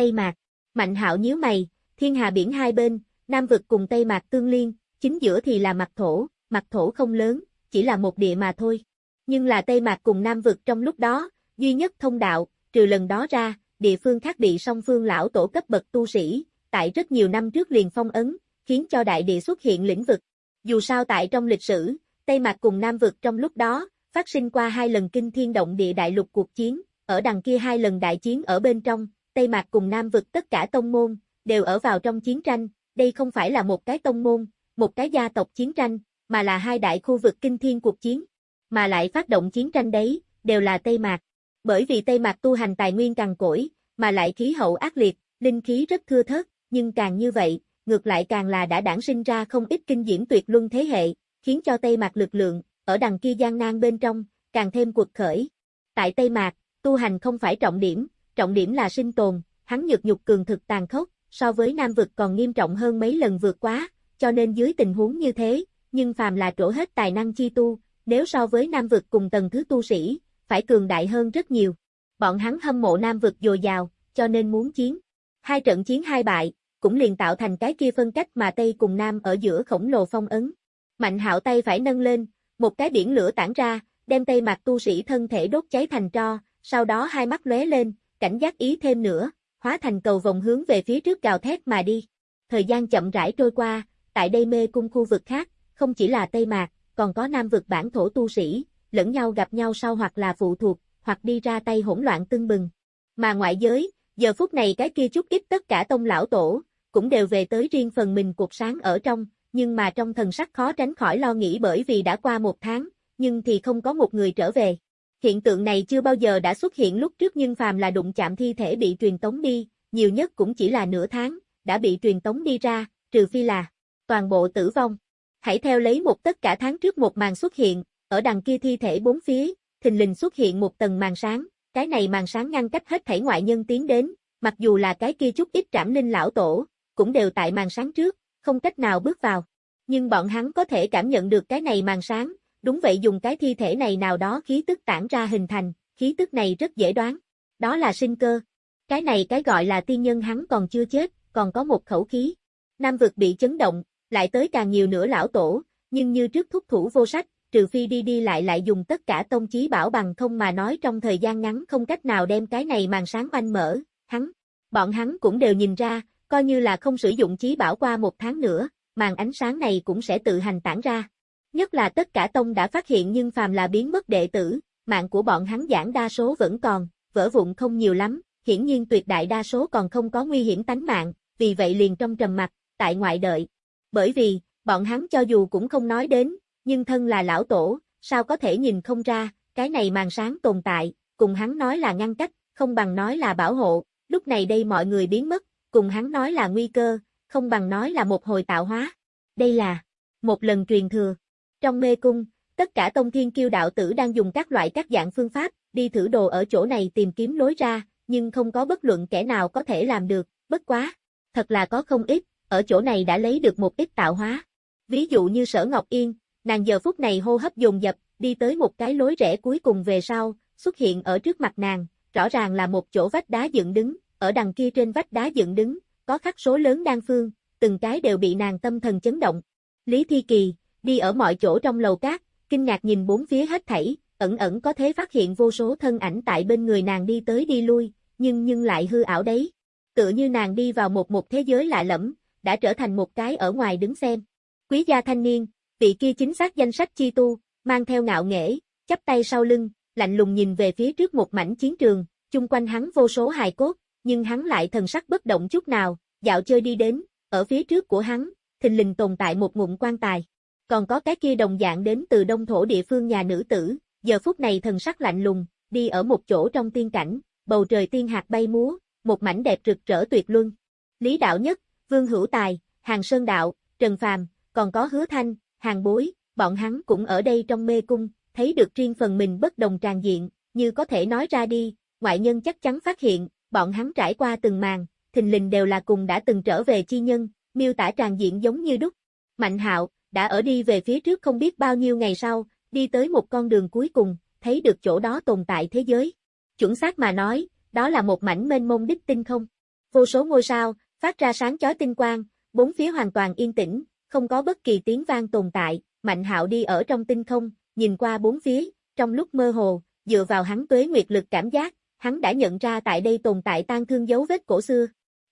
Tây Mạc. Mạnh hạo nhíu mày, thiên hà biển hai bên, Nam vực cùng Tây Mạc tương liên, chính giữa thì là mặt thổ, mặt thổ không lớn, chỉ là một địa mà thôi. Nhưng là Tây Mạc cùng Nam vực trong lúc đó, duy nhất thông đạo, trừ lần đó ra, địa phương khác bị song phương lão tổ cấp bậc tu sĩ, tại rất nhiều năm trước liền phong ấn, khiến cho đại địa xuất hiện lĩnh vực. Dù sao tại trong lịch sử, Tây Mạc cùng Nam vực trong lúc đó, phát sinh qua hai lần kinh thiên động địa đại lục cuộc chiến, ở đằng kia hai lần đại chiến ở bên trong, Tây Mạc cùng Nam vực tất cả tông môn, đều ở vào trong chiến tranh, đây không phải là một cái tông môn, một cái gia tộc chiến tranh, mà là hai đại khu vực kinh thiên cuộc chiến, mà lại phát động chiến tranh đấy, đều là Tây Mạc. Bởi vì Tây Mạc tu hành tài nguyên càng cỗi, mà lại khí hậu ác liệt, linh khí rất thưa thớt, nhưng càng như vậy, ngược lại càng là đã đản sinh ra không ít kinh diễm tuyệt luân thế hệ, khiến cho Tây Mạc lực lượng, ở đằng kia gian nan bên trong, càng thêm cuộc khởi. Tại Tây Mạc, tu hành không phải trọng điểm, trọng điểm là sinh tồn, hắn nhược nhục cường thực tàn khốc, so với Nam vực còn nghiêm trọng hơn mấy lần vượt quá, cho nên dưới tình huống như thế, nhưng phàm là trổ hết tài năng chi tu, nếu so với Nam vực cùng tầng thứ tu sĩ, phải cường đại hơn rất nhiều. Bọn hắn hâm mộ Nam vực dồi dào, cho nên muốn chiến. Hai trận chiến hai bại, cũng liền tạo thành cái kia phân cách mà Tây cùng Nam ở giữa khổng lồ phong ấn. Mạnh hạo tay phải nâng lên, một cái biển lửa tản ra, đem tay mặt tu sĩ thân thể đốt cháy thành tro, sau đó hai mắt lóe lên, cảnh giác ý thêm nữa, hóa thành cầu vòng hướng về phía trước gào thét mà đi. Thời gian chậm rãi trôi qua, tại đây mê cung khu vực khác, không chỉ là Tây Mạc, còn có Nam vực bản thổ tu sĩ, lẫn nhau gặp nhau sau hoặc là phụ thuộc, hoặc đi ra tay hỗn loạn tưng bừng. Mà ngoại giới, giờ phút này cái kia chút ít tất cả tông lão tổ, cũng đều về tới riêng phần mình cuộc sáng ở trong, nhưng mà trong thần sắc khó tránh khỏi lo nghĩ bởi vì đã qua một tháng, nhưng thì không có một người trở về. Hiện tượng này chưa bao giờ đã xuất hiện lúc trước nhưng phàm là đụng chạm thi thể bị truyền tống đi, nhiều nhất cũng chỉ là nửa tháng, đã bị truyền tống đi ra, trừ phi là toàn bộ tử vong. Hãy theo lấy một tất cả tháng trước một màn xuất hiện, ở đằng kia thi thể bốn phía, thình lình xuất hiện một tầng màn sáng, cái này màn sáng ngăn cách hết thảy ngoại nhân tiến đến, mặc dù là cái kia chút ít trảm linh lão tổ, cũng đều tại màn sáng trước, không cách nào bước vào. Nhưng bọn hắn có thể cảm nhận được cái này màn sáng, đúng vậy dùng cái thi thể này nào đó khí tức tản ra hình thành, khí tức này rất dễ đoán. Đó là sinh cơ. Cái này cái gọi là tiên nhân hắn còn chưa chết, còn có một khẩu khí. Nam vực bị chấn động, lại tới càng nhiều nữa lão tổ, nhưng như trước thúc thủ vô sách, trừ phi đi đi lại lại dùng tất cả tông chí bảo bằng không mà nói trong thời gian ngắn không cách nào đem cái này màn sáng oanh mở, hắn. Bọn hắn cũng đều nhìn ra, coi như là không sử dụng chí bảo qua một tháng nữa, màn ánh sáng này cũng sẽ tự hành tản ra. Nhất là tất cả tông đã phát hiện nhưng phàm là biến mất đệ tử, mạng của bọn hắn giảng đa số vẫn còn, vỡ vụn không nhiều lắm, hiển nhiên tuyệt đại đa số còn không có nguy hiểm tánh mạng, vì vậy liền trong trầm mặt, tại ngoại đợi. Bởi vì, bọn hắn cho dù cũng không nói đến, nhưng thân là lão tổ, sao có thể nhìn không ra, cái này màn sáng tồn tại, cùng hắn nói là ngăn cách, không bằng nói là bảo hộ, lúc này đây mọi người biến mất, cùng hắn nói là nguy cơ, không bằng nói là một hồi tạo hóa. Đây là một lần truyền thừa. Trong mê cung, tất cả tông thiên kiêu đạo tử đang dùng các loại các dạng phương pháp, đi thử đồ ở chỗ này tìm kiếm lối ra, nhưng không có bất luận kẻ nào có thể làm được, bất quá. Thật là có không ít, ở chỗ này đã lấy được một ít tạo hóa. Ví dụ như sở Ngọc Yên, nàng giờ phút này hô hấp dồn dập, đi tới một cái lối rẽ cuối cùng về sau, xuất hiện ở trước mặt nàng, rõ ràng là một chỗ vách đá dựng đứng, ở đằng kia trên vách đá dựng đứng, có khắc số lớn đan phương, từng cái đều bị nàng tâm thần chấn động. Lý Thi Kỳ, đi ở mọi chỗ trong lầu cát, kinh ngạc nhìn bốn phía hết thảy, ẩn ẩn có thể phát hiện vô số thân ảnh tại bên người nàng đi tới đi lui, nhưng nhưng lại hư ảo đấy. Tựa như nàng đi vào một một thế giới lạ lẫm, đã trở thành một cái ở ngoài đứng xem. Quý gia thanh niên, vị kia chính xác danh sách chi tu, mang theo ngạo nghễ, chắp tay sau lưng, lạnh lùng nhìn về phía trước một mảnh chiến trường, chung quanh hắn vô số hài cốt, nhưng hắn lại thần sắc bất động chút nào, dạo chơi đi đến, ở phía trước của hắn, thình lình tồn tại một ngụm quan tài. Còn có cái kia đồng dạng đến từ đông thổ địa phương nhà nữ tử, giờ phút này thần sắc lạnh lùng, đi ở một chỗ trong tiên cảnh, bầu trời tiên hạt bay múa, một mảnh đẹp rực rỡ tuyệt luân. Lý đạo nhất, Vương Hữu Tài, Hàng Sơn Đạo, Trần Phàm, còn có Hứa Thanh, Hàng Bối, bọn hắn cũng ở đây trong mê cung, thấy được riêng phần mình bất đồng tràn diện, như có thể nói ra đi, ngoại nhân chắc chắn phát hiện, bọn hắn trải qua từng màn, thình lình đều là cùng đã từng trở về chi nhân, miêu tả tràn diện giống như đúc. Mạnh hạo, đã ở đi về phía trước không biết bao nhiêu ngày sau, đi tới một con đường cuối cùng, thấy được chỗ đó tồn tại thế giới. Chuẩn xác mà nói, đó là một mảnh mênh mông đích tinh không. Vô số ngôi sao, phát ra sáng chói tinh quang, bốn phía hoàn toàn yên tĩnh, không có bất kỳ tiếng vang tồn tại, Mạnh Hạo đi ở trong tinh không, nhìn qua bốn phía, trong lúc mơ hồ, dựa vào hắn tuế nguyệt lực cảm giác, hắn đã nhận ra tại đây tồn tại tan thương dấu vết cổ xưa.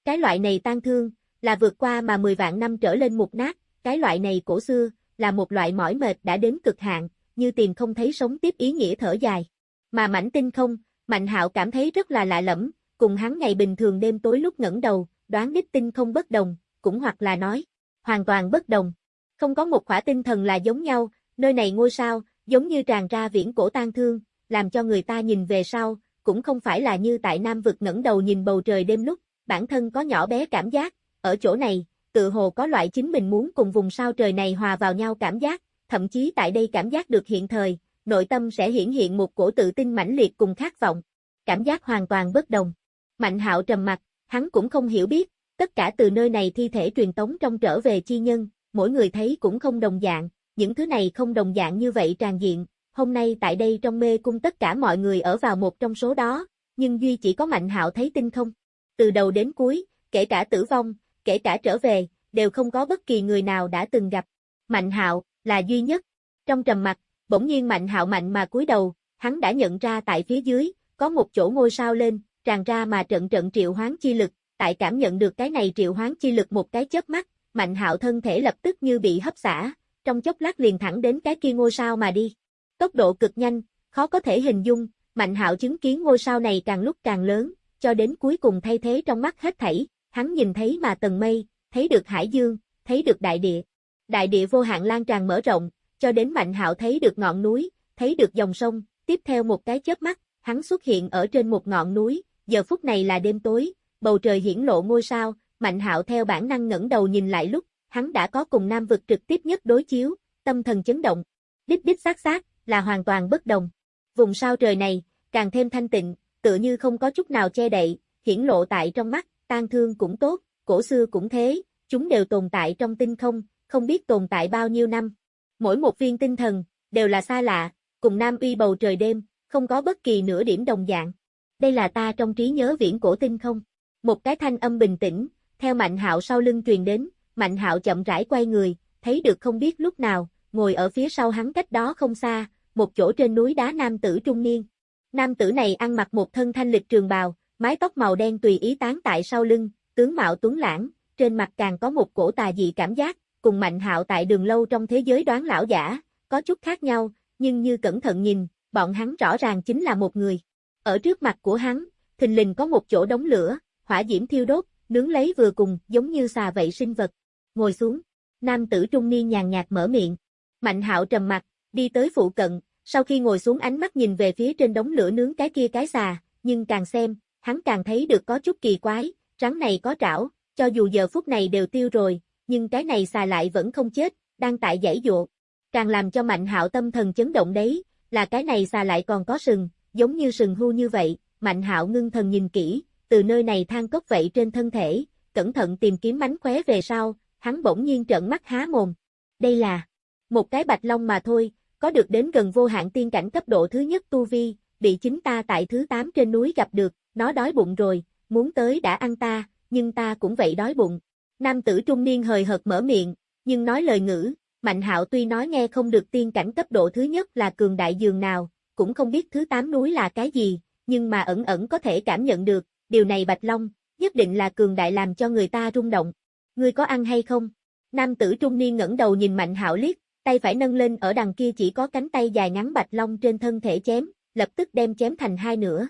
Cái loại này tan thương, là vượt qua mà 10 vạn năm trở lên mục nát, cái loại này cổ xưa, là một loại mỏi mệt đã đến cực hạn, như tìm không thấy sống tiếp ý nghĩa thở dài. Mà mảnh tinh không, Mạnh Hạo cảm thấy rất là lạ lẫm, cùng hắn ngày bình thường đêm tối lúc ngẩng đầu, đoán đích tinh không bất đồng, cũng hoặc là nói, hoàn toàn bất đồng. Không có một khỏa tinh thần là giống nhau, nơi này ngôi sao, giống như tràn ra viễn cổ tan thương, làm cho người ta nhìn về sau, cũng không phải là như tại Nam vực ngẩng đầu nhìn bầu trời đêm lúc, bản thân có nhỏ bé cảm giác, ở chỗ này, tự hồ có loại chính mình muốn cùng vùng sao trời này hòa vào nhau cảm giác, thậm chí tại đây cảm giác được hiện thời, nội tâm sẽ hiển hiện một cổ tự tin mãnh liệt cùng khát vọng. Cảm giác hoàn toàn bất đồng. Mạnh hạo trầm mặt, hắn cũng không hiểu biết, tất cả từ nơi này thi thể truyền tống trong trở về chi nhân, mỗi người thấy cũng không đồng dạng, những thứ này không đồng dạng như vậy tràn diện, hôm nay tại đây trong mê cung tất cả mọi người ở vào một trong số đó, nhưng duy chỉ có Mạnh Hạo thấy tinh không. Từ đầu đến cuối, kể cả tử vong, kể cả trở về, đều không có bất kỳ người nào đã từng gặp. Mạnh Hạo là duy nhất. Trong trầm mặt, bỗng nhiên Mạnh Hạo mạnh mà cúi đầu, hắn đã nhận ra tại phía dưới, có một chỗ ngôi sao lên, tràn ra mà trận trận triệu hoán chi lực, tại cảm nhận được cái này triệu hoán chi lực một cái chớp mắt, Mạnh Hạo thân thể lập tức như bị hấp xả, trong chốc lát liền thẳng đến cái kia ngôi sao mà đi. Tốc độ cực nhanh, khó có thể hình dung, Mạnh Hạo chứng kiến ngôi sao này càng lúc càng lớn, cho đến cuối cùng thay thế trong mắt hết thảy, hắn nhìn thấy mà tầng mây, thấy được hải dương, thấy được đại địa. Đại địa vô hạn lan tràn mở rộng, cho đến Mạnh Hạo thấy được ngọn núi, thấy được dòng sông, tiếp theo một cái chớp mắt, hắn xuất hiện ở trên một ngọn núi, giờ phút này là đêm tối, bầu trời hiển lộ ngôi sao, Mạnh Hạo theo bản năng ngẩng đầu nhìn lại lúc, hắn đã có cùng Nam vực trực tiếp nhất đối chiếu, tâm thần chấn động. Đích đích xác xác, là hoàn toàn bất đồng. Vùng sao trời này, càng thêm thanh tịnh, tựa như không có chút nào che đậy, hiển lộ tại trong mắt, tan thương cũng tốt, cổ xưa cũng thế, chúng đều tồn tại trong tinh không, không biết tồn tại bao nhiêu năm. Mỗi một viên tinh thần, đều là xa lạ, cùng Nam uy bầu trời đêm, không có bất kỳ nửa điểm đồng dạng. Đây là ta trong trí nhớ viễn cổ tinh không. Một cái thanh âm bình tĩnh, theo Mạnh Hạo sau lưng truyền đến, Mạnh Hạo chậm rãi quay người, thấy được không biết lúc nào, ngồi ở phía sau hắn cách đó không xa, một chỗ trên núi đá nam tử trung niên. Nam tử này ăn mặc một thân thanh lịch trường bào, mái tóc màu đen tùy ý tán tại sau lưng, tướng mạo tuấn lãng, trên mặt càng có một cổ tà dị cảm giác, cùng Mạnh Hạo tại đường lâu trong thế giới đoán lão giả, có chút khác nhau, nhưng như cẩn thận nhìn, bọn hắn rõ ràng chính là một người. Ở trước mặt của hắn, thình lình có một chỗ đống lửa, hỏa diễm thiêu đốt, nướng lấy vừa cùng, giống như xà vậy sinh vật. Ngồi xuống, nam tử trung niên nhàn nhạt mở miệng. Mạnh hạo trầm mặt, đi tới phụ cận, sau khi ngồi xuống ánh mắt nhìn về phía trên đống lửa nướng cái kia cái xà, nhưng càng xem, hắn càng thấy được có chút kỳ quái, rắn này có trảo, cho dù giờ phút này đều tiêu rồi, nhưng cái này xà lại vẫn không chết, đang tại giải dụa. Càng làm cho mạnh hạo tâm thần chấn động đấy, là cái này xà lại còn có sừng, giống như sừng hưu như vậy, mạnh hạo ngưng thần nhìn kỹ, từ nơi này than cốc vậy trên thân thể, cẩn thận tìm kiếm mánh khóe về sau, hắn bỗng nhiên trợn mắt há mồm. Đây là một cái bạch long mà thôi, có được đến gần vô hạn tiên cảnh cấp độ thứ nhất tu vi, bị chính ta tại thứ 8 trên núi gặp được, nó đói bụng rồi, muốn tới đã ăn ta, nhưng ta cũng vậy đói bụng. Nam tử trung niên hời hợt mở miệng, nhưng nói lời ngữ, Mạnh hạo tuy nói nghe không được tiên cảnh cấp độ thứ nhất là cường đại dường nào, cũng không biết thứ 8 núi là cái gì, nhưng mà ẩn ẩn có thể cảm nhận được, điều này Bạch Long, nhất định là cường đại làm cho người ta rung động. Ngươi có ăn hay không? Nam tử trung niên ngẩng đầu nhìn Mạnh Hạo liếc, tay phải nâng lên ở đằng kia chỉ có cánh tay dài ngắn Bạch Long trên thân thể chém, lập tức đem chém thành hai nửa.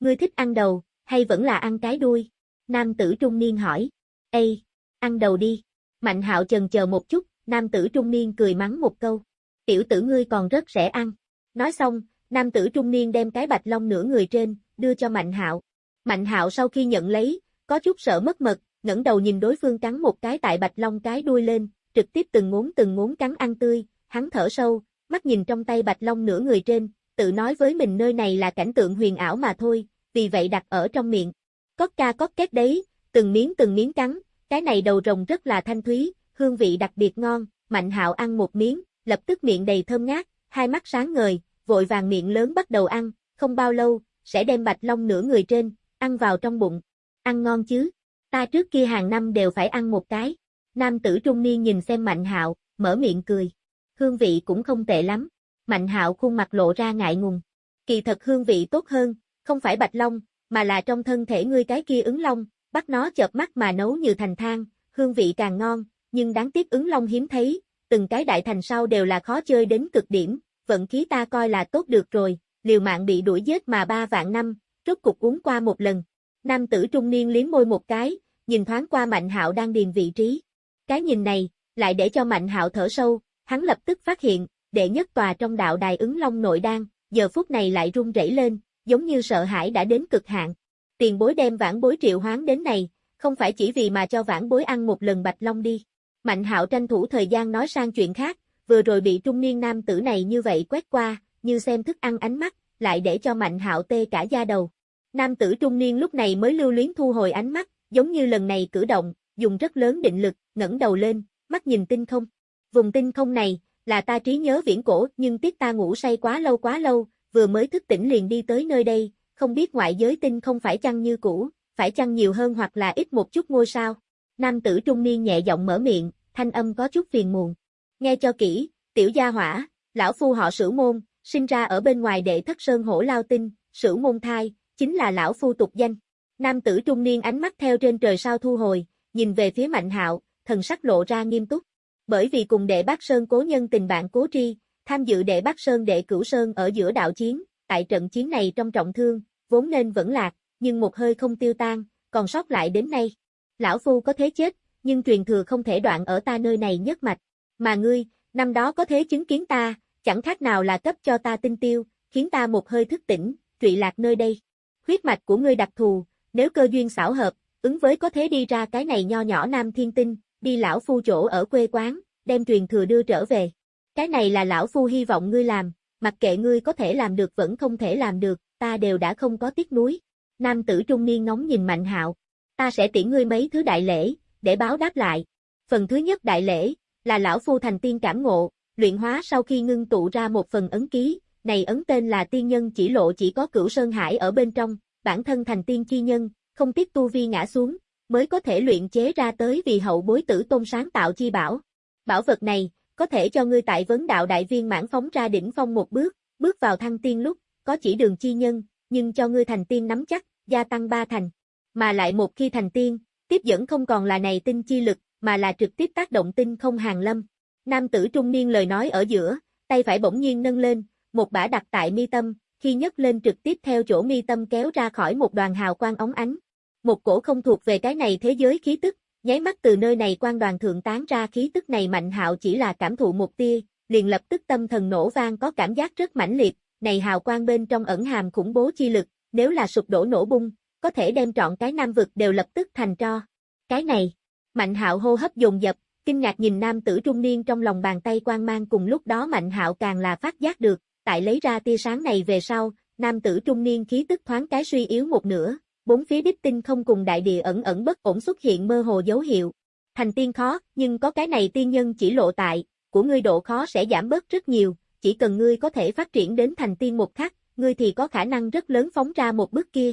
Ngươi thích ăn đầu, hay vẫn là ăn cái đuôi? Nam tử trung niên hỏi. Ê, ăn đầu đi. Mạnh Hạo chần chờ một chút, nam tử trung niên cười mắng một câu. Tiểu tử ngươi còn rất rẻ ăn. Nói xong, nam tử trung niên đem cái Bạch Long nửa người trên, đưa cho Mạnh Hạo. Mạnh hạo sau khi nhận lấy, có chút sợ mất mật, ngẩng đầu nhìn đối phương cắn một cái tại bạch long cái đuôi lên, trực tiếp từng ngốn từng ngốn cắn ăn tươi, hắn thở sâu, mắt nhìn trong tay bạch long nửa người trên, tự nói với mình nơi này là cảnh tượng huyền ảo mà thôi, vì vậy đặt ở trong miệng. Cót ca cót két đấy, từng miếng từng miếng cắn, cái này đầu rồng rất là thanh thúy, hương vị đặc biệt ngon, mạnh hạo ăn một miếng, lập tức miệng đầy thơm ngát, hai mắt sáng ngời, vội vàng miệng lớn bắt đầu ăn, không bao lâu, sẽ đem bạch long nửa người trên, ăn vào trong bụng. Ăn ngon chứ? Ta trước kia hàng năm đều phải ăn một cái. Nam tử trung niên nhìn xem Mạnh Hạo, mở miệng cười. Hương vị cũng không tệ lắm. Mạnh Hạo khuôn mặt lộ ra ngại ngùng. Kỳ thật hương vị tốt hơn, không phải bạch long, mà là trong thân thể ngươi cái kia ứng long, bắt nó chợp mắt mà nấu như thành thang, hương vị càng ngon, nhưng đáng tiếc ứng long hiếm thấy, từng cái đại thành sau đều là khó chơi đến cực điểm, vận khí ta coi là tốt được rồi, liều mạng bị đuổi giết mà ba vạn năm, rốt cục uống qua một lần. Nam tử trung niên liếm môi một cái, nhìn thoáng qua Mạnh Hạo đang điền vị trí. Cái nhìn này, lại để cho Mạnh Hạo thở sâu, hắn lập tức phát hiện, đệ nhất tòa trong đạo đài ứng long nội đan, giờ phút này lại run rẩy lên, giống như sợ hãi đã đến cực hạn. Tiền bối đem vãn bối triệu hoán đến này, không phải chỉ vì mà cho vãn bối ăn một lần bạch long đi. Mạnh hạo tranh thủ thời gian nói sang chuyện khác, vừa rồi bị trung niên nam tử này như vậy quét qua, như xem thức ăn ánh mắt, lại để cho mạnh hạo tê cả da đầu. Nam tử trung niên lúc này mới lưu luyến thu hồi ánh mắt, giống như lần này cử động, dùng rất lớn định lực, ngẩng đầu lên, mắt nhìn tinh không. Vùng tinh không này, là ta trí nhớ viễn cổ nhưng tiếc ta ngủ say quá lâu quá lâu, vừa mới thức tỉnh liền đi tới nơi đây, không biết ngoại giới tinh không phải chăng như cũ, phải chăng nhiều hơn hoặc là ít một chút ngôi sao. Nam tử trung niên nhẹ giọng mở miệng, thanh âm có chút phiền muộn. Nghe cho kỹ, tiểu gia hỏa, lão phu họ sử môn, sinh ra ở bên ngoài đệ thất sơn hổ lao tinh, sử môn thai, chính là lão phu tục danh. Nam tử trung niên ánh mắt theo trên trời sao thu hồi, nhìn về phía mạnh hạo, thần sắc lộ ra nghiêm túc. Bởi vì cùng đệ bác sơn cố nhân tình bạn cố tri, tham dự đệ bác sơn đệ cửu sơn ở giữa đạo chiến, tại trận chiến này trong trọng thương, vốn nên vẫn lạc, nhưng một hơi không tiêu tan, còn sót lại đến nay. Lão Phu có thế chết, nhưng truyền thừa không thể đoạn ở ta nơi này nhất mạch. Mà ngươi, năm đó có thế chứng kiến ta, chẳng khác nào là cấp cho ta tinh tiêu, khiến ta một hơi thức tỉnh, trụy lạc nơi đây. Huyết mạch của ngươi đặc thù, nếu cơ duyên xảo hợp, ứng với có thế đi ra cái này nho nhỏ nam thiên tinh, đi lão phu chỗ ở quê quán, đem truyền thừa đưa trở về. Cái này là lão phu hy vọng ngươi làm, mặc kệ ngươi có thể làm được vẫn không thể làm được, ta đều đã không có tiếc nuối. Nam tử trung niên nóng nhìn Mạnh Hạo, ta sẽ tiễn ngươi mấy thứ đại lễ, để báo đáp lại. Phần thứ nhất đại lễ, là lão phu thành tiên cảm ngộ, luyện hóa sau khi ngưng tụ ra một phần ấn ký, này ấn tên là tiên nhân chỉ lộ chỉ có cửu sơn hải ở bên trong, bản thân thành tiên chi nhân, không tiếc tu vi ngã xuống, mới có thể luyện chế ra tới vì hậu bối tử tôn sáng tạo chi bảo. Bảo vật này, có thể cho ngươi tại vấn đạo đại viên mãn phóng ra đỉnh phong một bước, bước vào thăng tiên lúc, có chỉ đường chi nhân, nhưng cho ngươi thành tiên nắm chắc, gia tăng ba thành. Mà lại một khi thành tiên, tiếp dẫn không còn là này tinh chi lực, mà là trực tiếp tác động tinh không hàng lâm. Nam tử trung niên lời nói ở giữa, tay phải bỗng nhiên nâng lên, một bả đặt tại mi tâm, khi nhấc lên trực tiếp theo chỗ mi tâm kéo ra khỏi một đoàn hào quang ống ánh. Một cổ không thuộc về cái này thế giới khí tức, nháy mắt từ nơi này quan đoàn thượng tán ra khí tức này mạnh hạo chỉ là cảm thụ một tia, liền lập tức tâm thần nổ vang có cảm giác rất mãnh liệt, này hào quang bên trong ẩn hàm khủng bố chi lực, nếu là sụp đổ nổ bung, có thể đem trọn cái nam vực đều lập tức thành tro. Cái này, Mạnh Hạo hô hấp dồn dập, kinh ngạc nhìn nam tử trung niên trong lòng bàn tay quang mang cùng lúc đó Mạnh Hạo càng là phát giác được, tại lấy ra tia sáng này về sau, nam tử trung niên khí tức thoáng cái suy yếu một nửa, bốn phía đích tinh không cùng đại địa ẩn ẩn bất ổn xuất hiện mơ hồ dấu hiệu. Thành tiên khó, nhưng có cái này tiên nhân chỉ lộ tại, của ngươi độ khó sẽ giảm bớt rất nhiều, chỉ cần ngươi có thể phát triển đến thành tiên một khắc, ngươi thì có khả năng rất lớn phóng ra một bước kia.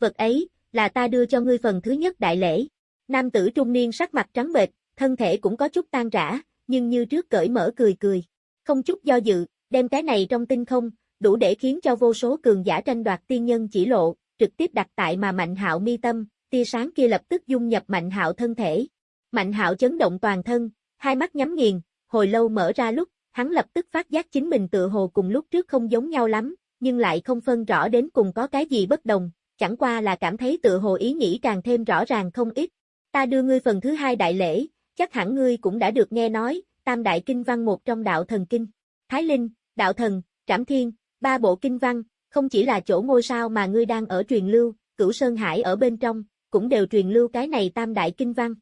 Vật ấy, là ta đưa cho ngươi phần thứ nhất đại lễ. Nam tử trung niên sắc mặt trắng bệch, thân thể cũng có chút tan rã, nhưng như trước cởi mở cười cười. Không chút do dự, đem cái này trong tinh không, đủ để khiến cho vô số cường giả tranh đoạt tiên nhân chỉ lộ, trực tiếp đặt tại mà Mạnh Hạo mi tâm, tia sáng kia lập tức dung nhập Mạnh Hạo thân thể. Mạnh Hạo chấn động toàn thân, hai mắt nhắm nghiền, hồi lâu mở ra lúc, hắn lập tức phát giác chính mình tựa hồ cùng lúc trước không giống nhau lắm, nhưng lại không phân rõ đến cùng có cái gì bất đồng, chẳng qua là cảm thấy tựa hồ ý nghĩ càng thêm rõ ràng không ít. Ta đưa ngươi phần thứ hai đại lễ, chắc hẳn ngươi cũng đã được nghe nói, tam đại kinh văn một trong đạo thần kinh. Thái Linh, đạo thần, trảm thiên, ba bộ kinh văn, không chỉ là chỗ ngôi sao mà ngươi đang ở truyền lưu, cửu Sơn Hải ở bên trong, cũng đều truyền lưu cái này tam đại kinh văn.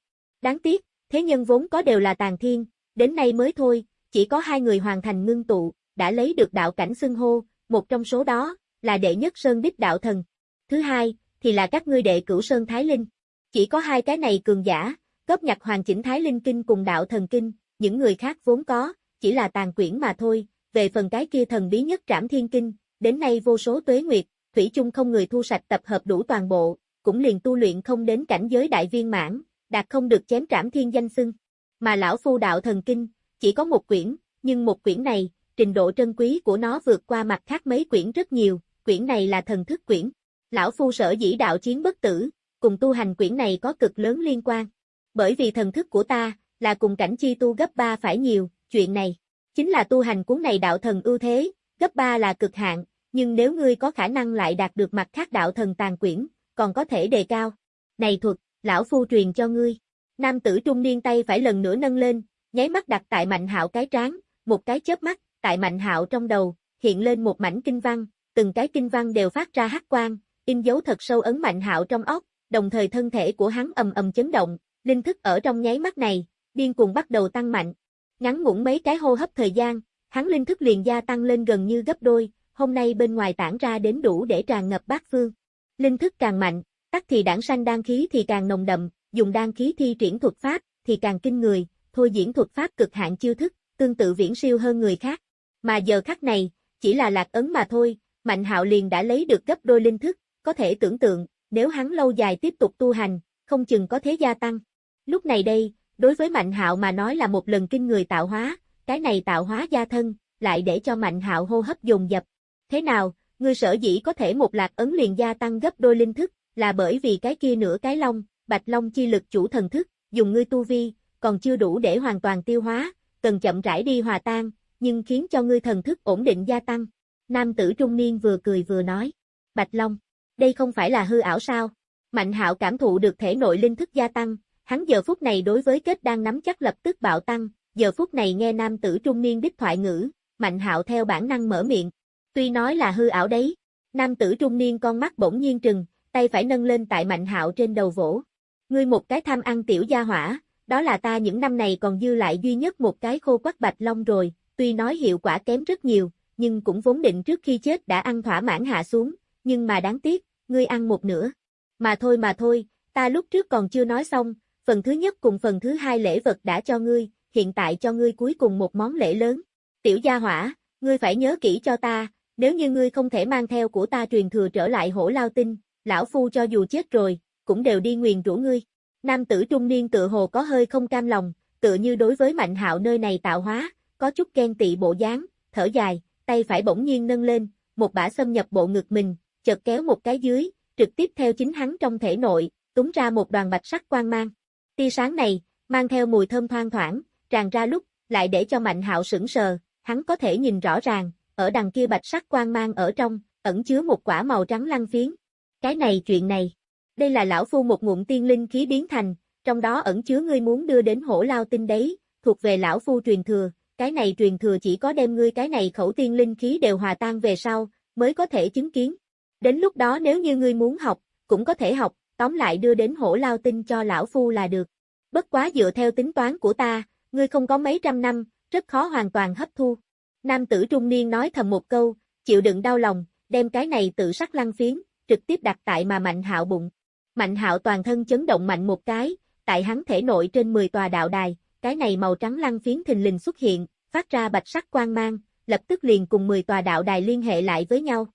Đáng tiếc, thế nhân vốn có đều là tàn thiên, đến nay mới thôi, chỉ có hai người hoàn thành ngưng tụ, đã lấy được đạo cảnh xưng hô, một trong số đó, là đệ nhất Sơn Đích Đạo Thần. Thứ hai, thì là các ngươi đệ cửu Sơn Thái Linh. Chỉ có hai cái này cường giả, cấp nhặt hoàn chỉnh Thái Linh Kinh cùng Đạo Thần Kinh, những người khác vốn có, chỉ là tàn quyển mà thôi, về phần cái kia thần bí nhất trảm thiên kinh, đến nay vô số tuế nguyệt, Thủy chung không người thu sạch tập hợp đủ toàn bộ, cũng liền tu luyện không đến cảnh giới đại viên mãn, đạt không được chém trảm thiên danh xưng. Mà lão phu đạo thần kinh, chỉ có một quyển, nhưng một quyển này, trình độ trân quý của nó vượt qua mặt khác mấy quyển rất nhiều, quyển này là thần thức quyển. Lão phu sở dĩ đạo chiến bất tử, cùng tu hành quyển này có cực lớn liên quan. Bởi vì thần thức của ta, là cùng cảnh chi tu gấp ba phải nhiều, chuyện này, chính là tu hành cuốn này đạo thần ưu thế, gấp 3 là cực hạn, nhưng nếu ngươi có khả năng lại đạt được mặt khác đạo thần tàn quyển, còn có thể đề cao. Này thuật, lão phu truyền cho ngươi. Nam tử trung niên tay phải lần nữa nâng lên, nháy mắt đặt tại Mạnh Hạo cái trán, một cái chớp mắt, tại Mạnh Hạo trong đầu, hiện lên một mảnh kinh văn, từng cái kinh văn đều phát ra hắc quang, in dấu thật sâu ấn Mạnh Hạo trong óc, đồng thời thân thể của hắn ầm ầm chấn động, linh thức ở trong nháy mắt này, điên cuồng bắt đầu tăng mạnh. Ngắn ngủn mấy cái hô hấp thời gian, hắn linh thức liền gia tăng lên gần như gấp đôi, hôm nay bên ngoài tản ra đến đủ để tràn ngập bát phương. Linh thức càng mạnh, tắc thì đảng sanh đan khí thì càng nồng đậm, dùng đan khí thi triển thuật pháp thì càng kinh người, thôi diễn thuật pháp cực hạn chiêu thức, tương tự viễn siêu hơn người khác. Mà giờ khắc này, chỉ là lạc ấn mà thôi, Mạnh Hạo liền đã lấy được gấp đôi linh thức, có thể tưởng tượng, nếu hắn lâu dài tiếp tục tu hành, không chừng có thế gia tăng. Lúc này đây, đối với Mạnh Hạo mà nói là một lần kinh người tạo hóa, cái này tạo hóa gia thân, lại để cho Mạnh Hạo hô hấp dùng dập. Thế nào, ngươi sở dĩ có thể một lạc ấn liền gia tăng gấp đôi linh thức, là bởi vì cái kia nửa cái long, bạch long chi lực chủ thần thức, dùng ngươi tu vi, còn chưa đủ để hoàn toàn tiêu hóa, cần chậm rãi đi hòa tan, nhưng khiến cho ngươi thần thức ổn định gia tăng. Nam tử trung niên vừa cười vừa nói, Bạch Long, đây không phải là hư ảo sao? Mạnh hạo cảm thụ được thể nội linh thức gia tăng, hắn giờ phút này đối với kết đang nắm chắc lập tức bạo tăng, giờ phút này nghe nam tử trung niên đích thoại ngữ, mạnh hạo theo bản năng mở miệng. Tuy nói là hư ảo đấy, nam tử trung niên con mắt bỗng nhiên trừng, tay phải nâng lên tại mạnh hạo trên đầu vỗ. Ngươi một cái tham ăn tiểu gia hỏa, đó là ta những năm này còn dư lại duy nhất một cái khô quắc bạch long rồi, tuy nói hiệu quả kém rất nhiều, nhưng cũng vốn định trước khi chết đã ăn thỏa mãn hạ xuống, nhưng mà đáng tiếc, ngươi ăn một nửa. Mà thôi mà thôi, ta lúc trước còn chưa nói xong, phần thứ nhất cùng phần thứ hai lễ vật đã cho ngươi, hiện tại cho ngươi cuối cùng một món lễ lớn. Tiểu gia hỏa, ngươi phải nhớ kỹ cho ta, nếu như ngươi không thể mang theo của ta truyền thừa trở lại hổ lao tinh, lão phu cho dù chết rồi, cũng đều đi nguyền rủa ngươi. Nam tử trung niên tự hồ có hơi không cam lòng, tự như đối với mạnh hạo nơi này tạo hóa, có chút ghen tị bộ dáng, thở dài, tay phải bỗng nhiên nâng lên, một bả xâm nhập bộ ngực mình, chợt kéo một cái dưới, trực tiếp theo chính hắn trong thể nội, túng ra một đoàn bạch sắc quang mang. Tia sáng này, mang theo mùi thơm thoang thoảng, tràn ra lúc, lại để cho Mạnh Hạo sững sờ, hắn có thể nhìn rõ ràng, ở đằng kia bạch sắc quang mang ở trong, ẩn chứa một quả màu trắng lăng phiến. Cái này chuyện này, đây là lão phu một ngụm tiên linh khí biến thành, trong đó ẩn chứa ngươi muốn đưa đến hổ lao tinh đấy, thuộc về lão phu truyền thừa, cái này truyền thừa chỉ có đem ngươi cái này khẩu tiên linh khí đều hòa tan về sau, mới có thể chứng kiến. Đến lúc đó nếu như ngươi muốn học, cũng có thể học, tóm lại đưa đến hổ lao tinh cho lão phu là được. Bất quá dựa theo tính toán của ta, ngươi không có mấy trăm năm, rất khó hoàn toàn hấp thu. Nam tử trung niên nói thầm một câu, chịu đựng đau lòng, đem cái này tự sắc lăng phiến, trực tiếp đặt tại mà mạnh hạo bụng. Mạnh hạo toàn thân chấn động mạnh một cái, tại hắn thể nội trên 10 tòa đạo đài, cái này màu trắng lăng phiến thình lình xuất hiện, phát ra bạch sắc quang mang, lập tức liền cùng 10 tòa đạo đài liên hệ lại với nhau.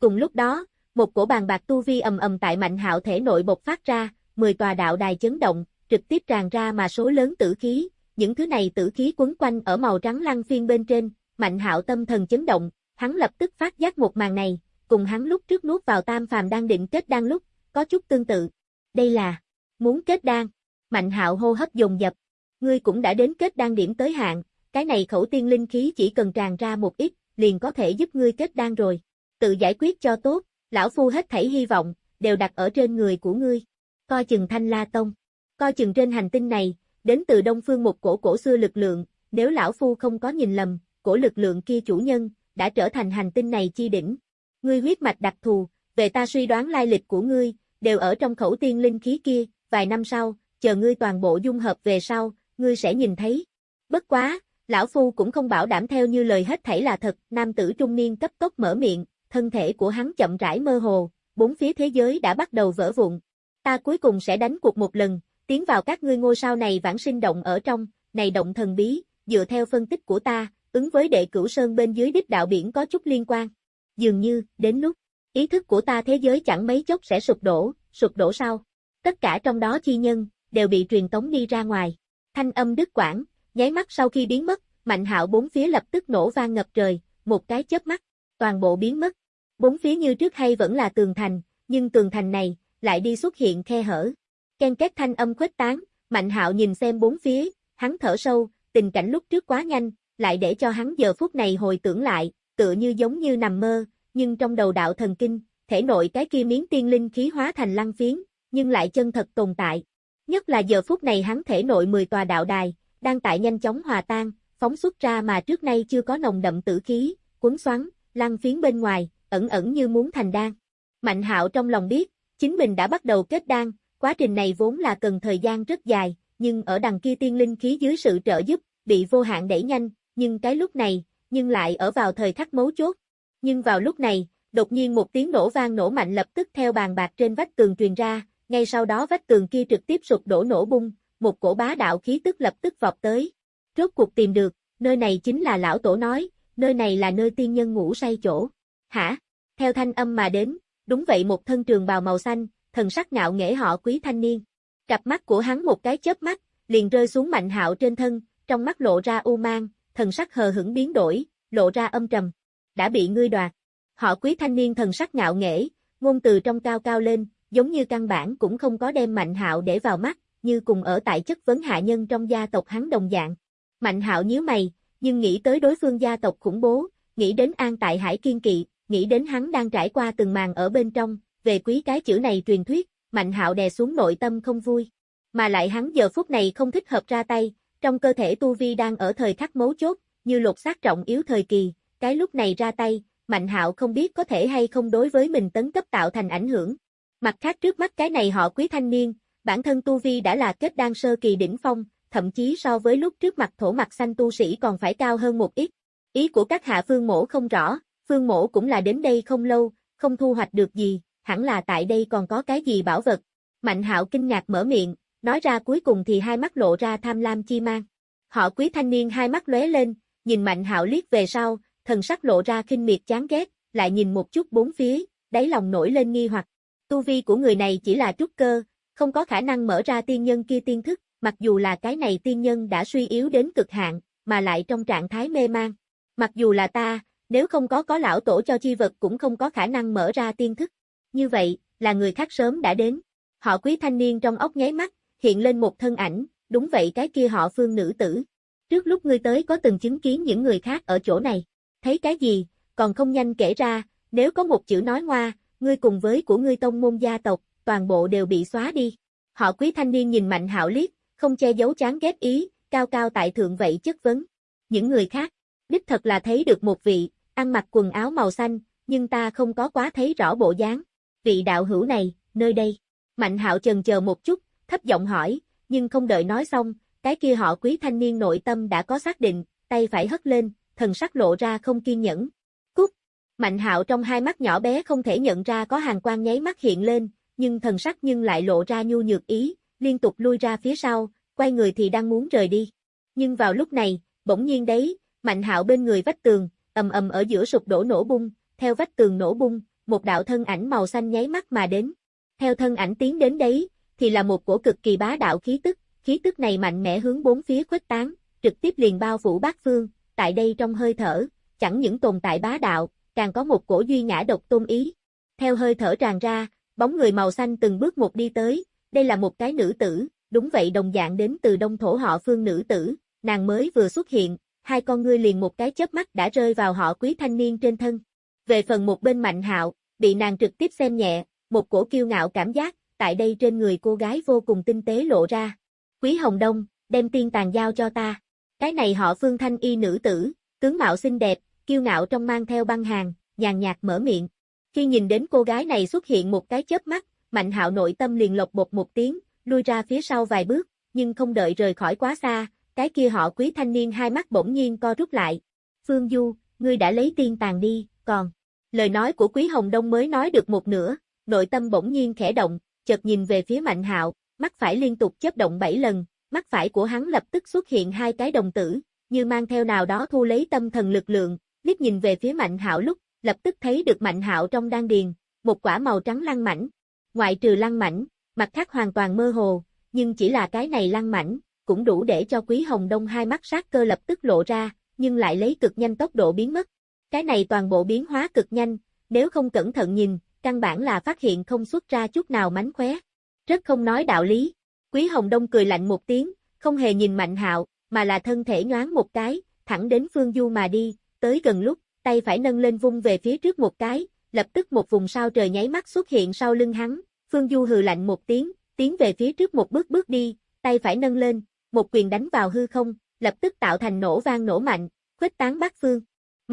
Cùng lúc đó, một cổ bàn bạc tu vi ầm ầm tại Mạnh Hạo thể nội bộc phát ra, 10 tòa đạo đài chấn động, trực tiếp tràn ra mà số lớn tử khí, những thứ này tử khí quấn quanh ở màu trắng lăng phiên bên trên, Mạnh Hạo tâm thần chấn động, hắn lập tức phát giác một màn này, cùng hắn lúc trước nuốt vào tam phàm đang định kết đan lúc, có chút tương tự. Đây là muốn kết đan. Mạnh Hạo hô hấp dồn dập. Ngươi cũng đã đến kết đan điểm tới hạn, cái này khẩu tiên linh khí chỉ cần tràn ra một ít, liền có thể giúp ngươi kết đan rồi. Tự giải quyết cho tốt, lão phu hết thảy hy vọng, đều đặt ở trên người của ngươi. Coi chừng thanh la tông. Coi chừng trên hành tinh này, đến từ đông phương một cổ cổ xưa lực lượng, nếu lão phu không có nhìn lầm, cổ lực lượng kia chủ nhân, đã trở thành hành tinh này chi đỉnh. Ngươi huyết mạch đặc thù, về ta suy đoán lai lịch của ngươi, đều ở trong khẩu tiên linh khí kia, vài năm sau, chờ ngươi toàn bộ dung hợp về sau, ngươi sẽ nhìn thấy. Bất quá, lão phu cũng không bảo đảm theo như lời hết thảy là thật, nam tử trung niên cấp tốc mở miệng, thân thể của hắn chậm rãi mơ hồ, bốn phía thế giới đã bắt đầu vỡ vụn. Ta cuối cùng sẽ đánh cuộc một lần, tiến vào các ngươi ngôi sao này vãng sinh động ở trong, này động thần bí, dựa theo phân tích của ta, ứng với đệ cửu sơn bên dưới đích đạo biển có chút liên quan. Dường như, đến lúc, ý thức của ta thế giới chẳng mấy chốc sẽ sụp đổ, sụp đổ sau. Tất cả trong đó chi nhân, đều bị truyền tống đi ra ngoài. Thanh âm đứt quảng nháy mắt sau khi biến mất, Mạnh Hạo bốn phía lập tức nổ vang ngập trời, một cái chớp mắt, toàn bộ biến mất. Bốn phía như trước hay vẫn là tường thành, nhưng tường thành này lại đi xuất hiện khe hở. Ken két thanh âm khuếch tán, Mạnh Hạo nhìn xem bốn phía, hắn thở sâu, tình cảnh lúc trước quá nhanh, lại để cho hắn giờ phút này hồi tưởng lại, tựa như giống như nằm mơ, nhưng trong đầu đạo thần kinh, thể nội cái kia miếng tiên linh khí hóa thành lăng phiến, nhưng lại chân thật tồn tại. Nhất là giờ phút này hắn thể nội 10 tòa đạo đài, đang tại nhanh chóng hòa tan, phóng xuất ra mà trước nay chưa có nồng đậm tử khí, cuốn xoắn, lăng phiến bên ngoài, ẩn ẩn như muốn thành đan. Mạnh hạo trong lòng biết, chính mình đã bắt đầu kết đan, quá trình này vốn là cần thời gian rất dài, nhưng ở đằng kia tiên linh khí dưới sự trợ giúp, bị vô hạn đẩy nhanh, nhưng cái lúc này, nhưng lại ở vào thời khắc mấu chốt. Nhưng vào lúc này, đột nhiên một tiếng nổ vang nổ mạnh lập tức theo bàn bạc trên vách tường truyền ra, ngay sau đó vách tường kia trực tiếp sụp đổ nổ bung, một cổ bá đạo khí tức lập tức vọt tới. Rốt cuộc tìm được, nơi này chính là lão tổ nói, nơi này là nơi tiên nhân ngủ say chỗ. Hả? Theo thanh âm mà đến, đúng vậy một thân trường bào màu xanh, thần sắc ngạo nghễ họ quý thanh niên. Cặp mắt của hắn một cái chớp mắt, liền rơi xuống mạnh hạo trên thân, trong mắt lộ ra u mang, thần sắc hờ hững biến đổi, lộ ra âm trầm. Đã bị ngươi đoạt. Họ quý thanh niên thần sắc ngạo nghễ, ngôn từ trong cao cao lên, giống như căn bản cũng không có đem Mạnh Hạo để vào mắt, như cùng ở tại chất vấn hạ nhân trong gia tộc hắn đồng dạng. Mạnh Hạo nhíu mày, nhưng nghĩ tới đối phương gia tộc khủng bố, nghĩ đến an tại hải kiên kỵ, nghĩ đến hắn đang trải qua từng màn ở bên trong, về quý cái chữ này truyền thuyết, Mạnh Hạo đè xuống nội tâm không vui. Mà lại hắn giờ phút này không thích hợp ra tay, trong cơ thể Tu Vi đang ở thời khắc mấu chốt, như lột xác trọng yếu thời kỳ, cái lúc này ra tay, Mạnh Hạo không biết có thể hay không đối với mình tấn cấp tạo thành ảnh hưởng. Mặt khác trước mắt cái này họ quý thanh niên, bản thân Tu Vi đã là kết đan sơ kỳ đỉnh phong, thậm chí so với lúc trước mặt thổ mặt xanh tu sĩ còn phải cao hơn một ít. Ý của các hạ phương mổ không rõ, phương mổ cũng là đến đây không lâu, không thu hoạch được gì, hẳn là tại đây còn có cái gì bảo vật. Mạnh hạo kinh ngạc mở miệng, nói ra cuối cùng thì hai mắt lộ ra tham lam chi mang. Họ quý thanh niên hai mắt lóe lên, nhìn mạnh hạo liếc về sau, thần sắc lộ ra kinh miệt chán ghét, lại nhìn một chút bốn phía, đáy lòng nổi lên nghi hoặc. Tu vi của người này chỉ là trúc cơ, không có khả năng mở ra tiên nhân kia tiên thức, mặc dù là cái này tiên nhân đã suy yếu đến cực hạn, mà lại trong trạng thái mê mang. Mặc dù là ta, nếu không có có lão tổ cho chi vật cũng không có khả năng mở ra tiên thức. Như vậy, là người khác sớm đã đến. Họ quý thanh niên trong ốc nháy mắt, hiện lên một thân ảnh, đúng vậy cái kia họ phương nữ tử. Trước lúc ngươi tới có từng chứng kiến những người khác ở chỗ này. Thấy cái gì, còn không nhanh kể ra, nếu có một chữ nói ngoa, ngươi cùng với của ngươi tông môn gia tộc, toàn bộ đều bị xóa đi. Họ quý thanh niên nhìn mạnh hạo liếc, không che giấu chán ghét ý, cao cao tại thượng vậy chất vấn. Những người khác, đích thật là thấy được một vị, ăn mặc quần áo màu xanh, nhưng ta không có quá thấy rõ bộ dáng. Vị đạo hữu này, nơi đây. Mạnh hạo chần chờ một chút, thấp giọng hỏi, nhưng không đợi nói xong, cái kia họ quý thanh niên nội tâm đã có xác định, tay phải hất lên, thần sắc lộ ra không kiên nhẫn. Cút! Mạnh hạo trong hai mắt nhỏ bé không thể nhận ra có hàng quan nháy mắt hiện lên, nhưng thần sắc nhưng lại lộ ra nhu nhược ý, liên tục lui ra phía sau, quay người thì đang muốn rời đi. Nhưng vào lúc này, bỗng nhiên đấy, mạnh hạo bên người vách tường, ầm ầm ở giữa sụp đổ nổ bung, theo vách tường nổ bung, một đạo thân ảnh màu xanh nháy mắt mà đến. Theo thân ảnh tiến đến đấy, thì là một cổ cực kỳ bá đạo khí tức, khí tức này mạnh mẽ hướng bốn phía khuếch tán, trực tiếp liền bao phủ bát phương, tại đây trong hơi thở, chẳng những tồn tại bá đạo, càng có một cổ duy ngã độc tôn ý. Theo hơi thở tràn ra, bóng người màu xanh từng bước một đi tới, đây là một cái nữ tử, đúng vậy đồng dạng đến từ đông thổ họ phương nữ tử, nàng mới vừa xuất hiện, hai con ngươi liền một cái chớp mắt đã rơi vào họ quý thanh niên trên thân. Về phần một bên mạnh hạo, bị nàng trực tiếp xem nhẹ, một cổ kiêu ngạo cảm giác, tại đây trên người cô gái vô cùng tinh tế lộ ra. Quý Hồng Đông, đem tiên tàn giao cho ta. Cái này họ phương thanh y nữ tử, tướng mạo xinh đẹp, kiêu ngạo trong mang theo băng hàng, nhàn nhạt mở miệng. Khi nhìn đến cô gái này xuất hiện một cái chớp mắt, Mạnh hạo nội tâm liền lộc bột một tiếng, lui ra phía sau vài bước, nhưng không đợi rời khỏi quá xa, cái kia họ quý thanh niên hai mắt bỗng nhiên co rút lại. Phương Du, ngươi đã lấy tiên tàn đi, còn... Lời nói của quý Hồng Đông mới nói được một nửa, nội tâm bỗng nhiên khẽ động, chợt nhìn về phía Mạnh Hạo, mắt phải liên tục chớp động bảy lần, mắt phải của hắn lập tức xuất hiện hai cái đồng tử, như mang theo nào đó thu lấy tâm thần lực lượng, liếc nhìn về phía Mạnh Hạo lúc, lập tức thấy được Mạnh Hạo trong đan điền, một quả màu trắng lăng mảnh. ngoại trừ lăng mảnh, mặt khác hoàn toàn mơ hồ, nhưng chỉ là cái này lăng mảnh, cũng đủ để cho Quý Hồng Đông hai mắt sát cơ lập tức lộ ra, nhưng lại lấy cực nhanh tốc độ biến mất. Cái này toàn bộ biến hóa cực nhanh, nếu không cẩn thận nhìn, căn bản là phát hiện không xuất ra chút nào mánh khóe. Rất không nói đạo lý. Quý Hồng Đông cười lạnh một tiếng, không hề nhìn Mạnh Hạo, mà là thân thể nhoáng một cái, thẳng đến Phương Du mà đi, tới gần lúc, tay phải nâng lên vung về phía trước một cái, lập tức một vùng sao trời nháy mắt xuất hiện sau lưng hắn, Phương Du hừ lạnh một tiếng, tiến về phía trước một bước bước đi, tay phải nâng lên, một quyền đánh vào hư không, lập tức tạo thành nổ vang nổ mạnh, khuếch tán bát phương.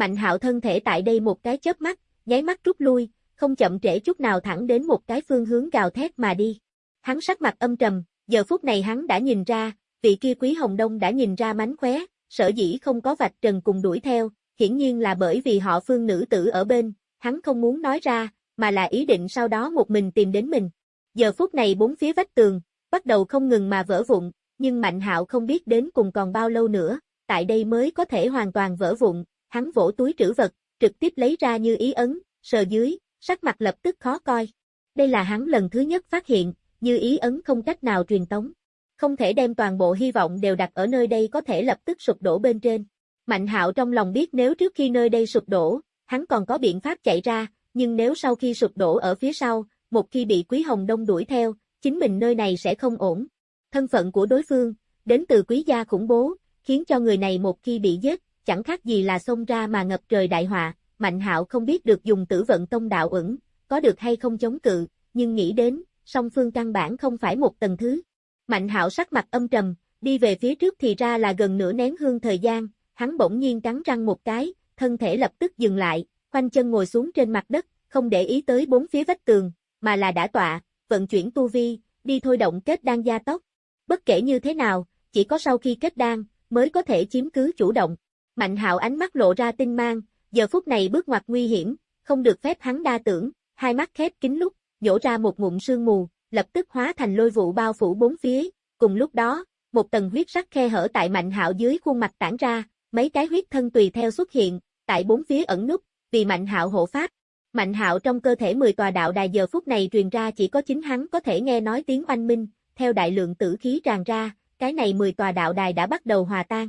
Mạnh hạo thân thể tại đây một cái chớp mắt, nháy mắt rút lui, không chậm trễ chút nào thẳng đến một cái phương hướng gào thét mà đi. Hắn sắc mặt âm trầm, giờ phút này hắn đã nhìn ra, vị kia quý hồng đông đã nhìn ra mánh khóe, sở dĩ không có vạch trần cùng đuổi theo, hiển nhiên là bởi vì họ phương nữ tử ở bên, hắn không muốn nói ra, mà là ý định sau đó một mình tìm đến mình. Giờ phút này bốn phía vách tường, bắt đầu không ngừng mà vỡ vụn, nhưng Mạnh Hạo không biết đến cùng còn bao lâu nữa, tại đây mới có thể hoàn toàn vỡ vụn, hắn vỗ túi trữ vật, trực tiếp lấy ra như ý ấn, sờ dưới, sắc mặt lập tức khó coi. Đây là hắn lần thứ nhất phát hiện, như ý ấn không cách nào truyền tống. Không thể đem toàn bộ hy vọng đều đặt ở nơi đây có thể lập tức sụp đổ bên trên. Mạnh hạo trong lòng biết nếu trước khi nơi đây sụp đổ, hắn còn có biện pháp chạy ra, nhưng nếu sau khi sụp đổ ở phía sau, một khi bị Quý Hồng Đông đuổi theo, chính mình nơi này sẽ không ổn. Thân phận của đối phương, đến từ quý gia khủng bố, khiến cho người này một khi bị giết, chẳng khác gì là xông ra mà ngập trời đại họa, Mạnh Hạo không biết được dùng tử vận tông đạo ẩn, có được hay không chống cự, nhưng nghĩ đến, song phương căn bản không phải một tầng thứ. Mạnh Hạo sắc mặt âm trầm, đi về phía trước thì ra là gần nửa nén hương thời gian, hắn bỗng nhiên cắn răng một cái, thân thể lập tức dừng lại, khoanh chân ngồi xuống trên mặt đất, không để ý tới bốn phía vách tường, mà là đã tọa, vận chuyển tu vi, đi thôi động kết đan gia tốc. Bất kể như thế nào, chỉ có sau khi kết đan, mới có thể chiếm cứ chủ động. Mạnh hạo ánh mắt lộ ra tinh mang, giờ phút này bước ngoặt nguy hiểm, không được phép hắn đa tưởng, hai mắt khép kín lúc, nhổ ra một ngụm sương mù, lập tức hóa thành lôi vụ bao phủ bốn phía, cùng lúc đó, một tầng huyết sắc khe hở tại mạnh hạo dưới khuôn mặt tản ra, mấy cái huyết thân tùy theo xuất hiện, tại bốn phía ẩn núp, vì mạnh hạo hộ pháp. Mạnh hạo trong cơ thể 10 tòa đạo đài giờ phút này truyền ra chỉ có chính hắn có thể nghe nói tiếng oanh minh, theo đại lượng tử khí tràn ra, cái này 10 tòa đạo đài đã bắt đầu hòa tan.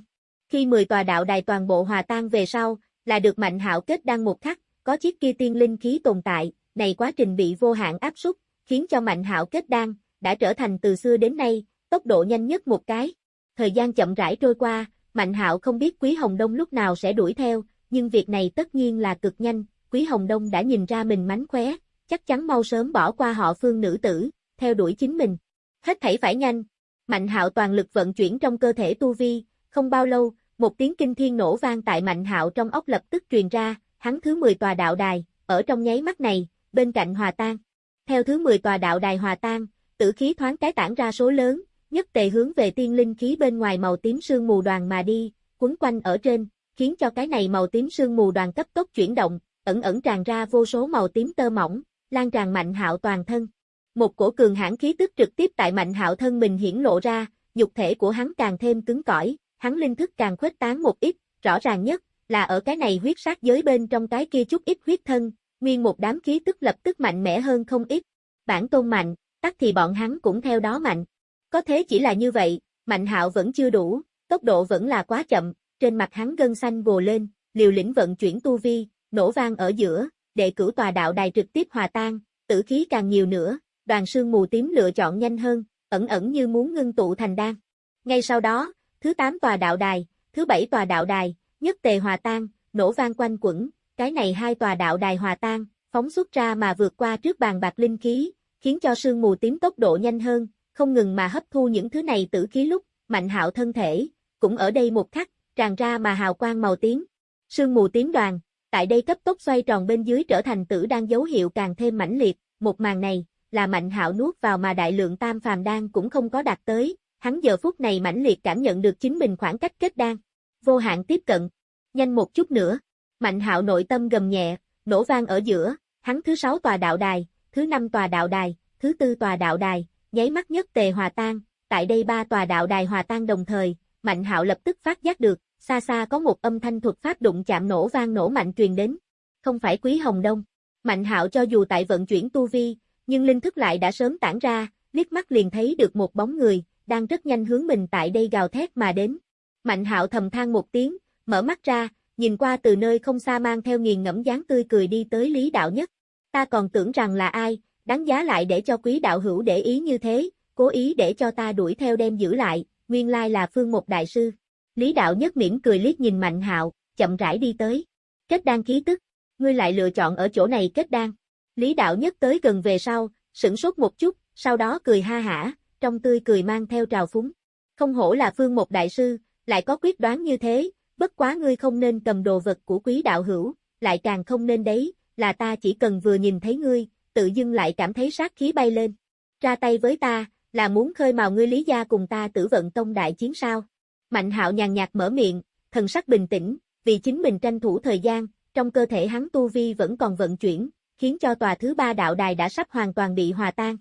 Khi 10 tòa đạo đài toàn bộ hòa tan về sau, là được mạnh hạo kết đăng một khắc, có chiếc kia tiên linh khí tồn tại, này quá trình bị vô hạn áp suất, khiến cho mạnh hạo kết đan, đã trở thành từ xưa đến nay, tốc độ nhanh nhất một cái. Thời gian chậm rãi trôi qua, Mạnh Hạo không biết Quý Hồng Đông lúc nào sẽ đuổi theo, nhưng việc này tất nhiên là cực nhanh, Quý Hồng Đông đã nhìn ra mình mánh khóe, chắc chắn mau sớm bỏ qua họ phương nữ tử, theo đuổi chính mình. Hết thảy phải nhanh. Mạnh Hạo toàn lực vận chuyển trong cơ thể tu vi, không bao lâu, một tiếng kinh thiên nổ vang tại Mạnh Hạo trong ốc lập tức truyền ra, hắn thứ 10 tòa đạo đài, ở trong nháy mắt này, bên cạnh hòa tan. Theo thứ 10 tòa đạo đài hòa tan, tử khí thoáng cái tản ra số lớn, nhất tề hướng về tiên linh khí bên ngoài màu tím sương mù đoàn mà đi, quấn quanh ở trên, khiến cho cái này màu tím sương mù đoàn cấp tốc chuyển động, ẩn ẩn tràn ra vô số màu tím tơ mỏng, lan tràn mạnh hạo toàn thân. Một cổ cường hãn khí tức trực tiếp tại mạnh hạo thân mình hiển lộ ra, nhục thể của hắn càng thêm cứng cỏi, hắn linh thức càng khuếch tán một ít, rõ ràng nhất là ở cái này huyết sát giới bên trong cái kia chút ít huyết thân, nguyên một đám khí tức lập tức mạnh mẽ hơn không ít. Bản tôn mạnh, tắc thì bọn hắn cũng theo đó mạnh. Có thế chỉ là như vậy, mạnh hạo vẫn chưa đủ, tốc độ vẫn là quá chậm, trên mặt hắn gân xanh bồ lên, liều lĩnh vận chuyển tu vi, nổ vang ở giữa, đệ cửu tòa đạo đài trực tiếp hòa tan, tử khí càng nhiều nữa, đoàn sương mù tím lựa chọn nhanh hơn, ẩn ẩn như muốn ngưng tụ thành đan. Ngay sau đó, thứ 8 tòa đạo đài, thứ 7 tòa đạo đài, nhất tề hòa tan, nổ vang quanh quẩn, cái này hai tòa đạo đài hòa tan, phóng xuất ra mà vượt qua trước bàn bạc linh khí, khiến cho sương mù tím tốc độ nhanh hơn, không ngừng mà hấp thu những thứ này tử khí lúc, mạnh hạo thân thể, cũng ở đây một khắc, tràn ra mà hào quang màu tím. Sương mù tím đoàn, tại đây cấp tốc xoay tròn bên dưới trở thành tử đang dấu hiệu càng thêm mãnh liệt, một màn này, là mạnh hạo nuốt vào mà đại lượng tam phàm đan cũng không có đạt tới, hắn giờ phút này mãnh liệt cảm nhận được chính mình khoảng cách kết đan. Vô hạn tiếp cận, nhanh một chút nữa, mạnh hạo nội tâm gầm nhẹ, nổ vang ở giữa, hắn thứ sáu tòa đạo đài, thứ năm tòa đạo đài, thứ tư tòa đạo đài, nháy mắt nhất tề hòa tan, tại đây ba tòa đạo đài hòa tan đồng thời, Mạnh Hạo lập tức phát giác được, xa xa có một âm thanh thuật pháp đụng chạm nổ vang nổ mạnh truyền đến. Không phải Quý Hồng Đông. Mạnh Hạo cho dù tại vận chuyển tu vi, nhưng linh thức lại đã sớm tản ra, liếc mắt liền thấy được một bóng người, đang rất nhanh hướng mình tại đây gào thét mà đến. Mạnh hạo thầm than một tiếng, mở mắt ra, nhìn qua từ nơi không xa mang theo nghiền ngẫm dáng tươi cười đi tới Lý Đạo Nhất. Ta còn tưởng rằng là ai, đáng giá lại để cho quý đạo hữu để ý như thế, cố ý để cho ta đuổi theo đem giữ lại, nguyên lai là phương một đại sư. Lý Đạo Nhất mỉm cười liếc nhìn Mạnh hạo, chậm rãi đi tới. Kết đan khí tức, ngươi lại lựa chọn ở chỗ này kết đan. Lý Đạo Nhất tới gần về sau, sửng sốt một chút, sau đó cười ha hả, trong tươi cười mang theo trào phúng. Không hổ là phương một đại sư, lại có quyết đoán như thế, bất quá ngươi không nên cầm đồ vật của quý đạo hữu, lại càng không nên đấy, là ta chỉ cần vừa nhìn thấy ngươi, tự dưng lại cảm thấy sát khí bay lên. Ra tay với ta, là muốn khơi mào ngươi lý gia cùng ta tử vận tông đại chiến sao. Mạnh hạo nhàn nhạt mở miệng, thần sắc bình tĩnh, vì chính mình tranh thủ thời gian, trong cơ thể hắn tu vi vẫn còn vận chuyển, khiến cho tòa thứ ba đạo đài đã sắp hoàn toàn bị hòa tan.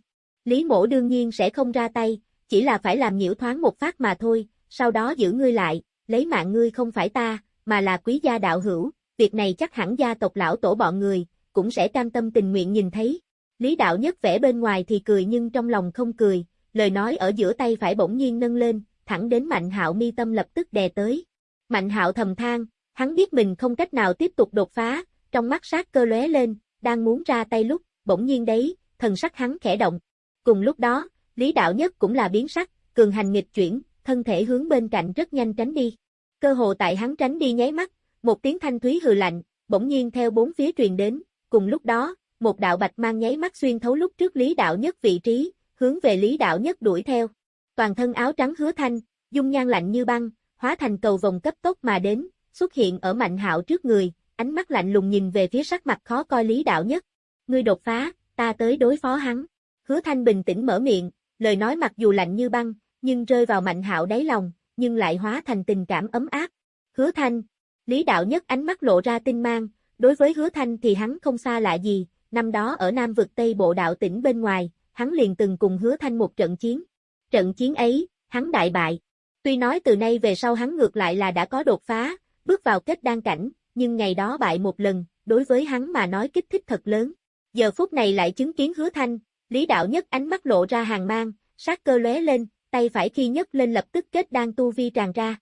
Lý mổ đương nhiên sẽ không ra tay, chỉ là phải làm nhiễu thoáng một phát mà thôi, sau đó giữ ngươi lại, lấy mạng ngươi không phải ta, mà là quý gia đạo hữu, việc này chắc hẳn gia tộc lão tổ bọn người, cũng sẽ cam tâm tình nguyện nhìn thấy. Lý đạo nhất vẻ bên ngoài thì cười nhưng trong lòng không cười, lời nói ở giữa tay phải bỗng nhiên nâng lên, thẳng đến Mạnh Hạo mi tâm lập tức đè tới. Mạnh Hạo thầm than, hắn biết mình không cách nào tiếp tục đột phá, trong mắt sát cơ lóe lên, đang muốn ra tay lúc, bỗng nhiên đấy, thần sắc hắn khẽ động. Cùng lúc đó, Lý Đạo Nhất cũng là biến sắc, cường hành nghịch chuyển, thân thể hướng bên cạnh rất nhanh tránh đi. Cơ hồ tại hắn tránh đi nháy mắt, một tiếng thanh thúy hừ lạnh, bỗng nhiên theo bốn phía truyền đến, cùng lúc đó, một đạo bạch mang nháy mắt xuyên thấu lúc trước Lý Đạo Nhất vị trí, hướng về Lý Đạo Nhất đuổi theo. Toàn thân áo trắng hứa thanh, dung nhan lạnh như băng, hóa thành cầu vòng cấp tốc mà đến, xuất hiện ở Mạnh Hạo trước người, ánh mắt lạnh lùng nhìn về phía sắc mặt khó coi Lý Đạo Nhất. Ngươi đột phá, ta tới đối phó hắn. Hứa Thanh bình tĩnh mở miệng, lời nói mặc dù lạnh như băng, nhưng rơi vào Mạnh Hạo đáy lòng, nhưng lại hóa thành tình cảm ấm áp. Hứa Thanh, Lý Đạo Nhất ánh mắt lộ ra tinh mang, đối với Hứa Thanh thì hắn không xa lạ gì, năm đó ở Nam vực Tây Bộ đạo tỉnh bên ngoài, hắn liền từng cùng Hứa Thanh một trận chiến. Trận chiến ấy, hắn đại bại. Tuy nói từ nay về sau hắn ngược lại là đã có đột phá, bước vào kết đan cảnh, nhưng ngày đó bại một lần, đối với hắn mà nói kích thích thật lớn. Giờ phút này lại chứng kiến Hứa Thanh, Lý Đạo Nhất ánh mắt lộ ra hàng mang, sát cơ lóe lên, tay phải khi nhấc lên lập tức kết đan tu vi tràn ra.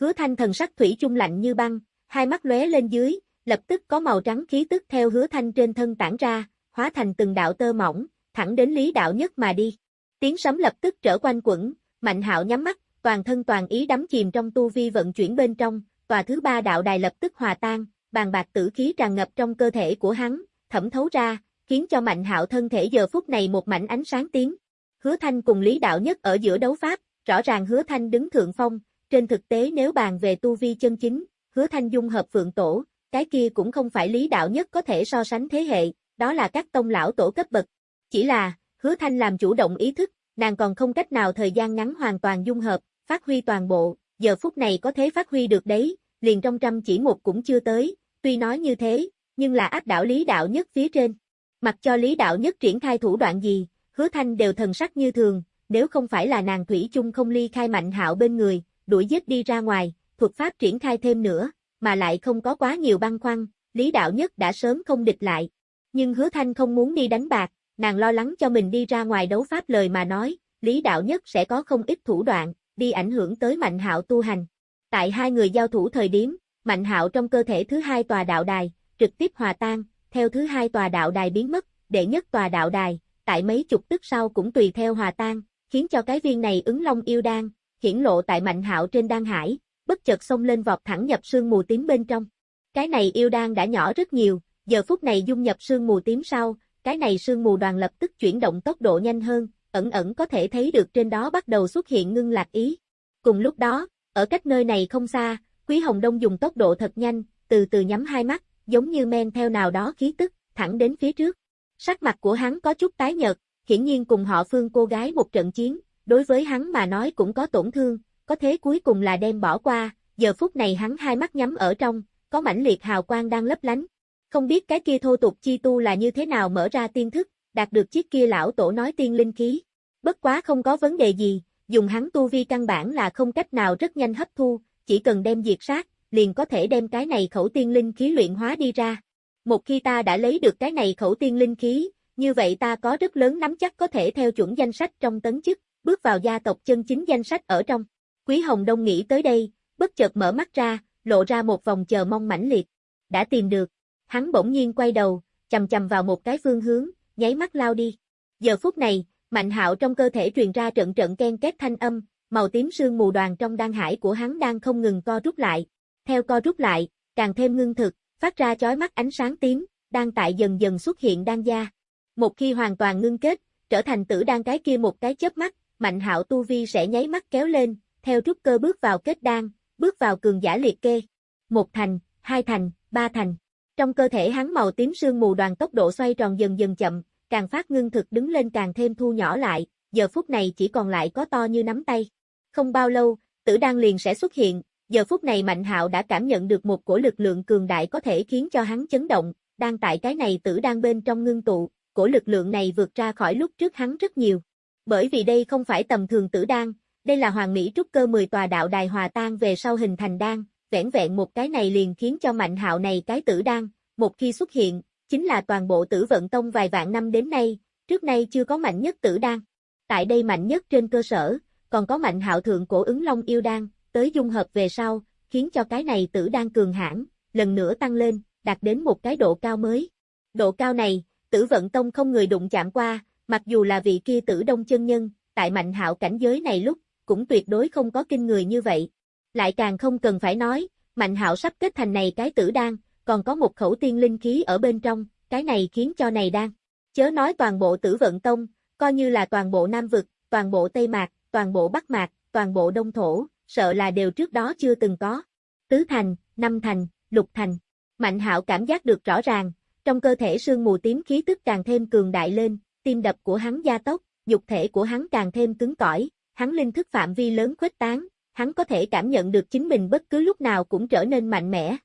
Hứa Thanh thần sắc thủy chung lạnh như băng, hai mắt lóe lên dưới, lập tức có màu trắng khí tức theo Hứa Thanh trên thân tản ra, hóa thành từng đạo tơ mỏng, thẳng đến Lý Đạo Nhất mà đi. Tiếng sấm lập tức trở quanh quẩn, Mạnh Hạo nhắm mắt, toàn thân toàn ý đắm chìm trong tu vi vận chuyển bên trong, tòa thứ ba đạo đài lập tức hòa tan, bàn bạc tử khí tràn ngập trong cơ thể của hắn, thẩm thấu ra, khiến cho Mạnh Hạo thân thể giờ phút này một mảnh ánh sáng tiếng. Hứa Thanh cùng Lý Đạo Nhất ở giữa đấu pháp, rõ ràng Hứa Thanh đứng thượng phong, trên thực tế nếu bàn về tu vi chân chính, Hứa Thanh dung hợp phượng tổ, cái kia cũng không phải Lý Đạo Nhất có thể so sánh thế hệ, đó là các tông lão tổ cấp bậc. Chỉ là, Hứa Thanh làm chủ động ý thức, nàng còn không cách nào thời gian ngắn hoàn toàn dung hợp, phát huy toàn bộ, giờ phút này có thể phát huy được đấy, liền trong trăm chỉ một cũng chưa tới, tuy nói như thế, nhưng là áp đảo Lý Đạo Nhất phía trên. Mặc cho Lý Đạo Nhất triển khai thủ đoạn gì, hứa thanh đều thần sắc như thường, nếu không phải là nàng Thủy chung không ly khai mạnh hạo bên người, đuổi giết đi ra ngoài, thuật pháp triển khai thêm nữa, mà lại không có quá nhiều băng khoăn, Lý Đạo Nhất đã sớm không địch lại. Nhưng hứa thanh không muốn đi đánh bạc, nàng lo lắng cho mình đi ra ngoài đấu pháp lời mà nói, Lý Đạo Nhất sẽ có không ít thủ đoạn, đi ảnh hưởng tới Mạnh Hạo tu hành. Tại hai người giao thủ thời điểm, Mạnh Hạo trong cơ thể thứ hai tòa đạo đài, trực tiếp hòa tan, theo thứ hai tòa đạo đài biến mất, đệ nhất tòa đạo đài, tại mấy chục tức sau cũng tùy theo hòa tan, khiến cho cái viên này ứng long yêu đan, hiển lộ tại Mạnh Hạo trên đan hải, bất chợt xông lên vọt thẳng nhập sương mù tím bên trong. Cái này yêu đan đã nhỏ rất nhiều, giờ phút này dung nhập sương mù tím sau, cái này sương mù đoàn lập tức chuyển động tốc độ nhanh hơn, ẩn ẩn có thể thấy được trên đó bắt đầu xuất hiện ngưng lạc ý. Cùng lúc đó, ở cách nơi này không xa, Quý Hồng Đông dùng tốc độ thật nhanh, từ từ nhắm hai mắt, giống như men theo nào đó khí tức, thẳng đến phía trước. Sắc mặt của hắn có chút tái nhợt, hiển nhiên cùng họ phương cô gái một trận chiến, đối với hắn mà nói cũng có tổn thương, có thế cuối cùng là đem bỏ qua, giờ phút này hắn hai mắt nhắm ở trong, có mãnh liệt hào quang đang lấp lánh. Không biết cái kia thô tục chi tu là như thế nào mở ra tiên thức, đạt được chiếc kia lão tổ nói tiên linh khí. Bất quá không có vấn đề gì, dùng hắn tu vi căn bản là không cách nào rất nhanh hấp thu, chỉ cần đem diệt sát, liền có thể đem cái này khẩu tiên linh khí luyện hóa đi ra. Một khi ta đã lấy được cái này khẩu tiên linh khí, như vậy ta có rất lớn nắm chắc có thể theo chuẩn danh sách trong tấn chức, bước vào gia tộc chân chính danh sách ở trong. Quý Hồng Đông nghĩ tới đây, bất chợt mở mắt ra, lộ ra một vòng chờ mong mãnh liệt. Đã tìm được. Hắn bỗng nhiên quay đầu, chầm chầm vào một cái phương hướng, nháy mắt lao đi. Giờ phút này, Mạnh Hạo trong cơ thể truyền ra trận trận ken két thanh âm, màu tím sương mù đoàn trong đan hải của hắn đang không ngừng co rút lại. Theo co rút lại, càng thêm ngưng thực, phát ra chói mắt ánh sáng tím, đang tại dần dần xuất hiện đan gia. Một khi hoàn toàn ngưng kết, trở thành tử đan cái kia một cái chớp mắt, Mạnh Hạo tu vi sẽ nháy mắt kéo lên, theo trúc cơ bước vào kết đan, bước vào cường giả liệt kê. Một thành, hai thành, ba thành. Trong cơ thể hắn màu tím sương mù đoàn tốc độ xoay tròn dần dần chậm, càng phát ngưng thực đứng lên càng thêm thu nhỏ lại, giờ phút này chỉ còn lại có to như nắm tay. Không bao lâu, tử đan liền sẽ xuất hiện, giờ phút này Mạnh Hạo đã cảm nhận được một cổ lực lượng cường đại có thể khiến cho hắn chấn động, đang tại cái này tử đan bên trong ngưng tụ, cổ lực lượng này vượt ra khỏi lúc trước hắn rất nhiều. Bởi vì đây không phải tầm thường tử đan, đây là hoàng mỹ trúc cơ 10 tòa đạo đài hòa tan về sau hình thành đan, vẻn vẹn một cái này liền khiến cho mạnh hạo này cái tử đan, một khi xuất hiện, chính là toàn bộ tử vận tông vài vạn năm đến nay, trước nay chưa có mạnh nhất tử đan. Tại đây mạnh nhất trên cơ sở, còn có mạnh hạo thượng cổ ứng long yêu đan, tới dung hợp về sau, khiến cho cái này tử đang cường hãn lần nữa tăng lên, đạt đến một cái độ cao mới. Độ cao này, tử vận tông không người đụng chạm qua, mặc dù là vị kia tử đông chân nhân, tại mạnh hạo cảnh giới này lúc, cũng tuyệt đối không có kinh người như vậy. Lại càng không cần phải nói, mạnh hạo sắp kết thành này cái tử đan, còn có một khẩu tiên linh khí ở bên trong, cái này khiến cho này đan. Chớ nói toàn bộ tử vận tông, coi như là toàn bộ Nam Vực, toàn bộ Tây Mạc, toàn bộ Bắc Mạc, toàn bộ Đông Thổ, sợ là đều trước đó chưa từng có. Tứ thành, năm thành, lục thành. Mạnh hạo cảm giác được rõ ràng, trong cơ thể sương mù tím khí tức càng thêm cường đại lên, tim đập của hắn gia tốc, dục thể của hắn càng thêm cứng cỏi, hắn linh thức phạm vi lớn khuếch tán, hắn có thể cảm nhận được chính mình bất cứ lúc nào cũng trở nên mạnh mẽ.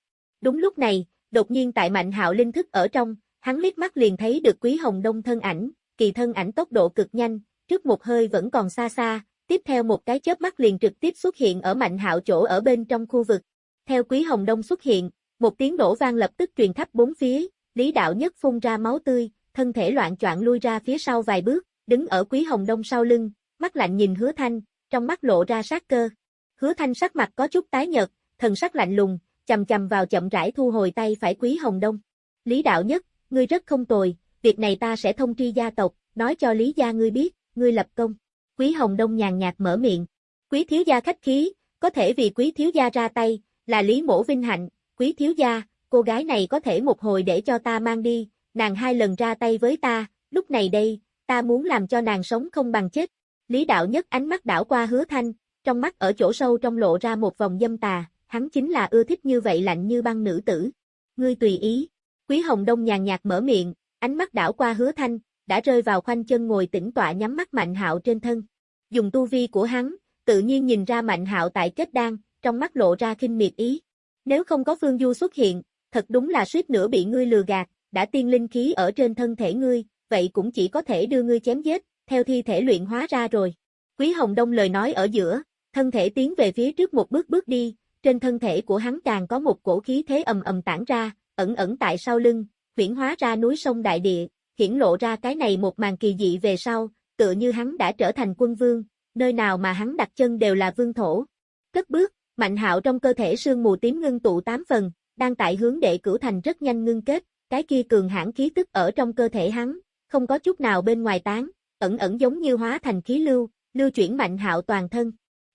Đúng lúc này, đột nhiên tại Mạnh Hạo linh thức ở trong, hắn liếc mắt liền thấy được Quý Hồng Đông thân ảnh, kỳ thân ảnh tốc độ cực nhanh, trước một hơi vẫn còn xa xa, tiếp theo một cái chớp mắt liền trực tiếp xuất hiện ở Mạnh Hạo chỗ ở bên trong khu vực. Theo Quý Hồng Đông xuất hiện, một tiếng nổ vang lập tức truyền khắp bốn phía, Lý Đạo Nhất phun ra máu tươi, thân thể loạn choạng lui ra phía sau vài bước, đứng ở Quý Hồng Đông sau lưng, mắt lạnh nhìn Hứa Thanh, trong mắt lộ ra sát cơ. Hứa Thanh sắc mặt có chút tái nhợt, thần sắc lạnh lùng, chầm chầm vào chậm rãi thu hồi tay phải Quý Hồng Đông. Lý Đạo Nhất, ngươi rất không tồi, việc này ta sẽ thông tri gia tộc, nói cho Lý gia ngươi biết, ngươi lập công. Quý Hồng Đông nhàn nhạt mở miệng. Quý thiếu gia khách khí, có thể vì quý thiếu gia ra tay, là Lý Mổ vinh hạnh, quý thiếu gia, cô gái này có thể một hồi để cho ta mang đi, nàng hai lần ra tay với ta, lúc này đây, ta muốn làm cho nàng sống không bằng chết. Lý đạo nhất ánh mắt đảo qua hứa thanh, trong mắt ở chỗ sâu trong lộ ra một vòng dâm tà, hắn chính là ưa thích như vậy lạnh như băng nữ tử. Ngươi tùy ý. Quý Hồng Đông nhàn nhạt mở miệng, ánh mắt đảo qua hứa thanh, đã rơi vào khoanh chân ngồi tĩnh tọa nhắm mắt mạnh hạo trên thân. Dùng tu vi của hắn, tự nhiên nhìn ra mạnh hạo tại kết đan, trong mắt lộ ra kinh miệt ý. Nếu không có Phương Du xuất hiện, thật đúng là suýt nữa bị ngươi lừa gạt, đã tiên linh khí ở trên thân thể ngươi, vậy cũng chỉ có thể đưa ngươi chém giết, theo thi thể luyện hóa ra rồi. Quý Hồng Đông lời nói ở giữa, thân thể tiến về phía trước một bước bước đi, trên thân thể của hắn càng có một cổ khí thế ầm ầm tản ra, ẩn ẩn tại sau lưng, huyển hóa ra núi sông đại địa, hiển lộ ra cái này một màn kỳ dị về sau, tựa như hắn đã trở thành quân vương, nơi nào mà hắn đặt chân đều là vương thổ. Cất bước, mạnh hạo trong cơ thể sương mù tím ngưng tụ tám phần, đang tại hướng đệ cửu thành rất nhanh ngưng kết, cái kia cường hãn khí tức ở trong cơ thể hắn, không có chút nào bên ngoài tán, ẩn ẩn giống như hóa thành khí lưu, lưu chuyển mạnh hạo toàn thân.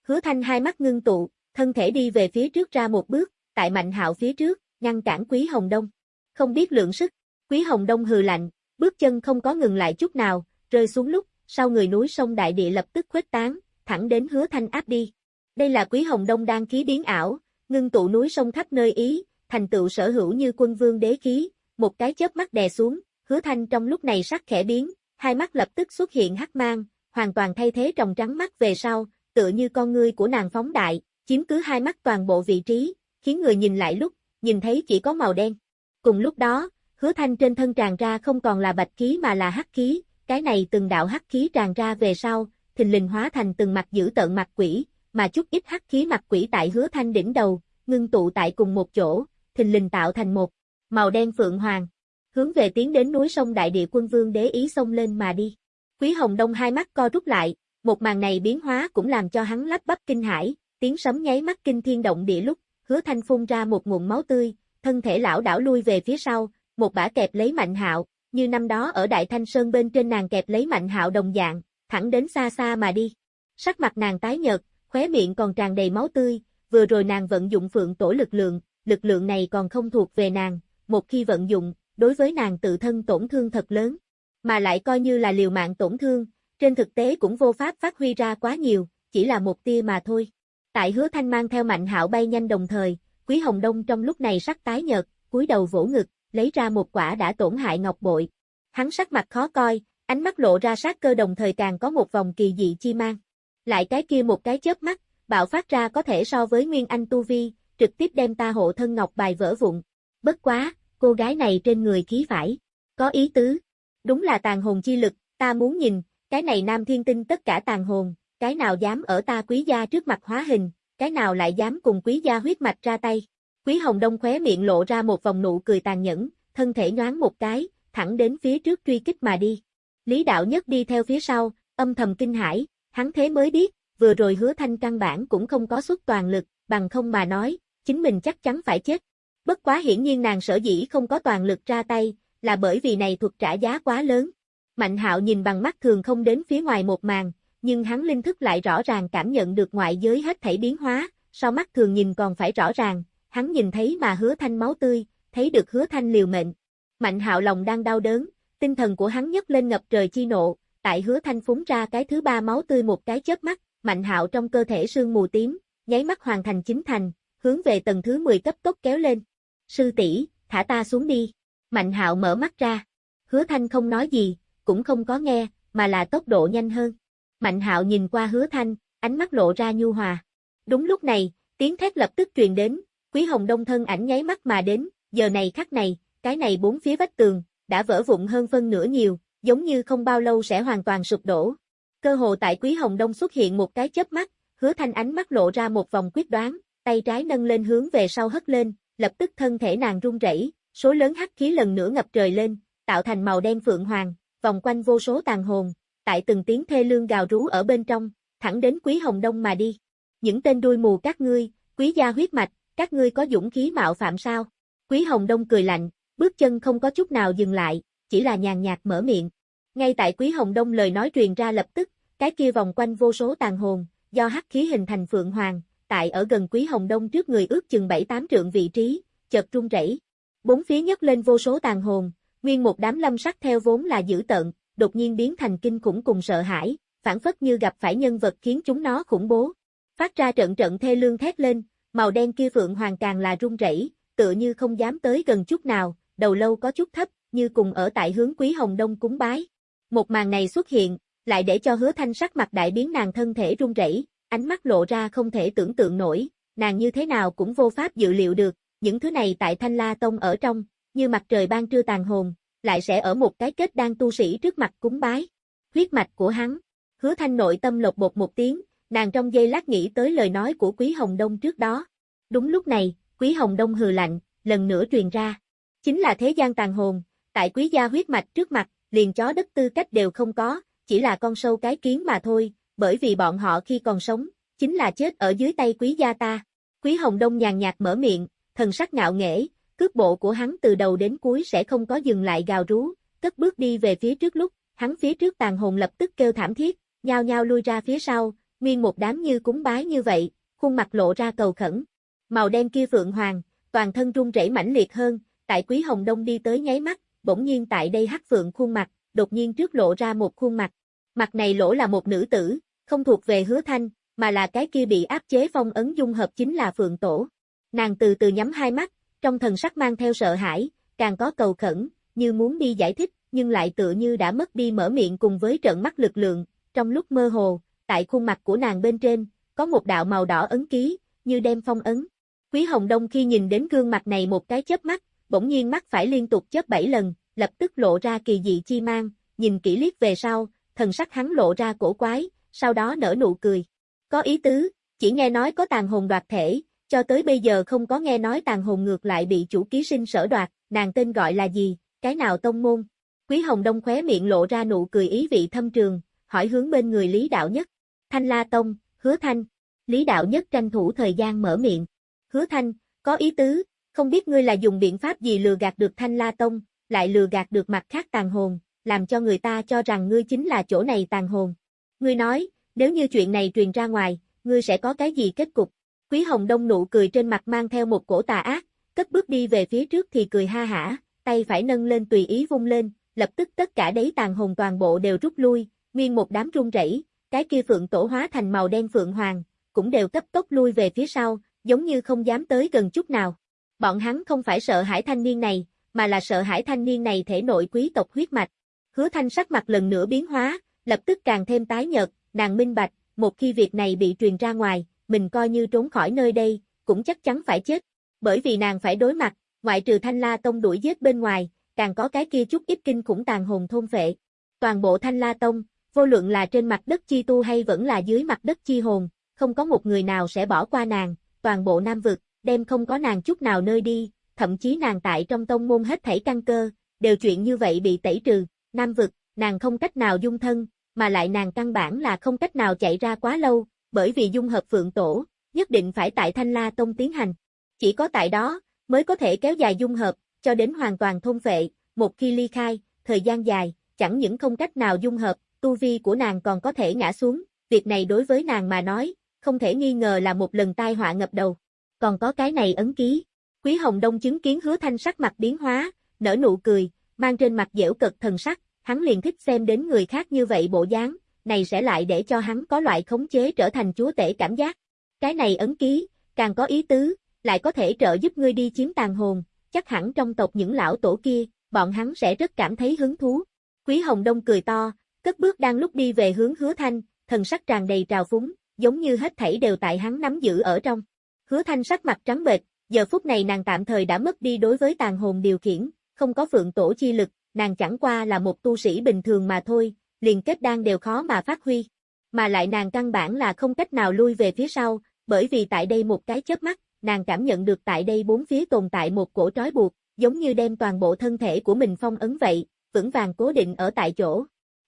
Hứa thanh hai mắt ngưng tụ, thân thể đi về phía trước ra một bước, tại mạnh hạo phía trước, ngăn cản quý hồng đông. Không biết lượng sức, quý hồng đông hừ lạnh, bước chân không có ngừng lại chút nào, rơi xuống lúc, sau người núi sông đại địa lập tức khuếch tán, thẳng đến hứa thanh áp đi. Đây là quý hồng đông đang khí biến ảo, ngưng tụ núi sông khắp nơi ý, thành tựu sở hữu như quân vương đế khí, một cái chớp mắt đè xuống, hứa thanh trong lúc này sắc khẽ biến, hai mắt lập tức xuất hiện hắc mang, hoàn toàn thay thế tròng trắng mắt về sau, tựa như con ngươi của nàng phóng đại, chiếm cứ hai mắt toàn bộ vị trí, khiến người nhìn lại lúc, nhìn thấy chỉ có màu đen. Cùng lúc đó, hứa thanh trên thân tràn ra không còn là bạch khí mà là hắc khí, cái này từng đạo hắc khí tràn ra về sau, thình lình hóa thành từng mặt giữ tợn mặt quỷ, mà chút ít hắc khí mặt quỷ tại hứa thanh đỉnh đầu, ngưng tụ tại cùng một chỗ, thình lình tạo thành một màu đen phượng hoàng. hướng về tiến đến núi sông Đại Địa Quân Vương đế ý sông lên mà đi. Quý Hồng Đông hai mắt co rút lại, một màn này biến hóa cũng làm cho hắn lắp bắp kinh hãi, tiếng sấm nháy mắt kinh thiên động địa lúc, hứa thanh phun ra một nguồn máu tươi, thân thể lão đảo lui về phía sau, một bả kẹp lấy mạnh hạo, như năm đó ở Đại Thanh Sơn bên trên nàng kẹp lấy mạnh hạo đồng dạng, thẳng đến xa xa mà đi. Sắc mặt nàng tái nhợt, khóe miệng còn tràn đầy máu tươi, vừa rồi nàng vận dụng phượng tổ lực lượng, lực lượng này còn không thuộc về nàng, một khi vận dụng, đối với nàng tự thân tổn thương thật lớn, mà lại coi như là liều mạng tổn thương, trên thực tế cũng vô pháp phát huy ra quá nhiều, chỉ là một tia mà thôi. Tại hứa thanh mang theo mạnh hạo bay nhanh đồng thời, quý hồng đông trong lúc này sắc tái nhợt, cúi đầu vỗ ngực, lấy ra một quả đã tổn hại ngọc bội. Hắn sắc mặt khó coi, ánh mắt lộ ra sát cơ đồng thời càng có một vòng kỳ dị chi mang. Lại cái kia một cái chớp mắt, bạo phát ra có thể so với Nguyên Anh Tu Vi, trực tiếp đem ta hộ thân ngọc bài vỡ vụn. Bất quá, cô gái này trên người khí phải. Có ý tứ. Đúng là tàn hồn chi lực, ta muốn nhìn, cái này nam thiên tinh tất cả tàn hồn, cái nào dám ở ta quý gia trước mặt hóa hình, cái nào lại dám cùng quý gia huyết mạch ra tay. Quý Hồng Đông khóe miệng lộ ra một vòng nụ cười tàn nhẫn, thân thể nhoáng một cái, thẳng đến phía trước truy kích mà đi. Lý Đạo Nhất đi theo phía sau, âm thầm kinh hãi, hắn thế mới biết, vừa rồi hứa thanh căn bản cũng không có xuất toàn lực, bằng không mà nói, chính mình chắc chắn phải chết. Bất quá hiển nhiên nàng sở dĩ không có toàn lực ra tay, là bởi vì này thuộc trả giá quá lớn. Mạnh hạo nhìn bằng mắt thường không đến phía ngoài một màn, nhưng hắn linh thức lại rõ ràng cảm nhận được ngoại giới hết thảy biến hóa, sau mắt thường nhìn còn phải rõ ràng, hắn nhìn thấy mà hứa thanh máu tươi, thấy được hứa thanh liều mệnh. Mạnh hạo lòng đang đau đớn, tinh thần của hắn nhấc lên ngập trời chi nộ, tại hứa thanh phúng ra cái thứ ba máu tươi một cái chớp mắt, mạnh hạo trong cơ thể sương mù tím, nháy mắt hoàn thành chính thành, hướng về tầng thứ 10 cấp tốc kéo lên. Sư tỷ, thả ta xuống đi. Mạnh hạo mở mắt ra. Hứa thanh không nói gì, cũng không có nghe, mà là tốc độ nhanh hơn. Mạnh hạo nhìn qua hứa thanh, ánh mắt lộ ra nhu hòa. Đúng lúc này, tiếng thét lập tức truyền đến, quý hồng đông thân ảnh nháy mắt mà đến, giờ này khắc này, cái này bốn phía vách tường, đã vỡ vụn hơn phân nửa nhiều, giống như không bao lâu sẽ hoàn toàn sụp đổ. Cơ hồ tại quý hồng đông xuất hiện một cái chớp mắt, hứa thanh ánh mắt lộ ra một vòng quyết đoán, tay trái nâng lên hướng về sau hất lên, lập tức thân thể nàng rung rẩy, số lớn hắc khí lần nữa ngập trời lên, tạo thành màu đen phượng hoàng, vòng quanh vô số tàn hồn, tại từng tiếng thê lương gào rú ở bên trong, thẳng đến Quý Hồng Đông mà đi. Những tên đuôi mù các ngươi, quý gia huyết mạch, các ngươi có dũng khí mạo phạm sao? Quý Hồng Đông cười lạnh, bước chân không có chút nào dừng lại, chỉ là nhàn nhạt mở miệng. Ngay tại Quý Hồng Đông lời nói truyền ra lập tức, cái kia vòng quanh vô số tàn hồn, do hắc khí hình thành phượng hoàng, tại ở gần Quý Hồng Đông trước người ước chừng 7-8 trượng vị trí, chợt rung rẩy. Bốn phía nhấc lên vô số tàn hồn, nguyên một đám lâm sắc theo vốn là dữ tợn, đột nhiên biến thành kinh khủng cùng sợ hãi, phản phất như gặp phải nhân vật khiến chúng nó khủng bố. Phát ra trận trận thê lương thét lên, màu đen kia phượng hoàng càng là rung rẩy, tựa như không dám tới gần chút nào, đầu lâu có chút thấp, như cùng ở tại hướng Quý Hồng Đông cúng bái. Một màn này xuất hiện, lại để cho hứa thanh sắc mặt đại biến nàng thân thể run rẩy, ánh mắt lộ ra không thể tưởng tượng nổi, nàng như thế nào cũng vô pháp dự liệu được, những thứ này tại Thanh La Tông ở trong, như mặt trời ban trưa tàn hồn, lại sẽ ở một cái kết đang tu sĩ trước mặt cúng bái. Huyết mạch của hắn, hứa thanh nội tâm lột bột một tiếng, nàng trong giây lát nghĩ tới lời nói của Quý Hồng Đông trước đó. Đúng lúc này, Quý Hồng Đông hừ lạnh, lần nữa truyền ra. Chính là thế gian tàn hồn, tại quý gia huyết mạch trước mặt, liền chó đất tư cách đều không có, chỉ là con sâu cái kiến mà thôi, bởi vì bọn họ khi còn sống, chính là chết ở dưới tay quý gia ta. Quý Hồng Đông nhàn nhạt mở miệng, thần sắc ngạo nghễ, cước bộ của hắn từ đầu đến cuối sẽ không có dừng lại gào rú, cất bước đi về phía trước lúc, hắn phía trước tàn hồn lập tức kêu thảm thiết, nhao nhao lui ra phía sau, nguyên một đám như cúng bái như vậy, khuôn mặt lộ ra cầu khẩn. Màu đen kia phượng hoàng, toàn thân run rẩy mãnh liệt hơn, tại Quý Hồng Đông đi tới nháy mắt, bỗng nhiên tại đây hắc phượng khuôn mặt, đột nhiên trước lộ ra một khuôn mặt. Mặt này lỗ là một nữ tử, không thuộc về hứa thanh, mà là cái kia bị áp chế phong ấn dung hợp chính là phượng tổ. Nàng từ từ nhắm hai mắt, trong thần sắc mang theo sợ hãi, càng có cầu khẩn, như muốn đi giải thích, nhưng lại tựa như đã mất đi mở miệng cùng với trận mắt lực lượng, trong lúc mơ hồ, tại khuôn mặt của nàng bên trên, có một đạo màu đỏ ấn ký, như đem phong ấn. Quý Hồng Đông khi nhìn đến gương mặt này một cái chớp mắt, bỗng nhiên mắt phải liên tục chớp bảy lần, lập tức lộ ra kỳ dị chi mang, nhìn kỹ liếc về sau, thần sắc hắn lộ ra cổ quái, sau đó nở nụ cười. Có ý tứ, chỉ nghe nói có tàn hồn đoạt thể, cho tới bây giờ không có nghe nói tàn hồn ngược lại bị chủ ký sinh sở đoạt, nàng tên gọi là gì, cái nào tông môn? Quý Hồng Đông khóe miệng lộ ra nụ cười ý vị thâm trường, hỏi hướng bên người Lý Đạo Nhất. Thanh La Tông, hứa thanh. Lý Đạo Nhất tranh thủ thời gian mở miệng. Hứa thanh, có ý tứ, không biết ngươi là dùng biện pháp gì lừa gạt được Thanh La Tông, lại lừa gạt được mặt khác tàn hồn, làm cho người ta cho rằng ngươi chính là chỗ này tàn hồn. Ngươi nói, nếu như chuyện này truyền ra ngoài, ngươi sẽ có cái gì kết cục? Quý Hồng Đông nụ cười trên mặt mang theo một cổ tà ác, cất bước đi về phía trước thì cười ha hả, tay phải nâng lên tùy ý vung lên, lập tức tất cả đấy tàn hồn toàn bộ đều rút lui, nguyên một đám run rẩy, cái kia phượng tổ hóa thành màu đen phượng hoàng, cũng đều cấp tốc lui về phía sau, giống như không dám tới gần chút nào. Bọn hắn không phải sợ hãi thanh niên này, mà là sợ hãi thanh niên này thể nội quý tộc huyết mạch. Hứa thanh sắc mặt lần nữa biến hóa, lập tức càng thêm tái nhợt, nàng minh bạch, một khi việc này bị truyền ra ngoài, mình coi như trốn khỏi nơi đây, cũng chắc chắn phải chết. Bởi vì nàng phải đối mặt, ngoại trừ thanh la tông đuổi giết bên ngoài, càng có cái kia chút ít kinh khủng tàn hồn thôn phệ. Toàn bộ thanh la tông, vô luận là trên mặt đất chi tu hay vẫn là dưới mặt đất chi hồn, không có một người nào sẽ bỏ qua nàng, toàn bộ nam vực, đem không có nàng chút nào nơi đi, thậm chí nàng tại trong tông môn hết thảy căn cơ, đều chuyện như vậy bị tẩy trừ, nam vực, nàng không cách nào dung thân, mà lại nàng căn bản là không cách nào chạy ra quá lâu, bởi vì dung hợp phượng tổ, nhất định phải tại Thanh La Tông tiến hành. Chỉ có tại đó, mới có thể kéo dài dung hợp, cho đến hoàn toàn thôn phệ, một khi ly khai, thời gian dài, chẳng những không cách nào dung hợp, tu vi của nàng còn có thể ngã xuống, việc này đối với nàng mà nói, không thể nghi ngờ là một lần tai họa ngập đầu. Còn có cái này ấn ký. Quý Hồng Đông chứng kiến hứa thanh sắc mặt biến hóa, nở nụ cười, mang trên mặt dễu cực thần sắc, hắn liền thích xem đến người khác như vậy bộ dáng, này sẽ lại để cho hắn có loại khống chế trở thành chúa tể cảm giác. Cái này ấn ký, càng có ý tứ, lại có thể trợ giúp ngươi đi chiếm tàn hồn, chắc hẳn trong tộc những lão tổ kia, bọn hắn sẽ rất cảm thấy hứng thú. Quý Hồng Đông cười to, cất bước đang lúc đi về hướng hứa thanh, thần sắc tràn đầy trào phúng, giống như hết thảy đều tại hắn nắm giữ ở trong. Hứa thanh sắc mặt trắng bệch, giờ phút này nàng tạm thời đã mất đi đối với tàn hồn điều khiển, không có phượng tổ chi lực, nàng chẳng qua là một tu sĩ bình thường mà thôi, liền kết đan đều khó mà phát huy. Mà lại nàng căn bản là không cách nào lui về phía sau, bởi vì tại đây một cái chớp mắt, nàng cảm nhận được tại đây bốn phía tồn tại một cổ trói buộc, giống như đem toàn bộ thân thể của mình phong ấn vậy, vững vàng cố định ở tại chỗ.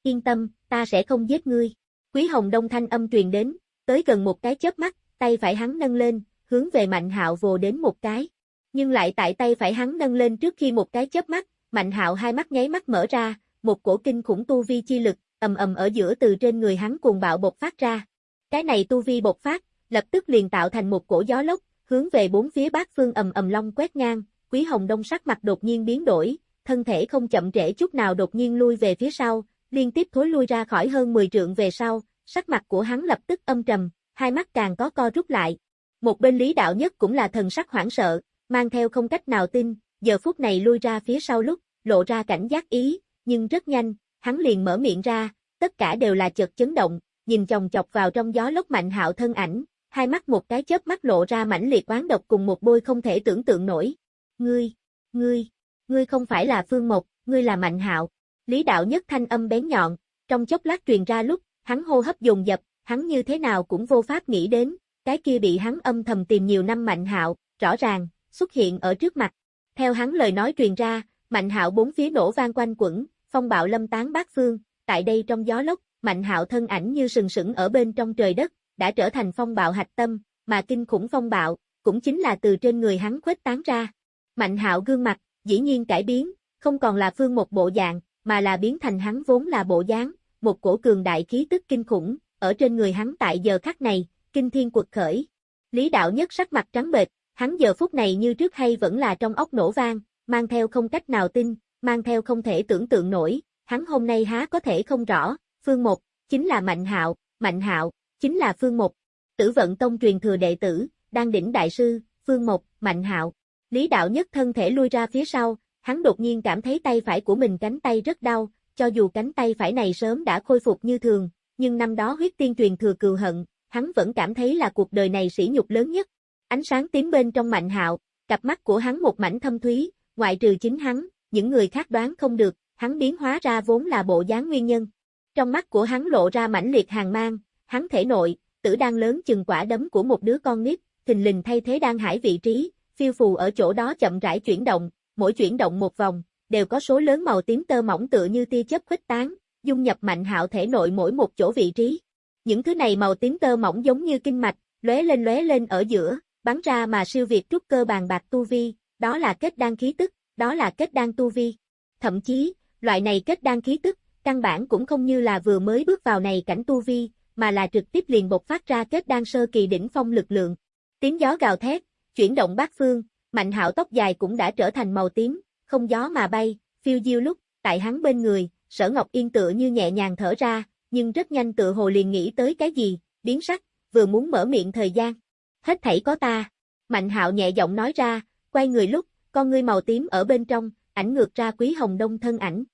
Yên tâm, ta sẽ không giết ngươi. Quý Hồng Đông thanh âm truyền đến, tới gần một cái chớp mắt, tay phải hắn nâng lên, hướng về Mạnh Hạo vồ đến một cái. Nhưng lại tại tay phải hắn nâng lên trước khi một cái chớp mắt, Mạnh Hạo hai mắt nháy mắt mở ra, một cổ kinh khủng tu vi chi lực, ầm ầm ở giữa từ trên người hắn cuồng bạo bộc phát ra. Cái này tu vi bộc phát, lập tức liền tạo thành một cổ gió lốc, hướng về bốn phía bát phương ầm ầm long quét ngang, Quý Hồng Đông sắc mặt đột nhiên biến đổi, thân thể không chậm trễ chút nào đột nhiên lui về phía sau, liên tiếp thối lui ra khỏi hơn 10 trượng về sau, sắc mặt của hắn lập tức âm trầm, hai mắt càng có co rút lại. Một bên lý đạo nhất cũng là thần sắc hoảng sợ, mang theo không cách nào tin, giờ phút này lui ra phía sau lúc, lộ ra cảnh giác ý, nhưng rất nhanh, hắn liền mở miệng ra, tất cả đều là chợt chấn động, nhìn chồng chọc vào trong gió lốc mạnh hạo thân ảnh, hai mắt một cái chớp mắt lộ ra mãnh liệt quán độc cùng một bôi không thể tưởng tượng nổi. Ngươi, ngươi, ngươi không phải là Phương Mộc, ngươi là Mạnh Hạo. Lý đạo nhất thanh âm bén nhọn, trong chốc lát truyền ra lúc, hắn hô hấp dồn dập, hắn như thế nào cũng vô pháp nghĩ đến, cái kia bị hắn âm thầm tìm nhiều năm Mạnh Hạo, rõ ràng, xuất hiện ở trước mặt. Theo hắn lời nói truyền ra, Mạnh Hạo bốn phía nổ vang quanh quẩn, phong bạo lâm tán bát phương, tại đây trong gió lốc, Mạnh Hạo thân ảnh như sừng sững ở bên trong trời đất, đã trở thành phong bạo hạch tâm, mà kinh khủng phong bạo, cũng chính là từ trên người hắn khuếch tán ra. Mạnh Hạo gương mặt, dĩ nhiên cải biến, không còn là phương một bộ dạng, mà là biến thành hắn vốn là bộ dáng, một cổ cường đại khí tức kinh khủng, ở trên người hắn tại giờ khắc này, kinh thiên quật khởi. Lý đạo nhất sắc mặt trắng bệch, hắn giờ phút này như trước hay vẫn là trong ốc nổ vang, mang theo không cách nào tin, mang theo không thể tưởng tượng nổi, hắn hôm nay há có thể không rõ, phương một, chính là Mạnh Hạo, Mạnh Hạo, chính là Phương Một. Tử vận tông truyền thừa đệ tử, đang đỉnh đại sư, Phương Một, Mạnh Hạo. Lý đạo nhất thân thể lui ra phía sau, hắn đột nhiên cảm thấy tay phải của mình cánh tay rất đau, cho dù cánh tay phải này sớm đã khôi phục như thường, nhưng năm đó huyết tiên truyền thừa cừu hận, hắn vẫn cảm thấy là cuộc đời này sỉ nhục lớn nhất. Ánh sáng tím bên trong mạnh hạo, cặp mắt của hắn một mảnh thâm thúy, ngoại trừ chính hắn, những người khác đoán không được, hắn biến hóa ra vốn là bộ dáng nguyên nhân. Trong mắt của hắn lộ ra mãnh liệt hàng mang, hắn thể nội, tử đang lớn chừng quả đấm của một đứa con nít, thình lình thay thế đang hải vị trí, phiêu phù ở chỗ đó chậm rãi chuyển động, mỗi chuyển động một vòng, đều có số lớn màu tím tơ mỏng tựa như tia chớp khuếch tán, dung nhập Mạnh Hạo thể nội mỗi một chỗ vị trí. Những thứ này màu tím tơ mỏng giống như kinh mạch, lóe lên lóe lên ở giữa, bắn ra mà siêu việt trúc cơ bàn bạc tu vi, đó là kết đan khí tức, đó là kết đan tu vi. Thậm chí, loại này kết đan khí tức, căn bản cũng không như là vừa mới bước vào này cảnh tu vi, mà là trực tiếp liền bộc phát ra kết đan sơ kỳ đỉnh phong lực lượng. Tiếng gió gào thét, chuyển động bát phương, Mạnh Hạo tóc dài cũng đã trở thành màu tím, không gió mà bay, phiêu diêu lúc, tại hắn bên người, Sở Ngọc Yên tựa như nhẹ nhàng thở ra, nhưng rất nhanh tựa hồ liền nghĩ tới cái gì, biến sắc, vừa muốn mở miệng thời gian. Hết thảy có ta. Mạnh Hạo nhẹ giọng nói ra, quay người lúc, con ngươi màu tím ở bên trong, ảnh ngược ra Quý Hồng Đông thân ảnh.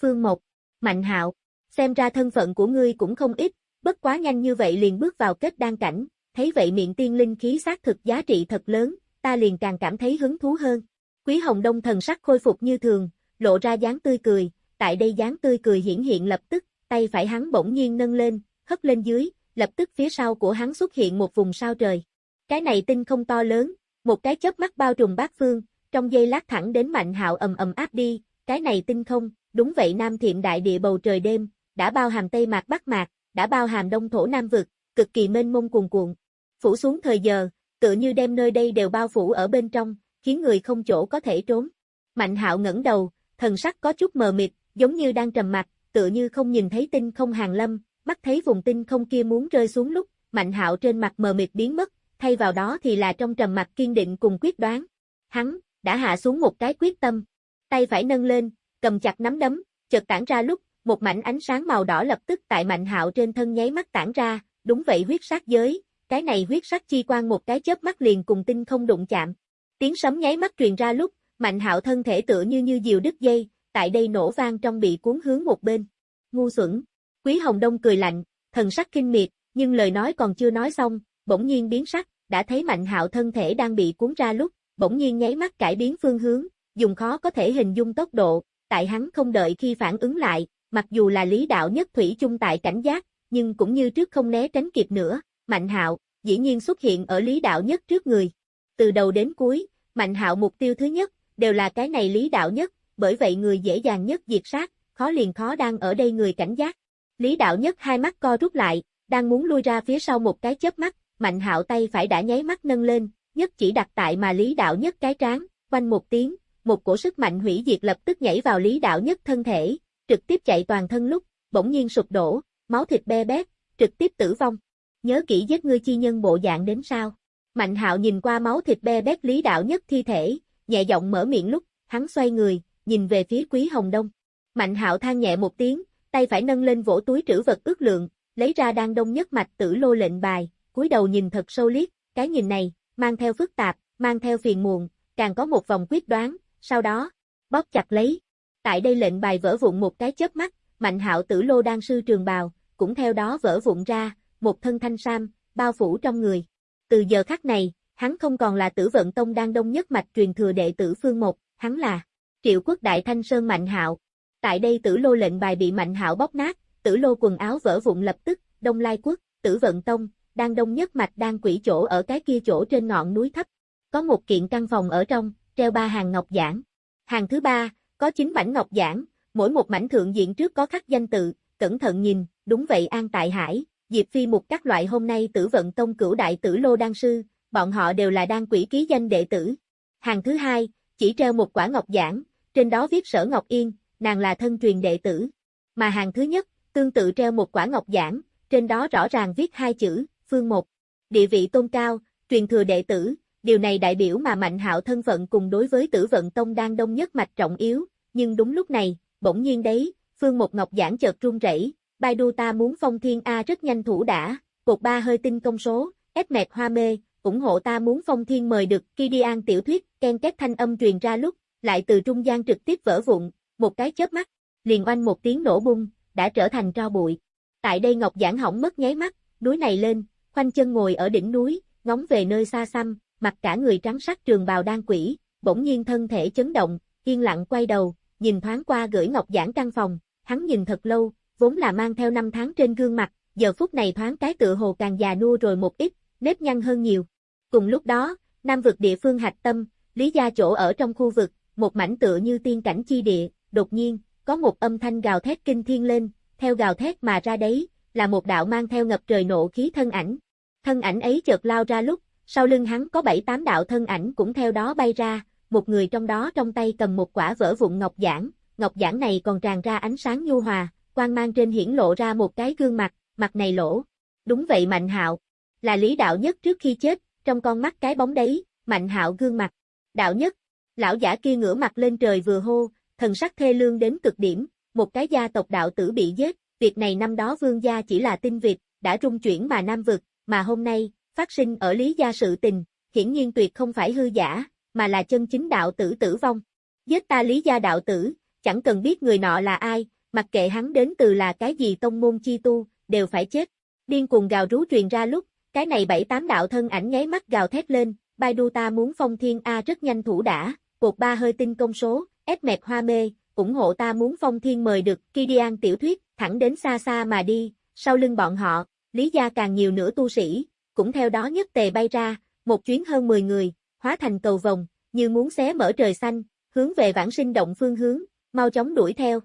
Phương Mộc, Mạnh Hạo, xem ra thân phận của ngươi cũng không ít, bất quá nhanh như vậy liền bước vào kết đan cảnh, thấy vậy miệng tiên linh khí xác thực giá trị thật lớn, ta liền càng cảm thấy hứng thú hơn. Quý Hồng Đông thần sắc khôi phục như thường, lộ ra dáng tươi cười, tại đây dáng tươi cười hiển hiện lập tức, tay phải hắn bỗng nhiên nâng lên, hất lên dưới, lập tức phía sau của hắn xuất hiện một vùng sao trời. Cái này tinh không to lớn, một cái chớp mắt bao trùm bát phương, trong giây lát thẳng đến Mạnh Hạo ầm ầm áp đi, cái này tinh không, đúng vậy Nam Thiệm đại địa bầu trời đêm, đã bao hàm Tây Mạc Bắc Mạc, đã bao hàm Đông Thổ Nam Vực, cực kỳ mênh mông cuồn cuộn. Phủ xuống thời giờ, tựa như đem nơi đây đều bao phủ ở bên trong, khiến người không chỗ có thể trốn. Mạnh Hạo ngẩng đầu, thần sắc có chút mờ mịt, giống như đang trầm mặt, tựa như không nhìn thấy tinh không hàng lâm, mắt thấy vùng tinh không kia muốn rơi xuống lúc, Mạnh Hạo trên mặt mờ mịt biến mất, thay vào đó thì là trong trầm mặt kiên định cùng quyết đoán. Hắn đã hạ xuống một cái quyết tâm, tay phải nâng lên, cầm chặt nắm đấm, chợt tản ra lúc, một mảnh ánh sáng màu đỏ lập tức tại Mạnh Hạo trên thân nháy mắt tản ra, đúng vậy huyết sát giới, cái này huyết sắc chi quang một cái chớp mắt liền cùng tinh không đụng chạm. Tiếng sấm nháy mắt truyền ra lúc, Mạnh Hạo thân thể tựa như như diều đứt dây, tại đây nổ vang trong bị cuốn hướng một bên. Ngu xuẩn. Quý Hồng Đông cười lạnh, thần sắc kinh miệt, nhưng lời nói còn chưa nói xong, bỗng nhiên biến sắc, đã thấy Mạnh Hạo thân thể đang bị cuốn ra lúc, bỗng nhiên nháy mắt cải biến phương hướng, dùng khó có thể hình dung tốc độ, tại hắn không đợi khi phản ứng lại, mặc dù là lý đạo nhất thủy chung tại cảnh giác, nhưng cũng như trước không né tránh kịp nữa, Mạnh Hạo dĩ nhiên xuất hiện ở lý đạo nhất trước người. Từ đầu đến cuối, Mạnh Hạo mục tiêu thứ nhất đều là cái này lý đạo nhất, bởi vậy người dễ dàng nhất diệt sát, khó liền khó đang ở đây người cảnh giác. Lý đạo nhất hai mắt co rút lại, đang muốn lui ra phía sau một cái chớp mắt, Mạnh Hạo tay phải đã nháy mắt nâng lên, nhất chỉ đặt tại mà Lý đạo nhất cái trán, quanh một tiếng, một cổ sức mạnh hủy diệt lập tức nhảy vào Lý đạo nhất thân thể, trực tiếp chạy toàn thân lúc, bỗng nhiên sụp đổ, máu thịt be bét, trực tiếp tử vong. Nhớ kỹ giết ngươi chi nhân bộ dạng đến sao? Mạnh hạo nhìn qua máu thịt be bét lý đạo nhất thi thể, nhẹ giọng mở miệng lúc, hắn xoay người, nhìn về phía quý hồng đông. Mạnh hạo than nhẹ một tiếng, tay phải nâng lên vỗ túi trữ vật ước lượng, lấy ra đang đông nhất mạch tử lô lệnh bài, cúi đầu nhìn thật sâu liếc, cái nhìn này, mang theo phức tạp, mang theo phiền muộn, càng có một vòng quyết đoán, sau đó, bóp chặt lấy. Tại đây lệnh bài vỡ vụn một cái chớp mắt, Mạnh Hạo Tử Lô đang sư trường bào, cũng theo đó vỡ vụn ra, một thân thanh sam, bao phủ trong người. Từ giờ khắc này, hắn không còn là Tử Vận Tông đang đông nhất mạch truyền thừa đệ tử Phương Một, hắn là Triệu Quốc Đại Thanh Sơn Mạnh Hạo. Tại đây Tử Lô lệnh bài bị Mạnh Hạo bóc nát, Tử Lô quần áo vỡ vụn lập tức, Đông Lai Quốc, Tử Vận Tông, đang đông nhất mạch đang quỷ chỗ ở cái kia chỗ trên ngọn núi thấp. Có một kiện căn phòng ở trong, treo ba hàng ngọc giảng. Hàng thứ ba, có chín mảnh ngọc giảng, mỗi một mảnh thượng diện trước có khắc danh tự, cẩn thận nhìn, đúng vậy An Tại Hải, Diệp Phi một các loại hôm nay tử vận tông cửu đại tử lô đan sư, bọn họ đều là đan quỷ ký danh đệ tử. Hàng thứ hai, chỉ treo một quả ngọc giảng, trên đó viết sở Ngọc Yên, nàng là thân truyền đệ tử. Mà hàng thứ nhất, tương tự treo một quả ngọc giảng, trên đó rõ ràng viết hai chữ, phương một. Địa vị tôn cao, truyền thừa đệ tử, điều này đại biểu mà Mạnh Hạo thân phận cùng đối với Tử Vận Tông đang đông nhất mạch trọng yếu, nhưng đúng lúc này, bỗng nhiên đấy, Phương Một Ngọc giảng chợt run rẩy, Baidu ta muốn phong thiên A rất nhanh thủ đã, cột ba hơi tinh công số, ép mẹt hoa mê, ủng hộ ta muốn phong thiên mời được, Kidian an tiểu thuyết, ken két thanh âm truyền ra lúc, lại từ trung gian trực tiếp vỡ vụn, một cái chớp mắt, liền oanh một tiếng nổ bung, đã trở thành tro bụi. Tại đây Ngọc giảng hỏng mất nháy mắt, núi này lên, khoanh chân ngồi ở đỉnh núi, ngóng về nơi xa xăm, mặt cả người trắng sắc trường bào đan quỷ, bỗng nhiên thân thể chấn động, yên lặng quay đầu, nhìn thoáng qua gửi ngọc giảng căn phòng, hắn nhìn thật lâu, vốn là mang theo năm tháng trên gương mặt, giờ phút này thoáng cái tựa hồ càng già nua rồi một ít, nếp nhăn hơn nhiều. Cùng lúc đó, Nam vực địa phương hạch tâm, Lý gia chỗ ở trong khu vực, một mảnh tựa như tiên cảnh chi địa, đột nhiên, có một âm thanh gào thét kinh thiên lên, theo gào thét mà ra đấy, là một đạo mang theo ngập trời nộ khí thân ảnh. Thân ảnh ấy chợt lao ra lúc, sau lưng hắn có bảy tám đạo thân ảnh cũng theo đó bay ra, một người trong đó trong tay cầm một quả vỡ vụn ngọc giản, ngọc giản này còn tràn ra ánh sáng nhu hòa, quang mang trên hiển lộ ra một cái gương mặt, mặt này lỗ. Đúng vậy Mạnh Hạo, là Lý Đạo Nhất trước khi chết, trong con mắt cái bóng đấy, Mạnh Hạo gương mặt. Đạo Nhất, lão giả kia ngửa mặt lên trời vừa hô, thần sắc thê lương đến cực điểm, một cái gia tộc đạo tử bị giết, việc này năm đó vương gia chỉ là tin việt, đã trung chuyển mà nam vực, mà hôm nay, phát sinh ở lý gia sự tình, hiển nhiên tuyệt không phải hư giả, mà là chân chính đạo tử tử vong. Giết ta lý gia đạo tử, chẳng cần biết người nọ là ai, mặc kệ hắn đến từ là cái gì tông môn chi tu, đều phải chết. Điên cuồng gào rú truyền ra lúc, cái này bảy tám đạo thân ảnh nháy mắt gào thét lên, Bai Đu ta muốn phong thiên A rất nhanh thủ đã, cột ba hơi tinh công số, ép mẹt hoa mê, ủng hộ ta muốn phong thiên mời được, Kidian tiểu thuyết, thẳng đến xa xa mà đi, sau lưng bọn họ, lý gia càng nhiều nữa tu sĩ, cũng theo đó nhất tề bay ra, một chuyến hơn 10 người, hóa thành cầu vòng, như muốn xé mở trời xanh, hướng về vãng sinh động phương hướng, mau chóng đuổi theo.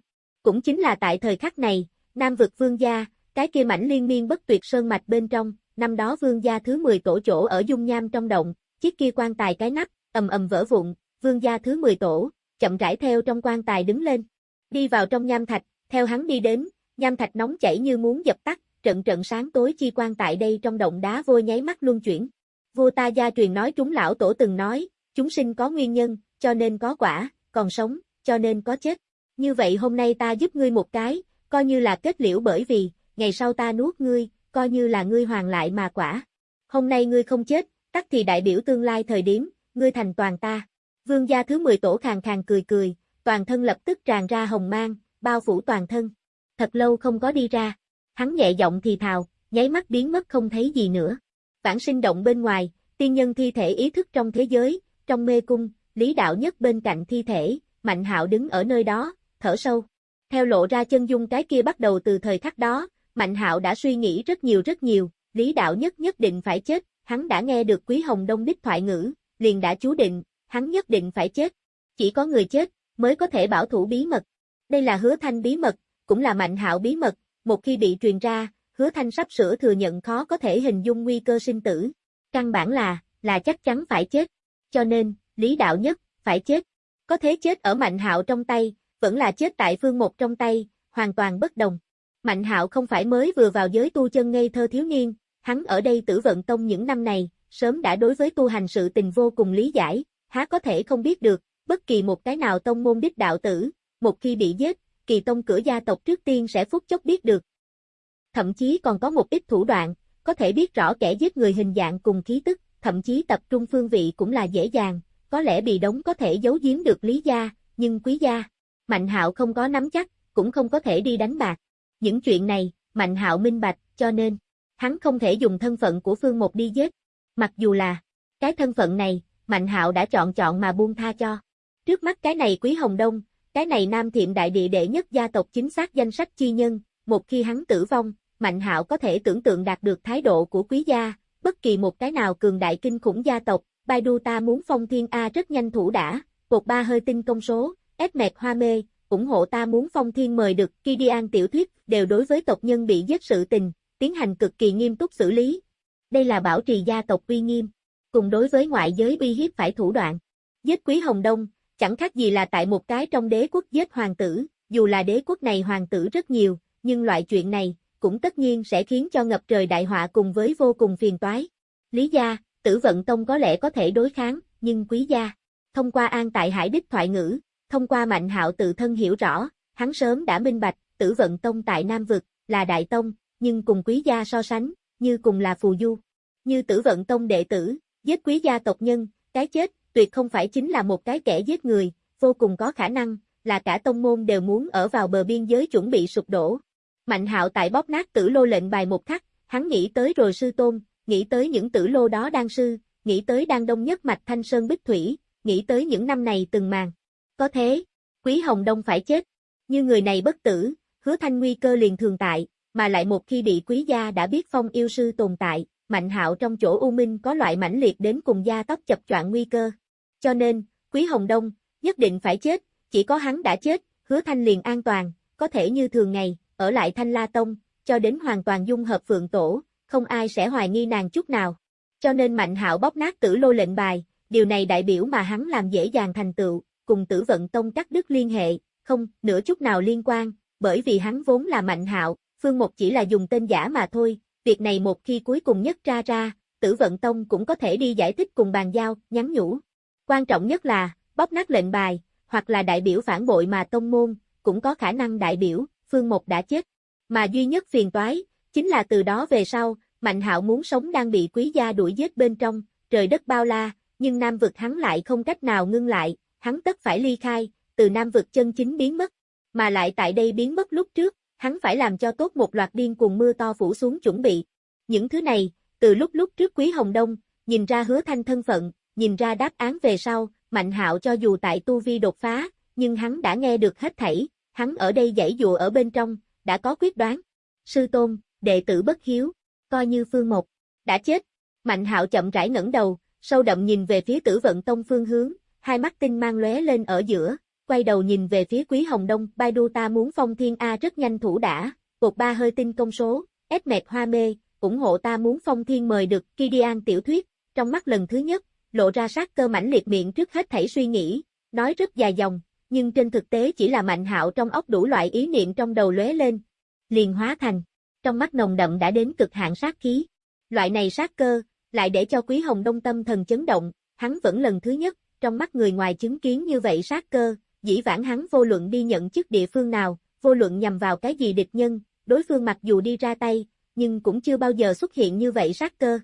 Cũng chính là tại thời khắc này, Nam vực vương gia, cái kia mảnh liên miên bất tuyệt sơn mạch bên trong, năm đó vương gia thứ 10 tổ chỗ ở dung nham trong động, chiếc kia quan tài cái nắp, ầm ầm vỡ vụn, vương gia thứ 10 tổ, chậm rãi theo trong quan tài đứng lên. Đi vào trong nham thạch, theo hắn đi đến, nham thạch nóng chảy như muốn dập tắt, trận trận sáng tối chi quan tại đây trong động đá vôi nháy mắt luân chuyển. Vua ta gia truyền nói chúng lão tổ từng nói, chúng sinh có nguyên nhân, cho nên có quả, còn sống, cho nên có chết. Như vậy hôm nay ta giúp ngươi một cái, coi như là kết liễu bởi vì, ngày sau ta nuốt ngươi, coi như là ngươi hoàn lại mà quả. Hôm nay ngươi không chết, tắc thì đại biểu tương lai thời điểm, ngươi thành toàn ta. Vương gia thứ 10 tổ khàng khàng cười cười, toàn thân lập tức tràn ra hồng mang, bao phủ toàn thân. Thật lâu không có đi ra. Hắn nhẹ giọng thì thào, nháy mắt biến mất không thấy gì nữa. Vãng sinh động bên ngoài, tiên nhân thi thể ý thức trong thế giới, trong mê cung, lý đạo nhất bên cạnh thi thể, mạnh hạo đứng ở nơi đó, thở sâu. Theo lộ ra chân dung cái kia bắt đầu từ thời khắc đó, Mạnh Hạo đã suy nghĩ rất nhiều rất nhiều, Lý Đạo Nhất nhất định phải chết, hắn đã nghe được Quý Hồng Đông đích thoại ngữ, liền đã chú định, hắn nhất định phải chết. Chỉ có người chết, mới có thể bảo thủ bí mật. Đây là hứa thanh bí mật, cũng là Mạnh Hạo bí mật, một khi bị truyền ra, hứa thanh sắp sửa thừa nhận khó có thể hình dung nguy cơ sinh tử. Căn bản là, là chắc chắn phải chết. Cho nên, Lý Đạo Nhất, phải chết. Có thế chết ở Mạnh Hạo trong tay, vẫn là chết tại phương một trong tay, hoàn toàn bất đồng. Mạnh hạo không phải mới vừa vào giới tu chân ngây thơ thiếu niên, hắn ở đây tử vận tông những năm này, sớm đã đối với tu hành sự tình vô cùng lý giải, há có thể không biết được, bất kỳ một cái nào tông môn đích đạo tử, một khi bị giết, kỳ tông cửa gia tộc trước tiên sẽ phút chốc biết được. Thậm chí còn có một ít thủ đoạn, có thể biết rõ kẻ giết người hình dạng cùng khí tức, thậm chí tập trung phương vị cũng là dễ dàng, có lẽ bị đống có thể giấu giếm được lý gia, nhưng quý gia, Mạnh hạo không có nắm chắc, cũng không có thể đi đánh bạc. Những chuyện này, Mạnh hạo minh bạch, cho nên, hắn không thể dùng thân phận của Phương Một đi giết. Mặc dù là, cái thân phận này, Mạnh hạo đã chọn chọn mà buông tha cho. Trước mắt cái này Quý Hồng Đông, cái này Nam Thiệm Đại Địa đệ nhất gia tộc chính xác danh sách chi nhân, một khi hắn tử vong, Mạnh hạo có thể tưởng tượng đạt được thái độ của quý gia, bất kỳ một cái nào cường đại kinh khủng gia tộc, Baidu ta muốn phong thiên A rất nhanh thủ đã, cột ba hơi tinh công số, ép mẹt hoa mê, ủng hộ ta muốn phong thiên mời được Kidian tiểu thuyết đều đối với tộc nhân bị giết sự tình, tiến hành cực kỳ nghiêm túc xử lý. Đây là bảo trì gia tộc uy nghiêm, cùng đối với ngoại giới uy hiếp phải thủ đoạn. Giết quý Hồng Đông, chẳng khác gì là tại một cái trong đế quốc giết hoàng tử, dù là đế quốc này hoàng tử rất nhiều, nhưng loại chuyện này, cũng tất nhiên sẽ khiến cho ngập trời đại họa cùng với vô cùng phiền toái. Lý gia, tử vận tông có lẽ có thể đối kháng, nhưng quý gia, thông qua an tại hải đích thoại ngữ, Thông qua Mạnh Hạo tự thân hiểu rõ, hắn sớm đã minh bạch, tử vận tông tại Nam Vực, là đại tông, nhưng cùng quý gia so sánh, như cùng là phù du. Như tử vận tông đệ tử, giết quý gia tộc nhân, cái chết, tuyệt không phải chính là một cái kẻ giết người, vô cùng có khả năng, là cả tông môn đều muốn ở vào bờ biên giới chuẩn bị sụp đổ. Mạnh hạo tại bóp nát tử lô lệnh bài một khắc, hắn nghĩ tới rồi sư tôn, nghĩ tới những tử lô đó đang sư, nghĩ tới đang đông nhất mạch thanh sơn bích thủy, nghĩ tới những năm này từng màn. Có thế, Quý Hồng Đông phải chết. Như người này bất tử, hứa thanh nguy cơ liền thường tại, mà lại một khi bị quý gia đã biết phong yêu sư tồn tại, mạnh hạo trong chỗ U Minh có loại mãnh liệt đến cùng gia tóc chập choạng nguy cơ. Cho nên, Quý Hồng Đông, nhất định phải chết, chỉ có hắn đã chết, hứa thanh liền an toàn, có thể như thường ngày, ở lại thanh la tông, cho đến hoàn toàn dung hợp phượng tổ, không ai sẽ hoài nghi nàng chút nào. Cho nên Mạnh Hạo bóp nát tử lô lệnh bài, điều này đại biểu mà hắn làm dễ dàng thành tựu, cùng tử vận tông cắt đứt liên hệ, không, nửa chút nào liên quan, bởi vì hắn vốn là Mạnh Hạo, Phương Một chỉ là dùng tên giả mà thôi, việc này một khi cuối cùng nhất ra ra, tử vận tông cũng có thể đi giải thích cùng bàn giao, nhắn nhủ. Quan trọng nhất là, bóp nát lệnh bài, hoặc là đại biểu phản bội mà tông môn, cũng có khả năng đại biểu, Phương Một đã chết. Mà duy nhất phiền toái, chính là từ đó về sau, Mạnh Hạo muốn sống đang bị quý gia đuổi giết bên trong, trời đất bao la, nhưng Nam vực hắn lại không cách nào ngưng lại, hắn tất phải ly khai, từ Nam vực chân chính biến mất. Mà lại tại đây biến mất lúc trước, hắn phải làm cho tốt một loạt điên cuồng mưa to phủ xuống chuẩn bị. Những thứ này, từ lúc lúc trước Quý Hồng Đông, nhìn ra hứa thanh thân phận, nhìn ra đáp án về sau, Mạnh Hạo cho dù tại tu vi đột phá, nhưng hắn đã nghe được hết thảy, hắn ở đây dãy dụ ở bên trong, đã có quyết đoán. Sư tôn, đệ tử bất hiếu, coi như phương một, đã chết. Mạnh Hạo chậm rãi ngẩng đầu, sâu đậm nhìn về phía Tử Vận Tông phương hướng, hai mắt tinh mang lóe lên ở giữa, quay đầu nhìn về phía Quý Hồng Đông, Baidu ta muốn phong thiên A rất nhanh thủ đã, cột ba hơi tinh công số, ép mệt hoa mê, ủng hộ ta muốn phong thiên mời được Kidian tiểu thuyết, trong mắt lần thứ nhất, lộ ra sát cơ mãnh liệt miệng trước hết thảy suy nghĩ, nói rất dài dòng, nhưng trên thực tế chỉ là mạnh hạo trong óc đủ loại ý niệm trong đầu lóe lên, liền hóa thành, trong mắt nồng đậm đã đến cực hạn sát khí. Loại này sát cơ, lại để cho Quý Hồng Đông tâm thần chấn động, hắn vẫn lần thứ nhất, trong mắt người ngoài chứng kiến như vậy sát cơ, dĩ vãng hắn vô luận đi nhận chức địa phương nào, vô luận nhằm vào cái gì địch nhân, đối phương mặc dù đi ra tay, nhưng cũng chưa bao giờ xuất hiện như vậy sát cơ.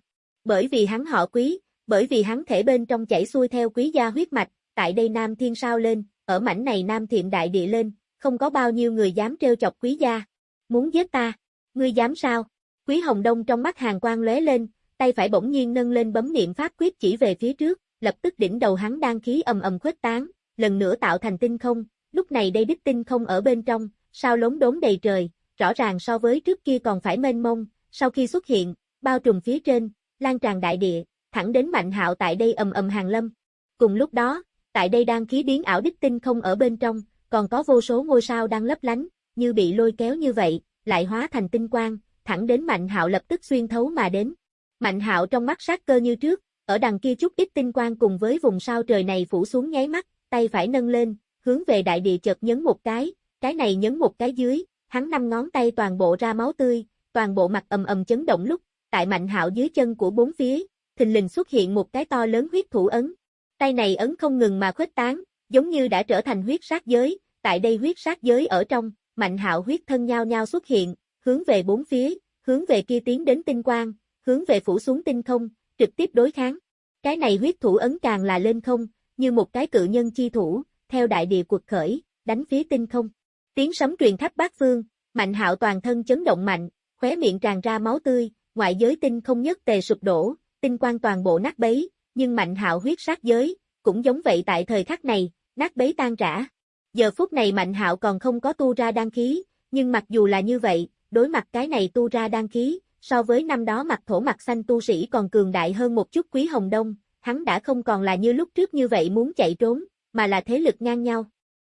Bởi vì hắn họ quý, bởi vì hắn thể bên trong chảy xuôi theo quý gia huyết mạch, tại đây Nam Thiên sao lên, ở mảnh này Nam Thiện Đại Địa lên, không có bao nhiêu người dám trêu chọc quý gia. Muốn giết ta, ngươi dám sao? Quý Hồng Đông trong mắt hàng quang lóe lên, tay phải bỗng nhiên nâng lên bấm niệm pháp quyết chỉ về phía trước, lập tức đỉnh đầu hắn đang khí ầm ầm khuếch tán, lần nữa tạo thành tinh không, lúc này đây đích tinh không ở bên trong, sao lống đốn đầy trời, rõ ràng so với trước kia còn phải mênh mông, sau khi xuất hiện, bao trùm phía trên, lan tràn đại địa, thẳng đến mạnh hạo tại đây ầm ầm hàng lâm. Cùng lúc đó, tại đây đang khí biến ảo đích tinh không ở bên trong, còn có vô số ngôi sao đang lấp lánh, như bị lôi kéo như vậy, lại hóa thành tinh quang, thẳng đến Mạnh Hạo lập tức xuyên thấu mà đến. Mạnh Hạo trong mắt sát cơ như trước, ở đằng kia chút ít tinh quang cùng với vùng sao trời này phủ xuống nháy mắt, tay phải nâng lên, hướng về đại địa chợt nhấn một cái, cái này nhấn một cái dưới, hắn năm ngón tay toàn bộ ra máu tươi, toàn bộ mặt ầm ầm chấn động lúc, tại Mạnh Hạo dưới chân của bốn phía, thình lình xuất hiện một cái to lớn huyết thủ ấn. Tay này ấn không ngừng mà khuếch tán, giống như đã trở thành huyết sát giới, tại đây huyết sát giới ở trong, Mạnh Hạo huyết thân nhau nhau xuất hiện, hướng về bốn phía, hướng về kia tiến đến tinh quang, hướng về phủ xuống tinh không, trực tiếp đối kháng. Cái này huyết thủ ấn càng là lên không, như một cái cự nhân chi thủ, theo đại địa cuộc khởi, đánh phía tinh không. Tiếng sấm truyền khắp bát phương, Mạnh Hạo toàn thân chấn động mạnh, khóe miệng tràn ra máu tươi, ngoại giới tinh không nhất tề sụp đổ, tinh quang toàn bộ nát bấy, nhưng Mạnh Hạo huyết sát giới, cũng giống vậy tại thời khắc này, nát bấy tan rã. Giờ phút này Mạnh Hạo còn không có tu ra đăng khí, nhưng mặc dù là như vậy, đối mặt cái này tu ra đăng khí, so với năm đó mặt thổ mặt xanh tu sĩ còn cường đại hơn một chút quý hồng đông, hắn đã không còn là như lúc trước như vậy muốn chạy trốn, mà là thế lực ngang nhau.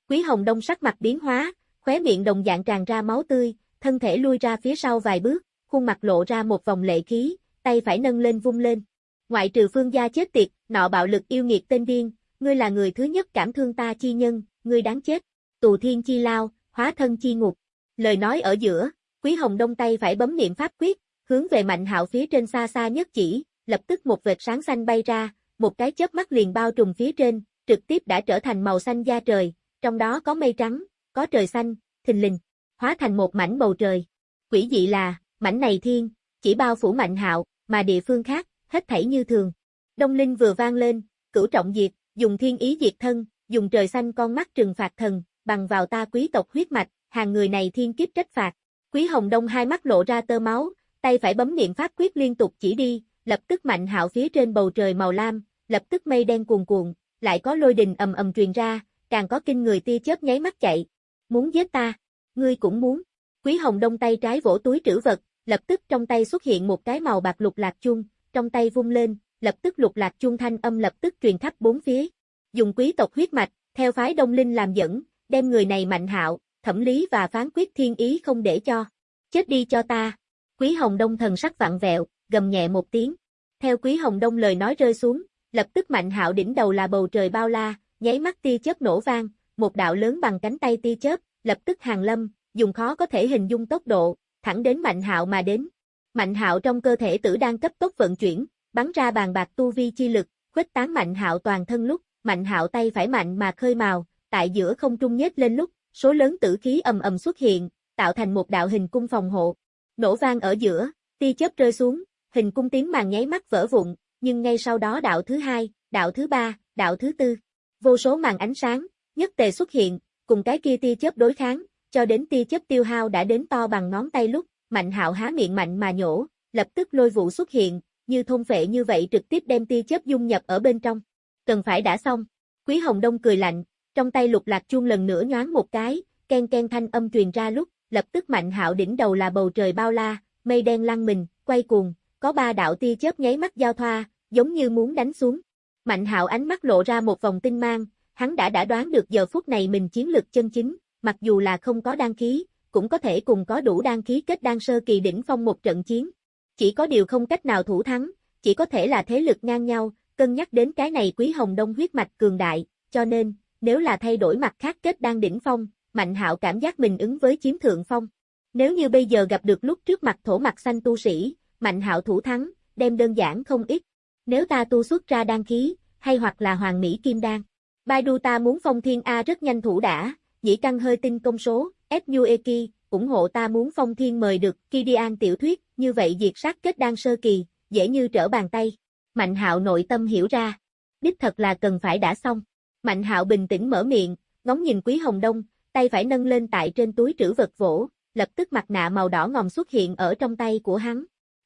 Quý hồng đông sắc mặt biến hóa, khóe miệng đồng dạng tràn ra máu tươi, thân thể lui ra phía sau vài bước, khuôn mặt lộ ra một vòng lệ khí, tay phải nâng lên vung lên. Ngoại trừ phương gia chết tiệt, nọ bạo lực yêu nghiệt tên điên, ngươi là người thứ nhất cảm thương ta chi nhân, ngươi đáng chết. Tù thiên chi lao, hóa thân chi ngục. Lời nói ở giữa, Quý Hồng Đông tay phải bấm niệm pháp quyết, hướng về Mạnh Hạo phía trên xa xa nhất chỉ, lập tức một vệt sáng xanh bay ra, một cái chớp mắt liền bao trùm phía trên, trực tiếp đã trở thành màu xanh da trời, trong đó có mây trắng, có trời xanh, thình lình, hóa thành một mảnh bầu trời. Quỷ dị là, mảnh này thiên, chỉ bao phủ Mạnh Hạo, mà địa phương khác, hết thảy như thường. Đông Linh vừa vang lên, cửu trọng diệt, dùng thiên ý diệt thân, dùng trời xanh con mắt trừng phạt thần, bằng vào ta quý tộc huyết mạch, hàng người này thiên kiếp trách phạt. Quý Hồng Đông hai mắt lộ ra tơ máu, tay phải bấm niệm pháp quyết liên tục chỉ đi, lập tức mạnh hạo phía trên bầu trời màu lam, lập tức mây đen cuồn cuộn, lại có lôi đình ầm ầm truyền ra, càng có kinh người tia chớp nháy mắt chạy. Muốn giết ta, ngươi cũng muốn. Quý Hồng Đông tay trái vỗ túi trữ vật, lập tức trong tay xuất hiện một cái màu bạc lục lạc chung, trong tay vung lên, lập tức lục lạc chung thanh âm lập tức truyền khắp bốn phía. Dùng quý tộc huyết mạch, theo phái Đông Linh làm dẫn, đem người này mạnh hạo, thẩm lý và phán quyết thiên ý không để cho. Chết đi cho ta. Quý Hồng Đông thần sắc vặn vẹo, gầm nhẹ một tiếng. Theo Quý Hồng Đông lời nói rơi xuống, lập tức mạnh hạo đỉnh đầu là bầu trời bao la, nháy mắt tia chớp nổ vang, một đạo lớn bằng cánh tay tia chớp, lập tức hàng lâm, dùng khó có thể hình dung tốc độ, thẳng đến Mạnh Hạo mà đến. Mạnh Hạo trong cơ thể tử đang cấp tốc vận chuyển, bắn ra bàn bạc tu vi chi lực, khuếch tán Mạnh Hạo toàn thân lúc, Mạnh Hạo tay phải mạnh mà khơi màu, tại giữa không trung nhếch lên lúc, số lớn tử khí ầm ầm xuất hiện, tạo thành một đạo hình cung phòng hộ. Nổ vang ở giữa, tia chớp rơi xuống, hình cung tiếng màn nháy mắt vỡ vụn, nhưng ngay sau đó đạo thứ hai, đạo thứ ba, đạo thứ tư, vô số màn ánh sáng, nhất tề xuất hiện, cùng cái kia tia chớp đối kháng, cho đến tia chớp tiêu hao đã đến to bằng ngón tay lúc, Mạnh Hạo há miệng mạnh mà nhổ, lập tức lôi vụ xuất hiện, như thôn vệ như vậy trực tiếp đem tia chớp dung nhập ở bên trong. Cần phải đã xong. Quý Hồng Đông cười lạnh, trong tay lục lạc chuông lần nữa nhoáng một cái, ken ken thanh âm truyền ra lúc, lập tức Mạnh Hạo đỉnh đầu là bầu trời bao la, mây đen lăn mình, quay cuồng, có ba đạo tia chớp nháy mắt giao thoa, giống như muốn đánh xuống. Mạnh Hạo ánh mắt lộ ra một vòng tinh mang, hắn đã đã đoán được giờ phút này mình chiến lực chân chính, mặc dù là không có đăng khí, cũng có thể cùng có đủ đăng khí kết đan sơ kỳ đỉnh phong một trận chiến. Chỉ có điều không cách nào thủ thắng, chỉ có thể là thế lực ngang nhau, cân nhắc đến cái này quý hồng đông huyết mạch cường đại, cho nên, nếu là thay đổi mặt khác kết đan đỉnh phong, Mạnh Hạo cảm giác mình ứng với chiếm thượng phong. Nếu như bây giờ gặp được lúc trước mặt thổ mặt xanh tu sĩ, Mạnh Hạo thủ thắng, đem đơn giản không ít. Nếu ta tu xuất ra đan khí, hay hoặc là hoàng mỹ kim đan. Baidu ta muốn phong thiên A rất nhanh thủ đã, dĩ căn hơi tin công số, FUEK, ủng hộ ta muốn phong thiên mời được Kidian tiểu thuyết, như vậy diệt sát kết đan sơ kỳ, dễ như trở bàn tay. Mạnh hạo nội tâm hiểu ra. Đích thật là cần phải đã xong. Mạnh hạo bình tĩnh mở miệng, ngóng nhìn quý hồng đông, tay phải nâng lên tại trên túi trữ vật vỗ, lập tức mặt nạ màu đỏ ngòm xuất hiện ở trong tay của hắn.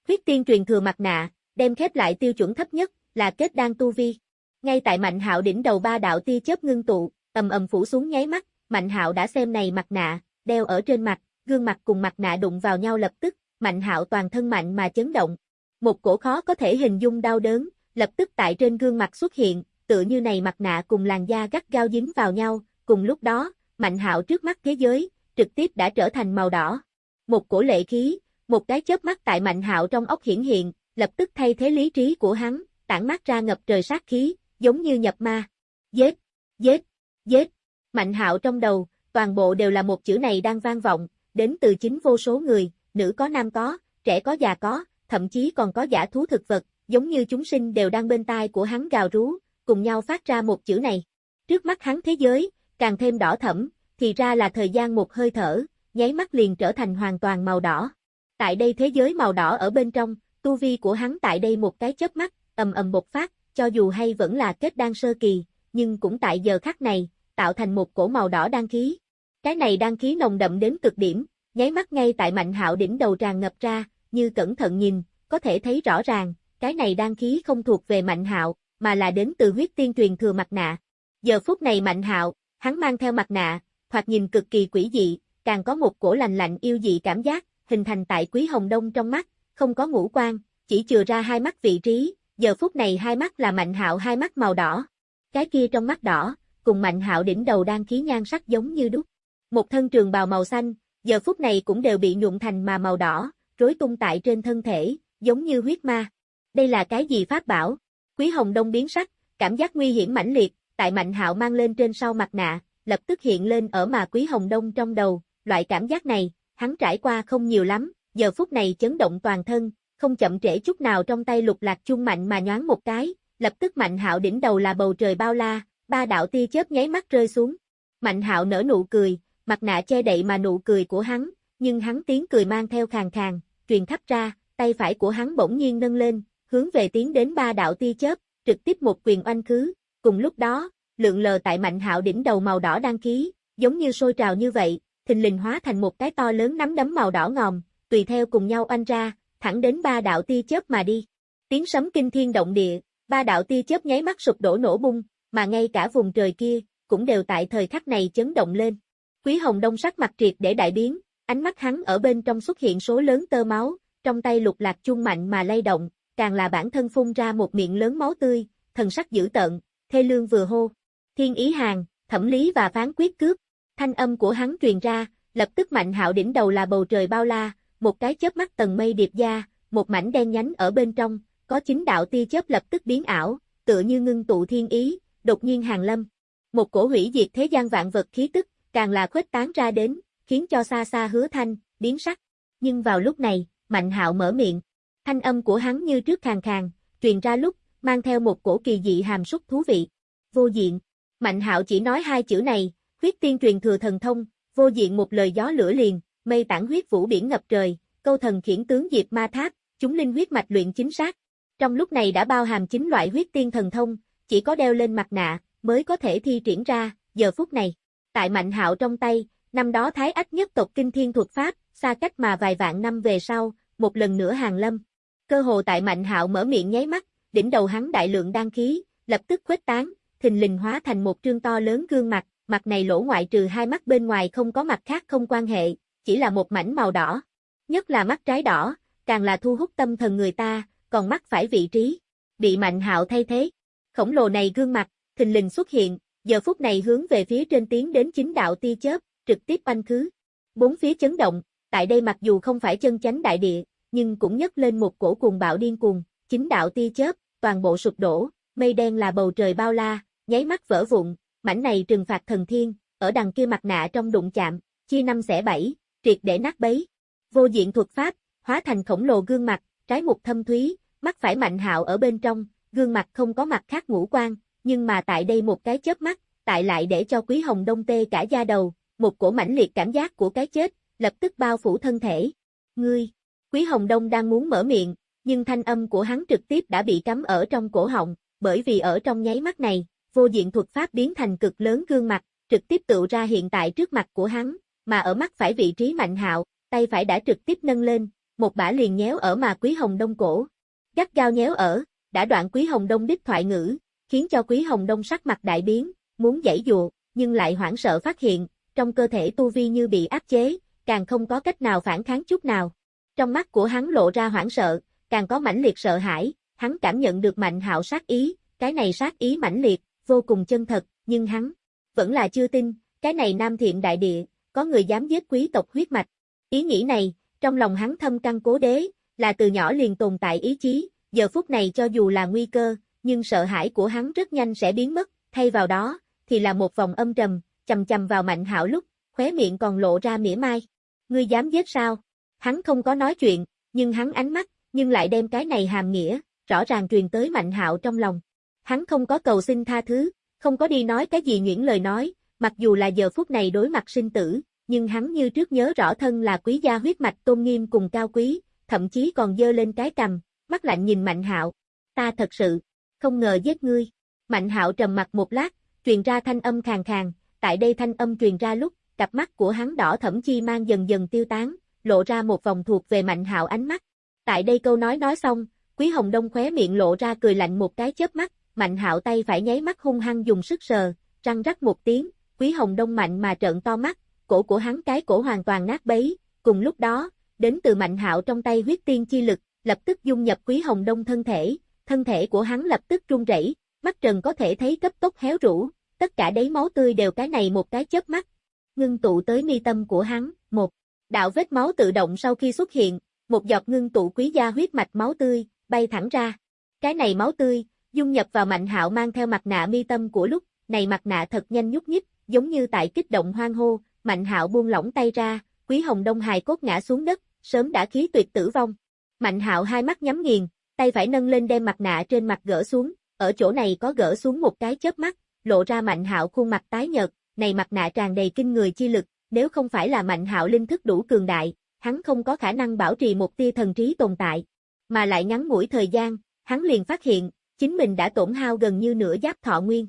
Huyết tiên truyền thừa mặt nạ, đem khép lại tiêu chuẩn thấp nhất, là kết đan tu vi. Ngay tại Mạnh Hạo đỉnh đầu ba đạo tia chớp ngưng tụ, ầm ầm phủ xuống nháy mắt, Mạnh Hạo đã xem này mặt nạ, đeo ở trên mặt, gương mặt cùng mặt nạ đụng vào nhau lập tức, Mạnh Hạo toàn thân mạnh mà chấn động. Một cổ khó có thể hình dung đau đớn, lập tức tại trên gương mặt xuất hiện, tựa như này mặt nạ cùng làn da gắt gao dính vào nhau, cùng lúc đó, Mạnh Hạo trước mắt thế giới, trực tiếp đã trở thành màu đỏ. Một cổ lệ khí, một cái chớp mắt tại Mạnh Hạo trong ốc hiển hiện, lập tức thay thế lý trí của hắn, tản mắt ra ngập trời sát khí, giống như nhập ma. Giết, giết, giết. Mạnh hạo trong đầu, toàn bộ đều là một chữ này đang vang vọng, đến từ chính vô số người, nữ có nam có, trẻ có già có, thậm chí còn có giả thú thực vật, giống như chúng sinh đều đang bên tai của hắn gào rú, cùng nhau phát ra một chữ này. Trước mắt hắn thế giới, càng thêm đỏ thẫm, thì ra là thời gian một hơi thở, nháy mắt liền trở thành hoàn toàn màu đỏ. Tại đây thế giới màu đỏ ở bên trong, tu vi của hắn tại đây một cái chớp mắt, ầm ầm bộc phát, cho dù hay vẫn là kết đan sơ kỳ, nhưng cũng tại giờ khắc này, tạo thành một cổ màu đỏ đan khí. Cái này đan khí nồng đậm đến cực điểm, nháy mắt ngay tại mạnh hạo đỉnh đầu tràn ngập ra, như cẩn thận nhìn, có thể thấy rõ ràng, cái này đan khí không thuộc về mạnh hạo, mà là đến từ huyết tiên truyền thừa mặt nạ. Giờ phút này mạnh hạo, hắn mang theo mặt nạ, hoặc nhìn cực kỳ quỷ dị, càng có một cổ lành lạnh yêu dị cảm giác, hình thành tại quý hồng đông trong mắt, không có ngũ quan, chỉ chừa ra hai mắt vị trí, giờ phút này hai mắt là Mạnh Hạo hai mắt màu đỏ. Cái kia trong mắt đỏ, cùng Mạnh Hạo đỉnh đầu đang khí nhan sắc giống như đúc. Một thân trường bào màu xanh, giờ phút này cũng đều bị nhuộm thành mà màu đỏ, rối tung tại trên thân thể, giống như huyết ma. Đây là cái gì pháp bảo? Quý Hồng Đông biến sắc, cảm giác nguy hiểm mãnh liệt, tại Mạnh Hạo mang lên trên sau mặt nạ, lập tức hiện lên ở mà Quý Hồng Đông trong đầu, loại cảm giác này, hắn trải qua không nhiều lắm, giờ phút này chấn động toàn thân, không chậm trễ chút nào trong tay lục lạc chung mạnh mà nhoáng một cái, lập tức Mạnh Hạo đỉnh đầu là bầu trời bao la, ba đạo tia chớp nháy mắt rơi xuống. Mạnh Hạo nở nụ cười, mặt nạ che đậy mà nụ cười của hắn, nhưng hắn tiếng cười mang theo khàn khàn, truyền khắp ra, tay phải của hắn bỗng nhiên nâng lên, hướng về tiến đến ba đạo tia chớp, trực tiếp một quyền oanh khứ. Cùng lúc đó, lượng lờ tại Mạnh Hạo đỉnh đầu màu đỏ đăng ký, giống như sôi trào như vậy, thình lình hóa thành một cái to lớn nắm đấm màu đỏ ngòm, tùy theo cùng nhau oanh ra, thẳng đến ba đạo tia chớp mà đi. Tiếng sấm kinh thiên động địa, ba đạo tia chớp nháy mắt sụp đổ nổ bung, mà ngay cả vùng trời kia, cũng đều tại thời khắc này chấn động lên. Quý Hồng Đông sắc mặt triệt để đại biến, ánh mắt hắn ở bên trong xuất hiện số lớn tơ máu, trong tay lục lạc chung mạnh mà lay động, càng là bản thân phun ra một miệng lớn máu tươi, thần sắc dữ tợn, thê lương vừa hô. Thiên ý hàng, thẩm lý và phán quyết cướp. Thanh âm của hắn truyền ra, lập tức Mạnh Hạo đỉnh đầu là bầu trời bao la, một cái chớp mắt tầng mây điệp gia, một mảnh đen nhánh ở bên trong, có chính đạo tia chớp lập tức biến ảo, tựa như ngưng tụ thiên ý, đột nhiên hàng lâm. Một cổ hủy diệt thế gian vạn vật khí tức, càng là khuếch tán ra đến, khiến cho xa xa hứa thanh, biến sắc. Nhưng vào lúc này, Mạnh Hạo mở miệng. Thanh âm của hắn như trước khàn khàn, truyền ra lúc, mang theo một cổ kỳ dị hàm súc thú vị. Vô diện. Mạnh Hạo chỉ nói hai chữ này, huyết tiên truyền thừa thần thông, vô diện một lời gió lửa liền, mây tản huyết vũ biển ngập trời, câu thần khiển tướng diệt ma tháp, chúng linh huyết mạch luyện chính xác. Trong lúc này đã bao hàm chính loại huyết tiên thần thông, chỉ có đeo lên mặt nạ, mới có thể thi triển ra, giờ phút này. Tại Mạnh Hạo trong tay, năm đó Thái Ách nhất tộc kinh thiên thuật pháp, xa cách mà vài vạn năm về sau, một lần nữa hàng lâm. Cơ hồ tại Mạnh Hạo mở miệng nháy mắt, đỉnh đầu hắn đại lượng đan khí, lập tức khuếch tán, thình lình hóa thành một trương to lớn gương mặt, mặt này lỗ ngoại trừ hai mắt bên ngoài không có mặt khác không quan hệ, chỉ là một mảnh màu đỏ. Nhất là mắt trái đỏ, càng là thu hút tâm thần người ta, còn mắt phải vị trí, bị Mạnh Hạo thay thế. Khổng lồ này gương mặt, thình lình xuất hiện, giờ phút này hướng về phía trên tiến đến chính đạo ti chớp, trực tiếp banh khứ. Bốn phía chấn động, tại đây mặc dù không phải chân chánh đại địa, nhưng cũng nhấc lên một cổ cuồng bạo điên cuồng, chính đạo tia chớp, toàn bộ sụp đổ, mây đen là bầu trời bao la, nháy mắt vỡ vụn, mảnh này trừng phạt thần thiên, ở đằng kia mặt nạ trong đụng chạm, chia năm xẻ bảy, triệt để nát bấy. Vô diện thuật pháp, hóa thành khổng lồ gương mặt, trái mục thâm thúy, mắt phải mạnh hạo ở bên trong, gương mặt không có mặt khác ngũ quan, nhưng mà tại đây một cái chớp mắt, tại lại để cho quý hồng đông tê cả da đầu, một cổ mãnh liệt cảm giác của cái chết, lập tức bao phủ thân thể. Ngươi, quý hồng đông đang muốn mở miệng, nhưng thanh âm của hắn trực tiếp đã bị cắm ở trong cổ họng, bởi vì ở trong nháy mắt này, vô diện thuật pháp biến thành cực lớn gương mặt, trực tiếp tự ra hiện tại trước mặt của hắn, mà ở mắt phải vị trí mạnh hạo, tay phải đã trực tiếp nâng lên, một bả liền nhéo ở mà quý hồng đông cổ. Gắt gao nhéo ở, đã đoạn quý hồng đông đích thoại ngữ, khiến cho quý hồng đông sắc mặt đại biến, muốn giải dụa, nhưng lại hoảng sợ phát hiện, trong cơ thể tu vi như bị áp chế, càng không có cách nào phản kháng chút nào. Trong mắt của hắn lộ ra hoảng sợ, càng có mãnh liệt sợ hãi, hắn cảm nhận được mạnh hạo sát ý, cái này sát ý mãnh liệt, vô cùng chân thật, nhưng hắn vẫn là chưa tin, cái này nam thiện đại địa, có người dám giết quý tộc huyết mạch. Ý nghĩ này, trong lòng hắn thâm căn cố đế, là từ nhỏ liền tồn tại ý chí, giờ phút này cho dù là nguy cơ, nhưng sợ hãi của hắn rất nhanh sẽ biến mất, thay vào đó, thì là một vòng âm trầm, chầm chầm vào mạnh hạo lúc, khóe miệng còn lộ ra mỉa mai. Ngươi dám giết sao? Hắn không có nói chuyện, nhưng hắn ánh mắt, nhưng lại đem cái này hàm nghĩa, rõ ràng truyền tới mạnh hạo trong lòng. Hắn không có cầu xin tha thứ, không có đi nói cái gì nhuyễn lời nói, mặc dù là giờ phút này đối mặt sinh tử, nhưng hắn như trước nhớ rõ thân là quý gia huyết mạch tôn nghiêm cùng cao quý, thậm chí còn dơ lên cái cầm, mắt lạnh nhìn Mạnh Hạo. Ta thật sự, không ngờ giết ngươi. Mạnh Hạo trầm mặt một lát, truyền ra thanh âm khàn khàn, tại đây thanh âm truyền ra lúc, cặp mắt của hắn đỏ thẫm chi mang dần dần tiêu tán, lộ ra một vòng thuộc về Mạnh Hạo ánh mắt. Tại đây câu nói nói xong, Quý Hồng Đông khóe miệng lộ ra cười lạnh một cái chớp mắt, Mạnh Hạo tay phải nháy mắt hung hăng dùng sức sờ, răng rắc một tiếng, Quý Hồng Đông mạnh mà trợn to mắt, cổ của hắn cái cổ hoàn toàn nát bấy, cùng lúc đó, đến từ Mạnh Hạo trong tay huyết tiên chi lực, lập tức dung nhập Quý Hồng Đông thân thể, thân thể của hắn lập tức run rẩy, mắt trần có thể thấy cấp tốc héo rũ, tất cả đấy máu tươi đều cái này một cái chớp mắt, ngưng tụ tới mi tâm của hắn, một đạo vết máu tự động sau khi xuất hiện, một giọt ngưng tụ quý gia huyết mạch máu tươi, bay thẳng ra. Cái này máu tươi, dung nhập vào mạnh hạo mang theo mặt nạ mi tâm của lúc, này mặt nạ thật nhanh nhúc nhích, giống như tại kích động hoang hô, mạnh hạo buông lỏng tay ra, quý hồng đông hài cốt ngã xuống đất, sớm đã khí tuyệt tử vong. Mạnh hạo hai mắt nhắm nghiền, tay phải nâng lên đem mặt nạ trên mặt gỡ xuống, ở chỗ này có gỡ xuống một cái chớp mắt, lộ ra mạnh hạo khuôn mặt tái nhợt, này mặt nạ tràn đầy kinh người chi lực, nếu không phải là mạnh hạo linh thức đủ cường đại, hắn không có khả năng bảo trì một tia thần trí tồn tại. Mà lại ngắn ngủi thời gian, hắn liền phát hiện, chính mình đã tổn hao gần như nửa giáp thọ nguyên.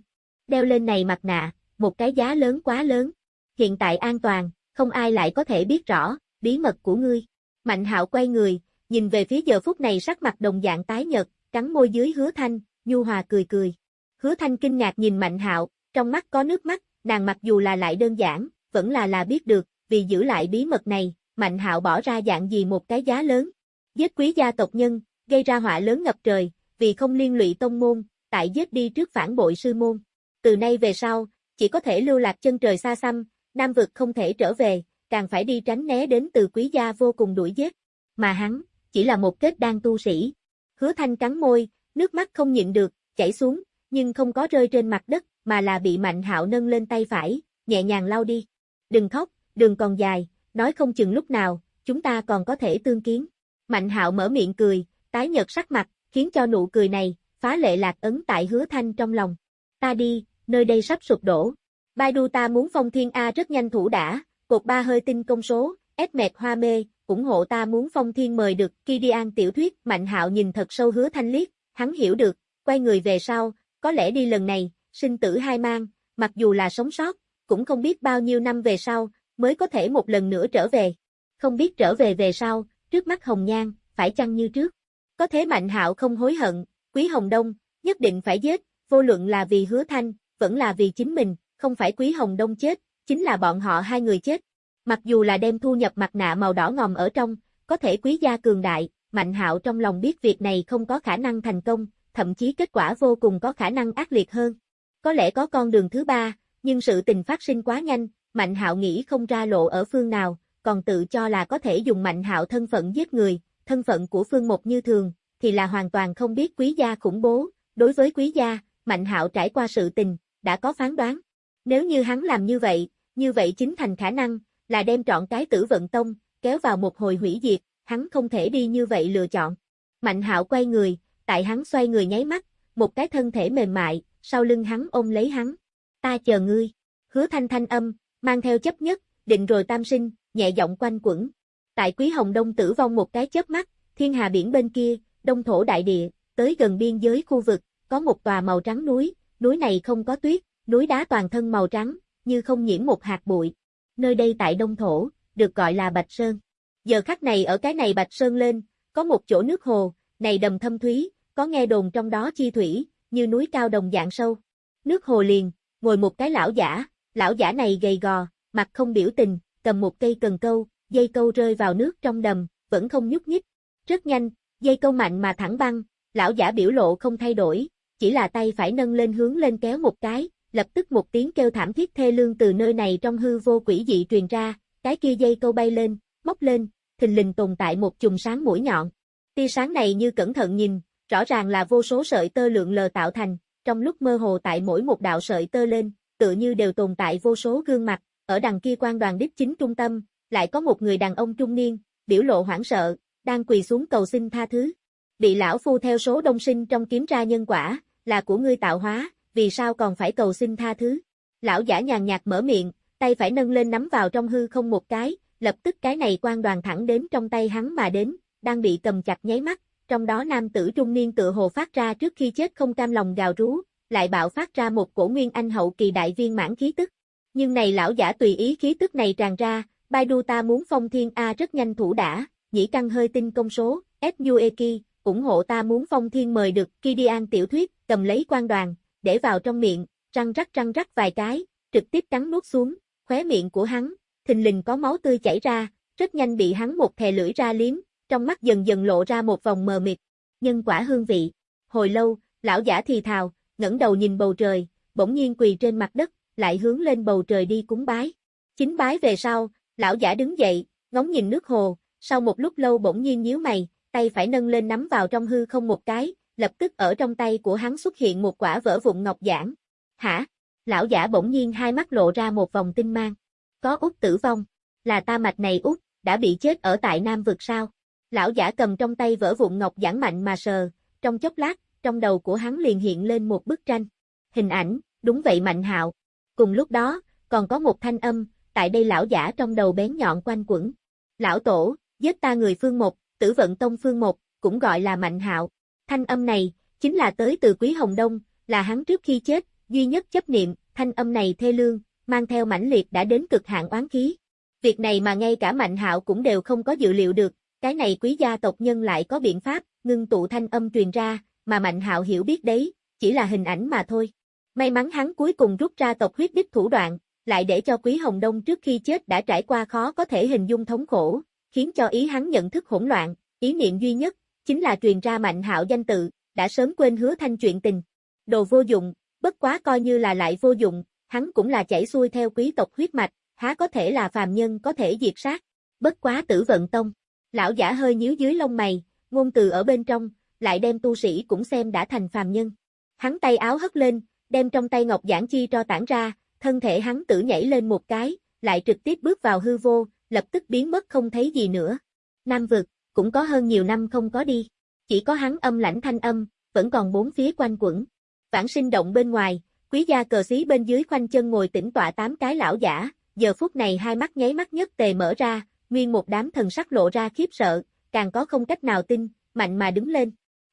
Đeo lên này mặt nạ, một cái giá lớn quá lớn. Hiện tại an toàn, không ai lại có thể biết rõ, bí mật của ngươi. Mạnh hạo quay người, nhìn về phía giờ phút này sắc mặt đồng dạng tái nhợt, cắn môi dưới hứa thanh, nhu hòa cười cười. Hứa thanh kinh ngạc nhìn mạnh hạo, trong mắt có nước mắt, nàng mặc dù là lại đơn giản, vẫn là là biết được, vì giữ lại bí mật này, mạnh hạo bỏ ra dạng gì một cái giá lớn. Giết quý gia tộc nhân, gây ra họa lớn ngập trời, vì không liên lụy tông môn, tại giết đi trước phản bội sư môn. Từ nay về sau, chỉ có thể lưu lạc chân trời xa xăm, Nam vực không thể trở về, càng phải đi tránh né đến từ quý gia vô cùng đuổi giết. Mà hắn, chỉ là một kết đang tu sĩ. Hứa thanh cắn môi, nước mắt không nhịn được, chảy xuống, nhưng không có rơi trên mặt đất, mà là bị Mạnh Hạo nâng lên tay phải, nhẹ nhàng lau đi. Đừng khóc, đường còn dài, nói không chừng lúc nào, chúng ta còn có thể tương kiến. Mạnh Hạo mở miệng cười, tái nhợt sắc mặt, khiến cho nụ cười này, phá lệ lạc ấn tại hứa thanh trong lòng. Ta đi, nơi đây sắp sụp đổ. Baidu ta muốn phong thiên A rất nhanh thủ đã, cột ba hơi tinh công số, ép mệt hoa mê, ủng hộ ta muốn phong thiên mời được, Kidian tiểu thuyết, Mạnh Hạo nhìn thật sâu hứa thanh liếc, hắn hiểu được, quay người về sau, có lẽ đi lần này, sinh tử hai mang, mặc dù là sống sót, cũng không biết bao nhiêu năm về sau, mới có thể một lần nữa trở về. Không biết trở về về sau, trước mắt hồng nhan, phải chăng như trước. Có thế Mạnh Hạo không hối hận, Quý Hồng Đông, nhất định phải giết, vô luận là vì hứa thanh, vẫn là vì chính mình, không phải Quý Hồng Đông chết, chính là bọn họ hai người chết. Mặc dù là đem thu nhập mặt nạ màu đỏ ngòm ở trong, có thể quý gia cường đại, Mạnh Hạo trong lòng biết việc này không có khả năng thành công, thậm chí kết quả vô cùng có khả năng ác liệt hơn. Có lẽ có con đường thứ ba, nhưng sự tình phát sinh quá nhanh, Mạnh Hạo nghĩ không ra lộ ở phương nào, còn tự cho là có thể dùng Mạnh Hạo thân phận giết người, thân phận của Phương Một như thường, thì là hoàn toàn không biết quý gia khủng bố, đối với quý gia, Mạnh Hạo trải qua sự tình, đã có phán đoán. Nếu như hắn làm như vậy, như vậy chính thành khả năng, là đem trọn cái tử vận tông, kéo vào một hồi hủy diệt, hắn không thể đi như vậy lựa chọn. Mạnh Hạo quay người, tại hắn xoay người nháy mắt, một cái thân thể mềm mại, sau lưng hắn ôm lấy hắn. Ta chờ ngươi. Hứa thanh thanh âm, mang theo chấp nhất, định rồi tam sinh, nhẹ giọng quanh quẩn. Tại Quý Hồng Đông tử vong một cái chớp mắt, thiên hà biển bên kia, đông thổ đại địa, tới gần biên giới khu vực, có một tòa màu trắng núi, núi này không có tuyết, núi đá toàn thân màu trắng, như không nhiễm một hạt bụi. Nơi đây tại đông thổ, được gọi là Bạch Sơn. Giờ khắc này ở cái này Bạch Sơn lên, có một chỗ nước hồ, này đầm thâm thúy, có nghe đồn trong đó chi thủy, như núi cao đồng dạng sâu. Nước hồ liền, ngồi một cái lão giả, lão giả này gầy gò, mặt không biểu tình, cầm một cây cần câu, dây câu rơi vào nước trong đầm, vẫn không nhúc nhích. Rất nhanh, dây câu mạnh mà thẳng băng, lão giả biểu lộ không thay đổi, chỉ là tay phải nâng lên hướng lên kéo một cái, lập tức một tiếng kêu thảm thiết thê lương từ nơi này trong hư vô quỷ dị truyền ra, cái kia dây câu bay lên, móc lên, thình lình tồn tại một chùm sáng mũi nhọn. Tia sáng này như cẩn thận nhìn, rõ ràng là vô số sợi tơ lượng lờ tạo thành, trong lúc mơ hồ tại mỗi một đạo sợi tơ lên, tự như đều tồn tại vô số gương mặt, ở đằng kia quan đoàn đích chính trung tâm, lại có một người đàn ông trung niên, biểu lộ hoảng sợ, đang quỳ xuống cầu xin tha thứ. Bị lão phu theo số đông sinh trong kiếm ra nhân quả, là của ngươi tạo hóa, vì sao còn phải cầu xin tha thứ. Lão giả nhàn nhạt mở miệng, tay phải nâng lên nắm vào trong hư không một cái, lập tức cái này quan đoàn thẳng đến trong tay hắn mà đến, đang bị cầm chặt nháy mắt, trong đó nam tử trung niên tự hồ phát ra trước khi chết không cam lòng gào rú, lại bạo phát ra một cổ nguyên anh hậu kỳ đại viên mãn khí tức. Nhưng này lão giả tùy ý khí tức này tràn ra, Baidu ta muốn phong thiên A rất nhanh thủ đã, nhĩ căn hơi tinh công số, FUEK, ủng hộ ta muốn phong thiên mời được Kidian tiểu thuyết, cầm lấy quan đoàn, để vào trong miệng, răng rắc răng rắc vài cái, trực tiếp cắn nuốt xuống, khóe miệng của hắn, thình lình có máu tươi chảy ra, rất nhanh bị hắn một thè lưỡi ra liếm, trong mắt dần dần lộ ra một vòng mờ mịt. Nhân quả hương vị. Hồi lâu, lão giả thì thào, ngẩng đầu nhìn bầu trời, bỗng nhiên quỳ trên mặt đất, lại hướng lên bầu trời đi cúng bái. Chính bái về sau, lão giả đứng dậy, ngóng nhìn nước hồ, sau một lúc lâu bỗng nhiên nhíu mày, tay phải nâng lên nắm vào trong hư không một cái, lập tức ở trong tay của hắn xuất hiện một quả vỡ vụn ngọc giản. Hả? Lão giả bỗng nhiên hai mắt lộ ra một vòng tinh mang. Có út tử vong. Là ta mạch này út, đã bị chết ở tại Nam vực sao? Lão giả cầm trong tay vỡ vụn ngọc giản mạnh mà sờ, trong chốc lát, trong đầu của hắn liền hiện lên một bức tranh. Hình ảnh, đúng vậy Mạnh Hạo. Cùng lúc đó, còn có một thanh âm, tại đây lão giả trong đầu bén nhọn quanh quẩn. Lão tổ, giết ta người phương một, tử vận tông phương một, cũng gọi là Mạnh Hạo. Thanh âm này, chính là tới từ Quý Hồng Đông, là hắn trước khi chết, duy nhất chấp niệm, thanh âm này thê lương, mang theo mãnh liệt đã đến cực hạn oán khí. Việc này mà ngay cả Mạnh Hạo cũng đều không có dự liệu được, cái này quý gia tộc nhân lại có biện pháp, ngưng tụ thanh âm truyền ra, mà Mạnh Hạo hiểu biết đấy, chỉ là hình ảnh mà thôi. May mắn hắn cuối cùng rút ra tộc huyết đích thủ đoạn, lại để cho Quý Hồng Đông trước khi chết đã trải qua khó có thể hình dung thống khổ, khiến cho ý hắn nhận thức hỗn loạn, ý niệm duy nhất, chính là truyền ra Mạnh Hạo danh tự, đã sớm quên hứa thanh chuyện tình. Đồ vô dụng, bất quá coi như là lại vô dụng, hắn cũng là chảy xuôi theo quý tộc huyết mạch, há có thể là phàm nhân có thể diệt sát. Bất quá tử vận tông. Lão giả hơi nhíu dưới lông mày, ngôn từ ở bên trong, lại đem tu sĩ cũng xem đã thành phàm nhân. Hắn tay áo hất lên, đem trong tay ngọc giảng chi cho tản ra, thân thể hắn tử nhảy lên một cái, lại trực tiếp bước vào hư vô, lập tức biến mất không thấy gì nữa. Nam vực, cũng có hơn nhiều năm không có đi. Chỉ có hắn âm lãnh thanh âm, vẫn còn bốn phía quanh quẩn. Vãng sinh động bên ngoài, quý gia cờ xí bên dưới khoanh chân ngồi tĩnh tọa tám cái lão giả, giờ phút này hai mắt nháy mắt nhất tề mở ra, nguyên một đám thần sắc lộ ra khiếp sợ, càng có không cách nào tin, mạnh mà đứng lên.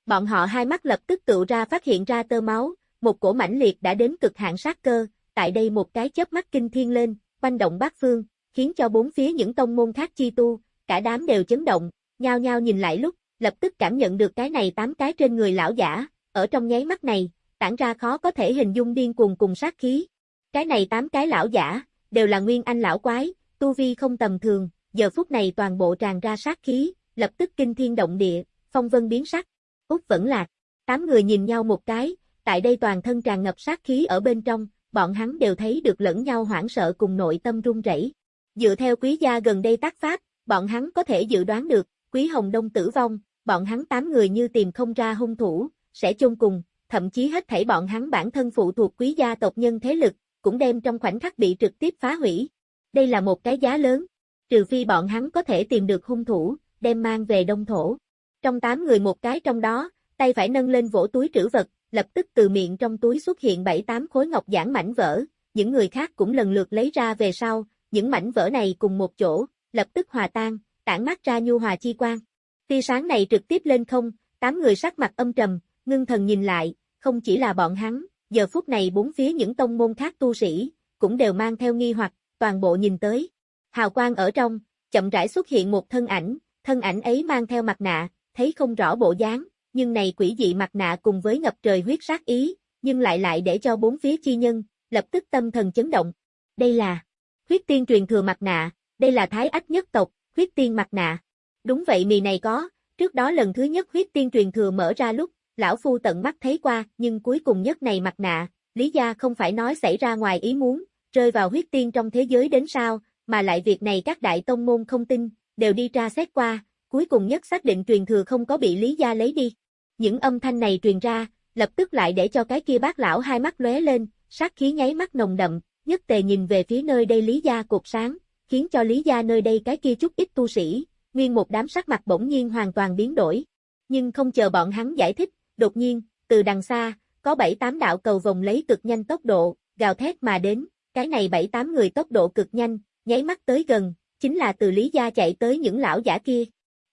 Bọn họ hai mắt lập tức tự ra phát hiện ra tơ máu, một cổ mãnh liệt đã đến cực hạn sát cơ, tại đây một cái chớp mắt kinh thiên lên, quanh động bát phương, khiến cho bốn phía những tông môn khác chi tu, cả đám đều chấn động, nhao nhao nhìn lại lúc, lập tức cảm nhận được cái này tám cái trên người lão giả, ở trong nháy mắt này, tản ra khó có thể hình dung điên cuồng cùng sát khí. Cái này tám cái lão giả, đều là nguyên anh lão quái, tu vi không tầm thường, giờ phút này toàn bộ tràn ra sát khí, lập tức kinh thiên động địa, phong vân biến sắc. Úc vẫn lạc, tám người nhìn nhau một cái, tại đây toàn thân tràn ngập sát khí ở bên trong, bọn hắn đều thấy được lẫn nhau hoảng sợ cùng nội tâm run rẩy. Dựa theo quý gia gần đây tác pháp, bọn hắn có thể dự đoán được, quý hồng đông tử vong, bọn hắn tám người như tìm không ra hung thủ, sẽ chung cùng, thậm chí hết thảy bọn hắn bản thân phụ thuộc quý gia tộc nhân thế lực, cũng đem trong khoảnh khắc bị trực tiếp phá hủy. Đây là một cái giá lớn, trừ phi bọn hắn có thể tìm được hung thủ, đem mang về đông thổ. Trong tám người một cái trong đó, tay phải nâng lên vỗ túi trữ vật, lập tức từ miệng trong túi xuất hiện bảy tám khối ngọc giản mảnh vỡ, những người khác cũng lần lượt lấy ra về sau, những mảnh vỡ này cùng một chỗ, lập tức hòa tan, tản mát ra nhu hòa chi quang. Tia sáng này trực tiếp lên không, tám người sắc mặt âm trầm, ngưng thần nhìn lại, không chỉ là bọn hắn, giờ phút này bốn phía những tông môn khác tu sĩ, cũng đều mang theo nghi hoặc, toàn bộ nhìn tới. Hào quang ở trong, chậm rãi xuất hiện một thân ảnh, thân ảnh ấy mang theo mặt nạ, thấy không rõ bộ dáng, nhưng này quỷ dị mặt nạ cùng với ngập trời huyết sát ý, nhưng lại lại để cho bốn phía chi nhân, lập tức tâm thần chấn động. Đây là huyết tiên truyền thừa mặt nạ, đây là thái ách nhất tộc, huyết tiên mặt nạ. Đúng vậy mì này có, trước đó lần thứ nhất huyết tiên truyền thừa mở ra lúc, lão phu tận mắt thấy qua, nhưng cuối cùng nhất này mặt nạ, lý gia không phải nói xảy ra ngoài ý muốn, rơi vào huyết tiên trong thế giới đến sao, mà lại việc này các đại tông môn không tin, đều đi tra xét qua, cuối cùng nhất xác định truyền thừa không có bị lý gia lấy đi. Những âm thanh này truyền ra, lập tức lại để cho cái kia bác lão hai mắt lóe lên, sát khí nháy mắt nồng đậm, nhất tề nhìn về phía nơi đây lý gia cột sáng, khiến cho lý gia nơi đây cái kia chút ít tu sĩ, nguyên một đám sắc mặt bỗng nhiên hoàn toàn biến đổi. Nhưng không chờ bọn hắn giải thích, đột nhiên, từ đằng xa, có bảy tám đạo cầu vòng lấy cực nhanh tốc độ, gào thét mà đến, cái này bảy tám người tốc độ cực nhanh, nháy mắt tới gần, chính là từ Lý Gia chạy tới những lão giả kia.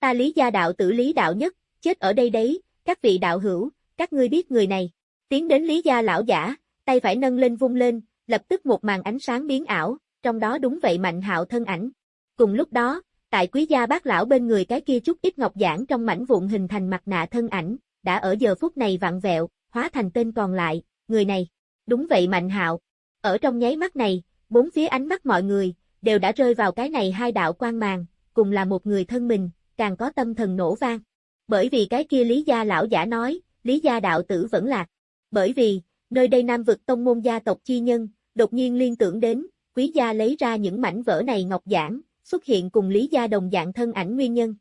Ta Lý Gia đạo tử Lý đạo nhất, chết ở đây đấy, các vị đạo hữu, các ngươi biết người này. Tiến đến Lý Gia lão giả, tay phải nâng lên vung lên, lập tức một màn ánh sáng biến ảo, trong đó đúng vậy Mạnh Hạo thân ảnh. Cùng lúc đó, tại quý gia bác lão bên người cái kia chút ít ngọc giản trong mảnh vụn hình thành mặt nạ thân ảnh, đã ở giờ phút này vặn vẹo, hóa thành tên còn lại, người này. Đúng vậy Mạnh Hạo. Ở trong nháy mắt này, bốn phía ánh mắt mọi người, đều đã rơi vào cái này hai đạo quan màng, cùng là một người thân mình, càng có tâm thần nổ vang. Bởi vì cái kia Lý Gia lão giả nói, Lý Gia đạo tử vẫn lạc. Bởi vì, nơi đây Nam vực tông môn gia tộc chi nhân, đột nhiên liên tưởng đến, quý gia lấy ra những mảnh vỡ này ngọc giản, xuất hiện cùng Lý Gia đồng dạng thân ảnh nguyên nhân.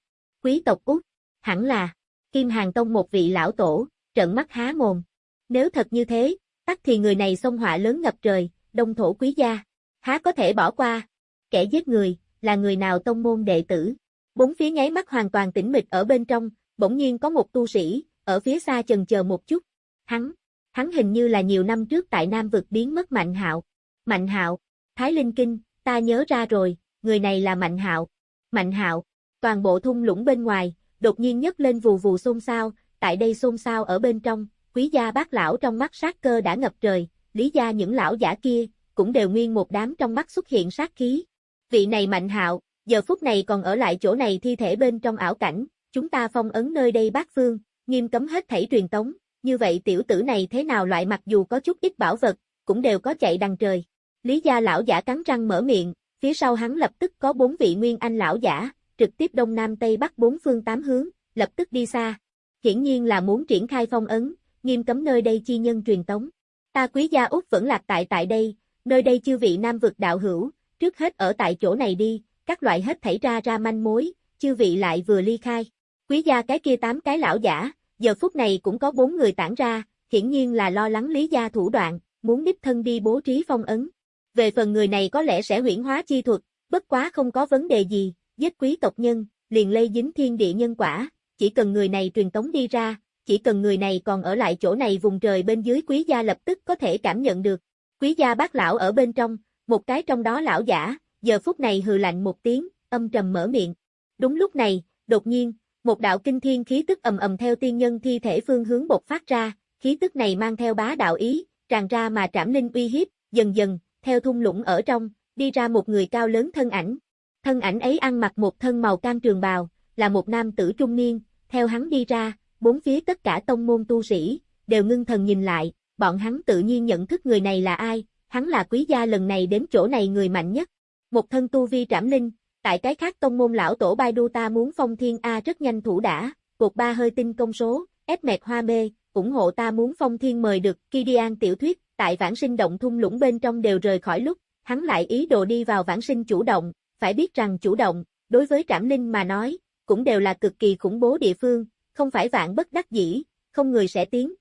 Quý tộc út hẳn là, Kim Hàng Tông một vị lão tổ, trận mắt há mồm. Nếu thật như thế, tắc thì người này xông họa lớn ngập trời, đông thổ quý gia. Há có thể bỏ qua. Kẻ giết người, là người nào tông môn đệ tử. Bốn phía nháy mắt hoàn toàn tĩnh mịch ở bên trong, bỗng nhiên có một tu sĩ, ở phía xa chần chờ một chút. Hắn, hắn hình như là nhiều năm trước tại Nam vực biến mất Mạnh Hạo. Mạnh Hạo, Thái Linh Kinh, ta nhớ ra rồi, người này là Mạnh Hạo. Mạnh Hạo, toàn bộ thung lũng bên ngoài, đột nhiên nhấc lên vù vù xôn xao, tại đây xôn xao ở bên trong, quý gia bác lão trong mắt sát cơ đã ngập trời, lý gia những lão giả kia, cũng đều nguyên một đám trong mắt xuất hiện sát khí. Vị này mạnh hạo, giờ phút này còn ở lại chỗ này thi thể bên trong ảo cảnh, chúng ta phong ấn nơi đây bác phương, nghiêm cấm hết thảy truyền tống, như vậy tiểu tử này thế nào loại mặc dù có chút ít bảo vật, cũng đều có chạy đằng trời. Lý gia lão giả cắn răng mở miệng, phía sau hắn lập tức có bốn vị nguyên anh lão giả, trực tiếp đông nam tây bắc bốn phương tám hướng, lập tức đi xa. Hiển nhiên là muốn triển khai phong ấn, nghiêm cấm nơi đây chi nhân truyền tống. Ta quý gia Úc vẫn lạc tại tại đây, Nơi đây chư vị nam vực đạo hữu, trước hết ở tại chỗ này đi, các loại hết thảy ra ra manh mối, chư vị lại vừa ly khai. Quý gia cái kia tám cái lão giả, giờ phút này cũng có bốn người tản ra, hiển nhiên là lo lắng lý gia thủ đoạn, muốn đích thân đi bố trí phong ấn. Về phần người này có lẽ sẽ huyễn hóa chi thuật, bất quá không có vấn đề gì, giết quý tộc nhân, liền lây dính thiên địa nhân quả, chỉ cần người này truyền tống đi ra, chỉ cần người này còn ở lại chỗ này vùng trời bên dưới quý gia lập tức có thể cảm nhận được. Quý gia bác lão ở bên trong, một cái trong đó lão giả, giờ phút này hừ lạnh một tiếng, âm trầm mở miệng. Đúng lúc này, đột nhiên, một đạo kinh thiên khí tức ầm ầm theo tiên nhân thi thể phương hướng bộc phát ra, khí tức này mang theo bá đạo ý, tràn ra mà trảm linh uy hiếp, dần dần, theo thung lũng ở trong, đi ra một người cao lớn thân ảnh. Thân ảnh ấy ăn mặc một thân màu cam trường bào, là một nam tử trung niên, theo hắn đi ra, bốn phía tất cả tông môn tu sĩ, đều ngưng thần nhìn lại, bọn hắn tự nhiên nhận thức người này là ai, hắn là quý gia lần này đến chỗ này người mạnh nhất. Một thân tu vi trảm linh, tại cái khác tông môn lão tổ Bai Đu ta muốn phong thiên A rất nhanh thủ đã, cột ba hơi tinh công số, ép mẹt hoa mê, ủng hộ ta muốn phong thiên mời được, Kidian tiểu thuyết, tại vãng sinh động thung lũng bên trong đều rời khỏi lúc, hắn lại ý đồ đi vào vãng sinh chủ động, phải biết rằng chủ động, đối với trảm linh mà nói, cũng đều là cực kỳ khủng bố địa phương, không phải vạn bất đắc dĩ, không người sẽ tiến.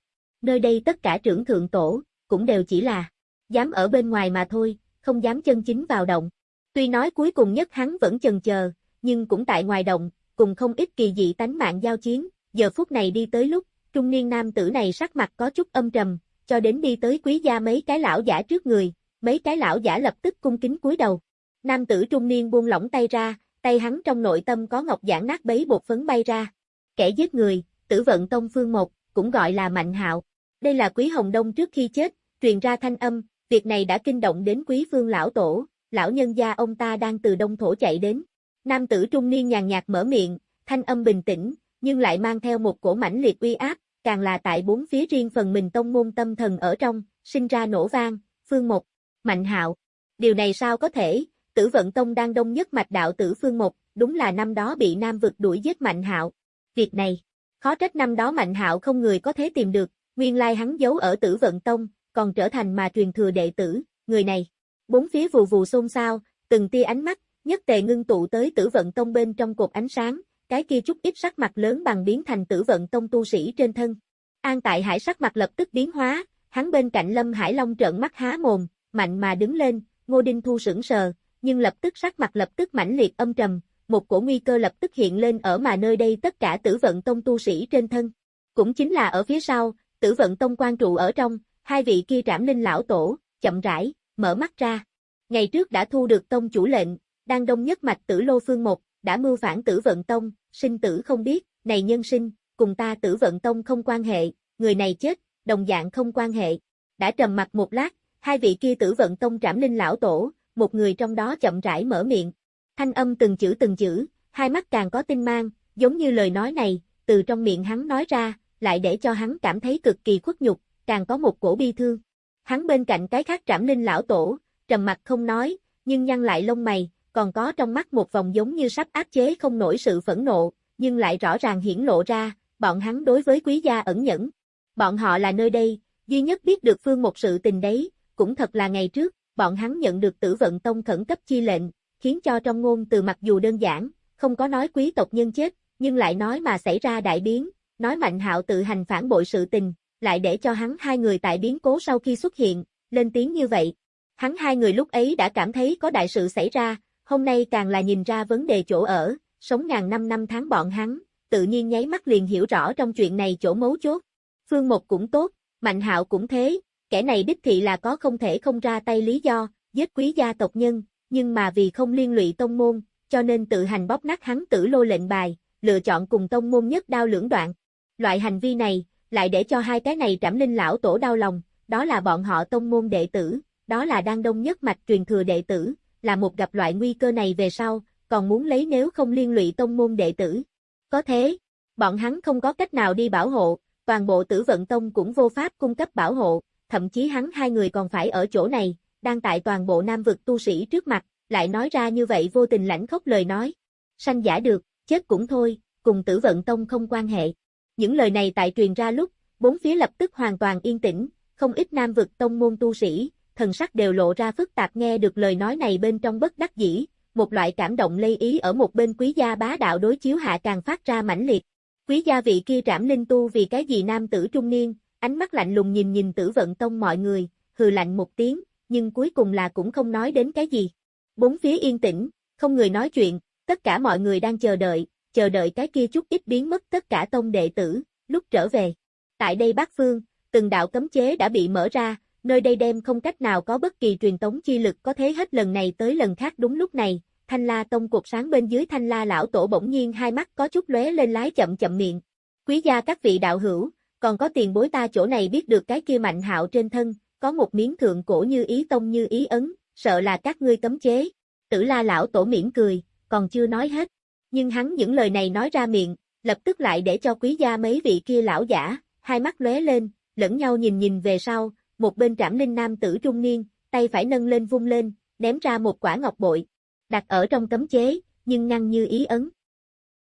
Nơi đây tất cả trưởng thượng tổ, cũng đều chỉ là dám ở bên ngoài mà thôi, không dám chân chính vào động. Tuy nói cuối cùng nhất hắn vẫn chần chờ, nhưng cũng tại ngoài động, cùng không ít kỳ dị tánh mạng giao chiến, giờ phút này đi tới lúc, trung niên nam tử này sắc mặt có chút âm trầm, cho đến đi tới quý gia mấy cái lão giả trước người, mấy cái lão giả lập tức cung kính cúi đầu. Nam tử trung niên buông lỏng tay ra, tay hắn trong nội tâm có ngọc giản nát bấy bột phấn bay ra. Kẻ giết người, tử vận tông phương một, cũng gọi là Mạnh Hạo. Đây là Quý Hồng Đông trước khi chết, truyền ra thanh âm, việc này đã kinh động đến Quý Phương lão tổ, lão nhân gia ông ta đang từ đông thổ chạy đến. Nam tử trung niên nhàn nhạt mở miệng, thanh âm bình tĩnh, nhưng lại mang theo một cổ mãnh liệt uy áp, càng là tại bốn phía riêng phần mình tông môn tâm thần ở trong, sinh ra nổ vang, phương một, mạnh hạo. Điều này sao có thể, tử vận tông đang đông nhất mạch đạo tử phương một, đúng là năm đó bị nam vực đuổi giết mạnh hạo. Việc này, khó trách năm đó mạnh hạo không người có thể tìm được, nguyên lai hắn giấu ở tử vận tông, còn trở thành mà truyền thừa đệ tử, người này. Bốn phía vù vù xôn xao, từng tia ánh mắt, nhất tề ngưng tụ tới tử vận tông bên trong cột ánh sáng, cái kia chút ít sắc mặt lớn bằng biến thành tử vận tông tu sĩ trên thân. An tại hải sắc mặt lập tức biến hóa, hắn bên cạnh Lâm Hải Long trợn mắt há mồm, mạnh mà đứng lên, Ngô Đinh Thu sững sờ, nhưng lập tức sắc mặt lập tức mãnh liệt âm trầm, một cổ nguy cơ lập tức hiện lên ở mà nơi đây tất cả tử vận tông tu sĩ trên thân. Cũng chính là ở phía sau, tử vận tông quan trụ ở trong, hai vị kia trảm linh lão tổ, chậm rãi, mở mắt ra. Ngày trước đã thu được tông chủ lệnh, đang đông nhất mạch tử lô phương một, đã mưu phản tử vận tông, sinh tử không biết, này nhân sinh, cùng ta tử vận tông không quan hệ, người này chết, đồng dạng không quan hệ. Đã trầm mặt một lát, hai vị kia tử vận tông trảm linh lão tổ, một người trong đó chậm rãi mở miệng. Thanh âm từng chữ từng chữ, hai mắt càng có tinh mang, giống như lời nói này, từ trong miệng hắn nói ra, lại để cho hắn cảm thấy cực kỳ khuất nhục, càng có một cổ bi thương. Hắn bên cạnh cái khác trảm linh lão tổ, trầm mặt không nói, nhưng nhăn lại lông mày, còn có trong mắt một vòng giống như sắp áp chế không nổi sự phẫn nộ, nhưng lại rõ ràng hiển lộ ra, bọn hắn đối với quý gia ẩn nhẫn. Bọn họ là nơi đây, duy nhất biết được phương một sự tình đấy, cũng thật là ngày trước, bọn hắn nhận được tử vận tông khẩn cấp chi lệnh, khiến cho trong ngôn từ mặc dù đơn giản, không có nói quý tộc nhân chết, nhưng lại nói mà xảy ra đại biến, nói mạnh hạo tự hành phản bội sự tình, lại để cho hắn hai người tại biến cố sau khi xuất hiện, lên tiếng như vậy. Hắn hai người lúc ấy đã cảm thấy có đại sự xảy ra, hôm nay càng là nhìn ra vấn đề chỗ ở, sống ngàn năm năm tháng bọn hắn, tự nhiên nháy mắt liền hiểu rõ trong chuyện này chỗ mấu chốt. Phương Một cũng tốt, Mạnh Hạo cũng thế, kẻ này đích thị là có không thể không ra tay lý do, giết quý gia tộc nhân, nhưng mà vì không liên lụy tông môn, cho nên tự hành bóp nát hắn tử lô lệnh bài, lựa chọn cùng tông môn nhất đao lưỡng đoạn. Loại hành vi này, lại để cho hai cái này trảm linh lão tổ đau lòng, đó là bọn họ tông môn đệ tử, đó là đang đông nhất mạch truyền thừa đệ tử, là một gặp loại nguy cơ này về sau, còn muốn lấy nếu không liên lụy tông môn đệ tử. Có thế, bọn hắn không có cách nào đi bảo hộ, toàn bộ tử vận tông cũng vô pháp cung cấp bảo hộ, thậm chí hắn hai người còn phải ở chỗ này, đang tại toàn bộ nam vực tu sĩ trước mặt, lại nói ra như vậy vô tình lãnh khốc lời nói. Sanh giả được, chết cũng thôi, cùng tử vận tông không quan hệ. Những lời này tại truyền ra lúc, bốn phía lập tức hoàn toàn yên tĩnh, không ít nam vực tông môn tu sĩ, thần sắc đều lộ ra phức tạp nghe được lời nói này bên trong bất đắc dĩ, một loại cảm động lây ý ở một bên quý gia bá đạo đối chiếu hạ càng phát ra mãnh liệt. Quý gia vị kia trảm linh tu vì cái gì nam tử trung niên, ánh mắt lạnh lùng nhìn nhìn tử vận tông mọi người, hừ lạnh một tiếng, nhưng cuối cùng là cũng không nói đến cái gì. Bốn phía yên tĩnh, không người nói chuyện, tất cả mọi người đang chờ đợi, chờ đợi cái kia chút ít biến mất tất cả tông đệ tử, lúc trở về. Tại đây Bắc Phương, từng đạo cấm chế đã bị mở ra, nơi đây đem không cách nào có bất kỳ truyền tống chi lực có thế hết lần này tới lần khác đúng lúc này, Thanh La Tông cuộc sáng bên dưới Thanh La lão tổ bỗng nhiên hai mắt có chút lóe lên lái chậm chậm miệng. Quý gia các vị đạo hữu, còn có tiền bối ta chỗ này biết được cái kia mạnh hạo trên thân, có một miếng thượng cổ như ý tông như ý ấn, sợ là các ngươi cấm chế. Tử La lão tổ mỉm cười, còn chưa nói hết. Nhưng hắn những lời này nói ra miệng, lập tức lại để cho quý gia mấy vị kia lão giả, hai mắt lóe lên, lẫn nhau nhìn nhìn về sau, một bên trảm linh nam tử trung niên, tay phải nâng lên vung lên, ném ra một quả ngọc bội, đặt ở trong cấm chế, nhưng ngăn như ý ấn.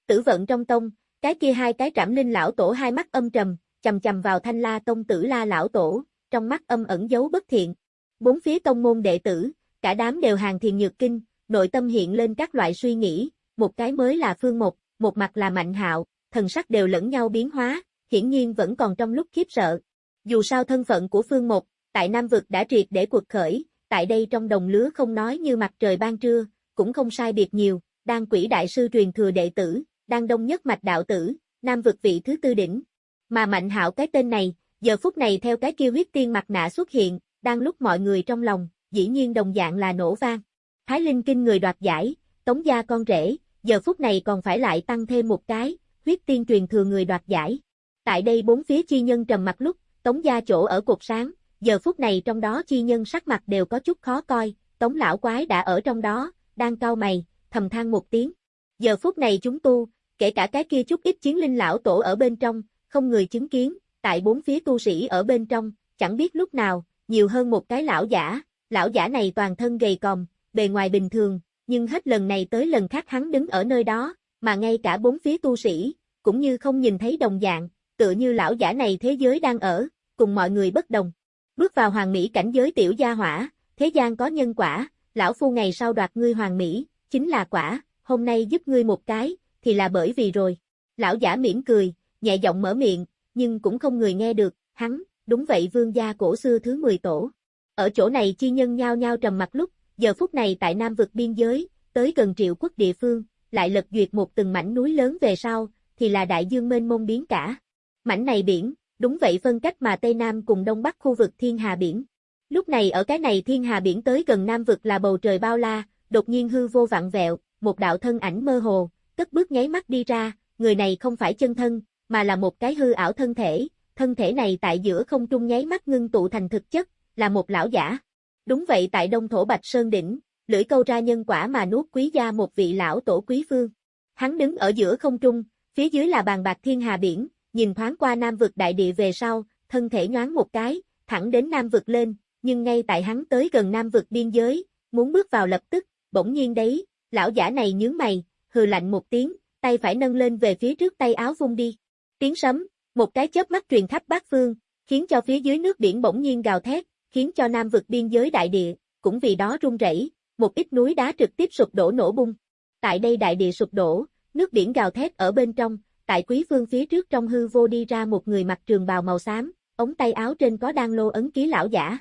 Tử vận trong tông, cái kia hai cái trảm linh lão tổ hai mắt âm trầm, chầm chầm vào thanh la tông tử la lão tổ, trong mắt âm ẩn dấu bất thiện. Bốn phía tông môn đệ tử, cả đám đều hàng thiền nhược kinh, nội tâm hiện lên các loại suy nghĩ, một cái mới là phương một, một mặt là mạnh hạo, thần sắc đều lẫn nhau biến hóa, hiển nhiên vẫn còn trong lúc khiếp sợ. Dù sao thân phận của phương một, tại Nam Vực đã triệt để cuộc khởi, tại đây trong đồng lứa không nói như mặt trời ban trưa, cũng không sai biệt nhiều, đang quỷ đại sư truyền thừa đệ tử, đang đông nhất mạch đạo tử, Nam Vực vị thứ tư đỉnh. Mà Mạnh hạo cái tên này, giờ phút này theo cái kêu huyết tiên mặt nạ xuất hiện, đang lúc mọi người trong lòng, dĩ nhiên đồng dạng là nổ vang. Thái Linh Kinh người đoạt giải, tống gia con rể, giờ phút này còn phải lại tăng thêm một cái, huyết tiên truyền thừa người đoạt giải. Tại đây bốn phía chi nhân trầm mặt lúc, tống gia chỗ ở cột sáng, giờ phút này trong đó chi nhân sắc mặt đều có chút khó coi, tống lão quái đã ở trong đó, đang cau mày, thầm than một tiếng. Giờ phút này chúng tu, kể cả cái kia chút ít chiến linh lão tổ ở bên trong, không người chứng kiến, tại bốn phía tu sĩ ở bên trong, chẳng biết lúc nào, nhiều hơn một cái lão giả, lão giả này toàn thân gầy còm, bề ngoài bình thường, nhưng hết lần này tới lần khác hắn đứng ở nơi đó, mà ngay cả bốn phía tu sĩ, cũng như không nhìn thấy đồng dạng, tựa như lão giả này thế giới đang ở, cùng mọi người bất đồng. Bước vào hoàng mỹ cảnh giới tiểu gia hỏa, thế gian có nhân quả, lão phu ngày sau đoạt ngươi hoàng mỹ, chính là quả, hôm nay giúp ngươi một cái, thì là bởi vì rồi. Lão giả mỉm cười, nhẹ giọng mở miệng, nhưng cũng không người nghe được, hắn, đúng vậy vương gia cổ xưa thứ 10 tổ. Ở chỗ này chi nhân nhao nhao trầm mặt lúc, giờ phút này tại Nam vực biên giới, tới gần triệu quốc địa phương, lại lật duyệt một từng mảnh núi lớn về sau, thì là đại dương mênh mông biến cả. Mảnh này biển, đúng vậy phân cách mà Tây Nam cùng Đông Bắc khu vực Thiên Hà Biển. Lúc này ở cái này Thiên Hà Biển tới gần Nam vực là bầu trời bao la, đột nhiên hư vô vặn vẹo, một đạo thân ảnh mơ hồ, cất bước nháy mắt đi ra, người này không phải chân thân, mà là một cái hư ảo thân thể, thân thể này tại giữa không trung nháy mắt ngưng tụ thành thực chất, là một lão giả. Đúng vậy tại Đông Thổ Bạch Sơn Đỉnh, lưỡi câu ra nhân quả mà nuốt quý gia một vị lão tổ quý phương. Hắn đứng ở giữa không trung, phía dưới là bàn bạc thiên hà biển, nhìn thoáng qua nam vực đại địa về sau, thân thể nhoáng một cái, thẳng đến nam vực lên, nhưng ngay tại hắn tới gần nam vực biên giới, muốn bước vào lập tức, bỗng nhiên đấy, lão giả này nhướng mày, hừ lạnh một tiếng, tay phải nâng lên về phía trước tay áo vung đi. Tiếng sấm, một cái chớp mắt truyền khắp bát phương, khiến cho phía dưới nước biển bỗng nhiên gào thét, khiến cho nam vực biên giới đại địa, cũng vì đó rung rẩy, một ít núi đá trực tiếp sụp đổ nổ bung. Tại đây đại địa sụp đổ, nước biển gào thét ở bên trong, tại quý phương phía trước trong hư vô đi ra một người mặc trường bào màu xám, ống tay áo trên có đan lô ấn ký lão giả.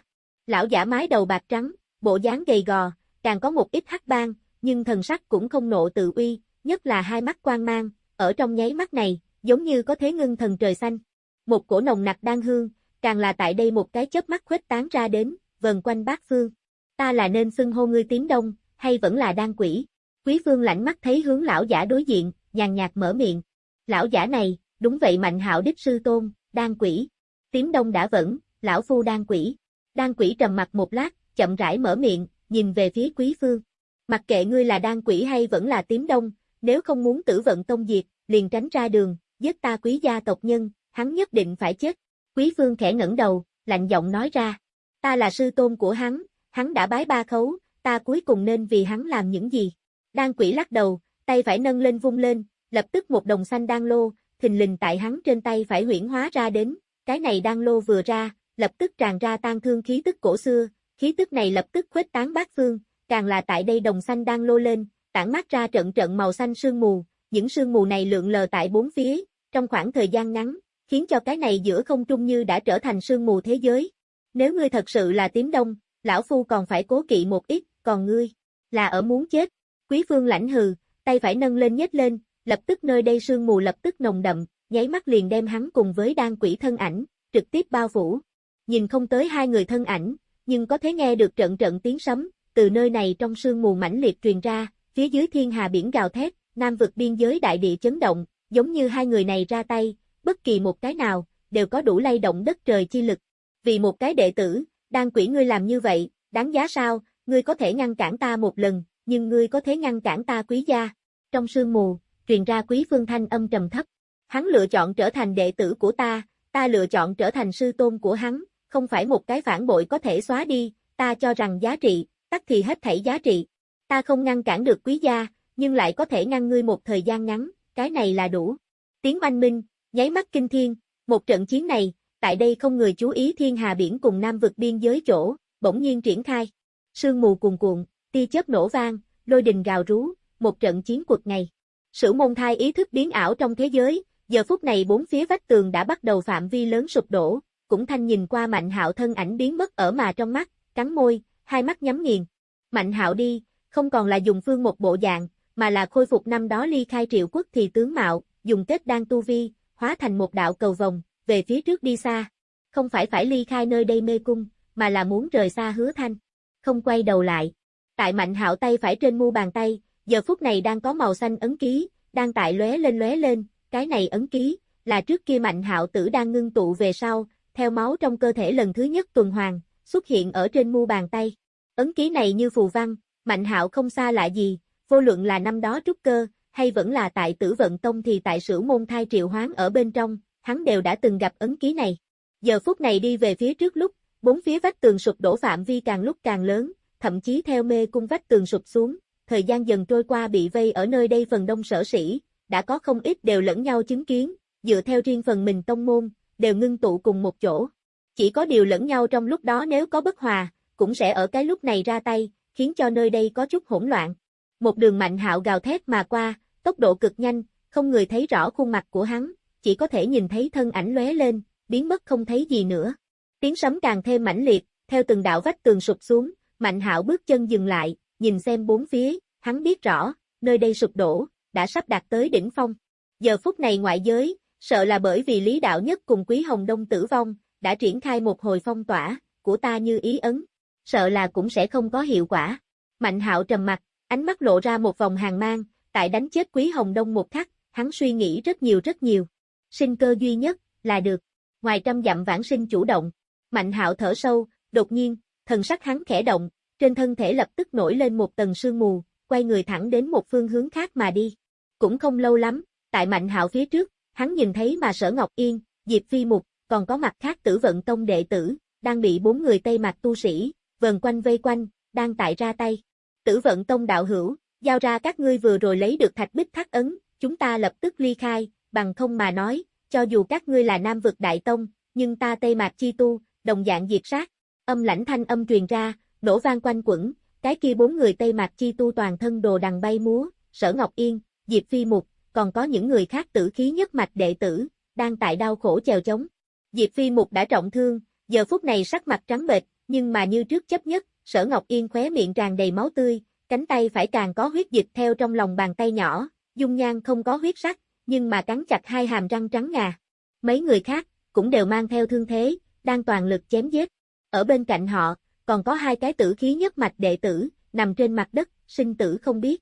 Lão giả mái đầu bạc trắng, bộ dáng gầy gò, càng có một ít hắc bang nhưng thần sắc cũng không nộ tự uy, nhất là hai mắt quang mang, ở trong nháy mắt này, giống như có thế ngưng thần trời xanh. Một cổ nồng nặc đan hương, càng là tại đây một cái chớp mắt khuếch tán ra đến, vần quanh bát phương. Ta là nên xưng hô ngươi tím đông, hay vẫn là đan quỷ? Quý phương lãnh mắt thấy hướng lão giả đối diện, nhàn nhạt mở miệng. Lão giả này, đúng vậy mạnh hạo đích sư tôn, đan quỷ. Tím đông đã vẫn, lão phu đan quỷ. Đan quỷ trầm mặt một lát, chậm rãi mở miệng, nhìn về phía quý phương. Mặc kệ ngươi là đan quỷ hay vẫn là tím đông, nếu không muốn tử vận tông diệt, liền tránh ra đường, giết ta quý gia tộc nhân, hắn nhất định phải chết. Quý phương khẽ ngẩng đầu, lạnh giọng nói ra. Ta là sư tôn của hắn, hắn đã bái ba khấu, ta cuối cùng nên vì hắn làm những gì. Đan quỷ lắc đầu, tay phải nâng lên vung lên, lập tức một đồng xanh đan lô, thình lình tại hắn trên tay phải huyển hóa ra đến, cái này đan lô vừa ra, lập tức tràn ra tan thương khí tức cổ xưa, khí tức này lập tức khuếch tán bát phương, càng là tại đây đồng xanh đan lô lên, tản mát ra trận trận màu xanh sương mù, những sương mù này lượn lờ tại bốn phía, trong khoảng thời gian ngắn, khiến cho cái này giữa không trung như đã trở thành sương mù thế giới. Nếu ngươi thật sự là tím đông, lão phu còn phải cố kỵ một ít, còn ngươi, là ở muốn chết. Quý phương lãnh hừ, tay phải nâng lên nhếch lên, lập tức nơi đây sương mù lập tức nồng đậm, nháy mắt liền đem hắn cùng với đan quỷ thân ảnh, trực tiếp bao phủ. Nhìn không tới hai người thân ảnh, nhưng có thể nghe được trận trận tiếng sấm, từ nơi này trong sương mù mãnh liệt truyền ra, phía dưới thiên hà biển gào thét, nam vực biên giới đại địa chấn động, giống như hai người này ra tay, bất kỳ một cái nào, đều có đủ lay động đất trời chi lực. Vì một cái đệ tử, đan quỷ ngươi làm như vậy, đáng giá sao, ngươi có thể ngăn cản ta một lần, nhưng ngươi có thể ngăn cản ta quý gia. Trong sương mù, truyền ra quý phương thanh âm trầm thấp. Hắn lựa chọn trở thành đệ tử của ta, ta lựa chọn trở thành sư tôn của hắn, không phải một cái phản bội có thể xóa đi, ta cho rằng giá trị, tắt thì hết thảy giá trị. Ta không ngăn cản được quý gia, nhưng lại có thể ngăn ngươi một thời gian ngắn, cái này là đủ. Tiếng oanh minh, nháy mắt kinh thiên, một trận chiến này, tại đây không người chú ý thiên hà biển cùng nam vực biên giới chỗ, bỗng nhiên triển khai. Sương mù cuồn cuộn, tia chớp nổ vang, lôi đình gào rú, một trận chiến cuộc ngày. Sử môn thai ý thức biến ảo trong thế giới, giờ phút này bốn phía vách tường đã bắt đầu phạm vi lớn sụp đổ, cũng thanh nhìn qua mạnh hạo thân ảnh biến mất ở mà trong mắt, cắn môi, hai mắt nhắm nghiền. Mạnh hạo đi, không còn là dùng phương một bộ dạng, mà là khôi phục năm đó ly khai triệu quốc thì tướng mạo, dùng kết đan tu vi, hóa thành một đạo cầu vòng, về phía trước đi xa. Không phải phải ly khai nơi đây mê cung, mà là muốn rời xa hứa thanh. Không quay đầu lại. Tại mạnh hạo tay phải trên mu bàn tay, giờ phút này đang có màu xanh ấn ký, đang tại lóe lên lóe lên, cái này ấn ký, là trước kia mạnh hạo tử đang ngưng tụ về sau, theo máu trong cơ thể lần thứ nhất tuần hoàn, xuất hiện ở trên mu bàn tay. Ấn ký này như phù văn, mạnh hạo không xa lạ gì, vô luận là năm đó trúc cơ, hay vẫn là tại tử vận tông thì tại sử môn thai triệu hoán ở bên trong, hắn đều đã từng gặp ấn ký này. Giờ phút này đi về phía trước lúc, bốn phía vách tường sụp đổ phạm vi càng lúc càng lớn, thậm chí theo mê cung vách tường sụp xuống, thời gian dần trôi qua bị vây ở nơi đây phần đông sở sĩ, đã có không ít đều lẫn nhau chứng kiến, dựa theo riêng phần mình tông môn, đều ngưng tụ cùng một chỗ. Chỉ có điều lẫn nhau trong lúc đó nếu có bất hòa, cũng sẽ ở cái lúc này ra tay, khiến cho nơi đây có chút hỗn loạn. Một đường mạnh hạo gào thét mà qua, tốc độ cực nhanh, không người thấy rõ khuôn mặt của hắn, chỉ có thể nhìn thấy thân ảnh lóe lên, biến mất không thấy gì nữa. Tiếng sấm càng thêm mãnh liệt, theo từng đạo vách tường sụp xuống, Mạnh Hạo bước chân dừng lại, nhìn xem bốn phía, hắn biết rõ, nơi đây sụp đổ, đã sắp đạt tới đỉnh phong. Giờ phút này ngoại giới, sợ là bởi vì Lý Đạo Nhất cùng Quý Hồng Đông tử vong, đã triển khai một hồi phong tỏa, của ta như ý ấn. Sợ là cũng sẽ không có hiệu quả. Mạnh Hạo trầm mặt, ánh mắt lộ ra một vòng hàng mang, tại đánh chết Quý Hồng Đông một khắc, hắn suy nghĩ rất nhiều rất nhiều. Sinh cơ duy nhất, là được. Ngoài trăm dặm vãng sinh chủ động. Mạnh Hạo thở sâu, đột nhiên, thần sắc hắn khẽ động, trên thân thể lập tức nổi lên một tầng sương mù, quay người thẳng đến một phương hướng khác mà đi. Cũng không lâu lắm, tại Mạnh Hạo phía trước, hắn nhìn thấy mà Sở Ngọc Yên, Diệp Phi Mục, còn có mặt khác tử vận tông đệ tử, đang bị bốn người Tây mặt tu sĩ, vần quanh vây quanh, đang tại ra tay. Tử vận tông đạo hữu, giao ra các ngươi vừa rồi lấy được thạch bích thắt ấn, chúng ta lập tức ly khai, bằng không mà nói, cho dù các ngươi là nam vực đại tông, nhưng ta Tây Mạc chi tu, đồng dạng diệt sát. Âm lãnh thanh âm truyền ra, nổ vang quanh quẩn, cái kia bốn người Tây Mạc chi tu toàn thân đồ đằng bay múa, Sở Ngọc Yên, Diệp Phi Mục, còn có những người khác tử khí nhất mạch đệ tử, đang tại đau khổ chèo chống. Diệp Phi Mục đã trọng thương, giờ phút này sắc mặt trắng bệch, nhưng mà như trước chấp nhất, Sở Ngọc Yên khóe miệng tràn đầy máu tươi, cánh tay phải càng có huyết dịch theo trong lòng bàn tay nhỏ, dung nhan không có huyết sắc, nhưng mà cắn chặt hai hàm răng trắng ngà. Mấy người khác, cũng đều mang theo thương thế, đang toàn lực chém giết. Ở bên cạnh họ, còn có hai cái tử khí nhất mạch đệ tử, nằm trên mặt đất, sinh tử không biết.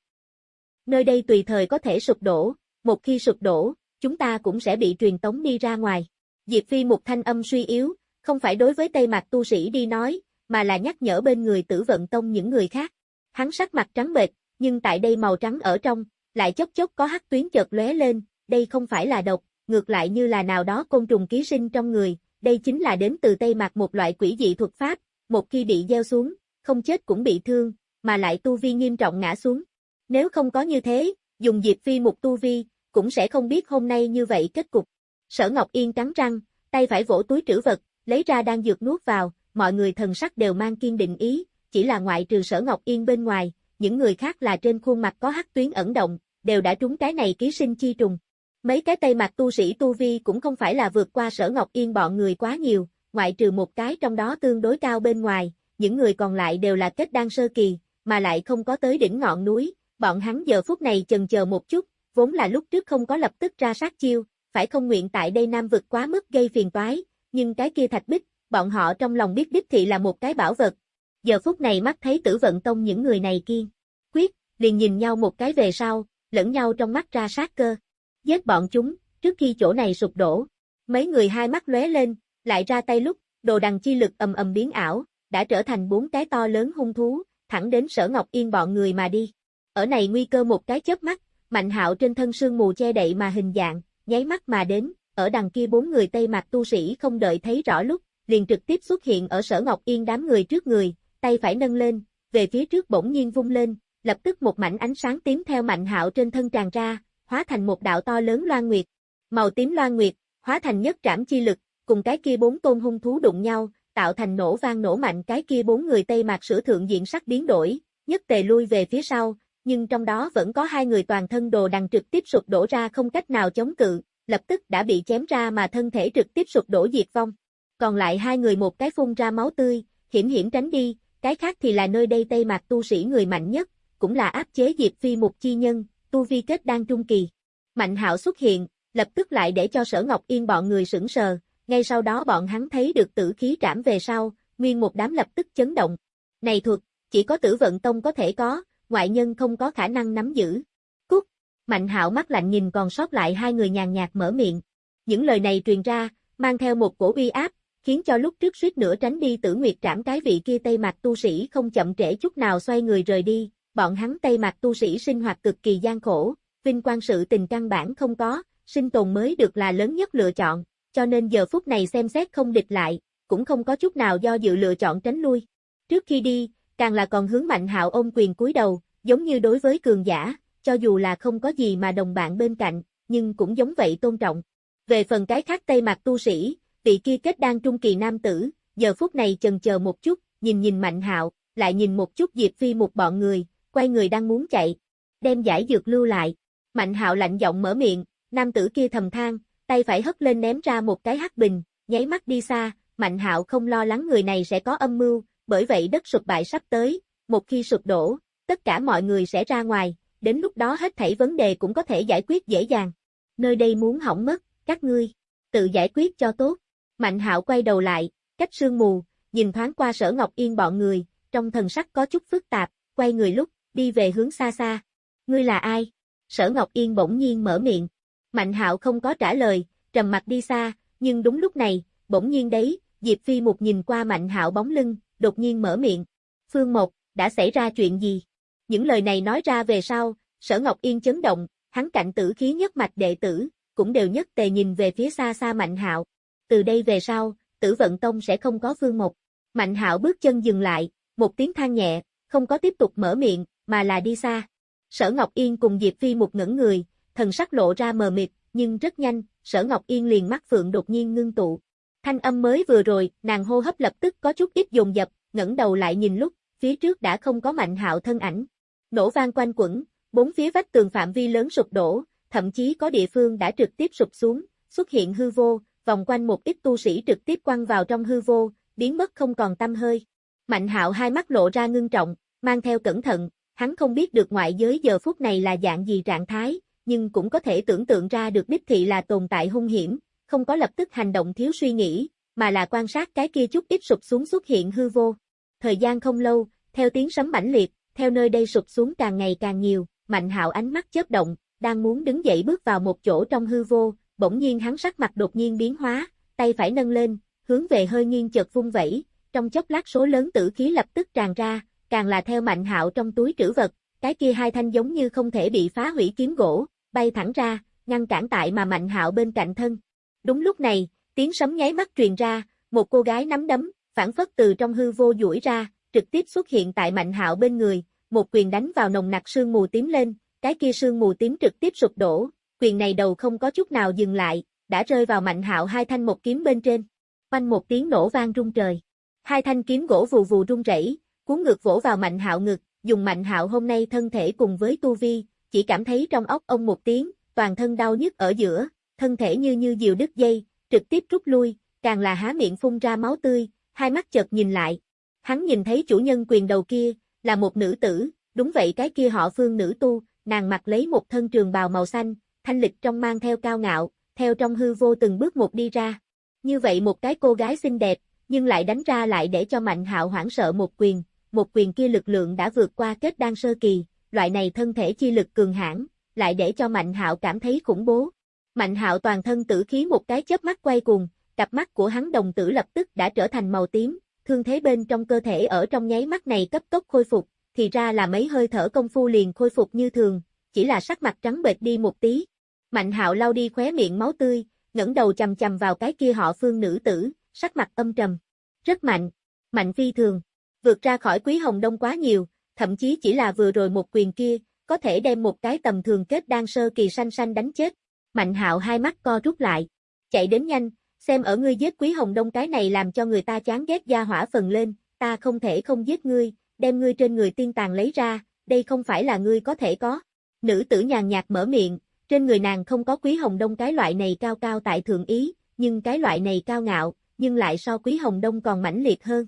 Nơi đây tùy thời có thể sụp đổ, một khi sụp đổ, chúng ta cũng sẽ bị truyền tống đi ra ngoài. Diệp Phi một thanh âm suy yếu, không phải đối với Tây Mạc tu sĩ đi nói, mà là nhắc nhở bên người tử vận tông những người khác. Hắn sắc mặt trắng bệch, nhưng tại đây màu trắng ở trong, lại chốc chốc có hắc tuyến chợt lóe lên, đây không phải là độc, ngược lại như là nào đó côn trùng ký sinh trong người, đây chính là đến từ Tây Mạc một loại quỷ dị thuật pháp, một khi bị gieo xuống, không chết cũng bị thương, mà lại tu vi nghiêm trọng ngã xuống. Nếu không có như thế, dùng Diệp Phi một tu vi, cũng sẽ không biết hôm nay như vậy kết cục. Sở Ngọc Yên cắn răng, tay phải vỗ túi trữ vật, lấy ra đang dược nuốt vào, mọi người thần sắc đều mang kiên định ý, chỉ là ngoại trừ sở Ngọc Yên bên ngoài, những người khác là trên khuôn mặt có hắc tuyến ẩn động, đều đã trúng cái này ký sinh chi trùng. Mấy cái tây mặt tu sĩ tu vi cũng không phải là vượt qua sở Ngọc Yên bọn người quá nhiều, ngoại trừ một cái trong đó tương đối cao bên ngoài, những người còn lại đều là kết đan sơ kỳ, mà lại không có tới đỉnh ngọn núi, bọn hắn giờ phút này chần chờ một chút, vốn là lúc trước không có lập tức ra sát chiêu, phải không nguyện tại đây nam vực quá mức gây phiền toái, nhưng cái kia thạch bích, bọn họ trong lòng biết đích thị là một cái bảo vật. Giờ phút này mắt thấy tử vận tông những người này kiên. Quyết, liền nhìn nhau một cái về sau, lẫn nhau trong mắt ra sát cơ. Giết bọn chúng, trước khi chỗ này sụp đổ. Mấy người hai mắt lóe lên, lại ra tay lúc, đồ đằng chi lực ầm ầm biến ảo, đã trở thành bốn cái to lớn hung thú, thẳng đến sở Ngọc Yên bọn người mà đi. Ở này nguy cơ một cái chớp mắt, Mạnh hạo trên thân sương mù che đậy mà hình dạng, nháy mắt mà đến, ở đằng kia bốn người Tây mặt tu sĩ không đợi thấy rõ lúc, liền trực tiếp xuất hiện ở sở Ngọc Yên đám người trước người, tay phải nâng lên, về phía trước bỗng nhiên vung lên, lập tức một mảnh ánh sáng tím theo mạnh hạo trên thân tràn ra, hóa thành một đạo to lớn loan nguyệt. Màu tím loan nguyệt, hóa thành nhất trảm chi lực, cùng cái kia bốn tôn hung thú đụng nhau, tạo thành nổ vang nổ mạnh cái kia bốn người Tây Mạc sửa thượng diện sắc biến đổi, nhất tề lui về phía sau, nhưng trong đó vẫn có hai người toàn thân đồ đằng trực tiếp sụp đổ ra không cách nào chống cự, lập tức đã bị chém ra mà thân thể trực tiếp sụp đổ diệt vong. Còn lại hai người một cái phun ra máu tươi, hiểm hiểm tránh đi, cái khác thì là nơi đây Tây Mạc tu sĩ người mạnh nhất, cũng là áp chế Diệp Phi một chi nhân, tu vi kết đang trung kỳ. Mạnh hạo xuất hiện, lập tức lại để cho sở Ngọc Yên bọn người sững sờ, ngay sau đó bọn hắn thấy được tử khí trảm về sau, nguyên một đám lập tức chấn động. Này thuật, chỉ có tử vận tông có thể có, ngoại nhân không có khả năng nắm giữ. Cút! Mạnh hạo mắt lạnh nhìn còn sót lại hai người nhàn nhạt mở miệng. Những lời này truyền ra, mang theo một cổ uy áp, khiến cho lúc trước suýt nữa tránh đi tử nguyệt trảm cái vị kia tây mặt tu sĩ không chậm trễ chút nào xoay người rời đi, bọn hắn tây mặt tu sĩ sinh hoạt cực kỳ gian khổ, vinh quang sự tình căn bản không có, sinh tồn mới được là lớn nhất lựa chọn, cho nên giờ phút này xem xét không địch lại, cũng không có chút nào do dự lựa chọn tránh lui. Trước khi đi, càng là còn hướng Mạnh Hạo ôm quyền cúi đầu, giống như đối với cường giả, cho dù là không có gì mà đồng bạn bên cạnh, nhưng cũng giống vậy tôn trọng. Về phần cái khác Tây mặt tu sĩ, vị kia kết đang trung kỳ nam tử, giờ phút này chần chờ một chút, nhìn nhìn Mạnh Hạo, lại nhìn một chút Diệp Phi một bọn người, quay người đang muốn chạy, đem giải dược lưu lại. Mạnh Hạo lạnh giọng mở miệng, nam tử kia thầm than, tay phải hất lên ném ra một cái hắc bình, nháy mắt đi xa, Mạnh Hạo không lo lắng người này sẽ có âm mưu, bởi vậy đất sụp bại sắp tới, một khi sụp đổ, tất cả mọi người sẽ ra ngoài, đến lúc đó hết thảy vấn đề cũng có thể giải quyết dễ dàng. Nơi đây muốn hỏng mất, các ngươi, tự giải quyết cho tốt. Mạnh hạo quay đầu lại, cách sương mù, nhìn thoáng qua sở Ngọc Yên bọn người, trong thần sắc có chút phức tạp, quay người lúc, đi về hướng xa xa. Ngươi là ai? Sở Ngọc Yên bỗng nhiên mở miệng. Mạnh hạo không có trả lời, trầm mặt đi xa, nhưng đúng lúc này, bỗng nhiên đấy, Diệp Phi một nhìn qua Mạnh hạo bóng lưng, đột nhiên mở miệng. Phương Mộc, đã xảy ra chuyện gì? Những lời này nói ra về sau, sở Ngọc Yên chấn động, hắn cạnh tử khí nhất mạch đệ tử, cũng đều nhất tề nhìn về phía xa xa Mạnh hạo. Từ đây về sau, tử vận tông sẽ không có Phương mục Mạnh hạo bước chân dừng lại, một tiếng than nhẹ, không có tiếp tục mở miệng, mà là đi xa. Sở Ngọc Yên cùng Diệp Phi một ngẩn người, thần sắc lộ ra mờ mịt, nhưng rất nhanh, Sở Ngọc Yên liền mắt phượng đột nhiên ngưng tụ. Thanh âm mới vừa rồi, nàng hô hấp lập tức có chút ít dồn dập, ngẩng đầu lại nhìn lúc, phía trước đã không có mạnh hạo thân ảnh. Nổ vang quanh quẩn, bốn phía vách tường phạm vi lớn sụp đổ, thậm chí có địa phương đã trực tiếp sụp xuống, xuất hiện hư vô, vòng quanh một ít tu sĩ trực tiếp quăng vào trong hư vô, biến mất không còn tâm hơi. Mạnh hạo hai mắt lộ ra ngưng trọng, mang theo cẩn thận, hắn không biết được ngoại giới giờ phút này là dạng gì trạng thái, nhưng cũng có thể tưởng tượng ra được đích thị là tồn tại hung hiểm, không có lập tức hành động thiếu suy nghĩ, mà là quan sát cái kia chút ít sụp xuống xuất hiện hư vô. Thời gian không lâu, theo tiếng sấm mãnh liệt, theo nơi đây sụp xuống càng ngày càng nhiều, Mạnh Hạo ánh mắt chớp động, đang muốn đứng dậy bước vào một chỗ trong hư vô, bỗng nhiên hắn sắc mặt đột nhiên biến hóa, tay phải nâng lên, hướng về hơi nghiêng chợt vung vẩy, trong chốc lát số lớn tử khí lập tức tràn ra, càng là theo Mạnh Hạo trong túi trữ vật, cái kia hai thanh giống như không thể bị phá hủy kiếm gỗ, bay thẳng ra, ngăn cản tại mà Mạnh Hạo bên cạnh thân. Đúng lúc này, tiếng sấm nháy mắt truyền ra, một cô gái nắm đấm, phản phất từ trong hư vô duỗi ra, trực tiếp xuất hiện tại Mạnh Hạo bên người, một quyền đánh vào nồng nặc sương mù tím lên, cái kia sương mù tím trực tiếp sụp đổ, quyền này đầu không có chút nào dừng lại, đã rơi vào Mạnh Hạo hai thanh một kiếm bên trên. Quanh một tiếng nổ vang rung trời. Hai thanh kiếm gỗ vù vù rung rẩy, cuốn ngược vỗ vào Mạnh Hạo ngực, dùng Mạnh Hạo hôm nay thân thể cùng với tu vi, chỉ cảm thấy trong óc ông một tiếng, toàn thân đau nhức ở giữa, thân thể như như diều đứt dây, trực tiếp rút lui, càng là há miệng phun ra máu tươi, hai mắt chợt nhìn lại. Hắn nhìn thấy chủ nhân quyền đầu kia, là một nữ tử, đúng vậy cái kia họ phương nữ tu, nàng mặc lấy một thân trường bào màu xanh, thanh lịch trong mang theo cao ngạo, theo trong hư vô từng bước một đi ra. Như vậy một cái cô gái xinh đẹp, nhưng lại đánh ra lại để cho Mạnh Hạo hoảng sợ một quyền, một quyền kia lực lượng đã vượt qua kết đan sơ kỳ, loại này thân thể chi lực cường hãn, lại để cho Mạnh Hạo cảm thấy khủng bố. Mạnh Hạo toàn thân tử khí một cái chớp mắt quay cuồng, cặp mắt của hắn đồng tử lập tức đã trở thành màu tím, thương thế bên trong cơ thể ở trong nháy mắt này cấp tốc khôi phục, thì ra là mấy hơi thở công phu liền khôi phục như thường, chỉ là sắc mặt trắng bệch đi một tí. Mạnh Hạo lau đi khóe miệng máu tươi, ngẩng đầu chầm chầm vào cái kia họ Phương nữ tử, sắc mặt âm trầm. Rất mạnh, mạnh phi thường, vượt ra khỏi Quý Hồng Đông quá nhiều, thậm chí chỉ là vừa rồi một quyền kia, có thể đem một cái tầm thường kết đan sơ kỳ sanh sanh đánh chết. Mạnh Hạo hai mắt co rút lại, chạy đến nhanh, xem ở ngươi giết Quý Hồng Đông cái này làm cho người ta chán ghét gia hỏa phần lên, ta không thể không giết ngươi, đem ngươi trên người tiên tàng lấy ra, đây không phải là ngươi có thể có. Nữ tử nhàn nhạt mở miệng, trên người nàng không có quý hồng đông cái loại này cao cao tại thượng ý, nhưng cái loại này cao ngạo, nhưng lại so quý hồng đông còn mãnh liệt hơn.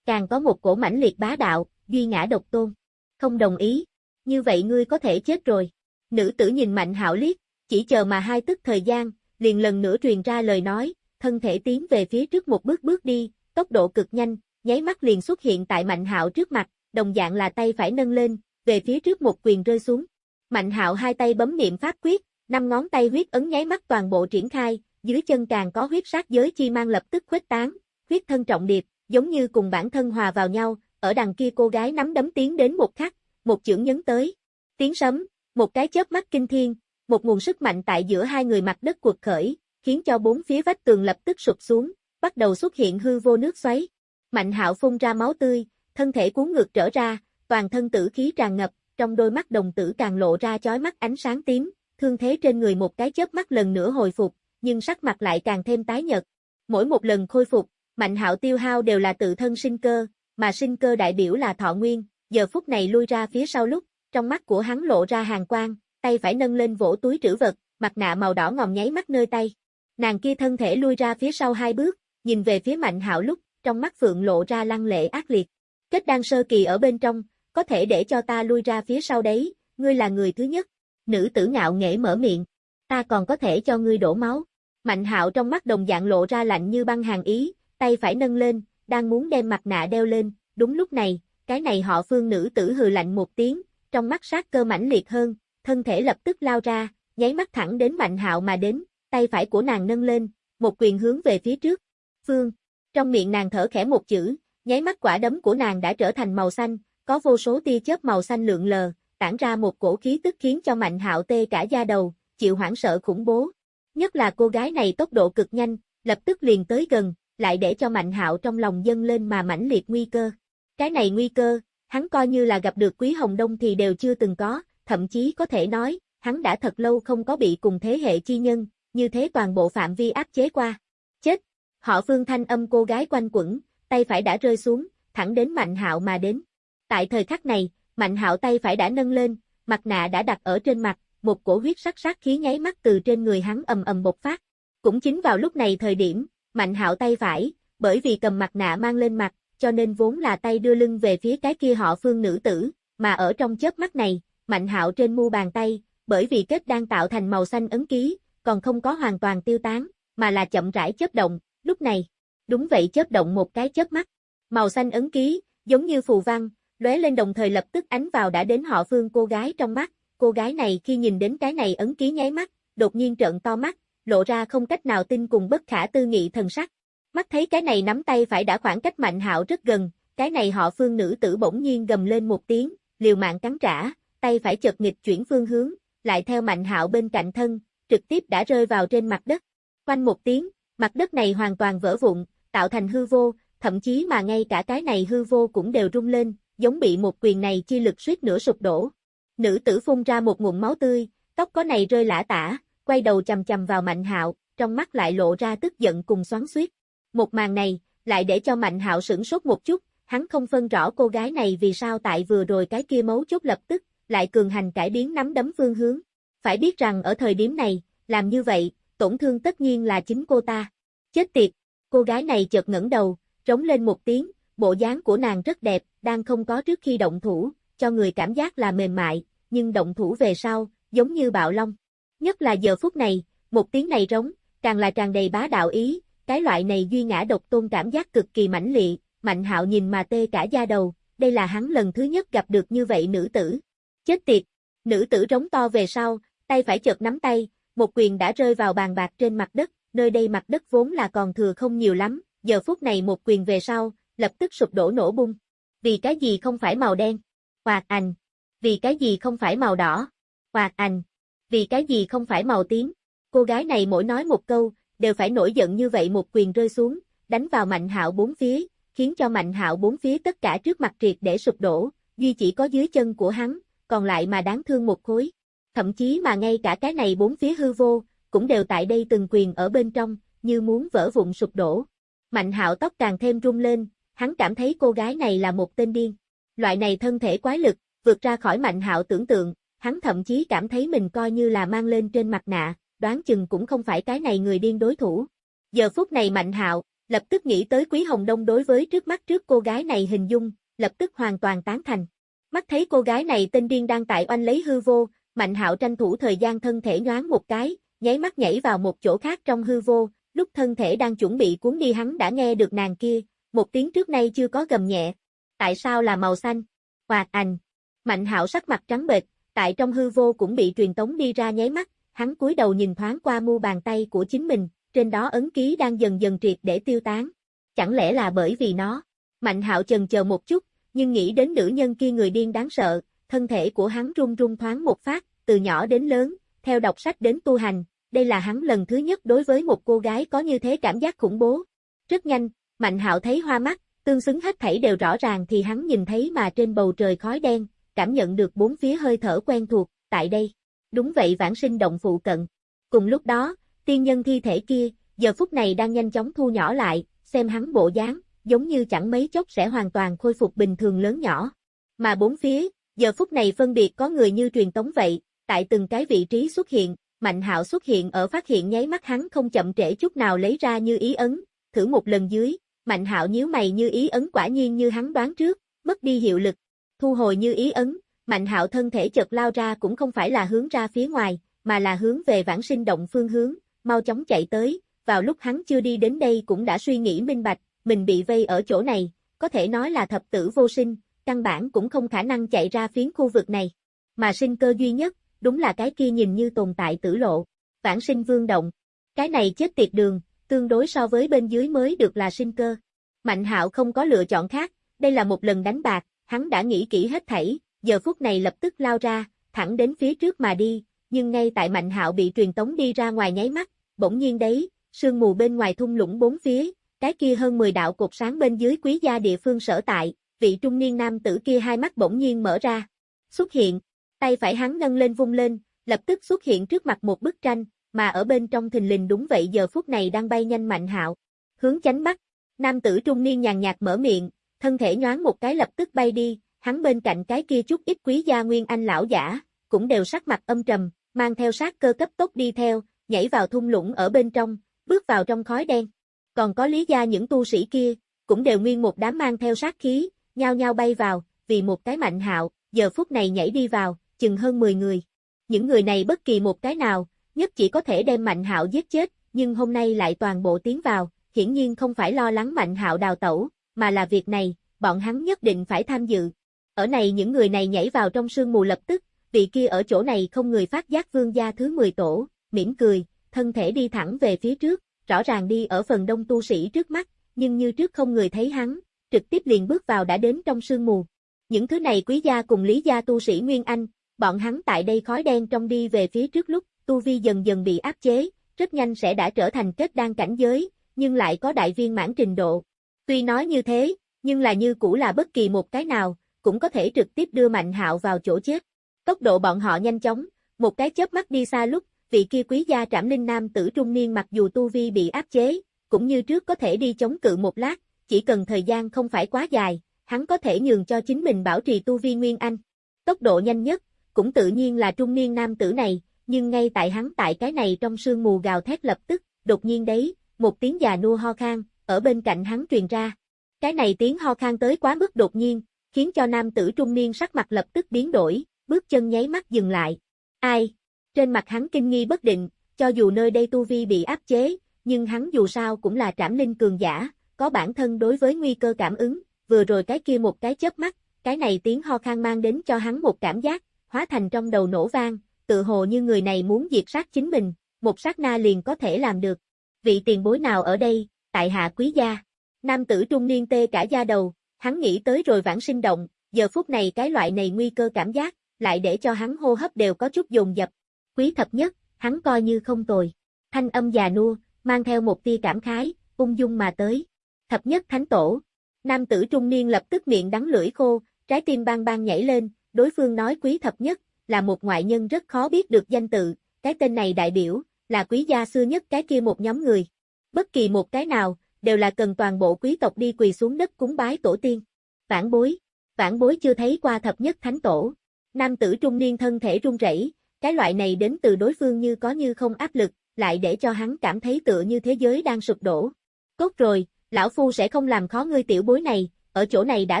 Càng có một cổ mãnh liệt bá đạo, duy ngã độc tôn. Không đồng ý. Như vậy ngươi có thể chết rồi. Nữ tử nhìn mạnh hảo liếc, chỉ chờ mà hai tức thời gian, liền lần nữa truyền ra lời nói, thân thể tiến về phía trước một bước bước đi, tốc độ cực nhanh, nháy mắt liền xuất hiện tại Mạnh Hạo trước mặt, đồng dạng là tay phải nâng lên, về phía trước một quyền rơi xuống. Mạnh Hạo hai tay bấm niệm pháp quyết, năm ngón tay huyết ấn nháy mắt toàn bộ triển khai, dưới chân càng có huyết sát giới chi mang lập tức khuếch tán, huyết thân trọng điệp, giống như cùng bản thân hòa vào nhau, ở đằng kia cô gái nắm đấm tiến đến một khắc, một chưởng nhấn tới. Tiếng sấm, một cái chớp mắt kinh thiên, một nguồn sức mạnh tại giữa hai người mặt đất cuộc khởi, khiến cho bốn phía vách tường lập tức sụp xuống, bắt đầu xuất hiện hư vô nước xoáy. Mạnh hạo phun ra máu tươi, thân thể cuốn ngược trở ra, toàn thân tử khí tràn ngập, trong đôi mắt đồng tử càng lộ ra chói mắt ánh sáng tím, thương thế trên người một cái chớp mắt lần nữa hồi phục, nhưng sắc mặt lại càng thêm tái nhợt. Mỗi một lần khôi phục, Mạnh Hạo tiêu hao đều là tự thân sinh cơ, mà sinh cơ đại biểu là thọ nguyên, giờ phút này lui ra phía sau lúc, trong mắt của hắn lộ ra hàng quang, tay phải nâng lên vỗ túi trữ vật, mặt nạ màu đỏ ngòm nháy mắt nơi tay. Nàng kia thân thể lui ra phía sau hai bước, nhìn về phía Mạnh Hạo lúc, trong mắt Phượng lộ ra lăng lệ ác liệt. Kết đan sơ kỳ ở bên trong, có thể để cho ta lui ra phía sau đấy, ngươi là người thứ nhất. Nữ tử ngạo nghễ mở miệng, ta còn có thể cho ngươi đổ máu. Mạnh hạo trong mắt đồng dạng lộ ra lạnh như băng hàng ý, tay phải nâng lên, đang muốn đem mặt nạ đeo lên, đúng lúc này, cái này họ phương nữ tử hừ lạnh một tiếng, trong mắt sát cơ mãnh liệt hơn, thân thể lập tức lao ra, nháy mắt thẳng đến mạnh hạo mà đến, tay phải của nàng nâng lên, một quyền hướng về phía trước. Phương, trong miệng nàng thở khẽ một chữ, nháy mắt quả đấm của nàng đã trở thành màu xanh, có vô số tia chớp màu xanh lượn lờ, tản ra một cổ khí tức khiến cho Mạnh Hạo tê cả da đầu, chịu hoảng sợ khủng bố. Nhất là cô gái này tốc độ cực nhanh, lập tức liền tới gần, lại để cho Mạnh Hạo trong lòng dâng lên mà mãnh liệt nguy cơ. Cái này nguy cơ, hắn coi như là gặp được Quý Hồng Đông thì đều chưa từng có, thậm chí có thể nói, hắn đã thật lâu không có bị cùng thế hệ chi nhân, như thế toàn bộ phạm vi áp chế qua. Chết! Họ phương thanh âm cô gái quanh quẩn, tay phải đã rơi xuống, thẳng đến Mạnh Hạo mà đến. Tại thời khắc này, Mạnh Hạo tay phải đã nâng lên, mặt nạ đã đặt ở trên mặt, một cổ huyết sắc sắc khí nháy mắt từ trên người hắn ầm ầm bộc phát. Cũng chính vào lúc này thời điểm, Mạnh Hạo tay phải, bởi vì cầm mặt nạ mang lên mặt, cho nên vốn là tay đưa lưng về phía cái kia họ Phương nữ tử, mà ở trong chớp mắt này, Mạnh Hạo trên mu bàn tay, bởi vì kết đang tạo thành màu xanh ấn ký, còn không có hoàn toàn tiêu tán, mà là chậm rãi chớp động, lúc này, đúng vậy chớp động một cái chớp mắt. Màu xanh ấn ký, giống như phù văn, lóe lên đồng thời lập tức ánh vào đã đến họ Phương cô gái trong mắt, cô gái này khi nhìn đến cái này ấn ký nháy mắt, đột nhiên trợn to mắt, lộ ra không cách nào tin cùng bất khả tư nghị thần sắc. Mắt thấy cái này nắm tay phải đã khoảng cách Mạnh Hạo rất gần, cái này họ Phương nữ tử bỗng nhiên gầm lên một tiếng, liều mạng cắn trả, tay phải chợt nghịch chuyển phương hướng, lại theo Mạnh Hạo bên cạnh thân, trực tiếp đã rơi vào trên mặt đất. Quanh một tiếng, mặt đất này hoàn toàn vỡ vụn, tạo thành hư vô, thậm chí mà ngay cả cái này hư vô cũng đều rung lên, giống bị một quyền này chi lực suýt nửa sụp đổ. Nữ tử phun ra một nguồn máu tươi, tóc có này rơi lả tả, quay đầu chầm chầm vào Mạnh Hạo, trong mắt lại lộ ra tức giận cùng xoắn xuýt. Một màn này, lại để cho Mạnh Hạo sửng sốt một chút, hắn không phân rõ cô gái này vì sao tại vừa rồi cái kia mấu chốt lập tức, lại cường hành cải biến nắm đấm phương hướng. Phải biết rằng ở thời điểm này, làm như vậy, tổn thương tất nhiên là chính cô ta. Chết tiệt, cô gái này chợt ngẩng đầu, trống lên một tiếng, bộ dáng của nàng rất đẹp, đang không có trước khi động thủ, cho người cảm giác là mềm mại, nhưng động thủ về sau, giống như bạo long. Nhất là giờ phút này, một tiếng này rống, càng là tràn đầy bá đạo ý, cái loại này duy ngã độc tôn cảm giác cực kỳ mãnh liệt, Mạnh Hạo nhìn mà tê cả da đầu, đây là hắn lần thứ nhất gặp được như vậy nữ tử. Chết tiệt, nữ tử rống to về sau, tay phải chợt nắm tay, một quyền đã rơi vào bàn bạc trên mặt đất, nơi đây mặt đất vốn là còn thừa không nhiều lắm, giờ phút này một quyền về sau, lập tức sụp đổ nổ bung. Vì cái gì không phải màu đen? Hoạt ảnh. Vì cái gì không phải màu đỏ? Hoạt ảnh. Vì cái gì không phải màu tím? Cô gái này mỗi nói một câu, đều phải nổi giận như vậy một quyền rơi xuống, đánh vào Mạnh Hạo bốn phía, khiến cho Mạnh Hạo bốn phía tất cả trước mặt triệt để sụp đổ, duy chỉ có dưới chân của hắn, còn lại mà đáng thương một khối. Thậm chí mà ngay cả cái này bốn phía hư vô, cũng đều tại đây từng quyền ở bên trong, như muốn vỡ vụn sụp đổ. Mạnh Hạo tóc càng thêm rung lên, hắn cảm thấy cô gái này là một tên điên. Loại này thân thể quái lực, vượt ra khỏi Mạnh Hạo tưởng tượng, hắn thậm chí cảm thấy mình coi như là mang lên trên mặt nạ, đoán chừng cũng không phải cái này người điên đối thủ. Giờ phút này Mạnh Hạo, lập tức nghĩ tới Quý Hồng Đông đối với trước mắt trước cô gái này hình dung, lập tức hoàn toàn tán thành. Mắt thấy cô gái này tên điên đang tại oanh lấy hư vô, Mạnh Hạo tranh thủ thời gian thân thể nhoáng một cái, nháy mắt nhảy vào một chỗ khác trong hư vô, lúc thân thể đang chuẩn bị cuốn đi hắn đã nghe được nàng kia, một tiếng trước nay chưa có gầm nhẹ. Tại sao là màu xanh? Hoạt ảnh. Mạnh Hạo sắc mặt trắng bệch, tại trong hư vô cũng bị truyền tống đi ra nháy mắt, hắn cúi đầu nhìn thoáng qua mu bàn tay của chính mình, trên đó ấn ký đang dần dần triệt để tiêu tán. Chẳng lẽ là bởi vì nó? Mạnh hạo chần chờ một chút, nhưng nghĩ đến nữ nhân kia người điên đáng sợ, thân thể của hắn run run thoáng một phát, từ nhỏ đến lớn, theo đọc sách đến tu hành, đây là hắn lần thứ nhất đối với một cô gái có như thế cảm giác khủng bố. Rất nhanh, Mạnh hạo thấy hoa mắt, tương xứng hết thảy đều rõ ràng thì hắn nhìn thấy mà trên bầu trời khói đen, cảm nhận được bốn phía hơi thở quen thuộc, tại đây. Đúng vậy vãng sinh động phụ cận. Cùng lúc đó, tiên nhân thi thể kia, giờ phút này đang nhanh chóng thu nhỏ lại, xem hắn bộ dáng, giống như chẳng mấy chốc sẽ hoàn toàn khôi phục bình thường lớn nhỏ. Mà bốn phía, giờ phút này phân biệt có người như truyền tống vậy, tại từng cái vị trí xuất hiện, Mạnh Hạo xuất hiện ở phát hiện nháy mắt hắn không chậm trễ chút nào lấy ra như ý ấn, thử một lần dưới, Mạnh Hạo nhíu mày như ý ấn quả nhiên như hắn đoán trước, mất đi hiệu lực. Thu hồi như ý ấn, Mạnh hạo thân thể chợt lao ra cũng không phải là hướng ra phía ngoài, mà là hướng về vãng sinh động phương hướng, mau chóng chạy tới, vào lúc hắn chưa đi đến đây cũng đã suy nghĩ minh bạch, mình bị vây ở chỗ này, có thể nói là thập tử vô sinh, căn bản cũng không khả năng chạy ra phiến khu vực này. Mà sinh cơ duy nhất, đúng là cái kia nhìn như tồn tại tử lộ, vãng sinh vương động. Cái này chết tiệt đường, tương đối so với bên dưới mới được là sinh cơ. Mạnh hạo không có lựa chọn khác, đây là một lần đánh bạc, hắn đã nghĩ kỹ hết thảy, giờ phút này lập tức lao ra, thẳng đến phía trước mà đi, nhưng ngay tại Mạnh Hạo bị truyền tống đi ra ngoài nháy mắt, bỗng nhiên đấy, sương mù bên ngoài thung lũng bốn phía, cái kia hơn 10 đạo cột sáng bên dưới quý gia địa phương sở tại, vị trung niên nam tử kia hai mắt bỗng nhiên mở ra. Xuất hiện, tay phải hắn nâng lên vung lên, lập tức xuất hiện trước mặt một bức tranh, mà ở bên trong thình lình đúng vậy giờ phút này đang bay nhanh Mạnh Hạo. Hướng chánh mắt, nam tử trung niên nhàn nhạt mở miệng, thân thể nhoáng một cái lập tức bay đi, hắn bên cạnh cái kia chút ít quý gia nguyên anh lão giả, cũng đều sắc mặt âm trầm, mang theo sát cơ cấp tốc đi theo, nhảy vào thung lũng ở bên trong, bước vào trong khói đen. Còn có lý gia những tu sĩ kia, cũng đều nguyên một đám mang theo sát khí, nhao nhao bay vào, vì một cái mạnh hạo, giờ phút này nhảy đi vào, chừng hơn 10 người. Những người này bất kỳ một cái nào, nhất chỉ có thể đem mạnh hạo giết chết, nhưng hôm nay lại toàn bộ tiến vào, hiển nhiên không phải lo lắng mạnh hạo đào tẩu, mà là việc này, bọn hắn nhất định phải tham dự, ở này những người này nhảy vào trong sương mù lập tức, vị kia ở chỗ này không người phát giác vương gia thứ 10 tổ, mỉm cười, thân thể đi thẳng về phía trước, rõ ràng đi ở phần đông tu sĩ trước mắt, nhưng như trước không người thấy hắn, trực tiếp liền bước vào đã đến trong sương mù. Những thứ này quý gia cùng lý gia tu sĩ Nguyên Anh, bọn hắn tại đây khói đen trong đi về phía trước lúc, tu vi dần dần bị áp chế, rất nhanh sẽ đã trở thành kết đan cảnh giới, nhưng lại có đại viên mãn trình độ. Tuy nói như thế, nhưng là như cũ là bất kỳ một cái nào, cũng có thể trực tiếp đưa Mạnh Hạo vào chỗ chết. Tốc độ bọn họ nhanh chóng, một cái chớp mắt đi xa lúc, vị kia quý gia trảm linh nam tử trung niên mặc dù tu vi bị áp chế, cũng như trước có thể đi chống cự một lát, chỉ cần thời gian không phải quá dài, hắn có thể nhường cho chính mình bảo trì tu vi Nguyên Anh. Tốc độ nhanh nhất, cũng tự nhiên là trung niên nam tử này, nhưng ngay tại hắn tại cái này trong sương mù gào thét lập tức, đột nhiên đấy, một tiếng già nua ho khan, ở bên cạnh hắn truyền ra. Cái này tiếng ho khan tới quá mức đột nhiên, khiến cho nam tử trung niên sắc mặt lập tức biến đổi, bước chân nháy mắt dừng lại. Ai? Trên mặt hắn kinh nghi bất định, cho dù nơi đây tu vi bị áp chế, nhưng hắn dù sao cũng là trảm linh cường giả, có bản thân đối với nguy cơ cảm ứng, vừa rồi cái kia một cái chớp mắt, cái này tiếng ho khan mang đến cho hắn một cảm giác, hóa thành trong đầu nổ vang, tự hồ như người này muốn diệt sát chính mình, một sát na liền có thể làm được. Vị tiền bối nào ở đây, tại hạ quý gia. Nam tử trung niên tê cả da đầu, hắn nghĩ tới rồi vãng sinh động, giờ phút này cái loại này nguy cơ cảm giác, lại để cho hắn hô hấp đều có chút dồn dập. Quý thập nhất, hắn coi như không tồi. Thanh âm già nua, mang theo một tia cảm khái, ung dung mà tới. Thập nhất thánh tổ. Nam tử trung niên lập tức miệng đắng lưỡi khô, trái tim bang bang nhảy lên, đối phương nói quý thập nhất, là một ngoại nhân rất khó biết được danh tự, cái tên này đại biểu, là quý gia xưa nhất cái kia một nhóm người. Bất kỳ một cái nào, đều là cần toàn bộ quý tộc đi quỳ xuống đất cúng bái tổ tiên. Vãn bối, vãn bối chưa thấy qua thập nhất thánh tổ. Nam tử trung niên thân thể run rẩy, cái loại này đến từ đối phương như có như không áp lực, lại để cho hắn cảm thấy tựa như thế giới đang sụp đổ. Cốt rồi, lão phu sẽ không làm khó ngươi tiểu bối này, ở chỗ này đã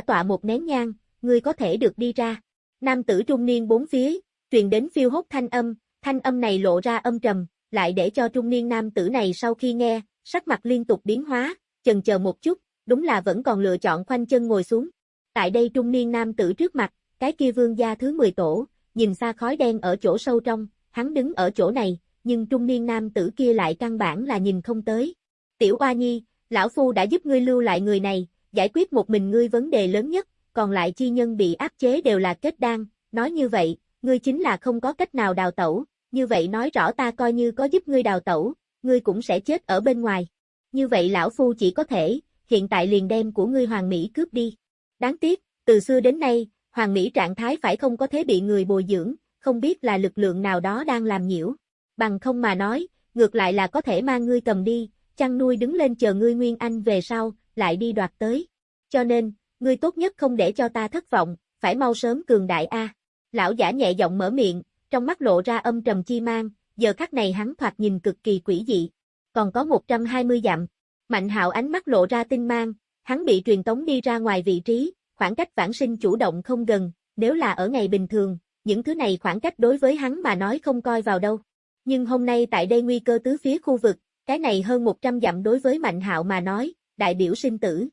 tọa một nén nhang, ngươi có thể được đi ra. Nam tử trung niên bốn phía, truyền đến phiêu hốt thanh âm, thanh âm này lộ ra âm trầm, lại để cho trung niên nam tử này sau khi nghe, sắc mặt liên tục biến hóa, chần chờ một chút, đúng là vẫn còn lựa chọn khoanh chân ngồi xuống. Tại đây trung niên nam tử trước mặt, cái kia vương gia thứ 10 tổ, nhìn xa khói đen ở chỗ sâu trong, hắn đứng ở chỗ này, nhưng trung niên nam tử kia lại căn bản là nhìn không tới. Tiểu Oa Nhi, lão phu đã giúp ngươi lưu lại người này, giải quyết một mình ngươi vấn đề lớn nhất, còn lại chi nhân bị áp chế đều là kết đan, nói như vậy, ngươi chính là không có cách nào đào tẩu, như vậy nói rõ ta coi như có giúp ngươi đào tẩu, ngươi cũng sẽ chết ở bên ngoài. Như vậy lão phu chỉ có thể, hiện tại liền đem của ngươi hoàng mỹ cướp đi. Đáng tiếc, từ xưa đến nay, hoàng mỹ trạng thái phải không có thế bị người bồi dưỡng, không biết là lực lượng nào đó đang làm nhiễu. Bằng không mà nói, ngược lại là có thể mang ngươi cầm đi, chăn nuôi đứng lên chờ ngươi Nguyên Anh về sau, lại đi đoạt tới. Cho nên, ngươi tốt nhất không để cho ta thất vọng, phải mau sớm cường đại A. Lão giả nhẹ giọng mở miệng, trong mắt lộ ra âm trầm chi mang, giờ khắc này hắn thoạt nhìn cực kỳ quỷ dị. Còn có 120 dặm. Mạnh hạo ánh mắt lộ ra tinh mang, hắn bị truyền tống đi ra ngoài vị trí, khoảng cách vãng sinh chủ động không gần, nếu là ở ngày bình thường, những thứ này khoảng cách đối với hắn mà nói không coi vào đâu. Nhưng hôm nay tại đây nguy cơ tứ phía khu vực, cái này hơn 100 dặm đối với Mạnh hạo mà nói, đại biểu sinh tử.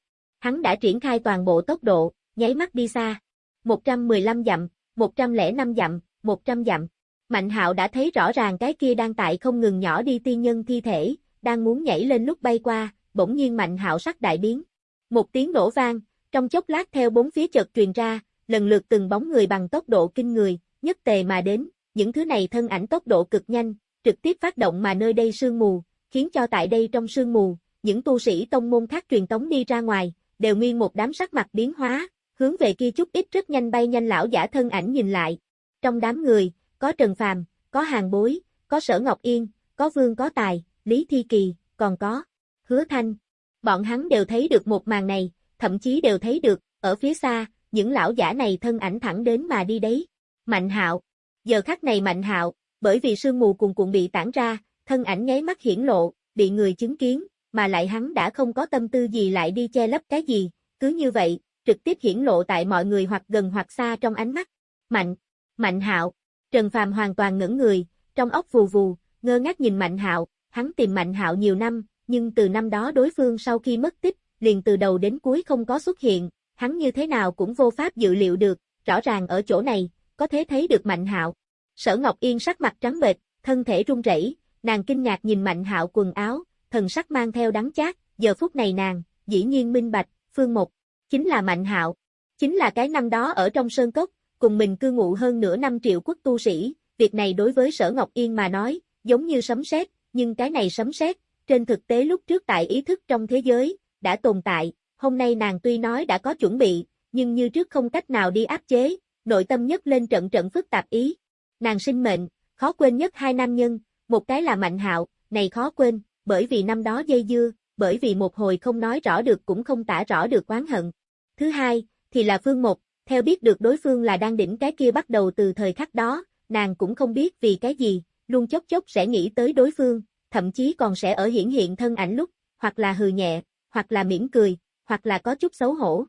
Hắn đã triển khai toàn bộ tốc độ, nháy mắt đi xa. 115 dặm, 105 dặm, 100 dặm. Mạnh hạo đã thấy rõ ràng cái kia đang tại không ngừng nhỏ đi tiên nhân thi thể, đang muốn nhảy lên lúc bay qua, bỗng nhiên mạnh hạo sắc đại biến. Một tiếng nổ vang, trong chốc lát theo bốn phía chợt truyền ra, lần lượt từng bóng người bằng tốc độ kinh người, nhất tề mà đến, những thứ này thân ảnh tốc độ cực nhanh, trực tiếp phát động mà nơi đây sương mù, khiến cho tại đây trong sương mù, những tu sĩ tông môn khác truyền tống đi ra ngoài, đều nguyên một đám sắc mặt biến hóa, hướng về kia chút ít rất nhanh bay nhanh lão giả thân ảnh nhìn lại. Trong đám người, có Trần Phàm, có Hàng Bối, có Sở Ngọc Yên, có Vương Có Tài, Lý Thi Kỳ, còn có Hứa Thanh. Bọn hắn đều thấy được một màn này, thậm chí đều thấy được, ở phía xa, những lão giả này thân ảnh thẳng đến mà đi đấy. Mạnh hạo. Giờ khắc này Mạnh hạo, bởi vì sương mù cùng cuộn bị tản ra, thân ảnh nháy mắt hiển lộ, bị người chứng kiến, mà lại hắn đã không có tâm tư gì lại đi che lấp cái gì, cứ như vậy, trực tiếp hiển lộ tại mọi người hoặc gần hoặc xa trong ánh mắt. Mạnh, Mạnh Hạo, Trần Phàm hoàn toàn ngẩn người, trong óc vù vù, ngơ ngác nhìn Mạnh Hạo, hắn tìm Mạnh Hạo nhiều năm, nhưng từ năm đó đối phương sau khi mất tích, liền từ đầu đến cuối không có xuất hiện, hắn như thế nào cũng vô pháp dự liệu được, rõ ràng ở chỗ này, có thể thấy được Mạnh Hạo. Sở Ngọc Yên sắc mặt trắng bệch, thân thể run rẩy, nàng kinh ngạc nhìn Mạnh Hạo quần áo, thần sắc mang theo đắng chát, giờ phút này nàng, dĩ nhiên minh bạch, Phương một chính là Mạnh Hạo, chính là cái năm đó ở trong sơn cốc, cùng mình cư ngụ hơn nửa năm triệu quốc tu sĩ, việc này đối với Sở Ngọc Yên mà nói, giống như sấm sét, nhưng cái này sấm sét, trên thực tế lúc trước tại ý thức trong thế giới, đã tồn tại, hôm nay nàng tuy nói đã có chuẩn bị, nhưng như trước không cách nào đi áp chế, nội tâm nhất lên trận trận phức tạp ý. Nàng sinh mệnh, khó quên nhất hai nam nhân, một cái là Mạnh Hạo, này khó quên, bởi vì năm đó dây dưa, bởi vì một hồi không nói rõ được cũng không tả rõ được oán hận. Thứ hai, thì là Phương Một, theo biết được đối phương là đang đỉnh cái kia bắt đầu từ thời khắc đó, nàng cũng không biết vì cái gì, luôn chốc chốc sẽ nghĩ tới đối phương, thậm chí còn sẽ ở hiển hiện thân ảnh lúc, hoặc là hừ nhẹ, hoặc là mỉm cười, hoặc là có chút xấu hổ.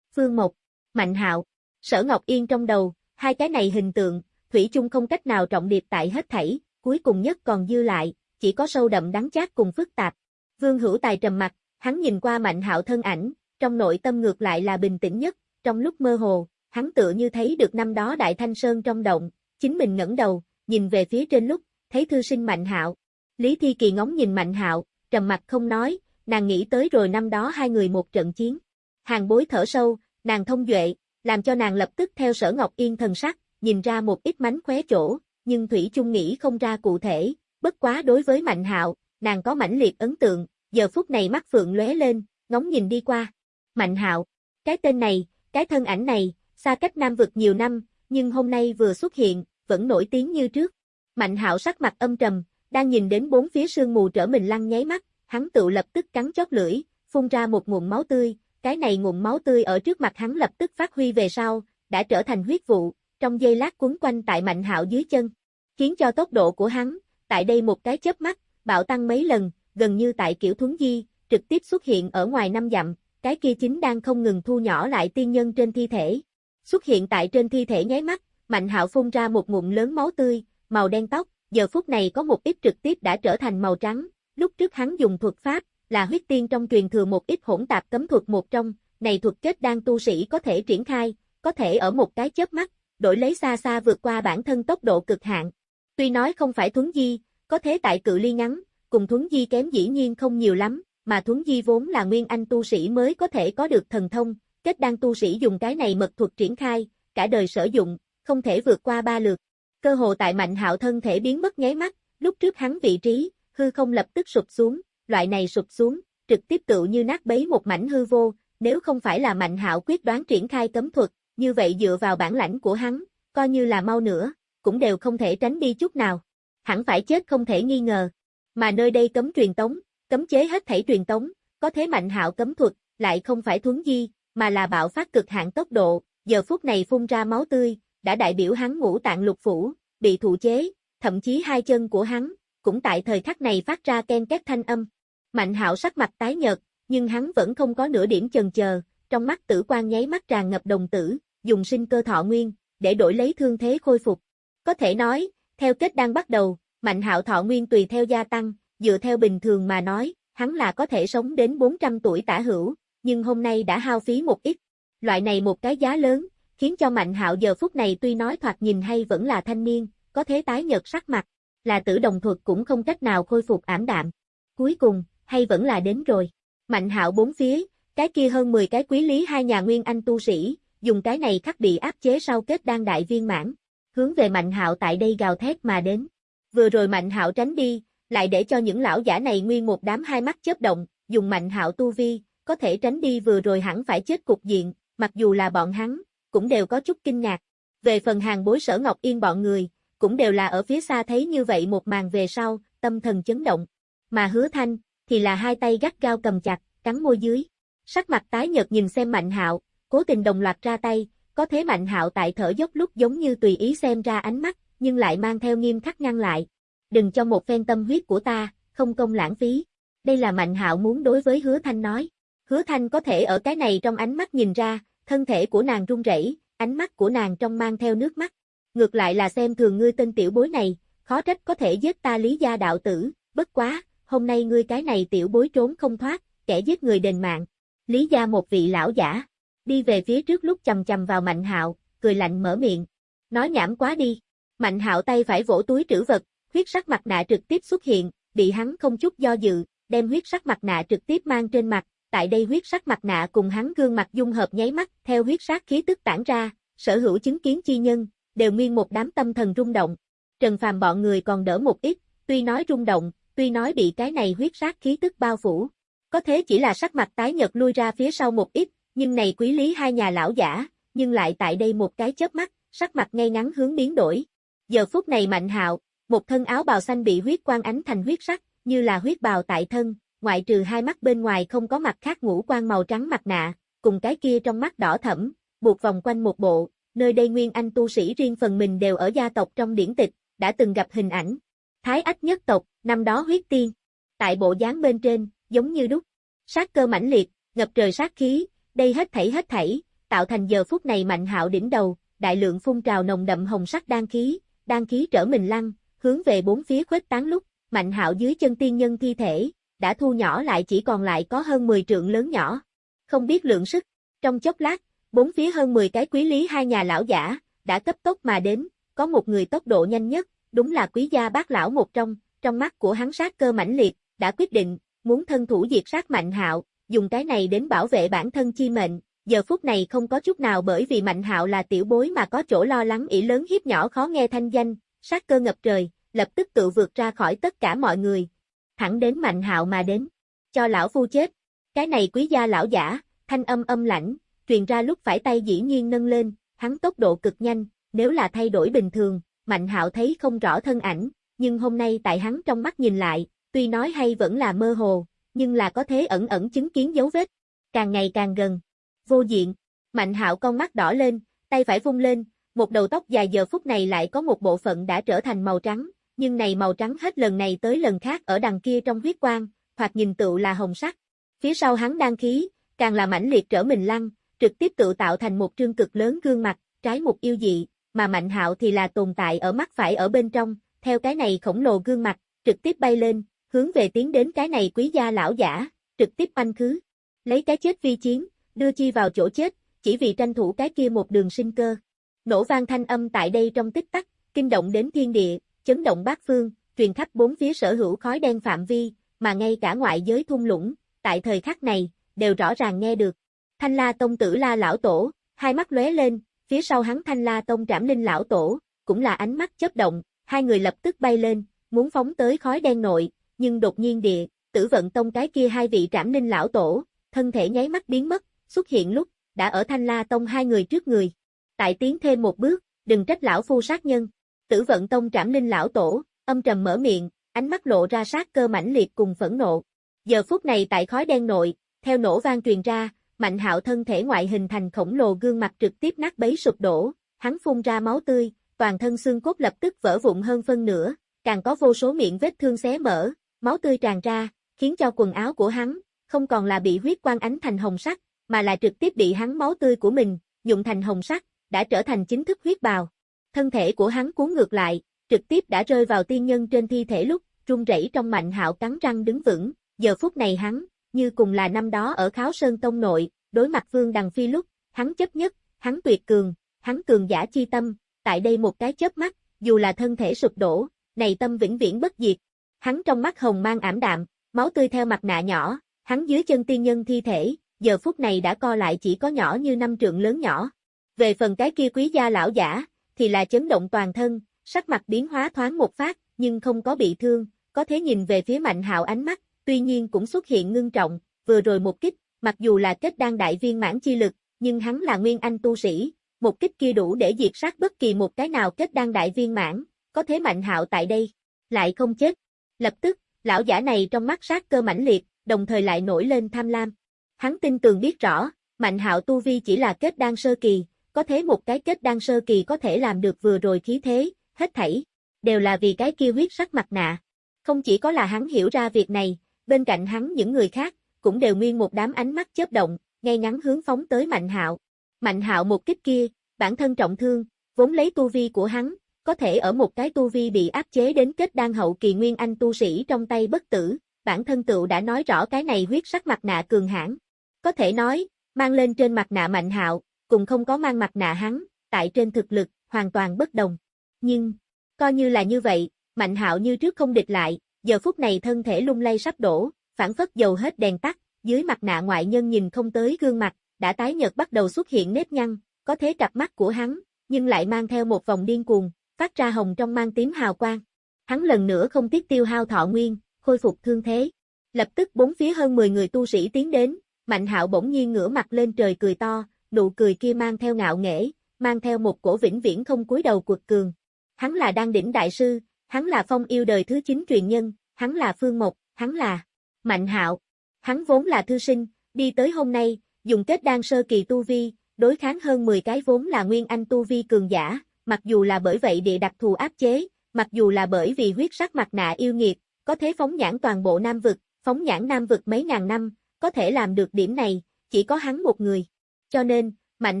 Phương một, Mạnh Hạo, Sở Ngọc Yên trong đầu, hai cái này hình tượng, Thủy chung không cách nào trọng điệp tại hết thảy, cuối cùng nhất còn dư lại, chỉ có sâu đậm đắng chát cùng phức tạp. Vương Hữu Tài trầm mặt, hắn nhìn qua Mạnh Hạo thân ảnh, trong nội tâm ngược lại là bình tĩnh nhất, trong lúc mơ hồ, hắn tựa như thấy được năm đó Đại Thanh Sơn trong động, chính mình ngẩng đầu, nhìn về phía trên lúc, thấy thư sinh Mạnh Hạo. Lý Thi Kỳ ngóng nhìn Mạnh Hạo, trầm mặt không nói, nàng nghĩ tới rồi năm đó hai người một trận chiến. Hàng bối thở sâu, nàng thông duệ, làm cho nàng lập tức theo sở Ngọc Yên thần sắc, nhìn ra một ít mánh khóe chỗ, nhưng Thủy Trung nghĩ không ra cụ thể, bất quá đối với Mạnh Hạo, nàng có mãnh liệt ấn tượng, giờ phút này mắt phượng lóe lên, ngóng nhìn đi qua. Mạnh Hạo, cái tên này, cái thân ảnh này, xa cách Nam vực nhiều năm, nhưng hôm nay vừa xuất hiện, vẫn nổi tiếng như trước. Mạnh Hạo sắc mặt âm trầm, đang nhìn đến bốn phía sương mù trở mình lăn nháy mắt, hắn tự lập tức cắn chót lưỡi, phun ra một nguồn máu tươi, cái này nguồn máu tươi ở trước mặt hắn lập tức phát huy về sau, đã trở thành huyết vụ, trong giây lát cuốn quanh tại Mạnh Hạo dưới chân, khiến cho tốc độ của hắn, tại đây một cái chớp mắt, bạo tăng mấy lần, gần như tại kiểu thuấn di, trực tiếp xuất hiện ở ngoài năm dặm, cái kia chính đang không ngừng thu nhỏ lại tiên nhân trên thi thể. Xuất hiện tại trên thi thể nháy mắt, Mạnh Hạo phun ra một ngụm lớn máu tươi, màu đen tóc, giờ phút này có một ít trực tiếp đã trở thành màu trắng, lúc trước hắn dùng thuật pháp, là huyết tiên trong truyền thừa một ít hỗn tạp cấm thuật một trong, này thuật kết đang tu sĩ có thể triển khai, có thể ở một cái chớp mắt, đổi lấy xa xa vượt qua bản thân tốc độ cực hạn. Tuy nói không phải thuấn di, có thế tại cự ly ngắn, cùng thuấn di kém dĩ nhiên không nhiều lắm, mà thuấn di vốn là nguyên anh tu sĩ mới có thể có được thần thông, kết đăng tu sĩ dùng cái này mật thuật triển khai, cả đời sử dụng, không thể vượt qua ba lượt. Cơ hồ tại mạnh hạo thân thể biến mất nháy mắt, lúc trước hắn vị trí, hư không lập tức sụp xuống, loại này sụp xuống, trực tiếp tự như nát bấy một mảnh hư vô, nếu không phải là mạnh hạo quyết đoán triển khai cấm thuật, như vậy dựa vào bản lãnh của hắn, coi như là mau nữa, cũng đều không thể tránh đi chút nào. Hẳn phải chết không thể nghi ngờ. Mà nơi đây cấm truyền tống, cấm chế hết thảy truyền tống, có thế mạnh hạo cấm thuật, lại không phải thuấn di, mà là bạo phát cực hạn tốc độ, giờ phút này phun ra máu tươi, đã đại biểu hắn ngũ tạng lục phủ, bị thụ chế, thậm chí hai chân của hắn, cũng tại thời khắc này phát ra ken két thanh âm. Mạnh hạo sắc mặt tái nhợt, nhưng hắn vẫn không có nửa điểm chần chờ, trong mắt tử quan nháy mắt tràn ngập đồng tử, dùng sinh cơ thọ nguyên, để đổi lấy thương thế khôi phục. Có thể nói, theo kết đang bắt đầu, mạnh hạo thọ nguyên tùy theo gia tăng, dựa theo bình thường mà nói, hắn là có thể sống đến 400 tuổi tả hữu, nhưng hôm nay đã hao phí một ít. Loại này một cái giá lớn, khiến cho mạnh hạo giờ phút này tuy nói thoạt nhìn hay vẫn là thanh niên, có thế tái nhợt sắc mặt, là tử đồng thuật cũng không cách nào khôi phục ảm đạm. Cuối cùng, hay vẫn là đến rồi. Mạnh hạo bốn phía, cái kia hơn 10 cái quý lý hai nhà nguyên anh tu sĩ, dùng cái này khắc bị áp chế sau kết đang đại viên mãn, hướng về Mạnh Hạo tại đây gào thét mà đến. Vừa rồi Mạnh Hạo tránh đi, lại để cho những lão giả này nguyên một đám hai mắt chớp động, dùng Mạnh Hạo tu vi, có thể tránh đi vừa rồi hẳn phải chết cục diện, mặc dù là bọn hắn, cũng đều có chút kinh ngạc. Về phần hàng bối sở Ngọc Yên bọn người, cũng đều là ở phía xa thấy như vậy một màn về sau, tâm thần chấn động. Mà hứa thanh, thì là hai tay gắt gao cầm chặt, cắn môi dưới. Sắc mặt tái nhợt nhìn xem Mạnh Hạo, cố tình đồng loạt ra tay, có thế Mạnh Hạo tại thở dốc lúc giống như tùy ý xem ra ánh mắt, nhưng lại mang theo nghiêm khắc ngăn lại. Đừng cho một phen tâm huyết của ta, không công lãng phí. Đây là Mạnh Hạo muốn đối với Hứa Thanh nói. Hứa Thanh có thể ở cái này trong ánh mắt nhìn ra, thân thể của nàng run rẩy, ánh mắt của nàng trong mang theo nước mắt. Ngược lại là xem thường ngươi tên tiểu bối này, khó trách có thể giết ta lý gia đạo tử, bất quá, hôm nay ngươi cái này tiểu bối trốn không thoát, kẻ giết người đền mạng. Lý gia một vị lão giả, đi về phía trước lúc chầm chầm vào Mạnh Hạo, cười lạnh mở miệng. Nói nhảm quá đi. Mạnh Hạo tay phải vỗ túi trữ vật, huyết sắc mặt nạ trực tiếp xuất hiện, bị hắn không chút do dự, đem huyết sắc mặt nạ trực tiếp mang trên mặt, tại đây huyết sắc mặt nạ cùng hắn gương mặt dung hợp nháy mắt, theo huyết sắc khí tức tản ra, sở hữu chứng kiến chi nhân, đều nguyên một đám tâm thần rung động. Trần Phàm bọn người còn đỡ một ít, tuy nói rung động, tuy nói bị cái này huyết sắc khí tức bao phủ. Có thế chỉ là sắc mặt tái nhợt lui ra phía sau một ít, nhưng này quý lý hai nhà lão giả, nhưng lại tại đây một cái chớp mắt, sắc mặt ngay ngắn hướng biến đổi. Giờ phút này Mạnh Hạo, một thân áo bào xanh bị huyết quang ánh thành huyết sắc, như là huyết bào tại thân, ngoại trừ hai mắt bên ngoài không có mặt khác ngũ quan màu trắng mặt nạ, cùng cái kia trong mắt đỏ thẫm, buộc vòng quanh một bộ, nơi đây nguyên anh tu sĩ riêng phần mình đều ở gia tộc trong điển tịch, đã từng gặp hình ảnh. Thái ách nhất tộc, năm đó huyết tiên. Tại bộ dáng bên trên, giống như đúc. Sát cơ mãnh liệt, ngập trời sát khí, đây hết thảy hết thảy, tạo thành giờ phút này mạnh hạo đỉnh đầu, đại lượng phun trào nồng đậm hồng sắc đan khí, đan khí trở mình lăn hướng về bốn phía khuếch tán lúc, mạnh hạo dưới chân tiên nhân thi thể, đã thu nhỏ lại chỉ còn lại có hơn 10 trượng lớn nhỏ. Không biết lượng sức, trong chốc lát, bốn phía hơn 10 cái quý lý hai nhà lão giả, đã cấp tốc mà đến, có một người tốc độ nhanh nhất, đúng là quý gia bác lão một trong, trong mắt của hắn sát cơ mãnh liệt, đã quyết định, muốn thân thủ diệt sát mạnh hạo, dùng cái này đến bảo vệ bản thân chi mệnh, giờ phút này không có chút nào bởi vì mạnh hạo là tiểu bối mà có chỗ lo lắng ỷ lớn hiếp nhỏ khó nghe thanh danh, sát cơ ngập trời, lập tức tự vượt ra khỏi tất cả mọi người, thẳng đến mạnh hạo mà đến, cho lão phu chết, cái này quý gia lão giả, thanh âm âm lãnh, truyền ra lúc phải tay dĩ nhiên nâng lên, hắn tốc độ cực nhanh, nếu là thay đổi bình thường, Mạnh Hạo thấy không rõ thân ảnh, nhưng hôm nay tại hắn trong mắt nhìn lại, tuy nói hay vẫn là mơ hồ, nhưng là có thế ẩn ẩn chứng kiến dấu vết, càng ngày càng gần. Vô diện, Mạnh Hạo con mắt đỏ lên, tay phải vung lên, một đầu tóc dài giờ phút này lại có một bộ phận đã trở thành màu trắng, nhưng này màu trắng hết lần này tới lần khác ở đằng kia trong huyết quang, hoặc nhìn tựu là hồng sắc. Phía sau hắn đang khí, càng là mãnh liệt trở mình lăn trực tiếp tự tạo thành một trương cực lớn gương mặt, trái một yêu dị, mà Mạnh Hạo thì là tồn tại ở mắt phải ở bên trong, theo cái này khổng lồ gương mặt, trực tiếp bay lên, hướng về tiến đến cái này quý gia lão giả, trực tiếp anh khứ. Lấy cái chết vi chiến, đưa chi vào chỗ chết, chỉ vì tranh thủ cái kia một đường sinh cơ. Nổ vang thanh âm tại đây trong tích tắc, kinh động đến thiên địa, chấn động bát phương, truyền khắp bốn phía sở hữu khói đen phạm vi, mà ngay cả ngoại giới thung lũng, tại thời khắc này, đều rõ ràng nghe được. Thanh La Tông tử La Lão Tổ, hai mắt lóe lên, phía sau hắn Thanh La Tông Trảm Linh Lão Tổ, cũng là ánh mắt chớp động, hai người lập tức bay lên, muốn phóng tới khói đen nội, nhưng đột nhiên địa, tử vận tông cái kia hai vị Trảm Linh Lão Tổ, thân thể nháy mắt biến mất, xuất hiện lúc, đã ở Thanh La Tông hai người trước người. Tại tiến thêm một bước, đừng trách lão phu sát nhân. Tử vận tông Trảm Linh Lão Tổ, âm trầm mở miệng, ánh mắt lộ ra sát cơ mãnh liệt cùng phẫn nộ. Giờ phút này tại khói đen nội, theo nổ vang truyền ra, Mạnh hạo thân thể ngoại hình thành khổng lồ gương mặt trực tiếp nát bấy sụp đổ, hắn phun ra máu tươi, toàn thân xương cốt lập tức vỡ vụn hơn phân nửa, càng có vô số miệng vết thương xé mở, máu tươi tràn ra, khiến cho quần áo của hắn, không còn là bị huyết quang ánh thành hồng sắc, mà là trực tiếp bị hắn máu tươi của mình, dụng thành hồng sắc, đã trở thành chính thức huyết bào. Thân thể của hắn cuốn ngược lại, trực tiếp đã rơi vào tiên nhân trên thi thể lúc, run rẩy trong mạnh hạo cắn răng đứng vững, giờ phút này hắn, như cùng là năm đó ở Kháo Sơn Tông nội, đối mặt Vương Đằng Phi lúc, hắn chấp nhất, hắn tuyệt cường, hắn cường giả chi tâm, tại đây một cái chớp mắt, dù là thân thể sụp đổ, này tâm vĩnh viễn bất diệt. Hắn trong mắt hồng mang ảm đạm, máu tươi theo mặt nạ nhỏ, hắn dưới chân tiên nhân thi thể, giờ phút này đã co lại chỉ có nhỏ như năm trượng lớn nhỏ. Về phần cái kia quý gia lão giả, thì là chấn động toàn thân, sắc mặt biến hóa thoáng một phát, nhưng không có bị thương, có thể nhìn về phía mạnh hạo ánh mắt, tuy nhiên cũng xuất hiện ngưng trọng, vừa rồi một kích, mặc dù là kết đan đại viên mãn chi lực, nhưng hắn là nguyên anh tu sĩ, một kích kia đủ để diệt sát bất kỳ một cái nào kết đan đại viên mãn, có thế mạnh hạo tại đây, lại không chết. Lập tức, lão giả này trong mắt sát cơ mãnh liệt, đồng thời lại nổi lên tham lam. Hắn tin tường biết rõ, mạnh hạo tu vi chỉ là kết đan sơ kỳ, có thế một cái kết đan sơ kỳ có thể làm được vừa rồi khí thế, hết thảy, đều là vì cái kia huyết sắc mặt nạ. Không chỉ có là hắn hiểu ra việc này, bên cạnh hắn những người khác, cũng đều nguyên một đám ánh mắt chớp động, ngay ngắn hướng phóng tới Mạnh Hạo. Mạnh Hạo một kích kia, bản thân trọng thương, vốn lấy tu vi của hắn, có thể ở một cái tu vi bị áp chế đến kết đan hậu kỳ nguyên anh tu sĩ trong tay bất tử, bản thân tựu đã nói rõ cái này huyết sắc mặt nạ cường hãn. Có thể nói, mang lên trên mặt nạ Mạnh Hạo, cùng không có mang mặt nạ hắn, tại trên thực lực, hoàn toàn bất đồng. Nhưng, coi như là như vậy, Mạnh Hạo như trước không địch lại, giờ phút này thân thể lung lay sắp đổ, phản phất dầu hết đèn tắt, dưới mặt nạ ngoại nhân nhìn không tới gương mặt, đã tái nhợt bắt đầu xuất hiện nếp nhăn, có thế cặp mắt của hắn, nhưng lại mang theo một vòng điên cuồng, phát ra hồng trong mang tím hào quang. Hắn lần nữa không tiếc tiêu hao thọ nguyên, khôi phục thương thế. Lập tức bốn phía hơn 10 người tu sĩ tiến đến, Mạnh Hạo bỗng nhiên ngửa mặt lên trời cười to, nụ cười kia mang theo ngạo nghễ, mang theo một cổ vĩnh viễn không cúi đầu cuột cường. Hắn là đăng đỉnh đại sư, hắn là phong yêu đời thứ 9 truyền nhân, hắn là Phương Mộc, hắn là Mạnh hạo. Hắn vốn là thư sinh, đi tới hôm nay, dùng kết đan sơ kỳ tu vi, đối kháng hơn 10 cái vốn là nguyên anh tu vi cường giả, mặc dù là bởi vậy địa đặc thù áp chế, mặc dù là bởi vì huyết sắc mặt nạ yêu nghiệt, có thế phóng nhãn toàn bộ Nam vực, phóng nhãn Nam vực mấy ngàn năm, có thể làm được điểm này, chỉ có hắn một người. Cho nên, Mạnh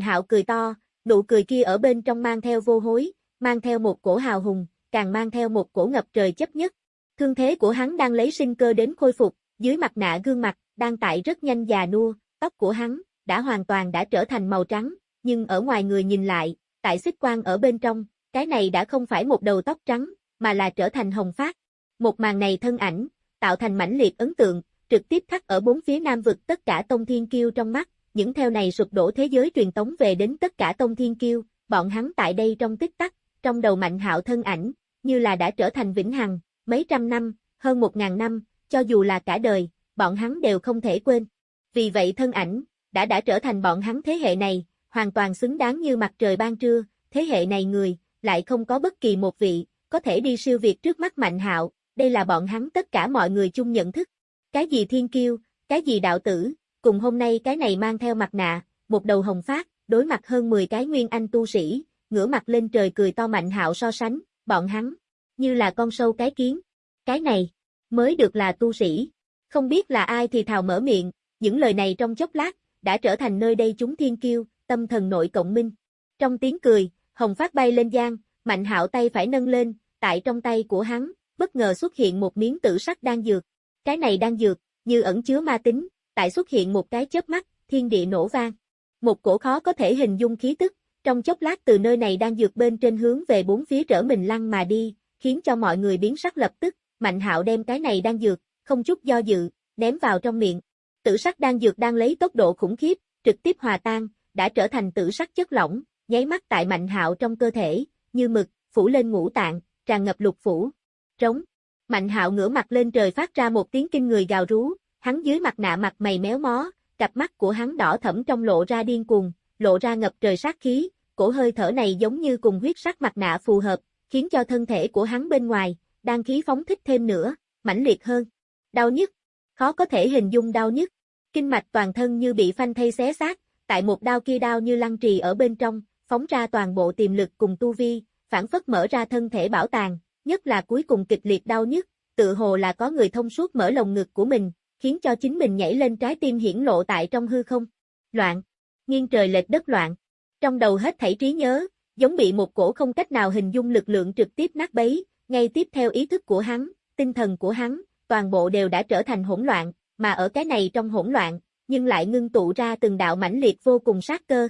hạo cười to, nụ cười kia ở bên trong mang theo vô hối, mang theo một cổ hào hùng, càng mang theo một cổ ngập trời chấp nhất. Thương thế của hắn đang lấy sinh cơ đến khôi phục, dưới mặt nạ gương mặt, đang tại rất nhanh già nua, tóc của hắn, đã hoàn toàn đã trở thành màu trắng, nhưng ở ngoài người nhìn lại, tại xích quang ở bên trong, cái này đã không phải một đầu tóc trắng, mà là trở thành hồng phát. Một màn này thân ảnh, tạo thành mãnh liệt ấn tượng, trực tiếp khắc ở bốn phía nam vực tất cả tông thiên kiêu trong mắt, những theo này sụp đổ thế giới truyền tống về đến tất cả tông thiên kiêu, bọn hắn tại đây trong tích tắc, trong đầu mạnh hạo thân ảnh, như là đã trở thành vĩnh hằng, mấy trăm năm, hơn một ngàn năm, cho dù là cả đời, bọn hắn đều không thể quên. Vì vậy thân ảnh, đã đã trở thành bọn hắn thế hệ này, hoàn toàn xứng đáng như mặt trời ban trưa, thế hệ này người, lại không có bất kỳ một vị, có thể đi siêu việt trước mắt mạnh hạo, đây là bọn hắn tất cả mọi người chung nhận thức. Cái gì thiên kiêu, cái gì đạo tử, cùng hôm nay cái này mang theo mặt nạ, một đầu hồng phát, đối mặt hơn 10 cái nguyên anh tu sĩ, ngửa mặt lên trời cười to mạnh hạo so sánh, bọn hắn, như là con sâu cái kiến. Cái này, mới được là tu sĩ. Không biết là ai thì thào mở miệng, những lời này trong chốc lát, đã trở thành nơi đây chúng thiên kiêu, tâm thần nội cộng minh. Trong tiếng cười, hồng phát bay lên giang, mạnh hạo tay phải nâng lên, tại trong tay của hắn, bất ngờ xuất hiện một miếng tử sắc đang dược. Cái này đang dược, như ẩn chứa ma tính, tại xuất hiện một cái chớp mắt, thiên địa nổ vang. Một cổ khó có thể hình dung khí tức, trong chốc lát từ nơi này đang dược bên trên hướng về bốn phía trở mình lăn mà đi, khiến cho mọi người biến sắc lập tức, Mạnh Hạo đem cái này đang dược, không chút do dự, ném vào trong miệng. Tử sắc đang dược đang lấy tốc độ khủng khiếp, trực tiếp hòa tan, đã trở thành tử sắc chất lỏng, nháy mắt tại Mạnh Hạo trong cơ thể, như mực, phủ lên ngũ tạng, tràn ngập lục phủ. Trống. Mạnh Hạo ngửa mặt lên trời phát ra một tiếng kinh người gào rú, hắn dưới mặt nạ mặt mày méo mó, cặp mắt của hắn đỏ thẫm trong lộ ra điên cuồng, lộ ra ngập trời sát khí, cổ hơi thở này giống như cùng huyết sắc mặt nạ phù hợp, khiến cho thân thể của hắn bên ngoài, đang khí phóng thích thêm nữa, mãnh liệt hơn. Đau nhức, khó có thể hình dung đau nhức. Kinh mạch toàn thân như bị phanh thây xé xác, tại một đao kia đao như lăng trì ở bên trong, phóng ra toàn bộ tiềm lực cùng tu vi, phản phất mở ra thân thể bảo tàng, nhất là cuối cùng kịch liệt đau nhức, tự hồ là có người thông suốt mở lồng ngực của mình, khiến cho chính mình nhảy lên trái tim hiển lộ tại trong hư không. Loạn, nghiêng trời lệch đất loạn. Trong đầu hết thảy trí nhớ, giống bị một cổ không cách nào hình dung lực lượng trực tiếp nát bấy, ngay tiếp theo ý thức của hắn, tinh thần của hắn, toàn bộ đều đã trở thành hỗn loạn, mà ở cái này trong hỗn loạn, nhưng lại ngưng tụ ra từng đạo mãnh liệt vô cùng sát cơ.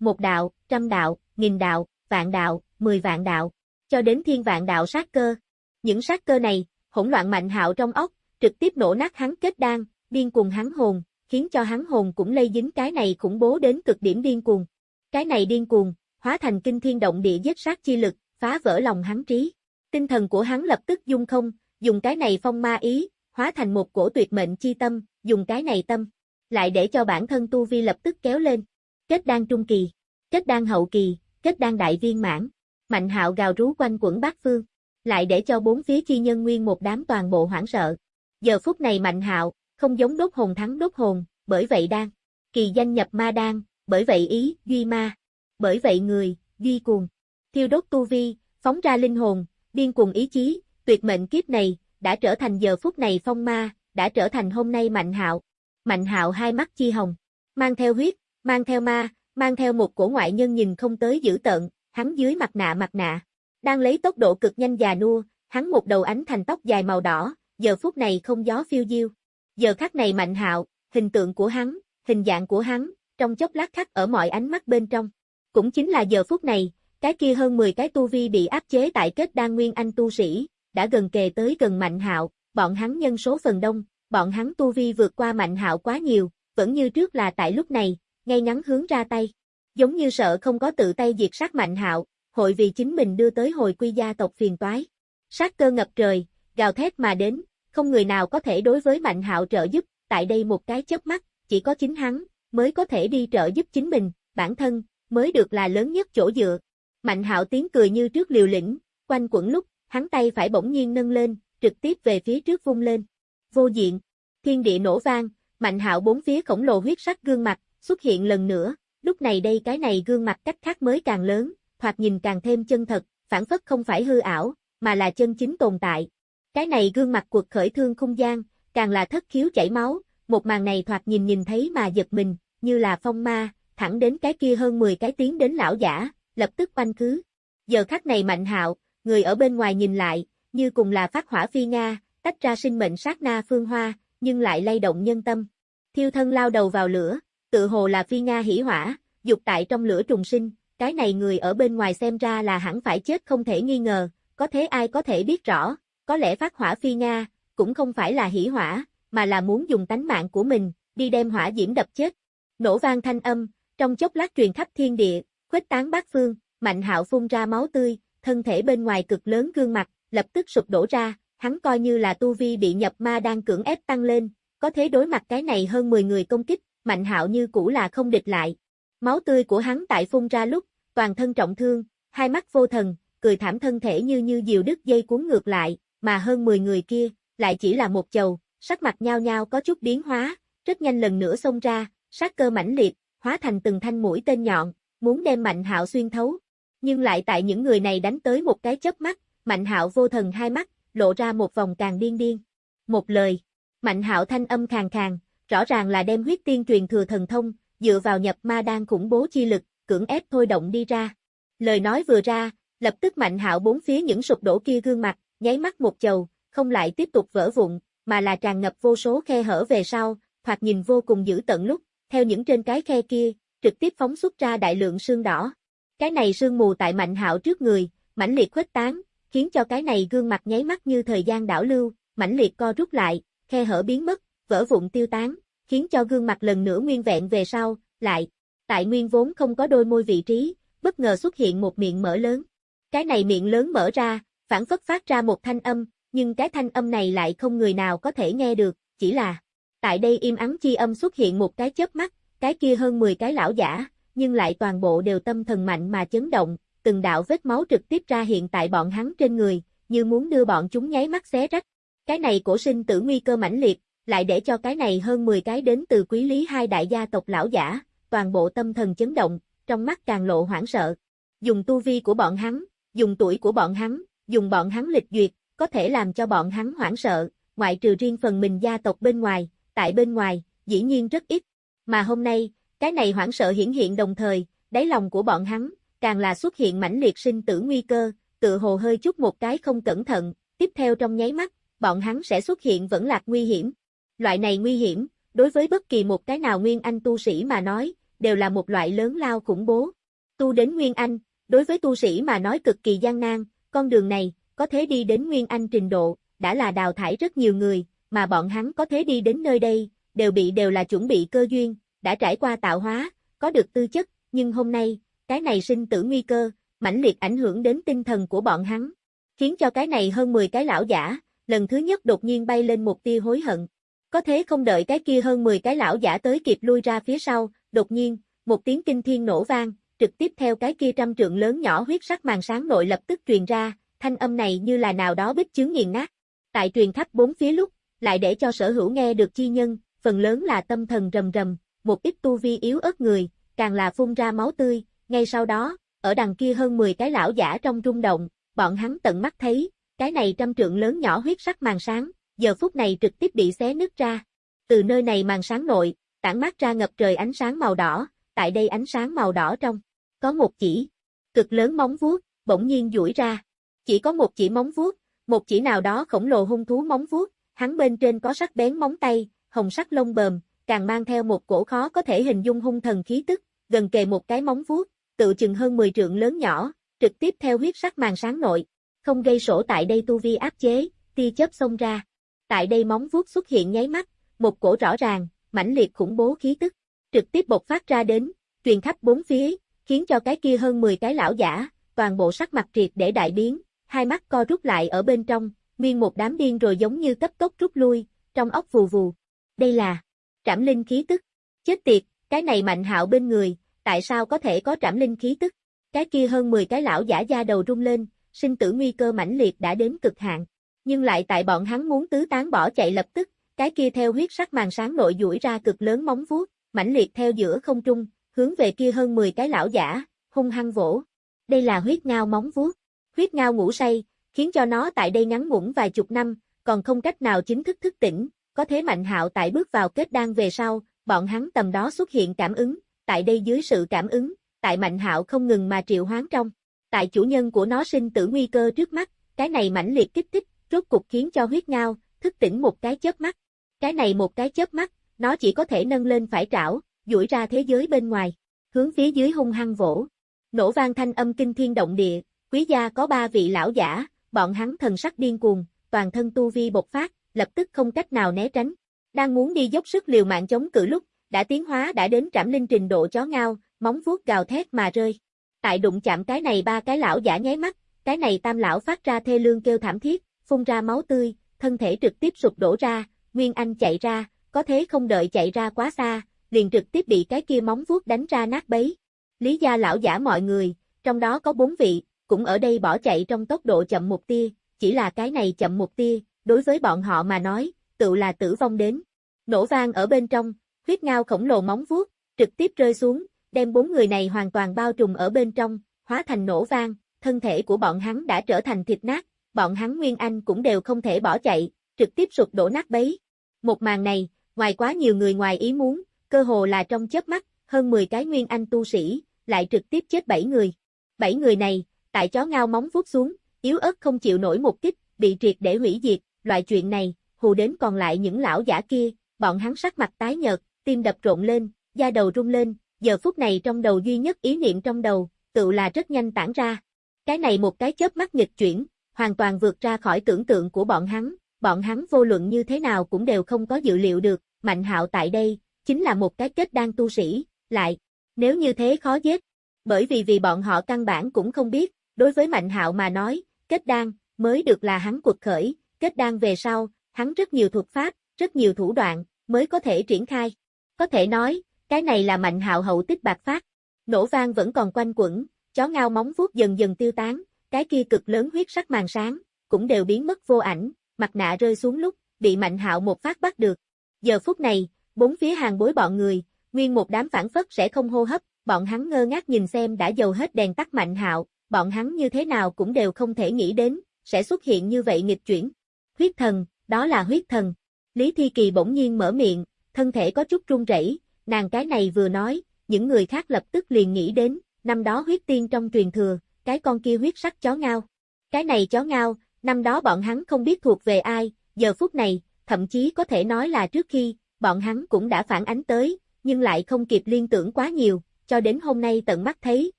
Một đạo, trăm đạo, nghìn đạo, vạn đạo, mười vạn đạo, cho đến thiên vạn đạo sát cơ. Những sát cơ này, hỗn loạn mạnh hạo trong ốc, trực tiếp nổ nát hắn kết đan, điên cuồng hắn hồn, khiến cho hắn hồn cũng lây dính cái này khủng bố đến cực điểm điên cuồng. Cái này điên cuồng, hóa thành kinh thiên động địa giết sát chi lực, phá vỡ lòng hắn trí. Tinh thần của hắn lập tức dung không, dùng cái này phong ma ý, hóa thành một cổ tuyệt mệnh chi tâm, dùng cái này tâm, lại để cho bản thân tu vi lập tức kéo lên. Kết đan trung kỳ, kết đan hậu kỳ, kết đan đại viên mãn. Mạnh hạo gào rú quanh quẩn bát phương, lại để cho bốn phía chi nhân nguyên một đám toàn bộ hoảng sợ. Giờ phút này mạnh hạo, không giống đốt hồn thắng đốt hồn, bởi vậy đan. Kỳ danh nhập ma đan, bởi vậy ý, duy ma. Bởi vậy người, duy cuồng. Thiêu đốt tu vi, phóng ra linh hồn, điên cuồng ý chí, tuyệt mệnh kiếp này, đã trở thành giờ phút này phong ma, đã trở thành hôm nay mạnh hạo. Mạnh hạo hai mắt chi hồng, mang theo huyết, mang theo ma, mang theo một cổ ngoại nhân nhìn không tới dữ tợn, hắn dưới mặt nạ mặt nạ. Đang lấy tốc độ cực nhanh già nua, hắn một đầu ánh thành tóc dài màu đỏ, giờ phút này không gió phiêu diêu. Giờ khắc này mạnh hạo, hình tượng của hắn, hình dạng của hắn, trong chốc lát khắc ở mọi ánh mắt bên trong. Cũng chính là giờ phút này, cái kia hơn 10 cái tu vi bị áp chế tại kết đan nguyên anh tu sĩ, đã gần kề tới gần mạnh hạo, bọn hắn nhân số phần đông, bọn hắn tu vi vượt qua mạnh hạo quá nhiều, vẫn như trước là tại lúc này, ngay ngắn hướng ra tay. Giống như sợ không có tự tay diệt sát mạnh hạo, hội vì chính mình đưa tới hồi quy gia tộc phiền toái. Sát cơ ngập trời, gào thét mà đến, không người nào có thể đối với mạnh hạo trợ giúp, tại đây một cái chớp mắt, chỉ có chính hắn, mới có thể đi trợ giúp chính mình, bản thân, mới được là lớn nhất chỗ dựa. Mạnh hạo tiếng cười như trước liều lĩnh, quanh quẩn lúc, hắn tay phải bỗng nhiên nâng lên, trực tiếp về phía trước vung lên. Vô diện. Thiên địa nổ vang, Mạnh Hạo bốn phía khổng lồ huyết sắc gương mặt xuất hiện lần nữa, lúc này đây cái này gương mặt cách khác mới càng lớn, thoạt nhìn càng thêm chân thật, phản phất không phải hư ảo, mà là chân chính tồn tại. Cái này gương mặt cuộc khởi thương không gian, càng là thất khiếu chảy máu, một màn này thoạt nhìn nhìn thấy mà giật mình, như là phong ma, thẳng đến cái kia hơn 10 cái tiếng đến lão giả, lập tức oanh cứ. Giờ khắc này mạnh hạo, người ở bên ngoài nhìn lại, như cùng là phát hỏa phi Nga, tách ra sinh mệnh sát na phương hoa, nhưng lại lay động nhân tâm. Thiêu thân lao đầu vào lửa, tự hồ là phi Nga hỉ hỏa, dục tại trong lửa trùng sinh, cái này người ở bên ngoài xem ra là hẳn phải chết không thể nghi ngờ, có thế ai có thể biết rõ, có lẽ phát hỏa phi Nga, cũng không phải là hỉ hỏa, mà là muốn dùng tánh mạng của mình, đi đem hỏa diễm đập chết. Nổ vang thanh âm, trong chốc lát truyền khắp thiên địa, khuếch tán bát phương, mạnh hạo phun ra máu tươi, thân thể bên ngoài cực lớn gương mặt, lập tức sụp đổ ra, hắn coi như là tu vi bị nhập ma đang cưỡng ép tăng lên, có thế đối mặt cái này hơn 10 người công kích, mạnh hạo như cũ là không địch lại. Máu tươi của hắn tại phun ra lúc, toàn thân trọng thương, hai mắt vô thần, cười thảm thân thể như như diều đứt dây cuốn ngược lại, mà hơn 10 người kia, lại chỉ là một chầu, sắc mặt nhao nhao có chút biến hóa, rất nhanh lần nữa xông ra, sát cơ mãnh liệt, hóa thành từng thanh mũi tên nhọn, muốn đem Mạnh Hạo xuyên thấu. Nhưng lại tại những người này đánh tới một cái chớp mắt, Mạnh Hạo vô thần hai mắt, lộ ra một vòng càng điên điên. Một lời, Mạnh Hạo thanh âm khàn khàn, rõ ràng là đem huyết tiên truyền thừa thần thông, dựa vào nhập ma đan khủng bố chi lực, cưỡng ép thôi động đi ra. Lời nói vừa ra, lập tức Mạnh Hạo bốn phía những sụp đổ kia gương mặt, nháy mắt một chầu, không lại tiếp tục vỡ vụn, mà là tràn ngập vô số khe hở về sau, thoạt nhìn vô cùng dữ tận lúc, theo những trên cái khe kia, trực tiếp phóng xuất ra đại lượng sương đỏ. Cái này sương mù tại Mạnh Hạo trước người, mãnh liệt khuếch tán, khiến cho cái này gương mặt nháy mắt như thời gian đảo lưu, mãnh liệt co rút lại, khe hở biến mất, vỡ vụn tiêu tán, khiến cho gương mặt lần nữa nguyên vẹn về sau, lại, tại nguyên vốn không có đôi môi vị trí, bất ngờ xuất hiện một miệng mở lớn. Cái này miệng lớn mở ra, phản phất phát ra một thanh âm, nhưng cái thanh âm này lại không người nào có thể nghe được, chỉ là tại đây im ắng chi âm xuất hiện một cái chớp mắt, cái kia hơn 10 cái lão giả, nhưng lại toàn bộ đều tâm thần mạnh mà chấn động, từng đạo vết máu trực tiếp ra hiện tại bọn hắn trên người, như muốn đưa bọn chúng nháy mắt xé rách. Cái này cổ sinh tử nguy cơ mãnh liệt, lại để cho cái này hơn 10 cái đến từ quý lý hai đại gia tộc lão giả, toàn bộ tâm thần chấn động, trong mắt càng lộ hoảng sợ. Dùng tu vi của bọn hắn, dùng tuổi của bọn hắn, dùng bọn hắn lịch duyệt, có thể làm cho bọn hắn hoảng sợ, ngoại trừ riêng phần mình gia tộc bên ngoài, tại bên ngoài, dĩ nhiên rất ít. Mà hôm nay, cái này hoảng sợ hiển hiện đồng thời, đáy lòng của bọn hắn, càng là xuất hiện mãnh liệt sinh tử nguy cơ, tự hồ hơi chút một cái không cẩn thận, tiếp theo trong nháy mắt, bọn hắn sẽ xuất hiện vẫn lạc nguy hiểm. Loại này nguy hiểm, đối với bất kỳ một cái nào nguyên anh tu sĩ mà nói, đều là một loại lớn lao khủng bố. Tu đến nguyên anh, đối với tu sĩ mà nói cực kỳ gian nan, con đường này, có thể đi đến nguyên anh trình độ, đã là đào thải rất nhiều người, mà bọn hắn có thể đi đến nơi đây, đều bị đều là chuẩn bị cơ duyên, đã trải qua tạo hóa, có được tư chất, nhưng hôm nay, cái này sinh tử nguy cơ, mãnh liệt ảnh hưởng đến tinh thần của bọn hắn, khiến cho cái này hơn 10 cái lão giả, lần thứ nhất đột nhiên bay lên một tia hối hận. Có thế không đợi cái kia hơn 10 cái lão giả tới kịp lui ra phía sau, đột nhiên, một tiếng kinh thiên nổ vang, trực tiếp theo cái kia trăm trượng lớn nhỏ huyết sắc màn sáng nội lập tức truyền ra, thanh âm này như là nào đó bích chướng nghiền nát. Tại truyền khắp bốn phía lúc, lại để cho sở hữu nghe được chi nhân, phần lớn là tâm thần rầm rầm, một ít tu vi yếu ớt người, càng là phun ra máu tươi, ngay sau đó, ở đằng kia hơn 10 cái lão giả trong rung động, bọn hắn tận mắt thấy, cái này trăm trượng lớn nhỏ huyết sắc màn sáng, giờ phút này trực tiếp bị xé nứt ra. Từ nơi này màn sáng nội, tản mát ra ngập trời ánh sáng màu đỏ, tại đây ánh sáng màu đỏ trong, có một chỉ, cực lớn móng vuốt, bỗng nhiên duỗi ra. Chỉ có một chỉ móng vuốt, một chỉ nào đó khổng lồ hung thú móng vuốt, hắn bên trên có sắc bén móng tay, hồng sắc lông bờm, càng mang theo một cổ khó có thể hình dung hung thần khí tức, gần kề một cái móng vuốt, tự chừng hơn 10 trượng lớn nhỏ, trực tiếp theo huyết sắc màn sáng nội, không gây sổ tại đây tu vi áp chế, tia chớp xông ra. Tại đây móng vuốt xuất hiện nháy mắt, một cổ rõ ràng, mãnh liệt khủng bố khí tức, trực tiếp bộc phát ra đến, truyền khắp bốn phía, khiến cho cái kia hơn 10 cái lão giả, toàn bộ sắc mặt triệt để đại biến, hai mắt co rút lại ở bên trong, nguyên một đám điên rồi giống như cấp tốc rút lui, trong ốc vù vù. Đây là trảm linh khí tức. Chết tiệt, cái này mạnh hạo bên người, tại sao có thể có trảm linh khí tức? Cái kia hơn 10 cái lão giả da đầu rung lên, sinh tử nguy cơ mãnh liệt đã đến cực hạn. Nhưng lại tại bọn hắn muốn tứ tán bỏ chạy lập tức, cái kia theo huyết sắc màn sáng nội duỗi ra cực lớn móng vuốt, mãnh liệt theo giữa không trung, hướng về kia hơn 10 cái lão giả, hung hăng vỗ. Đây là huyết ngao móng vuốt. Huyết ngao ngủ say, khiến cho nó tại đây ngắn ngủn vài chục năm, còn không cách nào chính thức thức tỉnh, có thế Mạnh Hạo tại bước vào kết đan về sau, bọn hắn tầm đó xuất hiện cảm ứng, tại đây dưới sự cảm ứng, tại Mạnh Hạo không ngừng mà triệu hoán trong. Tại chủ nhân của nó sinh tử nguy cơ trước mắt, cái này mãnh liệt kích thích, rốt cục khiến cho huyết ngao, thức tỉnh một cái chớp mắt. Cái này một cái chớp mắt, nó chỉ có thể nâng lên phải trảo, duỗi ra thế giới bên ngoài, hướng phía dưới hung hăng vỗ. Nổ vang thanh âm kinh thiên động địa, quý gia có ba vị lão giả, bọn hắn thần sắc điên cuồng, toàn thân tu vi bộc phát, lập tức không cách nào né tránh. Đang muốn đi dốc sức liều mạng chống cự lúc, đã tiến hóa đã đến trảm linh trình độ chó ngao, móng vuốt gào thét mà rơi. Tại đụng chạm cái này ba cái lão giả nháy mắt, cái này tam lão phát ra thê lương kêu thảm thiết, phun ra máu tươi, thân thể trực tiếp sụp đổ ra, Nguyên Anh chạy ra, có thế không đợi chạy ra quá xa, liền trực tiếp bị cái kia móng vuốt đánh ra nát bấy. Lý gia lão giả mọi người, trong đó có bốn vị, cũng ở đây bỏ chạy trong tốc độ chậm một tia, chỉ là cái này chậm một tia, đối với bọn họ mà nói, tự là tử vong đến. Nổ vang ở bên trong, huyết ngao khổng lồ móng vuốt, trực tiếp rơi xuống, đem bốn người này hoàn toàn bao trùm ở bên trong, hóa thành nổ vang, thân thể của bọn hắn đã trở thành thịt nát, bọn hắn Nguyên Anh cũng đều không thể bỏ chạy, trực tiếp sụp đổ nát bấy. Một màn này, ngoài quá nhiều người ngoài ý muốn, cơ hồ là trong chớp mắt, hơn 10 cái Nguyên Anh tu sĩ, lại trực tiếp chết 7 người. 7 người này, tại chó ngao móng vuốt xuống, yếu ớt không chịu nổi một kích, bị triệt để hủy diệt, loại chuyện này, hù đến còn lại những lão giả kia, bọn hắn sắc mặt tái nhợt, tim đập rộn lên, da đầu rung lên, giờ phút này trong đầu duy nhất ý niệm trong đầu, tự là rất nhanh tản ra. Cái này một cái chớp mắt nghịch chuyển, hoàn toàn vượt ra khỏi tưởng tượng của bọn hắn, bọn hắn vô luận như thế nào cũng đều không có dự liệu được, Mạnh Hạo tại đây, chính là một cái kết đan tu sĩ, lại, nếu như thế khó giết, bởi vì vì bọn họ căn bản cũng không biết, đối với Mạnh Hạo mà nói, kết đan, mới được là hắn cuộc khởi, kết đan về sau, hắn rất nhiều thuật pháp, rất nhiều thủ đoạn, mới có thể triển khai. Có thể nói, cái này là Mạnh Hạo hậu tích bạc phát. Nổ vang vẫn còn quanh quẩn, chó ngao móng vuốt dần dần tiêu tán, cái kia cực lớn huyết sắc màn sáng, cũng đều biến mất vô ảnh, mặt nạ rơi xuống lúc, bị Mạnh Hạo một phát bắt được. Giờ phút này, bốn phía hàng bối bọn người, nguyên một đám phản phất sẽ không hô hấp, bọn hắn ngơ ngác nhìn xem đã dầu hết đèn tắt Mạnh Hạo, bọn hắn như thế nào cũng đều không thể nghĩ đến, sẽ xuất hiện như vậy nghịch chuyển. Huyết thần, đó là huyết thần. Lý Thi Kỳ bỗng nhiên mở miệng, thân thể có chút run rẩy, nàng cái này vừa nói, những người khác lập tức liền nghĩ đến, năm đó huyết tiên trong truyền thừa, cái con kia huyết sắc chó ngao. Cái này chó ngao, năm đó bọn hắn không biết thuộc về ai, giờ phút này, thậm chí có thể nói là trước khi, bọn hắn cũng đã phản ánh tới, nhưng lại không kịp liên tưởng quá nhiều, cho đến hôm nay tận mắt thấy,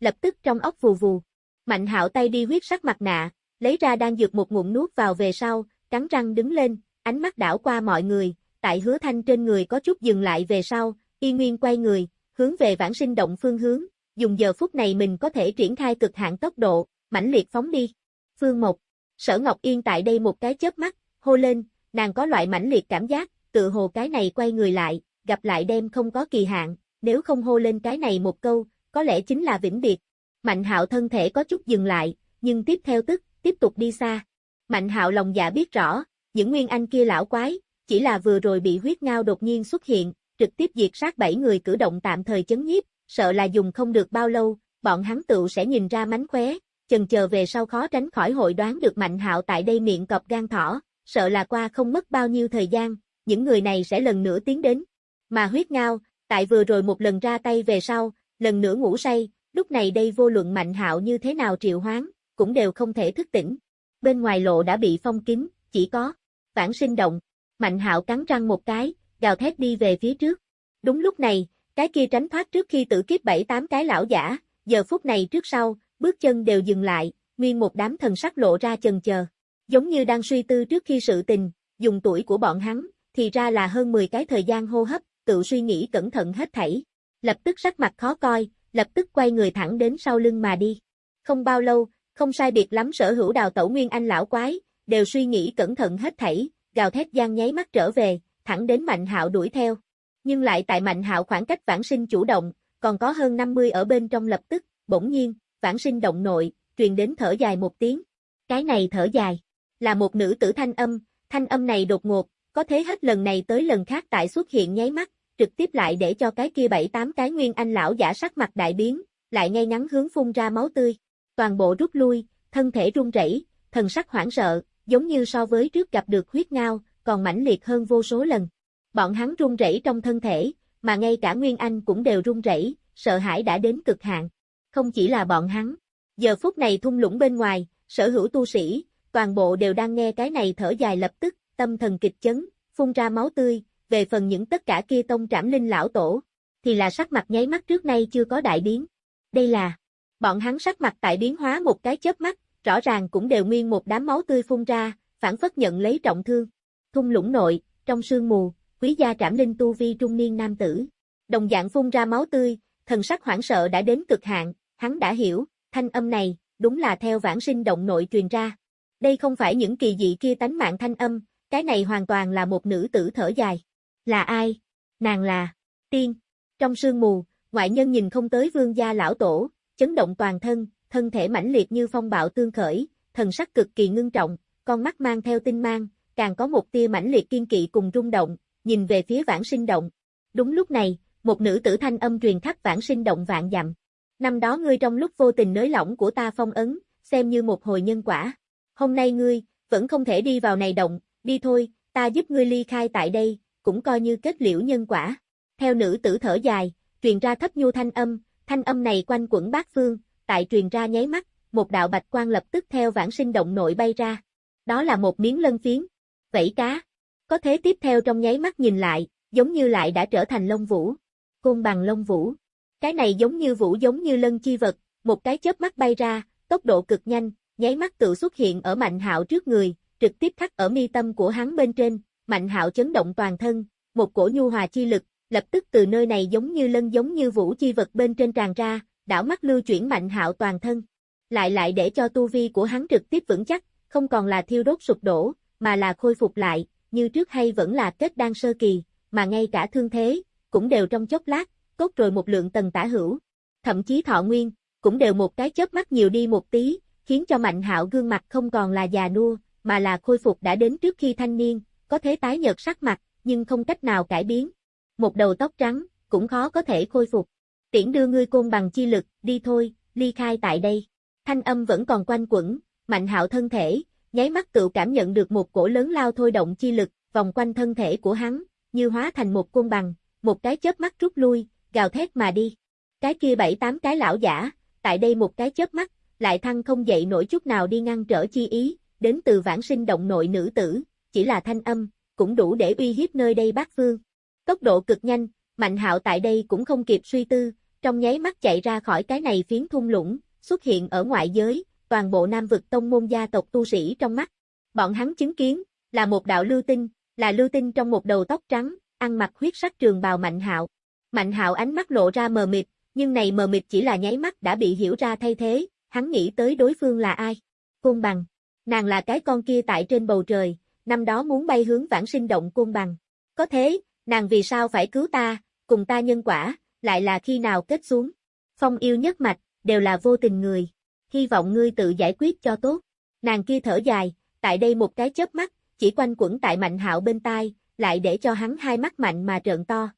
lập tức trong ốc vù vù. Mạnh hạo tay đi huyết sắc mặt nạ, lấy ra đang dược một ngụm nuốt vào về sau, cắn răng đứng lên, ánh mắt đảo qua mọi người, tại hứa thanh trên người có chút dừng lại về sau, y nguyên quay người, hướng về vãng sinh động phương hướng, dùng giờ phút này mình có thể triển khai cực hạn tốc độ, mãnh liệt phóng đi. Phương Mộc, sở Ngọc Yên tại đây một cái chớp mắt, hô lên, nàng có loại mãnh liệt cảm giác, tự hồ cái này quay người lại, gặp lại đem không có kỳ hạn, nếu không hô lên cái này một câu, có lẽ chính là vĩnh biệt. Mạnh hạo thân thể có chút dừng lại, nhưng tiếp theo tức, tiếp tục đi xa. Mạnh hạo lòng dạ biết rõ, những nguyên anh kia lão quái, chỉ là vừa rồi bị huyết ngao đột nhiên xuất hiện, trực tiếp diệt sát bảy người cử động tạm thời chấn nhiếp, sợ là dùng không được bao lâu, bọn hắn tự sẽ nhìn ra mánh khóe, chần chờ về sau khó tránh khỏi hội đoán được Mạnh Hạo tại đây miệng cọp gan thỏ, sợ là qua không mất bao nhiêu thời gian, những người này sẽ lần nữa tiến đến. Mà huyết ngao, tại vừa rồi một lần ra tay về sau, lần nữa ngủ say, lúc này đây vô luận Mạnh Hạo như thế nào triệu hoán, cũng đều không thể thức tỉnh. Bên ngoài lộ đã bị phong kín, chỉ có vãng sinh động. Mạnh Hạo cắn răng một cái, gào thét đi về phía trước. Đúng lúc này, cái kia tránh thoát trước khi tử kiếp bảy tám cái lão giả, giờ phút này trước sau, bước chân đều dừng lại, nguyên một đám thần sắc lộ ra chần chờ. Giống như đang suy tư trước khi sự tình, dùng tuổi của bọn hắn, thì ra là hơn 10 cái thời gian hô hấp, tự suy nghĩ cẩn thận hết thảy. Lập tức sắc mặt khó coi, lập tức quay người thẳng đến sau lưng mà đi. Không bao lâu, không sai biệt lắm sở hữu đào tẩu nguyên anh lão quái, đều suy nghĩ cẩn thận hết thảy, gào thét gian nháy mắt trở về, thẳng đến Mạnh Hạo đuổi theo. Nhưng lại tại Mạnh Hạo khoảng cách vãng sinh chủ động, còn có hơn 50 ở bên trong lập tức, bỗng nhiên, vãng sinh động nội, truyền đến thở dài một tiếng. Cái này thở dài, là một nữ tử thanh âm, thanh âm này đột ngột, có thế hết lần này tới lần khác tại xuất hiện nháy mắt, trực tiếp lại để cho cái kia bảy tám cái nguyên anh lão giả sắc mặt đại biến, lại ngay ngắn hướng phun ra máu tươi. Toàn bộ rút lui, thân thể run rẩy, thần sắc hoảng sợ, giống như so với trước gặp được huyết ngao, còn mãnh liệt hơn vô số lần. Bọn hắn run rẩy trong thân thể, mà ngay cả Nguyên Anh cũng đều run rẩy, sợ hãi đã đến cực hạn. Không chỉ là bọn hắn, giờ phút này thung lũng bên ngoài, sở hữu tu sĩ, toàn bộ đều đang nghe cái này thở dài lập tức, tâm thần kịch chấn, phun ra máu tươi, về phần những tất cả kia tông trảm linh lão tổ, thì là sắc mặt nháy mắt trước nay chưa có đại biến. Đây là, bọn hắn sắc mặt tại biến hóa một cái chớp mắt, rõ ràng cũng đều nguyên một đám máu tươi phun ra, phản phất nhận lấy trọng thương. Thung lũng nội, trong sương mù, quý gia trảm linh tu vi trung niên nam tử. Đồng dạng phun ra máu tươi, thần sắc hoảng sợ đã đến cực hạn, hắn đã hiểu, thanh âm này, đúng là theo vãng sinh động nội truyền ra. Đây không phải những kỳ dị kia tánh mạng thanh âm, cái này hoàn toàn là một nữ tử thở dài. Là ai? Nàng là, tiên. Trong sương mù, ngoại nhân nhìn không tới vương gia lão tổ, chấn động toàn thân, thân thể mãnh liệt như phong bạo tương khởi, thần sắc cực kỳ ngưng trọng, con mắt mang theo tinh mang, càng có một tia mãnh liệt kiên kỵ cùng rung động, nhìn về phía vãng sinh động. Đúng lúc này, một nữ tử thanh âm truyền khắp vãng sinh động vạn dặm. Năm đó ngươi trong lúc vô tình nới lỏng của ta phong ấn, xem như một hồi nhân quả. Hôm nay ngươi, vẫn không thể đi vào này động, đi thôi, ta giúp ngươi ly khai tại đây, cũng coi như kết liễu nhân quả. Theo nữ tử thở dài, truyền ra thấp nhu thanh âm, thanh âm này quanh quẩn bát phương, tại truyền ra nháy mắt, một đạo bạch quang lập tức theo vãng sinh động nội bay ra. Đó là một miếng lân phiến. Vẫy cá. Có thế tiếp theo trong nháy mắt nhìn lại, giống như lại đã trở thành lông vũ. Côn bằng lông vũ. Cái này giống như vũ giống như lân chi vật, một cái chớp mắt bay ra, tốc độ cực nhanh, nháy mắt tự xuất hiện ở Mạnh Hạo trước người, trực tiếp thắt ở mi tâm của hắn bên trên, Mạnh Hạo chấn động toàn thân, một cổ nhu hòa chi lực, lập tức từ nơi này giống như lân giống như vũ chi vật bên trên tràn ra, đảo mắt lưu chuyển Mạnh Hạo toàn thân. Lại lại để cho tu vi của hắn trực tiếp vững chắc, không còn là thiêu đốt sụp đổ, mà là khôi phục lại, như trước hay vẫn là kết đan sơ kỳ, mà ngay cả thương thế, cũng đều trong chốc lát, tốt rồi một lượng tầng tả hữu. Thậm chí thọ nguyên, cũng đều một cái chớp mắt nhiều đi một tí, khiến cho Mạnh Hạo gương mặt không còn là già nua, mà là khôi phục đã đến trước khi thanh niên, có thế tái nhợt sắc mặt, nhưng không cách nào cải biến. Một đầu tóc trắng, cũng khó có thể khôi phục. Tiễn đưa ngươi côn bằng chi lực, đi thôi, ly khai tại đây. Thanh âm vẫn còn quanh quẩn, Mạnh Hạo thân thể, nháy mắt tự cảm nhận được một cổ lớn lao thôi động chi lực, vòng quanh thân thể của hắn, như hóa thành một côn bằng, một cái chớp mắt rút lui, gào thét mà đi. Cái kia bảy tám cái lão giả, tại đây một cái chớp mắt, lại thăng không dậy nổi chút nào đi ngăn trở chi ý, đến từ vãng sinh động nội nữ tử, chỉ là thanh âm, cũng đủ để uy hiếp nơi đây bát phương. Tốc độ cực nhanh, Mạnh hạo tại đây cũng không kịp suy tư, trong nháy mắt chạy ra khỏi cái này phiến thung lũng, xuất hiện ở ngoại giới, toàn bộ nam vực tông môn gia tộc tu sĩ trong mắt. Bọn hắn chứng kiến, là một đạo lưu tinh, là lưu tinh trong một đầu tóc trắng, ăn mặc huyết sắc trường bào Mạnh hạo. Mạnh hạo ánh mắt lộ ra mờ mịt, nhưng này mờ mịt chỉ là nháy mắt đã bị hiểu ra thay thế, hắn nghĩ tới đối phương là ai. Côn bằng. Nàng là cái con kia tại trên bầu trời, năm đó muốn bay hướng vãng sinh động côn bằng. Có thế, nàng vì sao phải cứu ta, cùng ta nhân quả, lại là khi nào kết xuống. Phong yêu nhất mạch, đều là vô tình người. Hy vọng ngươi tự giải quyết cho tốt. Nàng kia thở dài, tại đây một cái chớp mắt, chỉ quanh quẩn tại mạnh hạo bên tai, lại để cho hắn hai mắt mạnh mà trợn to.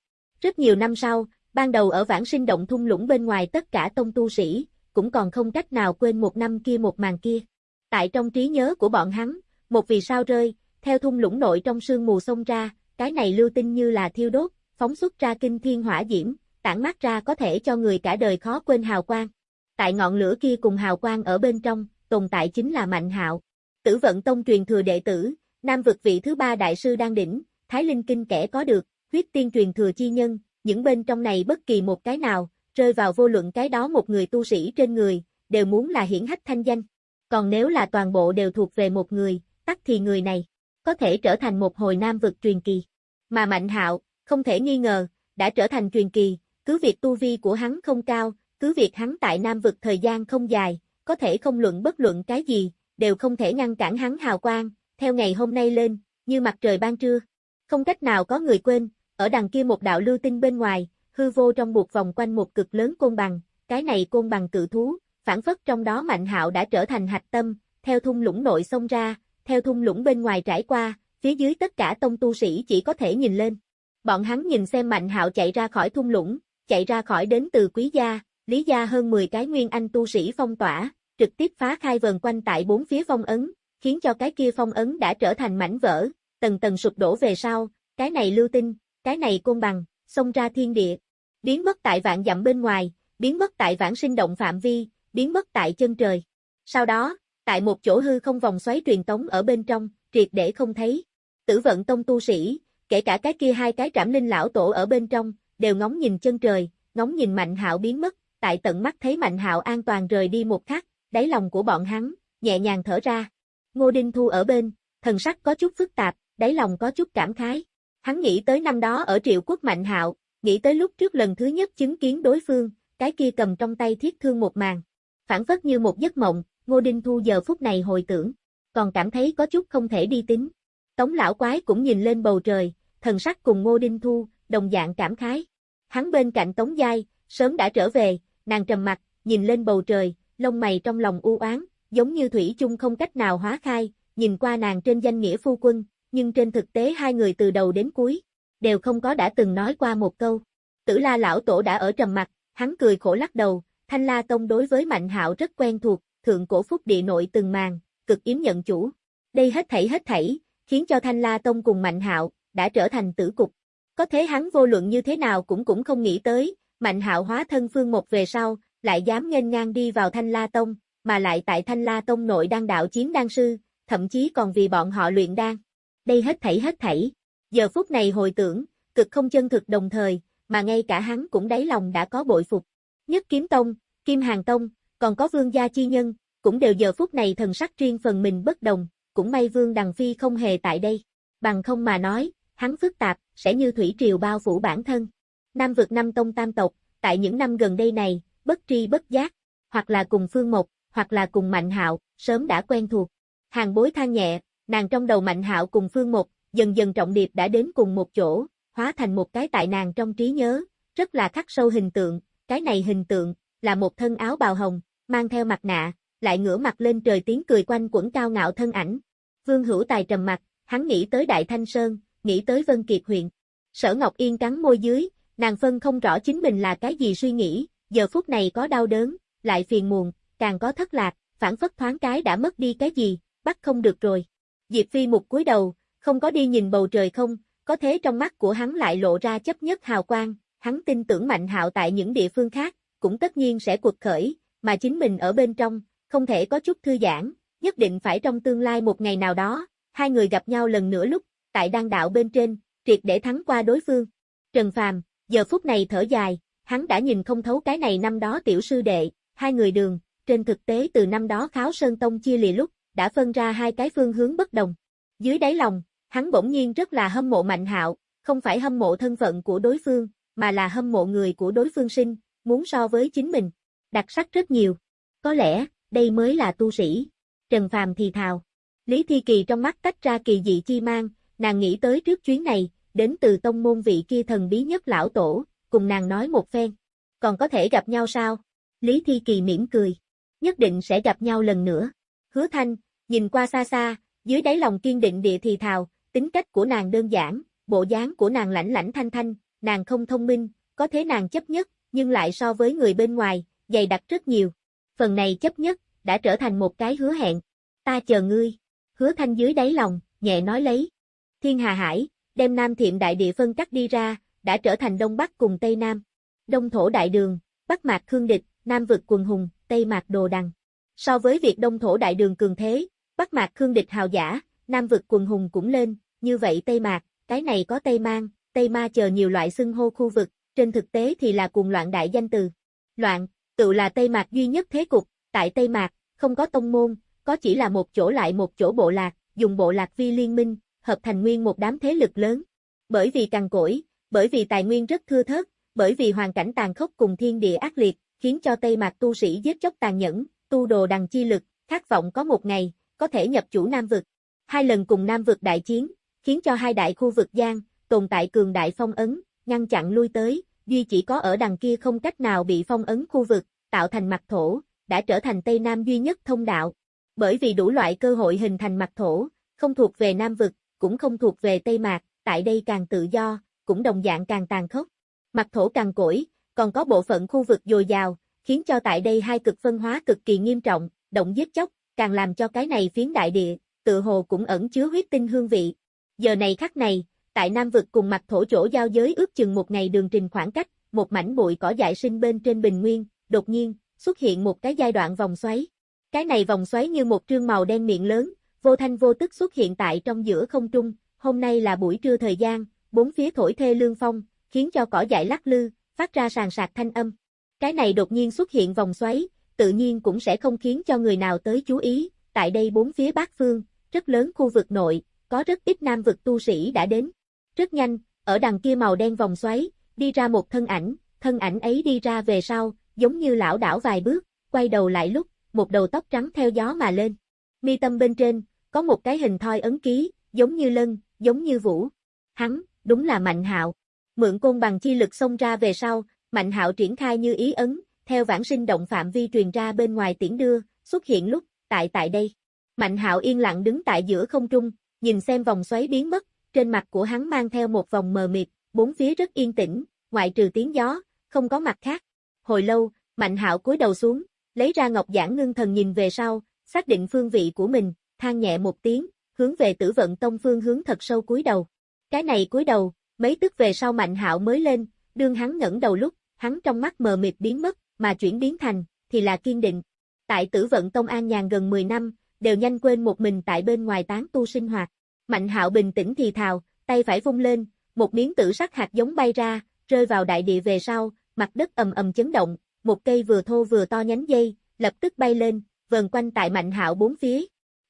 Rất nhiều năm sau, ban đầu ở vãng sinh động thung lũng bên ngoài tất cả tông tu sĩ, cũng còn không cách nào quên một năm kia một màn kia. Tại trong trí nhớ của bọn hắn, một vì sao rơi, theo thung lũng nội trong sương mù sông ra, cái này lưu tinh như là thiêu đốt, phóng xuất ra kinh thiên hỏa diễm, tản mát ra có thể cho người cả đời khó quên hào quang. Tại ngọn lửa kia cùng hào quang ở bên trong, tồn tại chính là Mạnh Hạo. Tử vận tông truyền thừa đệ tử, Nam vực vị thứ ba đại sư đang đỉnh, Thái Linh Kinh kẻ có được, huyết tiên truyền thừa chi nhân, những bên trong này bất kỳ một cái nào, rơi vào vô luận cái đó một người tu sĩ trên người, đều muốn là hiển hách thanh danh. Còn nếu là toàn bộ đều thuộc về một người, tắc thì người này, có thể trở thành một hồi nam vực truyền kỳ. Mà Mạnh Hạo, không thể nghi ngờ, đã trở thành truyền kỳ, cứ việc tu vi của hắn không cao, cứ việc hắn tại nam vực thời gian không dài, có thể không luận bất luận cái gì, đều không thể ngăn cản hắn hào quang, theo ngày hôm nay lên, như mặt trời ban trưa. Không cách nào có người quên, ở đằng kia một đạo lưu tinh bên ngoài, hư vô trong buộc vòng quanh một cực lớn côn bằng, cái này côn bằng cự thú, phản phất trong đó Mạnh Hạo đã trở thành hạch tâm, theo thung lũng nội xông ra, theo thung lũng bên ngoài trải qua, phía dưới tất cả tông tu sĩ chỉ có thể nhìn lên. Bọn hắn nhìn xem Mạnh Hạo chạy ra khỏi thung lũng, chạy ra khỏi đến từ quý gia, lý gia hơn 10 cái nguyên anh tu sĩ phong tỏa, trực tiếp phá khai vần quanh tại bốn phía phong ấn, khiến cho cái kia phong ấn đã trở thành mảnh vỡ, tầng tầng sụp đổ về sau, cái này lưu tinh, cái này côn bằng, xông ra thiên địa, biến mất tại vạn dặm bên ngoài, biến mất tại vãng sinh động phạm vi, biến mất tại chân trời. Sau đó, tại một chỗ hư không vòng xoáy truyền tống ở bên trong, triệt để không thấy. Tử vận tông tu sĩ, kể cả cái kia hai cái trảm linh lão tổ ở bên trong, đều ngóng nhìn chân trời, ngóng nhìn Mạnh Hạo biến mất, tại tận mắt thấy Mạnh Hạo an toàn rời đi một khắc, đáy lòng của bọn hắn nhẹ nhàng thở ra. Ngô Đinh Thu ở bên, thần sắc có chút phức tạp, đáy lòng có chút cảm khái. Hắn nghĩ tới năm đó ở Triệu Quốc Mạnh Hạo, nghĩ tới lúc trước lần thứ nhất chứng kiến đối phương, cái kia cầm trong tay thiết thương một màn. Phản phất như một giấc mộng, Ngô Đinh Thu giờ phút này hồi tưởng, còn cảm thấy có chút không thể đi tính. Tống lão quái cũng nhìn lên bầu trời, thần sắc cùng Ngô Đinh Thu, đồng dạng cảm khái. Hắn bên cạnh Tống Giai, sớm đã trở về, nàng trầm mặt, nhìn lên bầu trời, lông mày trong lòng u oán, giống như thủy chung không cách nào hóa khai, nhìn qua nàng trên danh nghĩa phu quân, nhưng trên thực tế hai người từ đầu đến cuối, đều không có đã từng nói qua một câu. Tử la lão tổ đã ở trầm mặt, hắn cười khổ lắc đầu, thanh la tông đối với mạnh hạo rất quen thuộc, thượng cổ phúc địa nội từng màn, cực yếm nhận chủ. Đây hết thảy hết thảy, khiến cho thanh la tông cùng mạnh hạo, đã trở thành tử cục. Có thế hắn vô luận như thế nào cũng cũng không nghĩ tới, mạnh hạo hóa thân phương một về sau, lại dám nghênh ngang đi vào thanh la tông, mà lại tại thanh la tông nội đang đạo chiến đan sư, thậm chí còn vì bọn họ luyện đan. Đây hết thảy hết thảy. Giờ phút này hồi tưởng, cực không chân thực đồng thời, mà ngay cả hắn cũng đáy lòng đã có bội phục. Nhất kiếm tông, kim hàng tông, còn có vương gia chi nhân, cũng đều giờ phút này thần sắc riêng phần mình bất đồng, cũng may vương đằng phi không hề tại đây. Bằng không mà nói, hắn phức tạp, sẽ như thủy triều bao phủ bản thân. Nam vực năm tông tam tộc, tại những năm gần đây này, bất tri bất giác, hoặc là cùng phương Mộc, hoặc là cùng mạnh hạo, sớm đã quen thuộc. Hàng bối than nhẹ, nàng trong đầu mạnh hạo cùng phương Mộc, dần dần trọng điệp đã đến cùng một chỗ, hóa thành một cái tại nàng trong trí nhớ, rất là khắc sâu hình tượng, cái này hình tượng, là một thân áo bào hồng, mang theo mặt nạ, lại ngửa mặt lên trời tiếng cười quanh quẩn cao ngạo thân ảnh. Vương Hữu Tài trầm mặt, hắn nghĩ tới Đại Thanh Sơn, nghĩ tới Vân Kiệt huyện. Sở Ngọc Yên cắn môi dưới, nàng phân không rõ chính mình là cái gì suy nghĩ, giờ phút này có đau đớn, lại phiền muộn, càng có thất lạc, phản phất thoáng cái đã mất đi cái gì, bắt không được rồi. Diệp Phi một cúi đầu, không có đi nhìn bầu trời không, có thế trong mắt của hắn lại lộ ra chấp nhất hào quang, hắn tin tưởng Mạnh Hạo tại những địa phương khác, cũng tất nhiên sẽ cuộc khởi, mà chính mình ở bên trong, không thể có chút thư giãn, nhất định phải trong tương lai một ngày nào đó, hai người gặp nhau lần nữa lúc, tại đan đạo bên trên, triệt để thắng qua đối phương. Trần Phàm, giờ phút này thở dài, hắn đã nhìn không thấu cái này năm đó tiểu sư đệ, hai người đường, trên thực tế từ năm đó kháo sơn tông chia lìa lúc, đã phân ra hai cái phương hướng bất đồng. Dưới đáy lòng, hắn bỗng nhiên rất là hâm mộ mạnh hạo, không phải hâm mộ thân phận của đối phương, mà là hâm mộ người của đối phương sinh, muốn so với chính mình. Đặc sắc rất nhiều. Có lẽ, đây mới là tu sĩ. Trần Phàm thì thào. Lý Thi Kỳ trong mắt tách ra kỳ dị chi mang, nàng nghĩ tới trước chuyến này, đến từ tông môn vị kia thần bí nhất lão tổ, cùng nàng nói một phen. Còn có thể gặp nhau sao? Lý Thi Kỳ mỉm cười. Nhất định sẽ gặp nhau lần nữa. Hứa Thanh, nhìn qua xa xa, dưới đáy lòng kiên định địa thì thào, tính cách của nàng đơn giản, bộ dáng của nàng lãnh lãnh thanh thanh, nàng không thông minh, có thế nàng chấp nhất, nhưng lại so với người bên ngoài, dày đặc rất nhiều. Phần này chấp nhất, đã trở thành một cái hứa hẹn. Ta chờ ngươi. Hứa thanh dưới đáy lòng, nhẹ nói lấy. Thiên Hà Hải, đem Nam Thiệm Đại Địa phân cắt đi ra, đã trở thành Đông Bắc cùng Tây Nam. Đông Thổ Đại Đường, Bắc Mạc Khương Địch, Nam Vực Quần Hùng, Tây Mạc Đồ Đằng. So với việc Đông Thổ Đại Đường cường thế, Bắc Mạc Khương Địch hào giả, Nam Vực Quần Hùng cũng lên, như vậy Tây Mạc, cái này có Tây Mang, Tây Ma chờ nhiều loại xưng hô khu vực, trên thực tế thì là cuồng loạn đại danh từ. Loạn, tự là Tây Mạc duy nhất thế cục, tại Tây Mạc, không có tông môn, có chỉ là một chỗ lại một chỗ bộ lạc, dùng bộ lạc vi liên minh, hợp thành nguyên một đám thế lực lớn. Bởi vì cằn cỗi, bởi vì tài nguyên rất thưa thớt, bởi vì hoàn cảnh tàn khốc cùng thiên địa ác liệt, khiến cho Tây Mạc tu sĩ giết chóc tàn nhẫn, tu đồ đằng chi lực, khát vọng có một ngày, có thể nhập chủ Nam Vực. Hai lần cùng Nam Vực đại chiến, khiến cho hai đại khu vực Giang, tồn tại cường đại phong ấn, ngăn chặn lui tới, duy chỉ có ở đằng kia không cách nào bị phong ấn khu vực, tạo thành mặt thổ, đã trở thành Tây Nam duy nhất thông đạo. Bởi vì đủ loại cơ hội hình thành mặt thổ, không thuộc về Nam vực, cũng không thuộc về Tây Mạc, tại đây càng tự do, cũng đồng dạng càng tàn khốc. Mặt thổ càng cỗi, còn có bộ phận khu vực dồi dào, khiến cho tại đây hai cực phân hóa cực kỳ nghiêm trọng, động giết chóc, càng làm cho cái này phiến đại địa, tự hồ cũng ẩn chứa huyết tinh hương vị. Giờ này khắc này, tại Nam vực cùng mặt thổ chỗ giao giới ước chừng một ngày đường trình khoảng cách, một mảnh bụi cỏ dại sinh bên trên bình nguyên, đột nhiên, xuất hiện một cái giai đoạn vòng xoáy. Cái này vòng xoáy như một trương màu đen miệng lớn, vô thanh vô tức xuất hiện tại trong giữa không trung, hôm nay là buổi trưa thời gian, bốn phía thổi thê lương phong, khiến cho cỏ dại lắc lư, phát ra sàn sạc thanh âm. Cái này đột nhiên xuất hiện vòng xoáy, tự nhiên cũng sẽ không khiến cho người nào tới chú ý, tại đây bốn phía bát phương, rất lớn khu vực nội, có rất ít nam vực tu sĩ đã đến. Rất nhanh, ở đằng kia màu đen vòng xoáy, đi ra một thân ảnh, thân ảnh ấy đi ra về sau, giống như lão đảo vài bước, quay đầu lại lúc, một đầu tóc trắng theo gió mà lên. Mi tâm bên trên, có một cái hình thoi ấn ký, giống như lân, giống như vũ. Hắn, đúng là Mạnh Hạo. Mượn côn bằng chi lực xông ra về sau, Mạnh Hạo triển khai như ý ấn, theo vãng sinh động phạm vi truyền ra bên ngoài tiễn đưa, xuất hiện lúc, tại tại đây. Mạnh Hạo yên lặng đứng tại giữa không trung, nhìn xem vòng xoáy biến mất, trên mặt của hắn mang theo một vòng mờ mịt, bốn phía rất yên tĩnh, ngoại trừ tiếng gió, không có mặt khác. Hồi lâu, Mạnh Hạo cúi đầu xuống, lấy ra ngọc giản ngưng thần nhìn về sau, xác định phương vị của mình, than nhẹ một tiếng, hướng về Tử Vận Tông phương hướng thật sâu cúi đầu. Cái này cúi đầu, mấy tức về sau Mạnh Hạo mới lên, đương hắn ngẩng đầu lúc, hắn trong mắt mờ mịt biến mất, mà chuyển biến thành thì là kiên định. Tại Tử Vận Tông an nhàn gần 10 năm, đều nhanh quên một mình tại bên ngoài tán tu sinh hoạt. Mạnh Hạo bình tĩnh thì thào, tay phải vung lên, một miếng tử sắc hạt giống bay ra, rơi vào đại địa về sau, mặt đất ầm ầm chấn động, một cây vừa thô vừa to nhánh dây, lập tức bay lên, vờn quanh tại Mạnh Hạo bốn phía.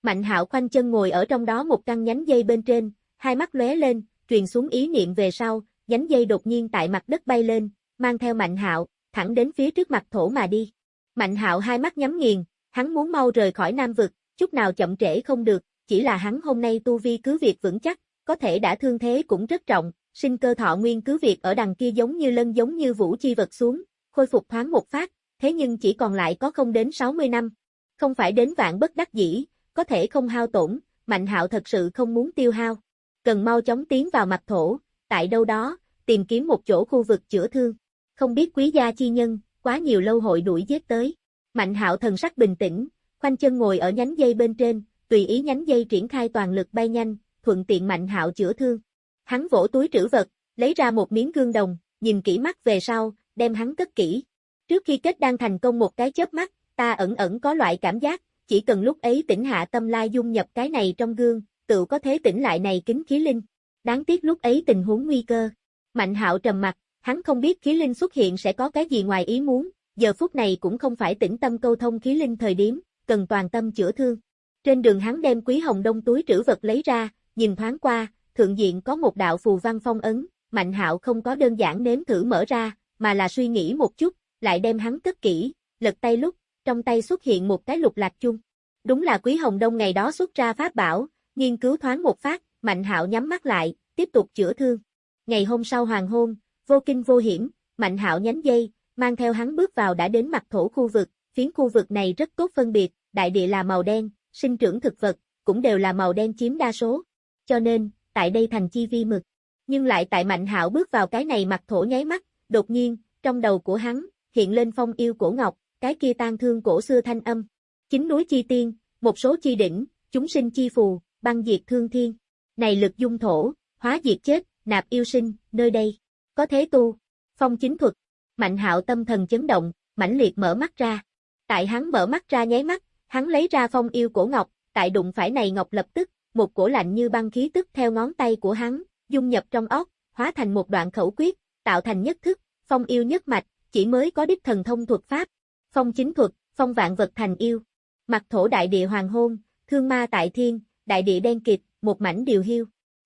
Mạnh Hạo khoanh chân ngồi ở trong đó một căn nhánh dây bên trên, hai mắt lóe lên, truyền xuống ý niệm về sau, nhánh dây đột nhiên tại mặt đất bay lên, mang theo Mạnh Hạo, thẳng đến phía trước mặt thổ mà đi. Mạnh Hạo hai mắt nhắm nghiền, hắn muốn mau rời khỏi Nam vực, chút nào chậm trễ không được, chỉ là hắn hôm nay tu vi cứ việc vững chắc, có thể đã thương thế cũng rất trọng, sinh cơ thọ nguyên cứ việc ở đằng kia giống như lân giống như vũ chi vật xuống, khôi phục thoáng một phát, thế nhưng chỉ còn lại có không đến 60 năm. Không phải đến vạn bất đắc dĩ, có thể không hao tổn, Mạnh Hạo thật sự không muốn tiêu hao. Cần mau chóng tiến vào mặt thổ, tại đâu đó, tìm kiếm một chỗ khu vực chữa thương. Không biết quý gia chi nhân, quá nhiều lâu hội đuổi giết tới. Mạnh Hạo thần sắc bình tĩnh, khoanh chân ngồi ở nhánh dây bên trên, tùy ý nhánh dây triển khai toàn lực bay nhanh, thuận tiện Mạnh Hạo chữa thương. Hắn vỗ túi trữ vật, lấy ra một miếng gương đồng, nhìn kỹ mắt về sau, đem hắn cất kỹ. Trước khi kết đang thành công một cái chớp mắt, ta ẩn ẩn có loại cảm giác, chỉ cần lúc ấy tỉnh hạ tâm lai dung nhập cái này trong gương, tự có thế tỉnh lại này kính khí linh. Đáng tiếc lúc ấy tình huống nguy cơ. Mạnh hạo trầm mặt, hắn không biết khí linh xuất hiện sẽ có cái gì ngoài ý muốn, giờ phút này cũng không phải tĩnh tâm câu thông khí linh thời điểm, cần toàn tâm chữa thương. Trên đường hắn đem quý hồng đông túi trữ vật lấy ra, nhìn thoáng qua, thượng diện có một đạo phù văn phong ấn, Mạnh hạo không có đơn giản nếm thử mở ra, mà là suy nghĩ một chút, lại đem hắn cất kỹ, lật tay lúc, trong tay xuất hiện một cái lục lạc chung. Đúng là Quý Hồng Đông ngày đó xuất ra pháp bảo, nghiên cứu thoáng một phát, Mạnh Hạo nhắm mắt lại, tiếp tục chữa thương. Ngày hôm sau hoàng hôn, vô kinh vô hiểm, Mạnh Hạo nhánh dây, mang theo hắn bước vào đã đến mặt thổ khu vực, phiến khu vực này rất tốt phân biệt, đại địa là màu đen, sinh trưởng thực vật, cũng đều là màu đen chiếm đa số. Cho nên, tại đây thành chi vi mực. Nhưng lại tại Mạnh Hạo bước vào cái này mặt thổ nháy mắt, đột nhiên, trong đầu của hắn, hiện lên phong yêu cổ ngọc, cái kia tan thương cổ xưa thanh âm. Chính núi chi tiên, một số chi đỉnh, chúng sinh chi phù, băng diệt thương thiên. Này lực dung thổ, hóa diệt chết, nạp yêu sinh, nơi đây. Có thế tu. Phong chính thuật. Mạnh hạo tâm thần chấn động, mãnh liệt mở mắt ra. Tại hắn mở mắt ra nháy mắt, hắn lấy ra phong yêu cổ ngọc, tại đụng phải này ngọc lập tức, một cổ lạnh như băng khí tức theo ngón tay của hắn, dung nhập trong óc, hóa thành một đoạn khẩu quyết, tạo thành nhất thức, phong yêu nhất mạch, chỉ mới có đích thần thông thuật pháp. Phong chính thuật, phong vạn vật thành yêu. Mặt thổ đại địa hoàng hôn, thương ma tại thiên, đại địa đen kịt, một mảnh điều hiu.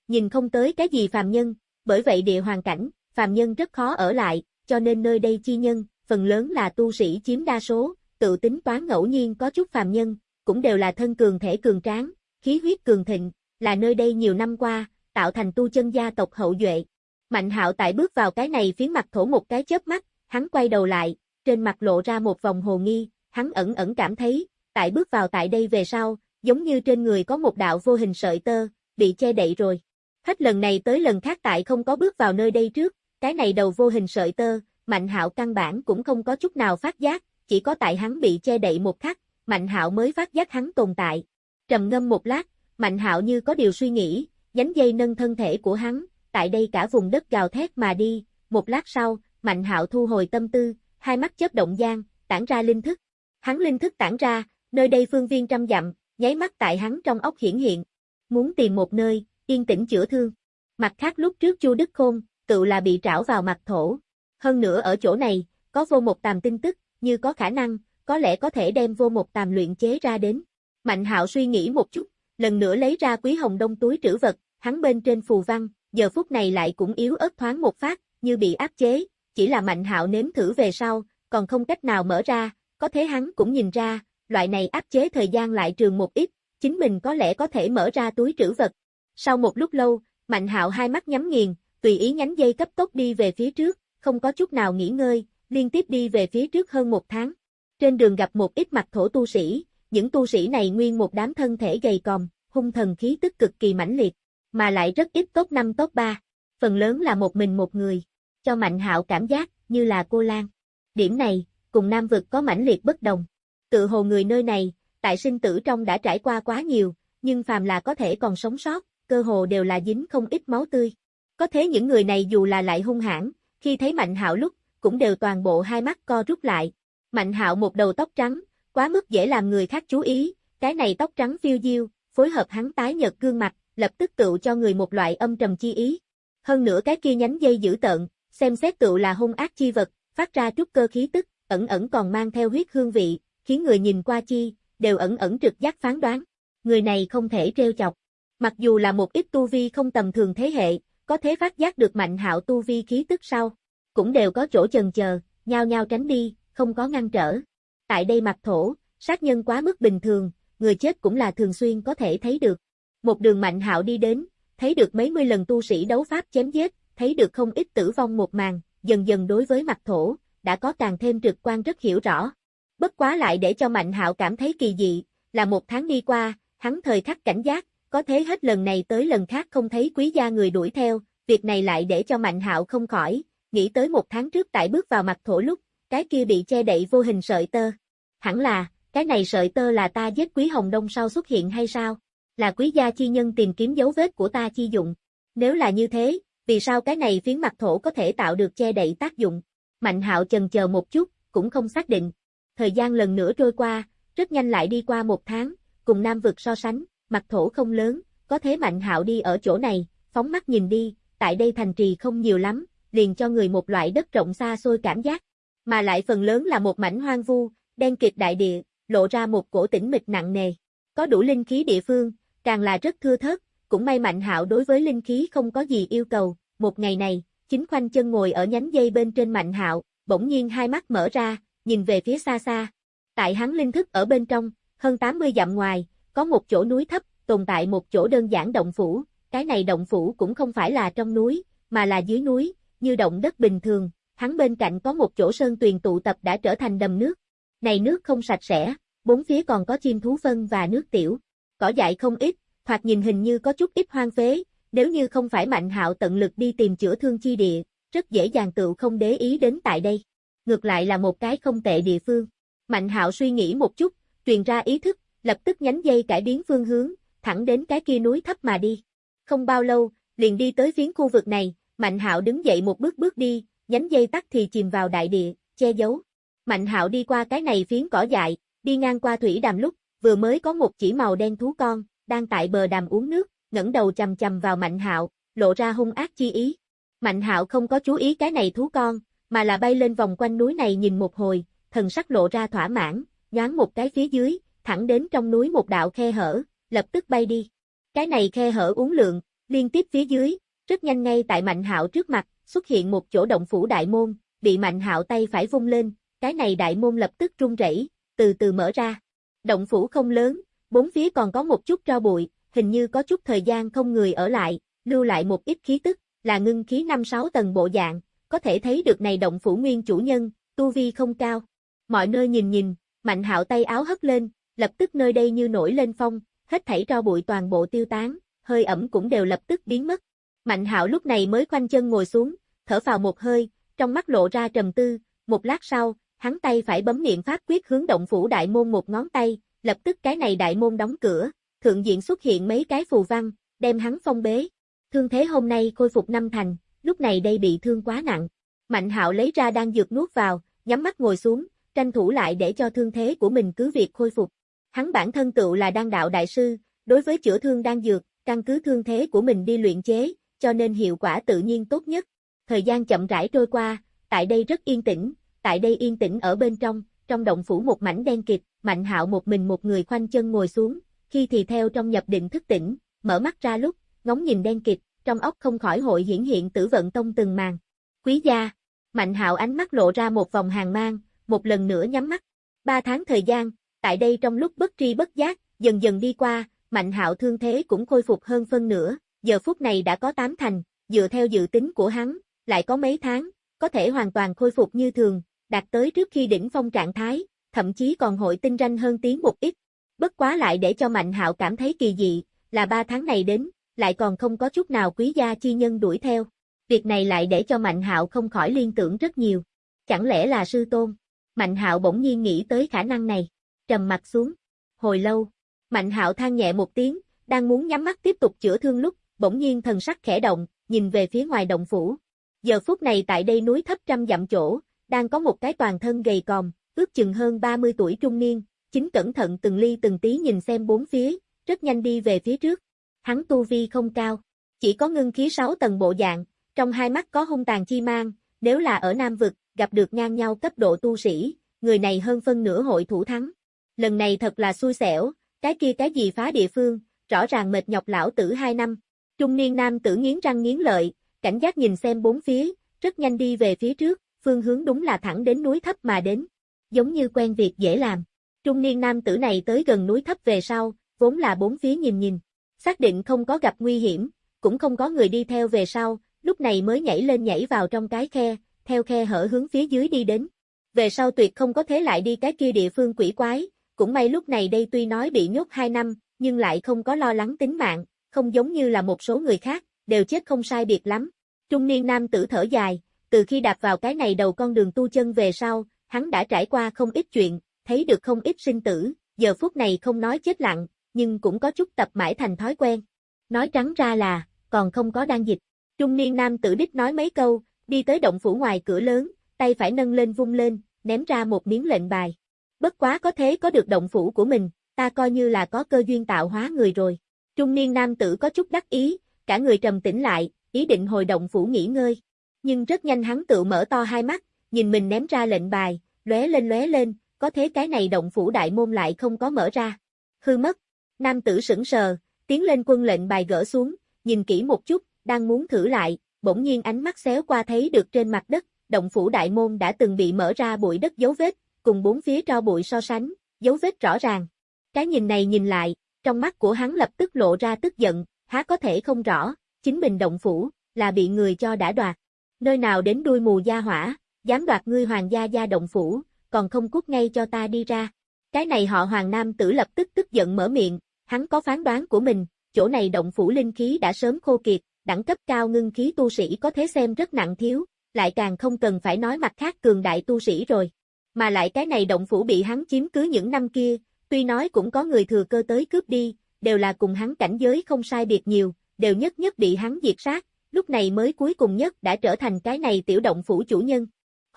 Nhìn không tới cái gì phàm nhân, bởi vậy địa hoàn cảnh, phàm nhân rất khó ở lại, cho nên nơi đây chi nhân, phần lớn là tu sĩ chiếm đa số, tự tính toán ngẫu nhiên có chút phàm nhân, cũng đều là thân cường thể cường tráng, khí huyết cường thịnh, là nơi đây nhiều năm qua, tạo thành tu chân gia tộc hậu duệ. Mạnh hạo tại bước vào cái này phiến mặt thổ một cái chớp mắt, hắn quay đầu lại, trên mặt lộ ra một vòng hồ nghi, hắn ẩn ẩn cảm thấy, tại bước vào tại đây về sau, giống như trên người có một đạo vô hình sợi tơ, bị che đậy rồi. Hết lần này tới lần khác tại không có bước vào nơi đây trước, cái này đầu vô hình sợi tơ, Mạnh Hạo căn bản cũng không có chút nào phát giác, chỉ có tại hắn bị che đậy một khắc, Mạnh Hạo mới phát giác hắn tồn tại. Trầm ngâm một lát, Mạnh Hạo như có điều suy nghĩ, nhánh dây nâng thân thể của hắn, tại đây cả vùng đất gào thét mà đi, một lát sau, Mạnh Hạo thu hồi tâm tư, hai mắt chớp động gian, tản ra linh thức. Hắn linh thức tản ra, nơi đây phương viên trăm dặm, nháy mắt tại hắn trong ốc hiển hiện. Muốn tìm một nơi, yên tĩnh chữa thương. Mặt khác lúc trước Chu Đức Khôn, tự là bị trảo vào mặt thổ. Hơn nữa ở chỗ này, có vô một tàm tin tức, như có khả năng, có lẽ có thể đem vô một tàm luyện chế ra đến. Mạnh hạo suy nghĩ một chút, lần nữa lấy ra quý hồng đông túi trữ vật, hắn bên trên phù văn, giờ phút này lại cũng yếu ớt thoáng một phát, như bị áp chế, chỉ là mạnh hạo nếm thử về sau, còn không cách nào mở ra, có thế hắn cũng nhìn ra, loại này áp chế thời gian lại trường một ít, chính mình có lẽ có thể mở ra túi trữ vật. Sau một lúc lâu, Mạnh Hạo hai mắt nhắm nghiền, tùy ý nhánh dây cấp tốc đi về phía trước, không có chút nào nghỉ ngơi, liên tiếp đi về phía trước hơn một tháng. Trên đường gặp một ít mặt thổ tu sĩ, những tu sĩ này nguyên một đám thân thể gầy còm, hung thần khí tức cực kỳ mãnh liệt, mà lại rất ít tốt năm tốt ba, phần lớn là một mình một người, cho Mạnh Hạo cảm giác như là cô Lan. Điểm này, cùng Nam vực có mãnh liệt bất đồng. Tự hồ người nơi này, tại sinh tử trong đã trải qua quá nhiều, nhưng phàm là có thể còn sống sót, cơ hồ đều là dính không ít máu tươi. Có thế những người này dù là lại hung hãn, khi thấy Mạnh Hạo lúc, cũng đều toàn bộ hai mắt co rút lại. Mạnh Hạo một đầu tóc trắng, quá mức dễ làm người khác chú ý, cái này tóc trắng phiêu diêu, phối hợp hắn tái nhợt gương mặt, lập tức tựu cho người một loại âm trầm chi ý. Hơn nữa cái kia nhánh dây dữ tợn, xem xét tựu là hung ác chi vật, phát ra trúc cơ khí tức, ẩn ẩn còn mang theo huyết hương vị, khiến người nhìn qua chi, đều ẩn ẩn trực giác phán đoán. Người này không thể treo chọc. Mặc dù là một ít tu vi không tầm thường thế hệ, có thế phát giác được mạnh hạo tu vi khí tức sau, cũng đều có chỗ chần chờ, nhao nhao tránh đi, không có ngăn trở. Tại đây mặt thổ, sát nhân quá mức bình thường, người chết cũng là thường xuyên có thể thấy được. Một đường mạnh hạo đi đến, thấy được mấy mươi lần tu sĩ đấu pháp chém giết, thấy được không ít tử vong một màn, dần dần đối với mặt thổ, đã có càng thêm trực quan rất hiểu rõ. Bất quá lại để cho Mạnh Hạo cảm thấy kỳ dị, là một tháng đi qua, hắn thời khắc cảnh giác, có thế hết lần này tới lần khác không thấy quý gia người đuổi theo, việc này lại để cho Mạnh Hạo không khỏi, nghĩ tới một tháng trước tại bước vào mặt thổ lúc, cái kia bị che đậy vô hình sợi tơ. Hẳn là, cái này sợi tơ là ta giết quý hồng đông sau xuất hiện hay sao? Là quý gia chi nhân tìm kiếm dấu vết của ta chi dụng. Nếu là như thế, vì sao cái này phiến mặt thổ có thể tạo được che đậy tác dụng? Mạnh hạo chần chờ một chút, cũng không xác định. Thời gian lần nữa trôi qua, rất nhanh lại đi qua một tháng, cùng Nam vực so sánh, mặt thổ không lớn, có thế Mạnh hạo đi ở chỗ này, phóng mắt nhìn đi, tại đây thành trì không nhiều lắm, liền cho người một loại đất rộng xa xôi cảm giác. Mà lại phần lớn là một mảnh hoang vu, đen kịt đại địa, lộ ra một cổ tĩnh mịch nặng nề. Có đủ linh khí địa phương, càng là rất thưa thớt, cũng may Mạnh hạo đối với linh khí không có gì yêu cầu, một ngày này, chính khoanh chân ngồi ở nhánh dây bên trên mạnh hạo, bỗng nhiên hai mắt mở ra, nhìn về phía xa xa. Tại hắn linh thức ở bên trong, hơn 80 dặm ngoài, có một chỗ núi thấp, tồn tại một chỗ đơn giản động phủ, cái này động phủ cũng không phải là trong núi, mà là dưới núi, như động đất bình thường, hắn bên cạnh có một chỗ sơn tuyền tụ tập đã trở thành đầm nước. Này nước không sạch sẽ, bốn phía còn có chim thú phân và nước tiểu, cỏ dại không ít, thoạt nhìn hình như có chút ít hoang phế, nếu như không phải Mạnh Hạo tận lực đi tìm chữa thương chi địa, rất dễ dàng tự không để ý đến tại đây. Ngược lại là một cái không tệ địa phương. Mạnh Hạo suy nghĩ một chút, truyền ra ý thức, lập tức nhánh dây cải biến phương hướng, thẳng đến cái kia núi thấp mà đi. Không bao lâu, liền đi tới phiến khu vực này, Mạnh Hạo đứng dậy một bước bước đi, nhánh dây tắt thì chìm vào đại địa, che giấu. Mạnh Hạo đi qua cái này phiến cỏ dại, đi ngang qua thủy đàm lúc, vừa mới có một chỉ màu đen thú con, đang tại bờ đàm uống nước, ngẩng đầu chầm chầm vào Mạnh Hạo, lộ ra hung ác chi ý. Mạnh Hạo không có chú ý cái này thú con, mà là bay lên vòng quanh núi này nhìn một hồi, thần sắc lộ ra thỏa mãn, nhoáng một cái phía dưới, thẳng đến trong núi một đạo khe hở, lập tức bay đi. Cái này khe hở uốn lượng, liên tiếp phía dưới, rất nhanh ngay tại Mạnh Hạo trước mặt, xuất hiện một chỗ động phủ đại môn, bị Mạnh Hạo tay phải vung lên, cái này đại môn lập tức rung rẩy, từ từ mở ra. Động phủ không lớn, bốn phía còn có một chút tro bụi, hình như có chút thời gian không người ở lại, lưu lại một ít khí tức, là ngưng khí 5-6 tầng bộ dạng, có thể thấy được này động phủ nguyên chủ nhân, tu vi không cao. Mọi nơi nhìn nhìn, mạnh hạo tay áo hất lên, lập tức nơi đây như nổi lên phong, hết thảy tro bụi toàn bộ tiêu tán, hơi ẩm cũng đều lập tức biến mất. Mạnh hạo lúc này mới khoanh chân ngồi xuống, thở vào một hơi, trong mắt lộ ra trầm tư, một lát sau, hắn tay phải bấm niệm pháp quyết hướng động phủ đại môn một ngón tay, lập tức cái này đại môn đóng cửa, thượng diện xuất hiện mấy cái phù văn, đem hắn phong bế. Thương thế hôm nay khôi phục năm thành, lúc này đây bị thương quá nặng. Mạnh hạo lấy ra đang dược nuốt vào, nhắm mắt ngồi xuống, tranh thủ lại để cho thương thế của mình cứ việc khôi phục. Hắn bản thân tự là đan đạo đại sư, đối với chữa thương đang dược, căn cứ thương thế của mình đi luyện chế, cho nên hiệu quả tự nhiên tốt nhất. Thời gian chậm rãi trôi qua, tại đây rất yên tĩnh, tại đây yên tĩnh ở bên trong, trong động phủ một mảnh đen kịt, Mạnh Hạo một mình một người khoanh chân ngồi xuống, khi thì theo trong nhập định thức tỉnh, mở mắt ra lúc, ngóng nhìn đen kịt, trong óc không khỏi hội hiển hiện tử vận tông từng màn. Quý gia, Mạnh Hạo ánh mắt lộ ra một vòng hàng mang, một lần nữa nhắm mắt. Ba tháng thời gian, tại đây trong lúc bất tri bất giác, dần dần đi qua, Mạnh Hạo thương thế cũng khôi phục hơn phân nửa, giờ phút này đã có tám thành, dựa theo dự tính của hắn, lại có mấy tháng, có thể hoàn toàn khôi phục như thường, đạt tới trước khi đỉnh phong trạng thái, thậm chí còn hội tinh ranh hơn tiếng một ít. Bất quá lại để cho Mạnh Hạo cảm thấy kỳ dị, là ba tháng này đến, lại còn không có chút nào quý gia chi nhân đuổi theo. Việc này lại để cho Mạnh Hạo không khỏi liên tưởng rất nhiều. Chẳng lẽ là sư tôn? Mạnh Hạo bỗng nhiên nghĩ tới khả năng này, trầm mặt xuống. Hồi lâu, Mạnh Hạo than nhẹ một tiếng, đang muốn nhắm mắt tiếp tục chữa thương lúc, bỗng nhiên thần sắc khẽ động, nhìn về phía ngoài động phủ. Giờ phút này tại đây núi thấp trăm dặm chỗ, đang có một cái toàn thân gầy còm, ước chừng hơn 30 tuổi trung niên, chính cẩn thận từng ly từng tí nhìn xem bốn phía, rất nhanh đi về phía trước. Hắn tu vi không cao, chỉ có ngưng khí 6 tầng bộ dạng, trong hai mắt có hung tàn chi mang, nếu là ở Nam Vực, gặp được ngang nhau cấp độ tu sĩ, người này hơn phân nửa hội thủ thắng. Lần này thật là xui xẻo, cái kia cái gì phá địa phương, rõ ràng mệt nhọc lão tử hai năm. Trung niên nam tử nghiến răng nghiến lợi, cảnh giác nhìn xem bốn phía, rất nhanh đi về phía trước, phương hướng đúng là thẳng đến núi thấp mà đến. Giống như quen việc dễ làm. Trung niên nam tử này tới gần núi thấp về sau, vốn là bốn phía nhìn nhìn. Xác định không có gặp nguy hiểm, cũng không có người đi theo về sau, lúc này mới nhảy lên nhảy vào trong cái khe, theo khe hở hướng phía dưới đi đến. Về sau tuyệt không có thế lại đi cái kia địa phương quỷ quái, cũng may lúc này đây tuy nói bị nhốt 2 năm, nhưng lại không có lo lắng tính mạng, không giống như là một số người khác, đều chết không sai biệt lắm. Trung niên nam tử thở dài, từ khi đạp vào cái này đầu con đường tu chân về sau, hắn đã trải qua không ít chuyện, thấy được không ít sinh tử, giờ phút này không nói chết lặng, nhưng cũng có chút tập mãi thành thói quen. Nói trắng ra là, còn không có đang dịch. Trung niên nam tử đích nói mấy câu, đi tới động phủ ngoài cửa lớn, tay phải nâng lên vung lên, ném ra một miếng lệnh bài. Bất quá có thế có được động phủ của mình, ta coi như là có cơ duyên tạo hóa người rồi. Trung niên nam tử có chút đắc ý, cả người trầm tĩnh lại, ý định hồi động phủ nghỉ ngơi. Nhưng rất nhanh hắn tự mở to hai mắt, nhìn mình ném ra lệnh bài, lóe lên lóe lên, có thế cái này động phủ đại môn lại không có mở ra. Hư mất. Nam tử sững sờ, tiến lên quân lệnh bài gỡ xuống, nhìn kỹ một chút, đang muốn thử lại, bỗng nhiên ánh mắt xéo qua thấy được trên mặt đất, động phủ đại môn đã từng bị mở ra bụi đất dấu vết, cùng bốn phía tro bụi so sánh, dấu vết rõ ràng. Cái nhìn này nhìn lại, trong mắt của hắn lập tức lộ ra tức giận, há có thể không rõ, chính mình động phủ, là bị người cho đã đoạt. Nơi nào đến đuôi mù gia hỏa, dám đoạt ngươi hoàng gia gia động phủ, còn không cút ngay cho ta đi ra. Cái này họ hoàng nam tử lập tức tức giận mở miệng, hắn có phán đoán của mình, chỗ này động phủ linh khí đã sớm khô kiệt, đẳng cấp cao ngưng khí tu sĩ có thể xem rất nặng thiếu, lại càng không cần phải nói mặt khác cường đại tu sĩ rồi. Mà lại cái này động phủ bị hắn chiếm cứ những năm kia, tuy nói cũng có người thừa cơ tới cướp đi, đều là cùng hắn cảnh giới không sai biệt nhiều, đều nhất nhất bị hắn diệt sát, lúc này mới cuối cùng nhất đã trở thành cái này tiểu động phủ chủ nhân.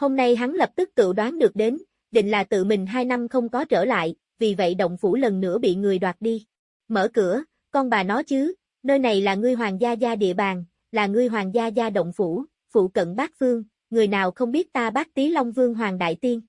Hôm nay hắn lập tức tự đoán được đến, định là tự mình hai năm không có trở lại, vì vậy động phủ lần nữa bị người đoạt đi. Mở cửa, con bà nó chứ, nơi này là ngươi hoàng gia gia địa bàn, là ngươi hoàng gia gia động phủ, phụ cận bát phương, người nào không biết ta bác tí Long Vương Hoàng Đại Tiên.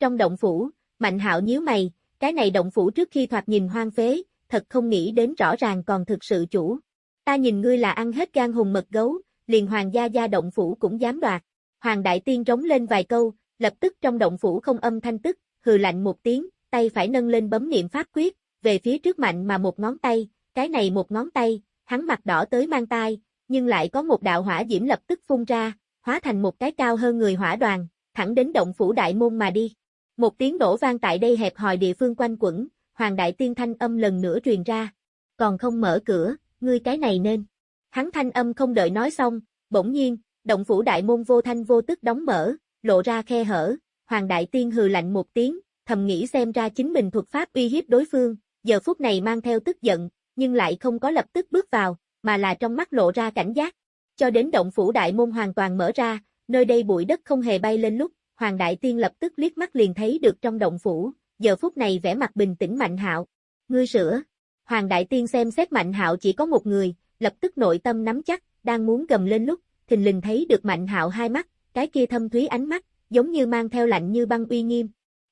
Trong động phủ, Mạnh hạo nhíu mày, cái này động phủ trước khi thoạt nhìn hoang phế, thật không nghĩ đến rõ ràng còn thực sự chủ. Ta nhìn ngươi là ăn hết gan hùng mật gấu, liền hoàng gia gia động phủ cũng dám đoạt. Hoàng Đại Tiên rống lên vài câu, lập tức trong động phủ không âm thanh tức, hừ lạnh một tiếng, tay phải nâng lên bấm niệm pháp quyết, về phía trước mạnh mà một ngón tay, cái này một ngón tay, hắn mặt đỏ tới mang tai, nhưng lại có một đạo hỏa diễm lập tức phun ra, hóa thành một cái cao hơn người hỏa đoàn, thẳng đến động phủ đại môn mà đi. Một tiếng đổ vang tại đây hẹp hòi địa phương quanh quẩn, Hoàng Đại Tiên thanh âm lần nữa truyền ra. Còn không mở cửa, ngươi cái này nên. Hắn thanh âm không đợi nói xong, bỗng nhiên, động phủ đại môn vô thanh vô tức đóng mở, lộ ra khe hở, Hoàng Đại Tiên hừ lạnh một tiếng, thầm nghĩ xem ra chính mình thuật pháp uy hiếp đối phương, giờ phút này mang theo tức giận, nhưng lại không có lập tức bước vào, mà là trong mắt lộ ra cảnh giác. Cho đến động phủ đại môn hoàn toàn mở ra, nơi đây bụi đất không hề bay lên lúc, Hoàng Đại Tiên lập tức liếc mắt liền thấy được trong động phủ, giờ phút này vẻ mặt bình tĩnh Mạnh Hạo. Ngươi sửa. Hoàng Đại Tiên xem xét Mạnh Hạo chỉ có một người, lập tức nội tâm nắm chắc, đang muốn gầm lên lúc, thình lình thấy được Mạnh Hạo hai mắt, cái kia thâm thúy ánh mắt, giống như mang theo lạnh như băng uy nghiêm.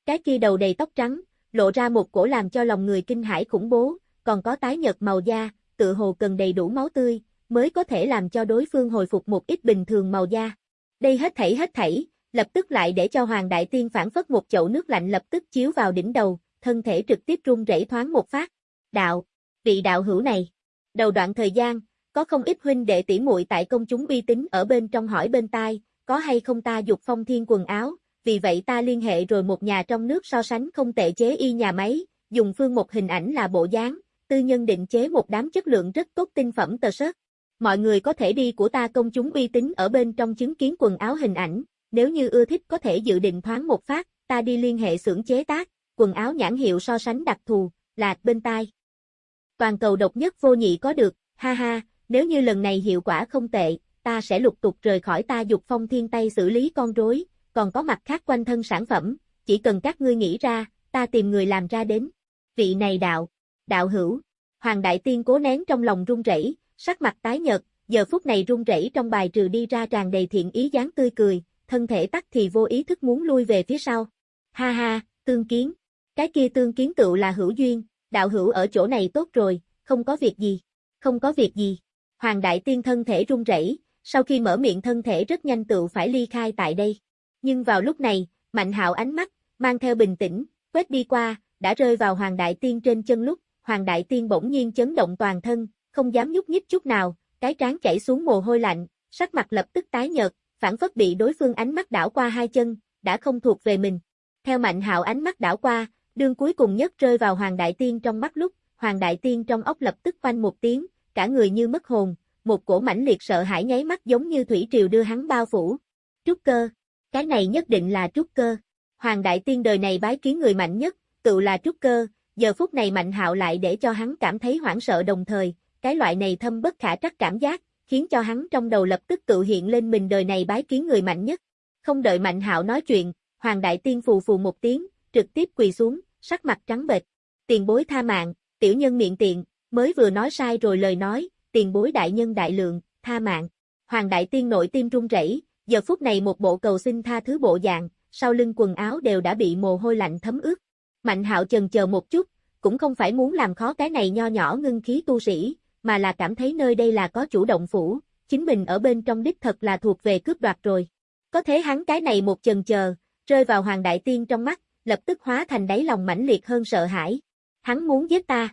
Cái kia đầu đầy tóc trắng, lộ ra một cổ làm cho lòng người kinh hãi khủng bố, còn có tái nhợt màu da, tự hồ cần đầy đủ máu tươi, mới có thể làm cho đối phương hồi phục một ít bình thường màu da. Đây hết thảy hết thảy, lập tức lại để cho Hoàng Đại Tiên phản phất một chậu nước lạnh lập tức chiếu vào đỉnh đầu, thân thể trực tiếp run rẩy thoáng một phát. Đạo, vị đạo hữu này. Đầu đoạn thời gian, có không ít huynh đệ tỷ muội tại công chúng uy tín ở bên trong hỏi bên tai, có hay không ta dục phong thiên quần áo, vì vậy ta liên hệ rồi một nhà trong nước so sánh không tệ chế y nhà máy, dùng phương một hình ảnh là bộ dáng, tư nhân định chế một đám chất lượng rất tốt tinh phẩm tờ sớt. Mọi người có thể đi của ta công chúng uy tín ở bên trong chứng kiến quần áo hình ảnh, nếu như ưa thích có thể dự định thoáng một phát, ta đi liên hệ xưởng chế tác, quần áo nhãn hiệu so sánh đặc thù, lạc bên tai. Toàn cầu độc nhất vô nhị có được, ha ha, nếu như lần này hiệu quả không tệ, ta sẽ lục tục rời khỏi ta dục phong thiên tay xử lý con rối, còn có mặt khác quanh thân sản phẩm, chỉ cần các ngươi nghĩ ra, ta tìm người làm ra đến. Vị này đạo, đạo hữu, Hoàng Đại Tiên cố nén trong lòng run rẩy, sắc mặt tái nhợt, giờ phút này run rẩy trong bài trừ đi ra tràn đầy thiện ý dáng tươi cười, thân thể tắc thì vô ý thức muốn lui về phía sau. Ha ha, tương kiến, cái kia tương kiến tựu là hữu duyên, đạo hữu ở chỗ này tốt rồi, không có việc gì, không có việc gì. Hoàng Đại Tiên thân thể run rẩy, sau khi mở miệng thân thể rất nhanh tựu phải ly khai tại đây. Nhưng vào lúc này, Mạnh Hạo ánh mắt, mang theo bình tĩnh, quét đi qua, đã rơi vào Hoàng Đại Tiên trên chân lúc, Hoàng Đại Tiên bỗng nhiên chấn động toàn thân, không dám nhúc nhích chút nào, cái trán chảy xuống mồ hôi lạnh, sắc mặt lập tức tái nhợt, phản phất bị đối phương ánh mắt đảo qua hai chân, đã không thuộc về mình. Theo Mạnh Hạo ánh mắt đảo qua, đương cuối cùng nhất rơi vào Hoàng Đại Tiên trong mắt lúc, Hoàng Đại Tiên trong ốc lập tức quanh một tiếng, cả người như mất hồn, một cổ mãnh liệt sợ hãi nháy mắt giống như thủy triều đưa hắn bao phủ. Trúc cơ, cái này nhất định là trúc cơ. Hoàng Đại Tiên đời này bái kiến người mạnh nhất, tự là trúc cơ, giờ phút này Mạnh Hạo lại để cho hắn cảm thấy hoảng sợ đồng thời, cái loại này thâm bất khả trắc cảm giác, khiến cho hắn trong đầu lập tức tự hiện lên mình đời này bái kiến người mạnh nhất. Không đợi Mạnh Hạo nói chuyện, Hoàng Đại Tiên phù phù một tiếng, trực tiếp quỳ xuống, sắc mặt trắng bệch. Tiền bối tha mạng, tiểu nhân miệng tiện, mới vừa nói sai rồi lời nói, tiền bối đại nhân đại lượng, tha mạng. Hoàng Đại Tiên nội tim run rẩy, giờ phút này một bộ cầu xin tha thứ bộ dạng, sau lưng quần áo đều đã bị mồ hôi lạnh thấm ướt. Mạnh hạo chần chờ một chút, cũng không phải muốn làm khó cái này nho nhỏ ngưng khí tu sĩ, mà là cảm thấy nơi đây là có chủ động phủ, chính mình ở bên trong đích thật là thuộc về cướp đoạt rồi. Có thế hắn cái này một chần chờ, rơi vào Hoàng Đại Tiên trong mắt, lập tức hóa thành đáy lòng mãnh liệt hơn sợ hãi. Hắn muốn giết ta.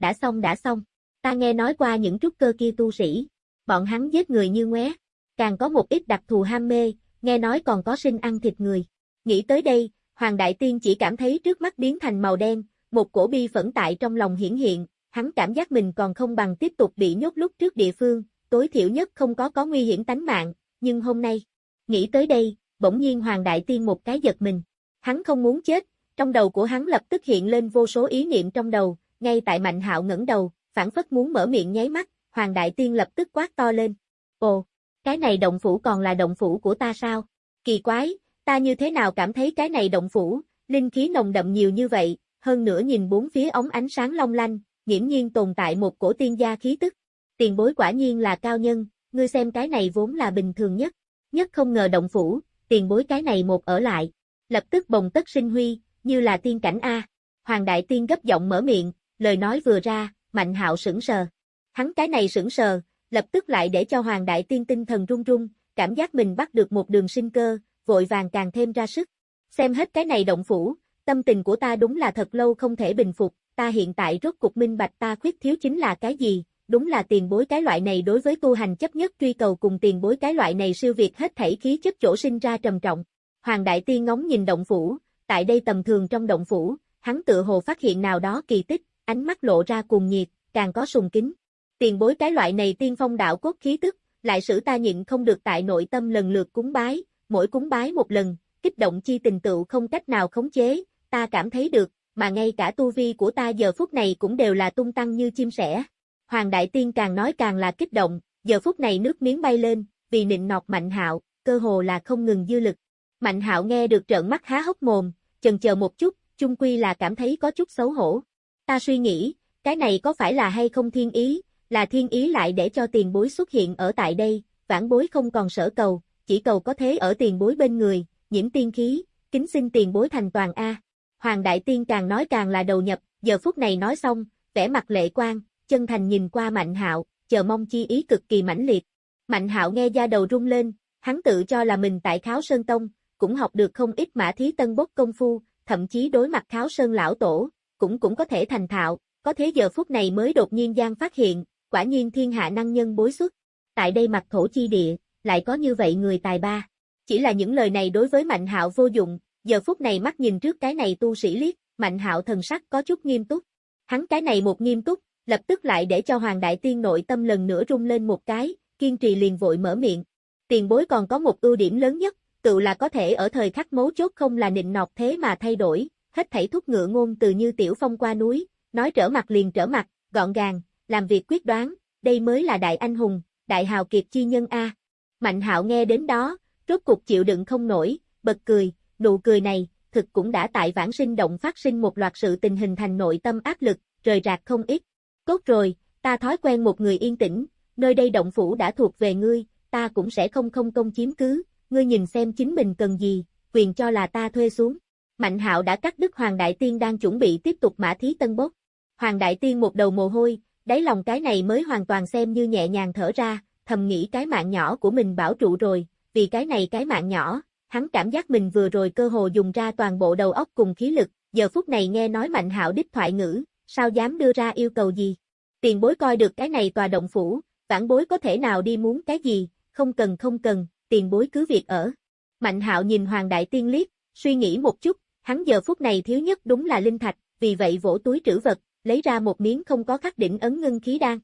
Đã xong đã xong. Ta nghe nói qua những trúc cơ kia tu sĩ. Bọn hắn giết người như ngoé. Càng có một ít đặc thù ham mê, nghe nói còn có sinh ăn thịt người. Nghĩ tới đây, Hoàng Đại Tiên chỉ cảm thấy trước mắt biến thành màu đen, một cổ bi phẫn tại trong lòng hiển hiện, hắn cảm giác mình còn không bằng tiếp tục bị nhốt lúc trước địa phương, tối thiểu nhất không có có nguy hiểm tánh mạng, nhưng hôm nay, nghĩ tới đây, bỗng nhiên Hoàng Đại Tiên một cái giật mình. Hắn không muốn chết, trong đầu của hắn lập tức hiện lên vô số ý niệm trong đầu, ngay tại Mạnh Hạo ngẩng đầu, phản phất muốn mở miệng nháy mắt, Hoàng Đại Tiên lập tức quát to lên. Ồ, cái này động phủ còn là động phủ của ta sao? Kỳ quái, ta như thế nào cảm thấy cái này động phủ, linh khí nồng đậm nhiều như vậy, hơn nữa nhìn bốn phía ống ánh sáng long lanh, nghiễm nhiên tồn tại một cổ tiên gia khí tức. Tiền bối quả nhiên là cao nhân, ngươi xem cái này vốn là bình thường nhất, nhất không ngờ động phủ, tiền bối cái này một ở lại, lập tức bồng tất sinh huy, như là tiên cảnh A. Hoàng đại tiên gấp giọng mở miệng, lời nói vừa ra, mạnh hạo sững sờ. Hắn cái này sững sờ, lập tức lại để cho Hoàng đại tiên tinh thần run run, cảm giác mình bắt được một đường sinh cơ, vội vàng càng thêm ra sức. Xem hết cái này động phủ, tâm tình của ta đúng là thật lâu không thể bình phục, ta hiện tại rốt cục minh bạch ta khuyết thiếu chính là cái gì, đúng là tiền bối cái loại này đối với tu hành chấp nhất truy cầu cùng tiền bối cái loại này siêu việt hết thảy khí chất chỗ sinh ra trầm trọng. Hoàng Đại Tiên ngóng nhìn động phủ, tại đây tầm thường trong động phủ, hắn tự hồ phát hiện nào đó kỳ tích, ánh mắt lộ ra cuồng nhiệt, càng có sùng kính. Tiền bối cái loại này tiên phong đạo cốt khí tức, lại sử ta nhịn không được tại nội tâm lần lượt cúng bái, mỗi cúng bái một lần, kích động chi tình tựu không cách nào khống chế, ta cảm thấy được, mà ngay cả tu vi của ta giờ phút này cũng đều là tung tăng như chim sẻ. Hoàng Đại Tiên càng nói càng là kích động, giờ phút này nước miếng bay lên, vì nịnh nọt Mạnh Hạo, cơ hồ là không ngừng dư lực. Mạnh Hạo nghe được trợn mắt há hốc mồm, chần chờ một chút, chung quy là cảm thấy có chút xấu hổ. Ta suy nghĩ, cái này có phải là hay không thiên ý, là thiên ý lại để cho tiền bối xuất hiện ở tại đây, vãn bối không còn sở cầu, chỉ cầu có thế ở tiền bối bên người, nhiễm tiên khí, kính xin tiền bối thành toàn A. Hoàng Đại Tiên càng nói càng là đầu nhập, giờ phút này nói xong, vẻ mặt lệ quan, chân thành nhìn qua Mạnh Hạo, chờ mong chi ý cực kỳ mãnh liệt. Mạnh Hạo nghe da đầu rung lên, hắn tự cho là mình tại Kháo Sơn Tông, cũng học được không ít mã thí tân bốc công phu, thậm chí đối mặt Kháo Sơn lão tổ, cũng cũng có thể thành thạo, có thế giờ phút này mới đột nhiên gian phát hiện, quả nhiên thiên hạ năng nhân bối xuất. Tại đây mặt thổ chi địa, lại có như vậy người tài ba. Chỉ là những lời này đối với Mạnh Hạo vô dụng, giờ phút này mắt nhìn trước cái này tu sĩ liếc, Mạnh Hạo thần sắc có chút nghiêm túc. Hắn cái này một nghiêm túc, lập tức lại để cho Hoàng Đại Tiên nội tâm lần nữa rung lên một cái, kiên trì liền vội mở miệng. Tiền bối còn có một ưu điểm lớn nhất, tự là có thể ở thời khắc mấu chốt không là nịnh nọt thế mà thay đổi, hết thảy thúc ngựa ngôn từ như tiểu phong qua núi, nói trở mặt liền trở mặt, gọn gàng, làm việc quyết đoán, đây mới là đại anh hùng, đại hào kiệt chi nhân A. Mạnh hạo nghe đến đó, rốt cục chịu đựng không nổi, bật cười, nụ cười này, thực cũng đã tại vãng sinh động phát sinh một loạt sự tình hình thành nội tâm áp lực, rời rạc không ít. Tốt rồi, ta thói quen một người yên tĩnh, nơi đây động phủ đã thuộc về ngươi, ta cũng sẽ không không công chiếm cứ, ngươi nhìn xem chính mình cần gì, quyền cho là ta thuê xuống. Mạnh hạo đã cắt đứt Hoàng Đại Tiên đang chuẩn bị tiếp tục mã thí tân bốc. Hoàng Đại Tiên một đầu mồ hôi, đáy lòng cái này mới hoàn toàn xem như nhẹ nhàng thở ra, thầm nghĩ cái mạng nhỏ của mình bảo trụ rồi, vì cái này cái mạng nhỏ, hắn cảm giác mình vừa rồi cơ hồ dùng ra toàn bộ đầu óc cùng khí lực, giờ phút này nghe nói Mạnh Hạo đích thoại ngữ, sao dám đưa ra yêu cầu gì. Tiền bối coi được cái này tòa động phủ, vãn bối có thể nào đi muốn cái gì, không cần không cần, tiền bối cứ việc ở. Mạnh Hạo nhìn Hoàng Đại Tiên liếc, suy nghĩ một chút, hắn giờ phút này thiếu nhất đúng là linh thạch, vì vậy vỗ túi trữ vật, lấy ra một miếng không có khắc đỉnh ấn ngưng khí đan.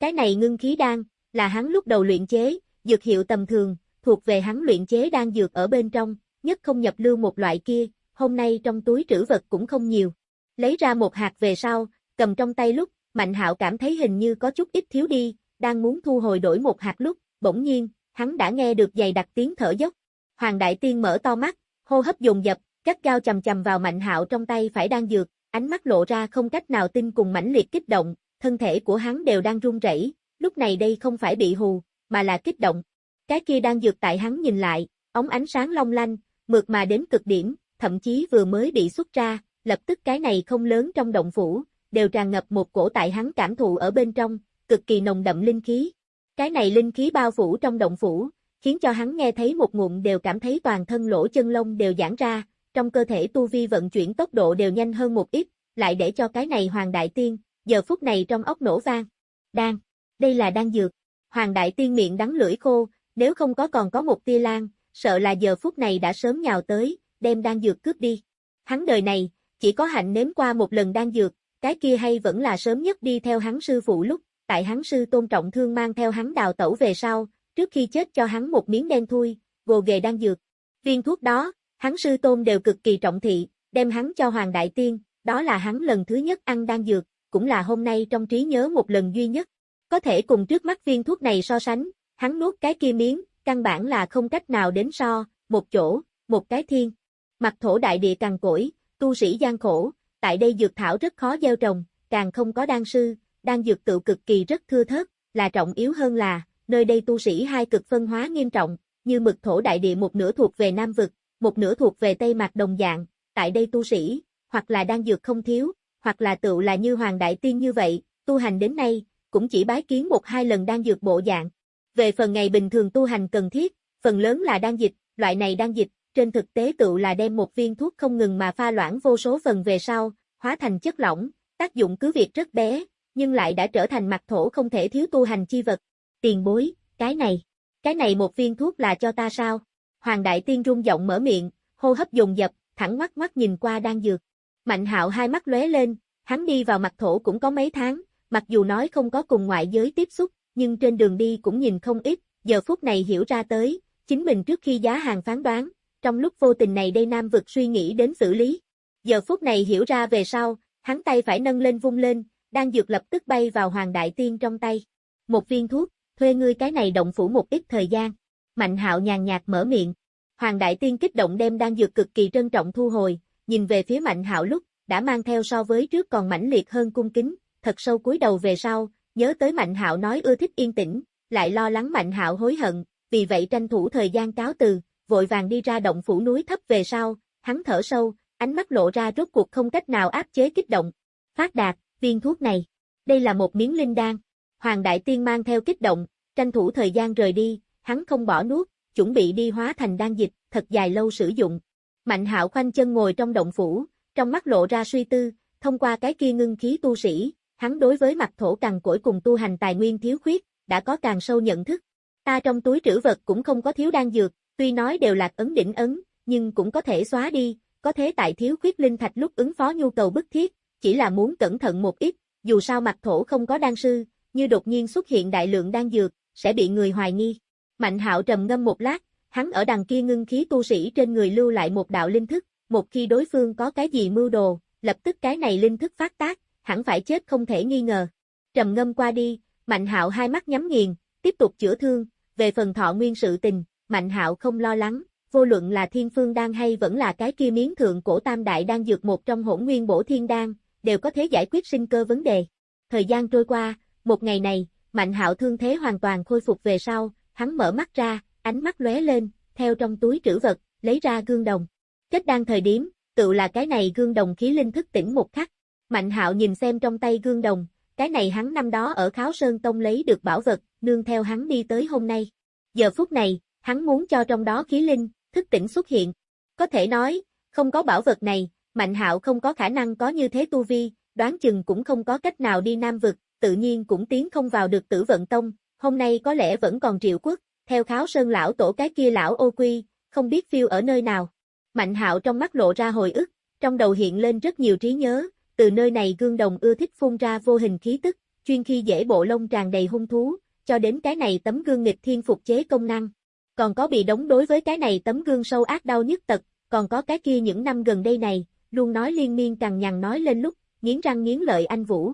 Cái này ngưng khí đan, là hắn lúc đầu luyện chế, dược hiệu tầm thường, thuộc về hắn luyện chế đan dược ở bên trong, nhất không nhập lưu một loại kia, hôm nay trong túi trữ vật cũng không nhiều. Lấy ra một hạt về sau, cầm trong tay lúc, Mạnh Hạo cảm thấy hình như có chút ít thiếu đi, đang muốn thu hồi đổi một hạt lúc, bỗng nhiên, hắn đã nghe được dày đặc tiếng thở dốc. Hoàng Đại Tiên mở to mắt, hô hấp dồn dập, gắt gao chầm chầm vào Mạnh Hạo trong tay phải đang dược, ánh mắt lộ ra không cách nào tin cùng mãnh liệt kích động, thân thể của hắn đều đang run rẩy, lúc này đây không phải bị hù, mà là kích động. Cái kia đang dược tại hắn nhìn lại, ống ánh sáng long lanh, mượt mà đến cực điểm, thậm chí vừa mới bị xuất ra, lập tức cái này không lớn trong động phủ, đều tràn ngập một cổ tại hắn cảm thụ ở bên trong, cực kỳ nồng đậm linh khí. Cái này linh khí bao phủ trong động phủ, khiến cho hắn nghe thấy một ngụm đều cảm thấy toàn thân lỗ chân lông đều giãn ra, trong cơ thể tu vi vận chuyển tốc độ đều nhanh hơn một ít, lại để cho cái này Hoàng Đại Tiên, giờ phút này trong ốc nổ vang. Đan, đây là đan dược. Hoàng Đại Tiên miệng đắng lưỡi khô, nếu không có còn có một tia lan, sợ là giờ phút này đã sớm nhào tới, đem đan dược cướp đi. Hắn đời này, chỉ có hạnh nếm qua một lần đan dược, cái kia hay vẫn là sớm nhất đi theo hắn sư phụ lúc, tại hắn sư tôn trọng thương mang theo hắn đào tẩu về sau, trước khi chết cho hắn một miếng đen thui, gồ ghề đan dược. Viên thuốc đó, hắn sư tôn đều cực kỳ trọng thị, đem hắn cho Hoàng Đại Tiên, đó là hắn lần thứ nhất ăn đan dược, cũng là hôm nay trong trí nhớ một lần duy nhất. Có thể cùng trước mắt viên thuốc này so sánh, hắn nuốt cái kia miếng, căn bản là không cách nào đến so, một chỗ, một cái thiên. Mặt thổ đại địa càng cỗi, tu sĩ gian khổ, tại đây dược thảo rất khó gieo trồng, càng không có đan sư, đan dược tự cực kỳ rất thưa thớt, là trọng yếu hơn là, nơi đây tu sĩ hai cực phân hóa nghiêm trọng, như mực thổ đại địa một nửa thuộc về Nam Vực, một nửa thuộc về Tây Mạc đồng dạng, tại đây tu sĩ, hoặc là đang dược không thiếu, hoặc là tự là như Hoàng Đại Tiên như vậy, tu hành đến nay, cũng chỉ bái kiến một hai lần đang dược bộ dạng. Về phần ngày bình thường tu hành cần thiết, phần lớn là đang dịch, loại này đang dịch, trên thực tế tự là đem một viên thuốc không ngừng mà pha loãng vô số phần về sau, hóa thành chất lỏng, tác dụng cứ việc rất bé, nhưng lại đã trở thành mặt thổ không thể thiếu tu hành chi vật. Tiền bối, cái này, cái này một viên thuốc là cho ta sao? Hoàng Đại Tiên rung giọng mở miệng, hô hấp dồn dập, thẳng mắt mắt nhìn qua đang dược. Mạnh hạo hai mắt lóe lên, hắn đi vào mặt thổ cũng có mấy tháng, Mặc dù nói không có cùng ngoại giới tiếp xúc, nhưng trên đường đi cũng nhìn không ít, giờ phút này hiểu ra tới, chính mình trước khi giá hàng phán đoán, trong lúc vô tình này đây Nam vực suy nghĩ đến xử lý. Giờ phút này hiểu ra về sau, hắn tay phải nâng lên vung lên, đang dược lập tức bay vào Hoàng Đại Tiên trong tay. Một viên thuốc, thuê ngươi cái này động phủ một ít thời gian. Mạnh hạo nhàn nhạt mở miệng. Hoàng Đại Tiên kích động đem đang dược cực kỳ trân trọng thu hồi, nhìn về phía Mạnh hạo lúc, đã mang theo so với trước còn mãnh liệt hơn cung kính, thật sâu cúi đầu về sau, nhớ tới Mạnh hạo nói ưa thích yên tĩnh, lại lo lắng Mạnh hạo hối hận, vì vậy tranh thủ thời gian cáo từ, vội vàng đi ra động phủ núi thấp về sau, hắn thở sâu, ánh mắt lộ ra rốt cuộc không cách nào áp chế kích động. Phát đạt, viên thuốc này, đây là một miếng linh đan. Hoàng Đại Tiên mang theo kích động, tranh thủ thời gian rời đi, hắn không bỏ nuốt, chuẩn bị đi hóa thành đan dịch, thật dài lâu sử dụng. Mạnh hạo khoanh chân ngồi trong động phủ, trong mắt lộ ra suy tư, thông qua cái kia ngưng khí tu sĩ, hắn đối với mặt thổ càng cỗi cùng tu hành tài nguyên thiếu khuyết, đã có càng sâu nhận thức. Ta trong túi trữ vật cũng không có thiếu đan dược, tuy nói đều lạc ấn đỉnh ấn, nhưng cũng có thể xóa đi, có thế tại thiếu khuyết linh thạch lúc ứng phó nhu cầu bức thiết, chỉ là muốn cẩn thận một ít, dù sao mặt thổ không có đan sư, như đột nhiên xuất hiện đại lượng đan dược, sẽ bị người hoài nghi. Mạnh hạo trầm ngâm một lát, hắn ở đằng kia ngưng khí tu sĩ trên người lưu lại một đạo linh thức, một khi đối phương có cái gì mưu đồ, lập tức cái này linh thức phát tác, hẳn phải chết không thể nghi ngờ. Trầm ngâm qua đi, Mạnh hạo hai mắt nhắm nghiền, tiếp tục chữa thương, về phần thọ nguyên sự tình, Mạnh hạo không lo lắng, vô luận là thiên phương đan hay vẫn là cái kia miếng thượng cổ tam đại đang dược một trong hỗn nguyên bổ thiên đan, đều có thể giải quyết sinh cơ vấn đề. Thời gian trôi qua, một ngày này, Mạnh hạo thương thế hoàn toàn khôi phục về sau, hắn mở mắt ra, ánh mắt lóe lên, theo trong túi trữ vật, lấy ra gương đồng. Kết đang thời điểm, tự là cái này gương đồng khí linh thức tỉnh một khắc. Mạnh hạo nhìn xem trong tay gương đồng, cái này hắn năm đó ở Kháo Sơn Tông lấy được bảo vật, nương theo hắn đi tới hôm nay. Giờ phút này, hắn muốn cho trong đó khí linh, thức tỉnh xuất hiện. Có thể nói, không có bảo vật này, Mạnh hạo không có khả năng có như thế tu vi, đoán chừng cũng không có cách nào đi Nam Vực, tự nhiên cũng tiến không vào được tử vận tông, hôm nay có lẽ vẫn còn triệu quốc, theo kháo sơn lão tổ cái kia lão ô quy, không biết phiêu ở nơi nào. Mạnh hạo trong mắt lộ ra hồi ức, trong đầu hiện lên rất nhiều trí nhớ, từ nơi này gương đồng ưa thích phun ra vô hình khí tức, chuyên khi dễ bộ lông tràn đầy hung thú, cho đến cái này tấm gương nghịch thiên phục chế công năng. Còn có bị đóng đối với cái này tấm gương sâu ác đau nhất tật, còn có cái kia những năm gần đây này, luôn nói liên miên cằn nhằn nói lên lúc, nghiến răng nghiến lợi anh Vũ.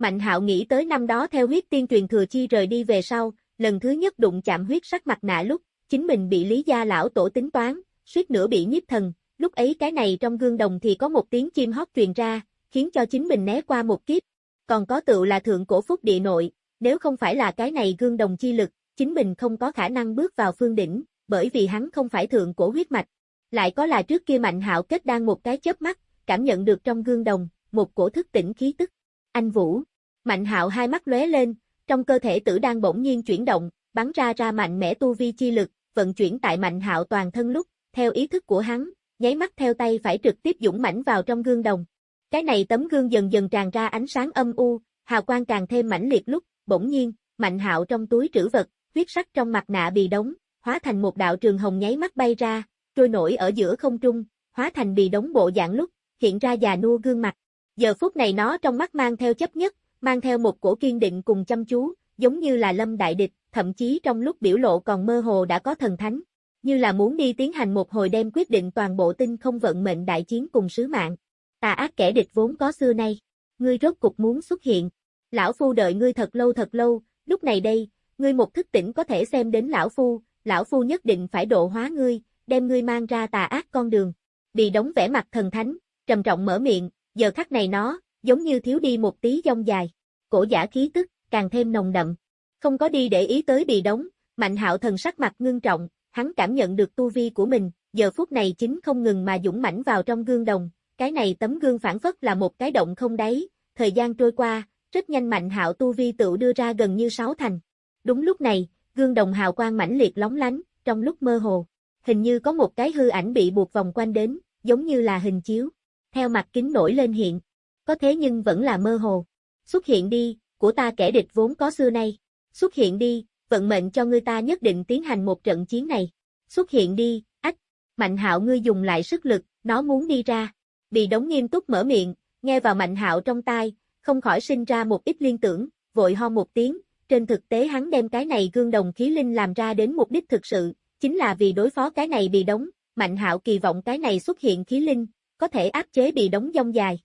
Mạnh hạo nghĩ tới năm đó theo huyết tiên truyền thừa chi rời đi về sau, lần thứ nhất đụng chạm huyết sắc mặt nạ lúc, chính mình bị lý gia lão tổ tính toán, suýt nữa bị nhiếp thần, lúc ấy cái này trong gương đồng thì có một tiếng chim hót truyền ra, khiến cho chính mình né qua một kiếp. Còn có tự là thượng cổ phúc địa nội, nếu không phải là cái này gương đồng chi lực, chính mình không có khả năng bước vào phương đỉnh, bởi vì hắn không phải thượng cổ huyết mạch. Lại có là trước kia mạnh hạo kết đang một cái chớp mắt, cảm nhận được trong gương đồng, một cổ thức tỉnh khí tức. Anh Vũ. Mạnh hạo hai mắt lóe lên, trong cơ thể tử đang bỗng nhiên chuyển động, bắn ra ra mạnh mẽ tu vi chi lực, vận chuyển tại mạnh hạo toàn thân lúc, theo ý thức của hắn, nháy mắt theo tay phải trực tiếp dũng mãnh vào trong gương đồng. Cái này tấm gương dần dần tràn ra ánh sáng âm u, hào quang càng thêm mãnh liệt lúc, bỗng nhiên, mạnh hạo trong túi trữ vật, huyết sắc trong mặt nạ bị đóng, hóa thành một đạo trường hồng nháy mắt bay ra, trôi nổi ở giữa không trung, hóa thành bị đóng bộ dạng lúc, hiện ra già nua gương mặt. Giờ phút này nó trong mắt mang theo chấp nhất, mang theo một cổ kiên định cùng chăm chú, giống như là lâm đại địch, thậm chí trong lúc biểu lộ còn mơ hồ đã có thần thánh, như là muốn đi tiến hành một hồi đem quyết định toàn bộ tinh không vận mệnh đại chiến cùng sứ mạng. Tà ác kẻ địch vốn có xưa nay, ngươi rốt cục muốn xuất hiện. Lão Phu đợi ngươi thật lâu thật lâu, lúc này đây, ngươi một thức tỉnh có thể xem đến Lão Phu, Lão Phu nhất định phải độ hóa ngươi, đem ngươi mang ra tà ác con đường. Bị đóng vẻ mặt thần thánh, trầm trọng mở miệng, giờ khắc này nó, giống như thiếu đi một tí dông dài. Cổ giả khí tức, càng thêm nồng đậm. Không có đi để ý tới bị đóng, mạnh hạo thần sắc mặt ngưng trọng, hắn cảm nhận được tu vi của mình, giờ phút này chính không ngừng mà dũng mãnh vào trong gương đồng, cái này tấm gương phản phất là một cái động không đáy, thời gian trôi qua, rất nhanh mạnh hạo tu vi tự đưa ra gần như sáu thành. Đúng lúc này, gương đồng hào quang mãnh liệt lóng lánh, trong lúc mơ hồ, hình như có một cái hư ảnh bị buộc vòng quanh đến, giống như là hình chiếu. Theo mặt kính nổi lên hiện, có thế nhưng vẫn là mơ hồ. Xuất hiện đi, của ta kẻ địch vốn có xưa nay. Xuất hiện đi, vận mệnh cho ngươi ta nhất định tiến hành một trận chiến này. Xuất hiện đi, ách. Mạnh hạo ngươi dùng lại sức lực, nó muốn đi ra. Bị đống nghiêm túc mở miệng, nghe vào mạnh hạo trong tai, không khỏi sinh ra một ít liên tưởng, vội ho một tiếng, trên thực tế hắn đem cái này gương đồng khí linh làm ra đến mục đích thực sự, chính là vì đối phó cái này bị đóng, Mạnh Hạo kỳ vọng cái này xuất hiện khí linh, có thể áp chế bị đóng dông dài.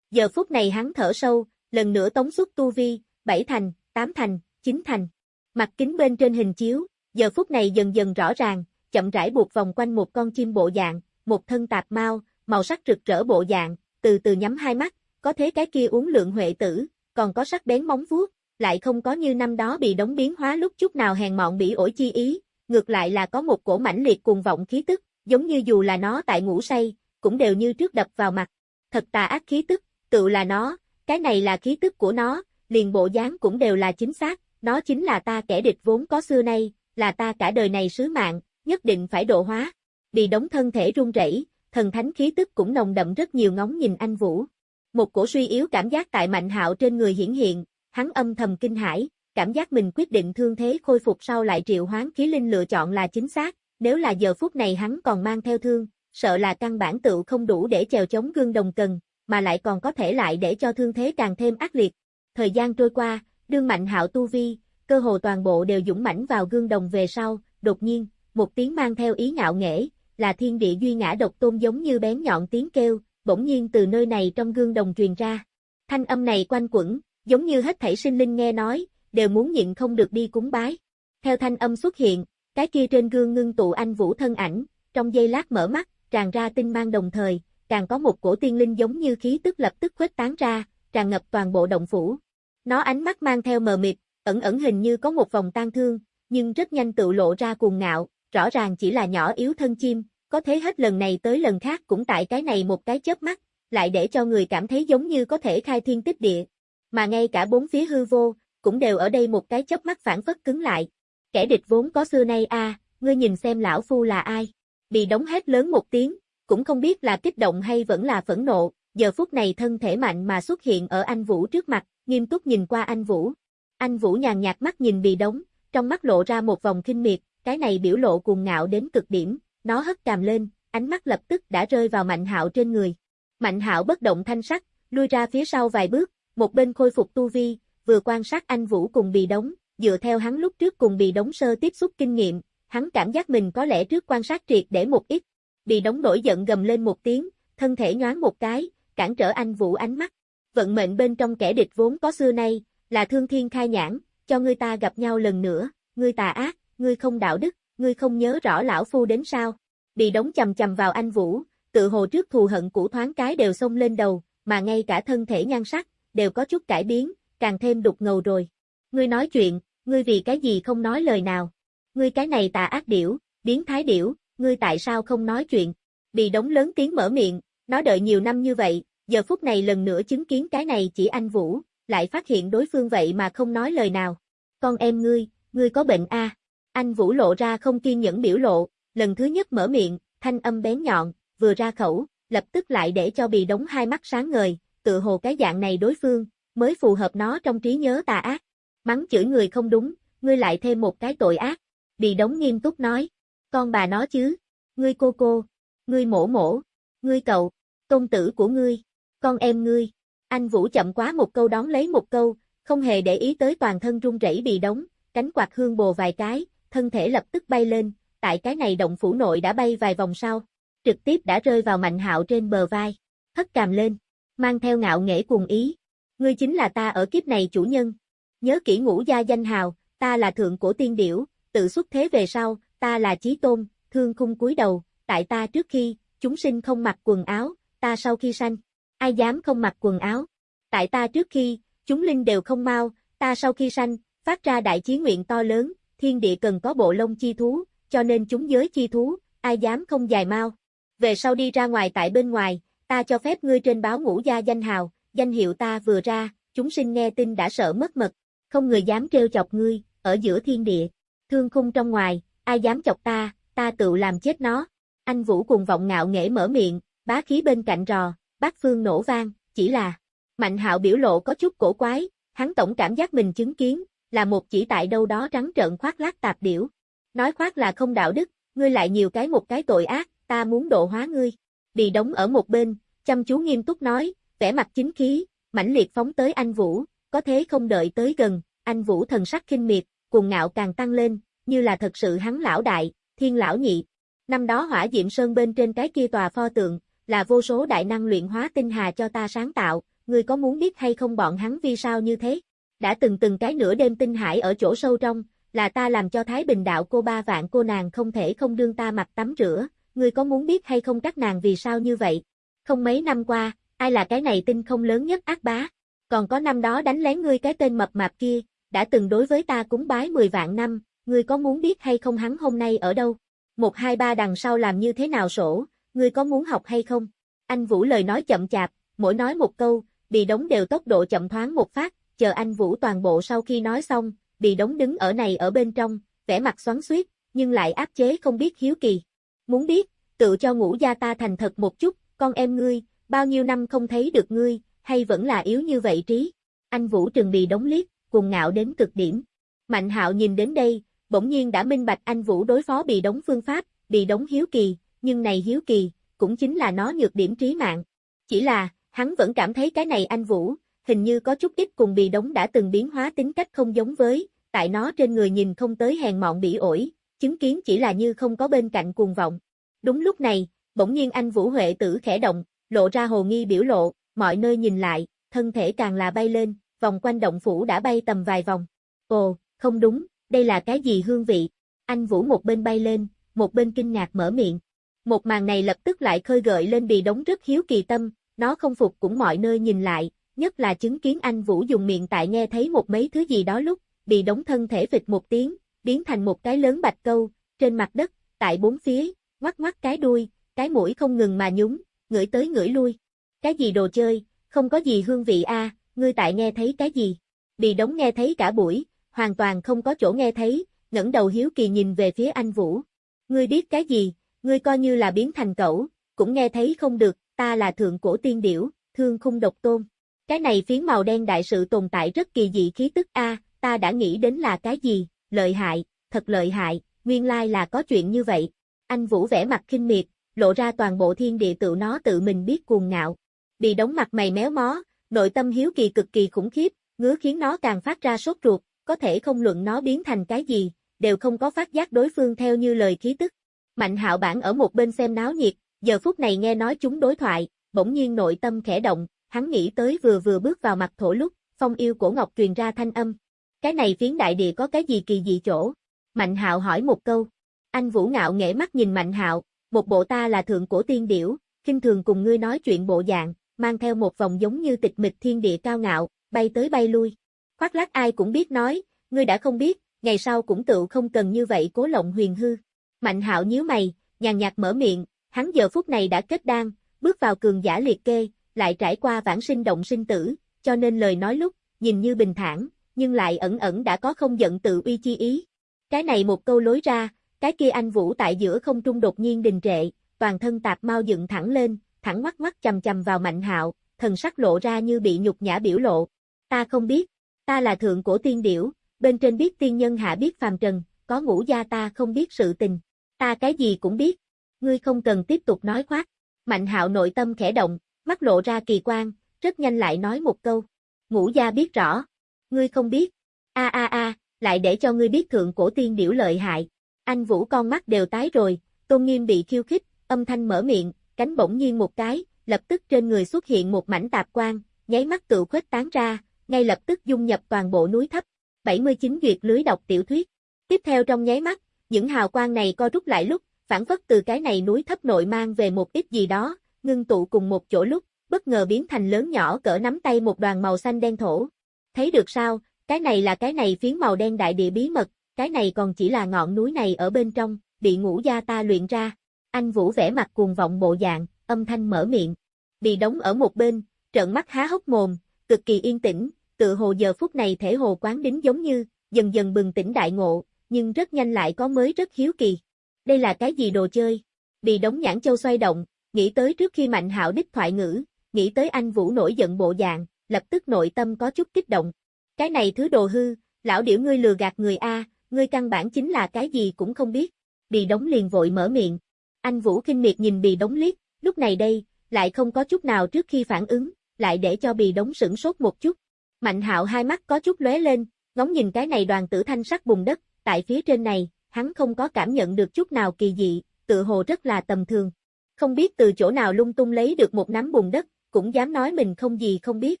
Giờ phút này hắn thở sâu, lần nữa tống xuất tu vi, bảy thành, tám thành, chín thành. Mặt kính bên trên hình chiếu, giờ phút này dần dần rõ ràng, chậm rãi buộc vòng quanh một con chim bộ dạng, một thân tạp mau, màu sắc rực rỡ bộ dạng, từ từ nhắm hai mắt, có thế cái kia uống lượng huệ tử, còn có sắc bén móng vuốt, lại không có như năm đó bị đóng biến hóa lúc chút nào hèn mọn bỉ ổi chi ý, ngược lại là có một cổ mãnh liệt cuồng vọng khí tức, giống như dù là nó tại ngủ say, cũng đều như trước đập vào mặt. Thật tà ác khí tức, tự là nó, cái này là khí tức của nó, liền bộ dáng cũng đều là chính xác, nó chính là ta kẻ địch vốn có xưa nay, là ta cả đời này sứ mạng, nhất định phải độ hóa. Bị đóng thân thể run rẩy, thần thánh khí tức cũng nồng đậm rất nhiều ngóng nhìn anh Vũ. Một cổ suy yếu cảm giác tại Mạnh Hạo trên người hiển hiện, hắn âm thầm kinh hãi, cảm giác mình quyết định thương thế khôi phục sau lại triệu hoán khí linh lựa chọn là chính xác, nếu là giờ phút này hắn còn mang theo thương, sợ là căn bản tự không đủ để chèo chống gương đồng cần, mà lại còn có thể lại để cho thương thế càng thêm ác liệt. Thời gian trôi qua, đương mạnh hạo tu vi, cơ hồ toàn bộ đều dũng mãnh vào gương đồng về sau, đột nhiên, một tiếng mang theo ý ngạo nghễ, là thiên địa duy ngã độc tôn giống như bén nhọn tiếng kêu, bỗng nhiên từ nơi này trong gương đồng truyền ra. Thanh âm này quanh quẩn, giống như hết thảy sinh linh nghe nói, đều muốn nhịn không được đi cúng bái. Theo thanh âm xuất hiện, cái kia trên gương ngưng tụ anh vũ thân ảnh, trong giây lát mở mắt, tràn ra tinh mang đồng thời, càng có một cổ tiên linh giống như khí tức lập tức khuếch tán ra, tràn ngập toàn bộ động phủ. Nó ánh mắt mang theo mờ mịt, ẩn ẩn hình như có một vòng tan thương, nhưng rất nhanh tự lộ ra cuồng ngạo, rõ ràng chỉ là nhỏ yếu thân chim, có thế hết lần này tới lần khác cũng tại cái này một cái chớp mắt, lại để cho người cảm thấy giống như có thể khai thiên tích địa. Mà ngay cả bốn phía hư vô, cũng đều ở đây một cái chớp mắt phản phất cứng lại. Kẻ địch vốn có xưa nay a, ngươi nhìn xem lão phu là ai. Bị đóng hết lớn một tiếng, cũng không biết là kích động hay vẫn là phẫn nộ, giờ phút này thân thể mạnh mà xuất hiện ở anh Vũ trước mặt, nghiêm túc nhìn qua anh Vũ. Anh Vũ nhàn nhạt mắt nhìn bị đóng, trong mắt lộ ra một vòng kinh miệt, cái này biểu lộ cuồng ngạo đến cực điểm, nó hất cằm lên, ánh mắt lập tức đã rơi vào Mạnh Hạo trên người. Mạnh Hạo bất động thanh sắc, lui ra phía sau vài bước, một bên khôi phục tu vi, vừa quan sát anh Vũ cùng bị đóng, dựa theo hắn lúc trước cùng bị đóng sơ tiếp xúc kinh nghiệm, hắn cảm giác mình có lẽ trước quan sát triệt để một ít. Bị đóng nổi giận gầm lên một tiếng, thân thể nhoáng một cái, cản trở anh Vũ ánh mắt. Vận mệnh bên trong kẻ địch vốn có xưa nay, là thương thiên khai nhãn, cho người ta gặp nhau lần nữa, ngươi tà ác, ngươi không đạo đức, ngươi không nhớ rõ lão phu đến sao. Bị đóng chầm chầm vào anh Vũ, tự hồ trước thù hận cũ thoáng cái đều xông lên đầu, mà ngay cả thân thể nhan sắc, đều có chút cải biến, càng thêm đục ngầu rồi. Ngươi nói chuyện, ngươi vì cái gì không nói lời nào? Ngươi cái này tà ác điểu, biến thái điểu, ngươi tại sao không nói chuyện? Bị đống lớn tiếng mở miệng, nó đợi nhiều năm như vậy, giờ phút này lần nữa chứng kiến cái này chỉ anh Vũ, lại phát hiện đối phương vậy mà không nói lời nào. Con em ngươi, ngươi có bệnh a? Anh Vũ lộ ra không kiên nhẫn biểu lộ, lần thứ nhất mở miệng, thanh âm bén nhọn, vừa ra khẩu, lập tức lại để cho bị đóng hai mắt sáng ngời, tự hồ cái dạng này đối phương, mới phù hợp nó trong trí nhớ tà ác. Mắng chửi người không đúng, ngươi lại thêm một cái tội ác. Bị đóng nghiêm túc nói, con bà nó chứ, ngươi cô cô, ngươi mổ mổ, ngươi cậu, công tử của ngươi, con em ngươi. Anh Vũ chậm quá một câu đón lấy một câu, không hề để ý tới toàn thân run rẩy bị đóng, cánh quạt hương bồ vài cái, thân thể lập tức bay lên, tại cái này động phủ nội đã bay vài vòng sau, trực tiếp đã rơi vào Mạnh Hạo trên bờ vai, hất cằm lên, mang theo ngạo nghễ cuồng ý. Ngươi chính là ta ở kiếp này chủ nhân. Nhớ kỹ ngũ gia danh hào, ta là thượng cổ tiên điểu, tự xuất thế về sau, ta là chí tôn, thương khung cúi đầu, tại ta trước khi, chúng sinh không mặc quần áo, ta sau khi sanh, ai dám không mặc quần áo. Tại ta trước khi, chúng linh đều không mau, ta sau khi sanh, phát ra đại chí nguyện to lớn, thiên địa cần có bộ lông chi thú, cho nên chúng giới chi thú, ai dám không dài mau. Về sau đi ra ngoài tại bên ngoài, ta cho phép ngươi trên báo ngũ gia danh hào, danh hiệu ta vừa ra, chúng sinh nghe tin đã sợ mất mật, không người dám trêu chọc ngươi, ở giữa thiên địa. Thương khung trong ngoài, ai dám chọc ta, ta tự làm chết nó. Anh Vũ cùng vọng ngạo nghễ mở miệng, bá khí bên cạnh rò, bát phương nổ vang, chỉ là Mạnh hạo biểu lộ có chút cổ quái, hắn tổng cảm giác mình chứng kiến, là một chỉ tại đâu đó trắng trợn khoác lác tạp điểu. Nói khoác là không đạo đức, ngươi lại nhiều cái một cái tội ác, ta muốn độ hóa ngươi. Bị đóng ở một bên, chăm chú nghiêm túc nói, vẻ mặt chính khí, mãnh liệt phóng tới anh Vũ, có thế không đợi tới gần, anh Vũ thần sắc kinh miệt, cuồng ngạo càng tăng lên, như là thật sự hắn lão đại, thiên lão nhị. Năm đó hỏa diệm sơn bên trên cái kia tòa pho tượng, là vô số đại năng luyện hóa tinh hà cho ta sáng tạo, ngươi có muốn biết hay không bọn hắn vì sao như thế? Đã từng từng cái nửa đêm tinh hải ở chỗ sâu trong, là ta làm cho Thái Bình đạo cô ba vạn cô nàng không thể không đương ta mặt tắm rửa, ngươi có muốn biết hay không các nàng vì sao như vậy? Không mấy năm qua, ai là cái này tinh không lớn nhất ác bá? Còn có năm đó đánh lén ngươi cái tên mập mạp kia, đã từng đối với ta cúng bái 10 vạn năm, ngươi có muốn biết hay không hắn hôm nay ở đâu? Một hai ba đằng sau làm như thế nào sổ, ngươi có muốn học hay không? Anh Vũ lời nói chậm chạp, mỗi nói một câu, bị đống đều tốc độ chậm thoáng một phát, chờ anh Vũ toàn bộ sau khi nói xong, bị đống đứng ở này ở bên trong, vẻ mặt xoắn xuýt, nhưng lại áp chế không biết hiếu kỳ. Muốn biết, tự cho ngũ gia ta thành thật một chút, con em ngươi, bao nhiêu năm không thấy được ngươi, hay vẫn là yếu như vậy trí? Anh Vũ Trừng bị đống liếc, cùng ngạo đến cực điểm. Mạnh hạo nhìn đến đây, bỗng nhiên đã minh bạch anh Vũ đối phó bị đóng phương pháp, bị đóng hiếu kỳ, nhưng này hiếu kỳ, cũng chính là nó nhược điểm trí mạng. Chỉ là, hắn vẫn cảm thấy cái này anh Vũ, hình như có chút ít cùng bị đóng đã từng biến hóa tính cách không giống với, tại nó trên người nhìn không tới hèn mọn bị ổi, chứng kiến chỉ là như không có bên cạnh cuồng vọng. Đúng lúc này, bỗng nhiên anh Vũ Huệ tử khẽ động, lộ ra hồ nghi biểu lộ, mọi nơi nhìn lại, thân thể càng là bay lên, vòng quanh động phủ đã bay tầm vài vòng. Ồ, không đúng, đây là cái gì hương vị? Anh Vũ một bên bay lên, một bên kinh ngạc mở miệng. Một màn này lập tức lại khơi gợi lên bì đống rất hiếu kỳ tâm, nó không phục cũng mọi nơi nhìn lại, nhất là chứng kiến anh Vũ dùng miệng tại nghe thấy một mấy thứ gì đó lúc, bì đống thân thể vịt một tiếng, biến thành một cái lớn bạch câu, trên mặt đất, tại bốn phía, ngoắc ngoắc cái đuôi, cái mũi không ngừng mà nhúng, ngửi tới ngửi lui. Cái gì đồ chơi, không có gì hương vị a, ngươi tại nghe thấy cái gì? bì đống nghe thấy cả buổi, hoàn toàn không có chỗ nghe thấy, ngẩng đầu hiếu kỳ nhìn về phía anh Vũ. Ngươi biết cái gì, ngươi coi như là biến thành cẩu, cũng nghe thấy không được, ta là thượng cổ tiên điểu, thương khung độc tôn. Cái này phiến màu đen đại sự tồn tại rất kỳ dị khí tức a, ta đã nghĩ đến là cái gì, lợi hại, thật lợi hại, nguyên lai là có chuyện như vậy. Anh Vũ vẽ mặt kinh miệt, lộ ra toàn bộ thiên địa tự nó tự mình biết cuồng ngạo. Bị đóng mặt mày méo mó, nội tâm hiếu kỳ cực kỳ khủng khiếp, ngứa khiến nó càng phát ra sốt ruột, có thể không luận nó biến thành cái gì, đều không có phát giác đối phương theo như lời khí tức. Mạnh hạo bản ở một bên xem náo nhiệt, giờ phút này nghe nói chúng đối thoại, bỗng nhiên nội tâm khẽ động, hắn nghĩ tới vừa vừa bước vào mặt thổ lúc, phong yêu cổ ngọc truyền ra thanh âm. Cái này phiến đại địa có cái gì kỳ dị chỗ? Mạnh hạo hỏi một câu. Anh Vũ ngạo nghễ mắt nhìn Mạnh hạo, một bộ ta là thượng cổ tiên điểu, kinh thường cùng ngươi nói chuyện bộ dạng, mang theo một vòng giống như tịch mịch thiên địa cao ngạo, bay tới bay lui. Khoác lác ai cũng biết nói, ngươi đã không biết, ngày sau cũng tự không cần như vậy cố lộng huyền hư. Mạnh hạo nhíu mày, nhàn nhạt mở miệng, hắn giờ phút này đã kết đan, bước vào cường giả liệt kê, lại trải qua vãng sinh động sinh tử, cho nên lời nói lúc, nhìn như bình thản, nhưng lại ẩn ẩn đã có không giận tự uy chi ý. Cái này một câu lối ra, cái kia anh Vũ tại giữa không trung đột nhiên đình trệ, toàn thân tạp mau dựng thẳng lên, thẳng mắt mắt chầm chầm vào Mạnh Hạo, thần sắc lộ ra như bị nhục nhã biểu lộ. Ta không biết, ta là thượng cổ tiên điểu, bên trên biết tiên nhân hạ biết phàm trần, có ngũ gia ta không biết sự tình. Ta cái gì cũng biết. Ngươi không cần tiếp tục nói khoác. Mạnh Hạo nội tâm khẽ động, mắt lộ ra kỳ quan, rất nhanh lại nói một câu. Ngũ gia biết rõ. Ngươi không biết. A a a, lại để cho ngươi biết thượng cổ tiên điểu lợi hại. Anh Vũ con mắt đều tái rồi, tôn nghiêm bị khiêu khích, âm thanh mở miệng, cánh bỗng nhiên một cái, lập tức trên người xuất hiện một mảnh tạp quang, nháy mắt tự khuếch tán ra, ngay lập tức dung nhập toàn bộ núi thấp. 79 duyệt lưới đọc tiểu thuyết. Tiếp theo trong nháy mắt, những hào quang này co rút lại lúc, phản phất từ cái này núi thấp nội mang về một ít gì đó, ngưng tụ cùng một chỗ lúc, bất ngờ biến thành lớn nhỏ cỡ nắm tay một đoàn màu xanh đen thổ. Thấy được sao, cái này là cái này phiến màu đen đại địa bí mật, cái này còn chỉ là ngọn núi này ở bên trong, bị ngũ gia ta luyện ra. Anh Vũ vẻ mặt cuồng vọng bộ dạng, âm thanh mở miệng. Bị đóng ở một bên, trợn mắt há hốc mồm, cực kỳ yên tĩnh, tự hồ giờ phút này thể hồ quán đính giống như, dần dần bừng tỉnh đại ngộ, nhưng rất nhanh lại có mới rất hiếu kỳ. Đây là cái gì đồ chơi? Bị đống nhãn châu xoay động, nghĩ tới trước khi Mạnh Hạo đích thoại ngữ, nghĩ tới anh Vũ nổi giận bộ dạng, lập tức nội tâm có chút kích động. Cái này thứ đồ hư, lão điểu ngươi lừa gạt người A, ngươi căn bản chính là cái gì cũng không biết. Bì đống liền vội mở miệng. Anh Vũ kinh miệt nhìn bì đống liếc, lúc này đây, lại không có chút nào trước khi phản ứng, lại để cho bì đống sửng sốt một chút. Mạnh hạo hai mắt có chút lóe lên, ngóng nhìn cái này đoàn tử thanh sắc bùn đất, tại phía trên này, hắn không có cảm nhận được chút nào kỳ dị, tự hồ rất là tầm thường. Không biết từ chỗ nào lung tung lấy được một nắm bùn đất, cũng dám nói mình không gì không biết.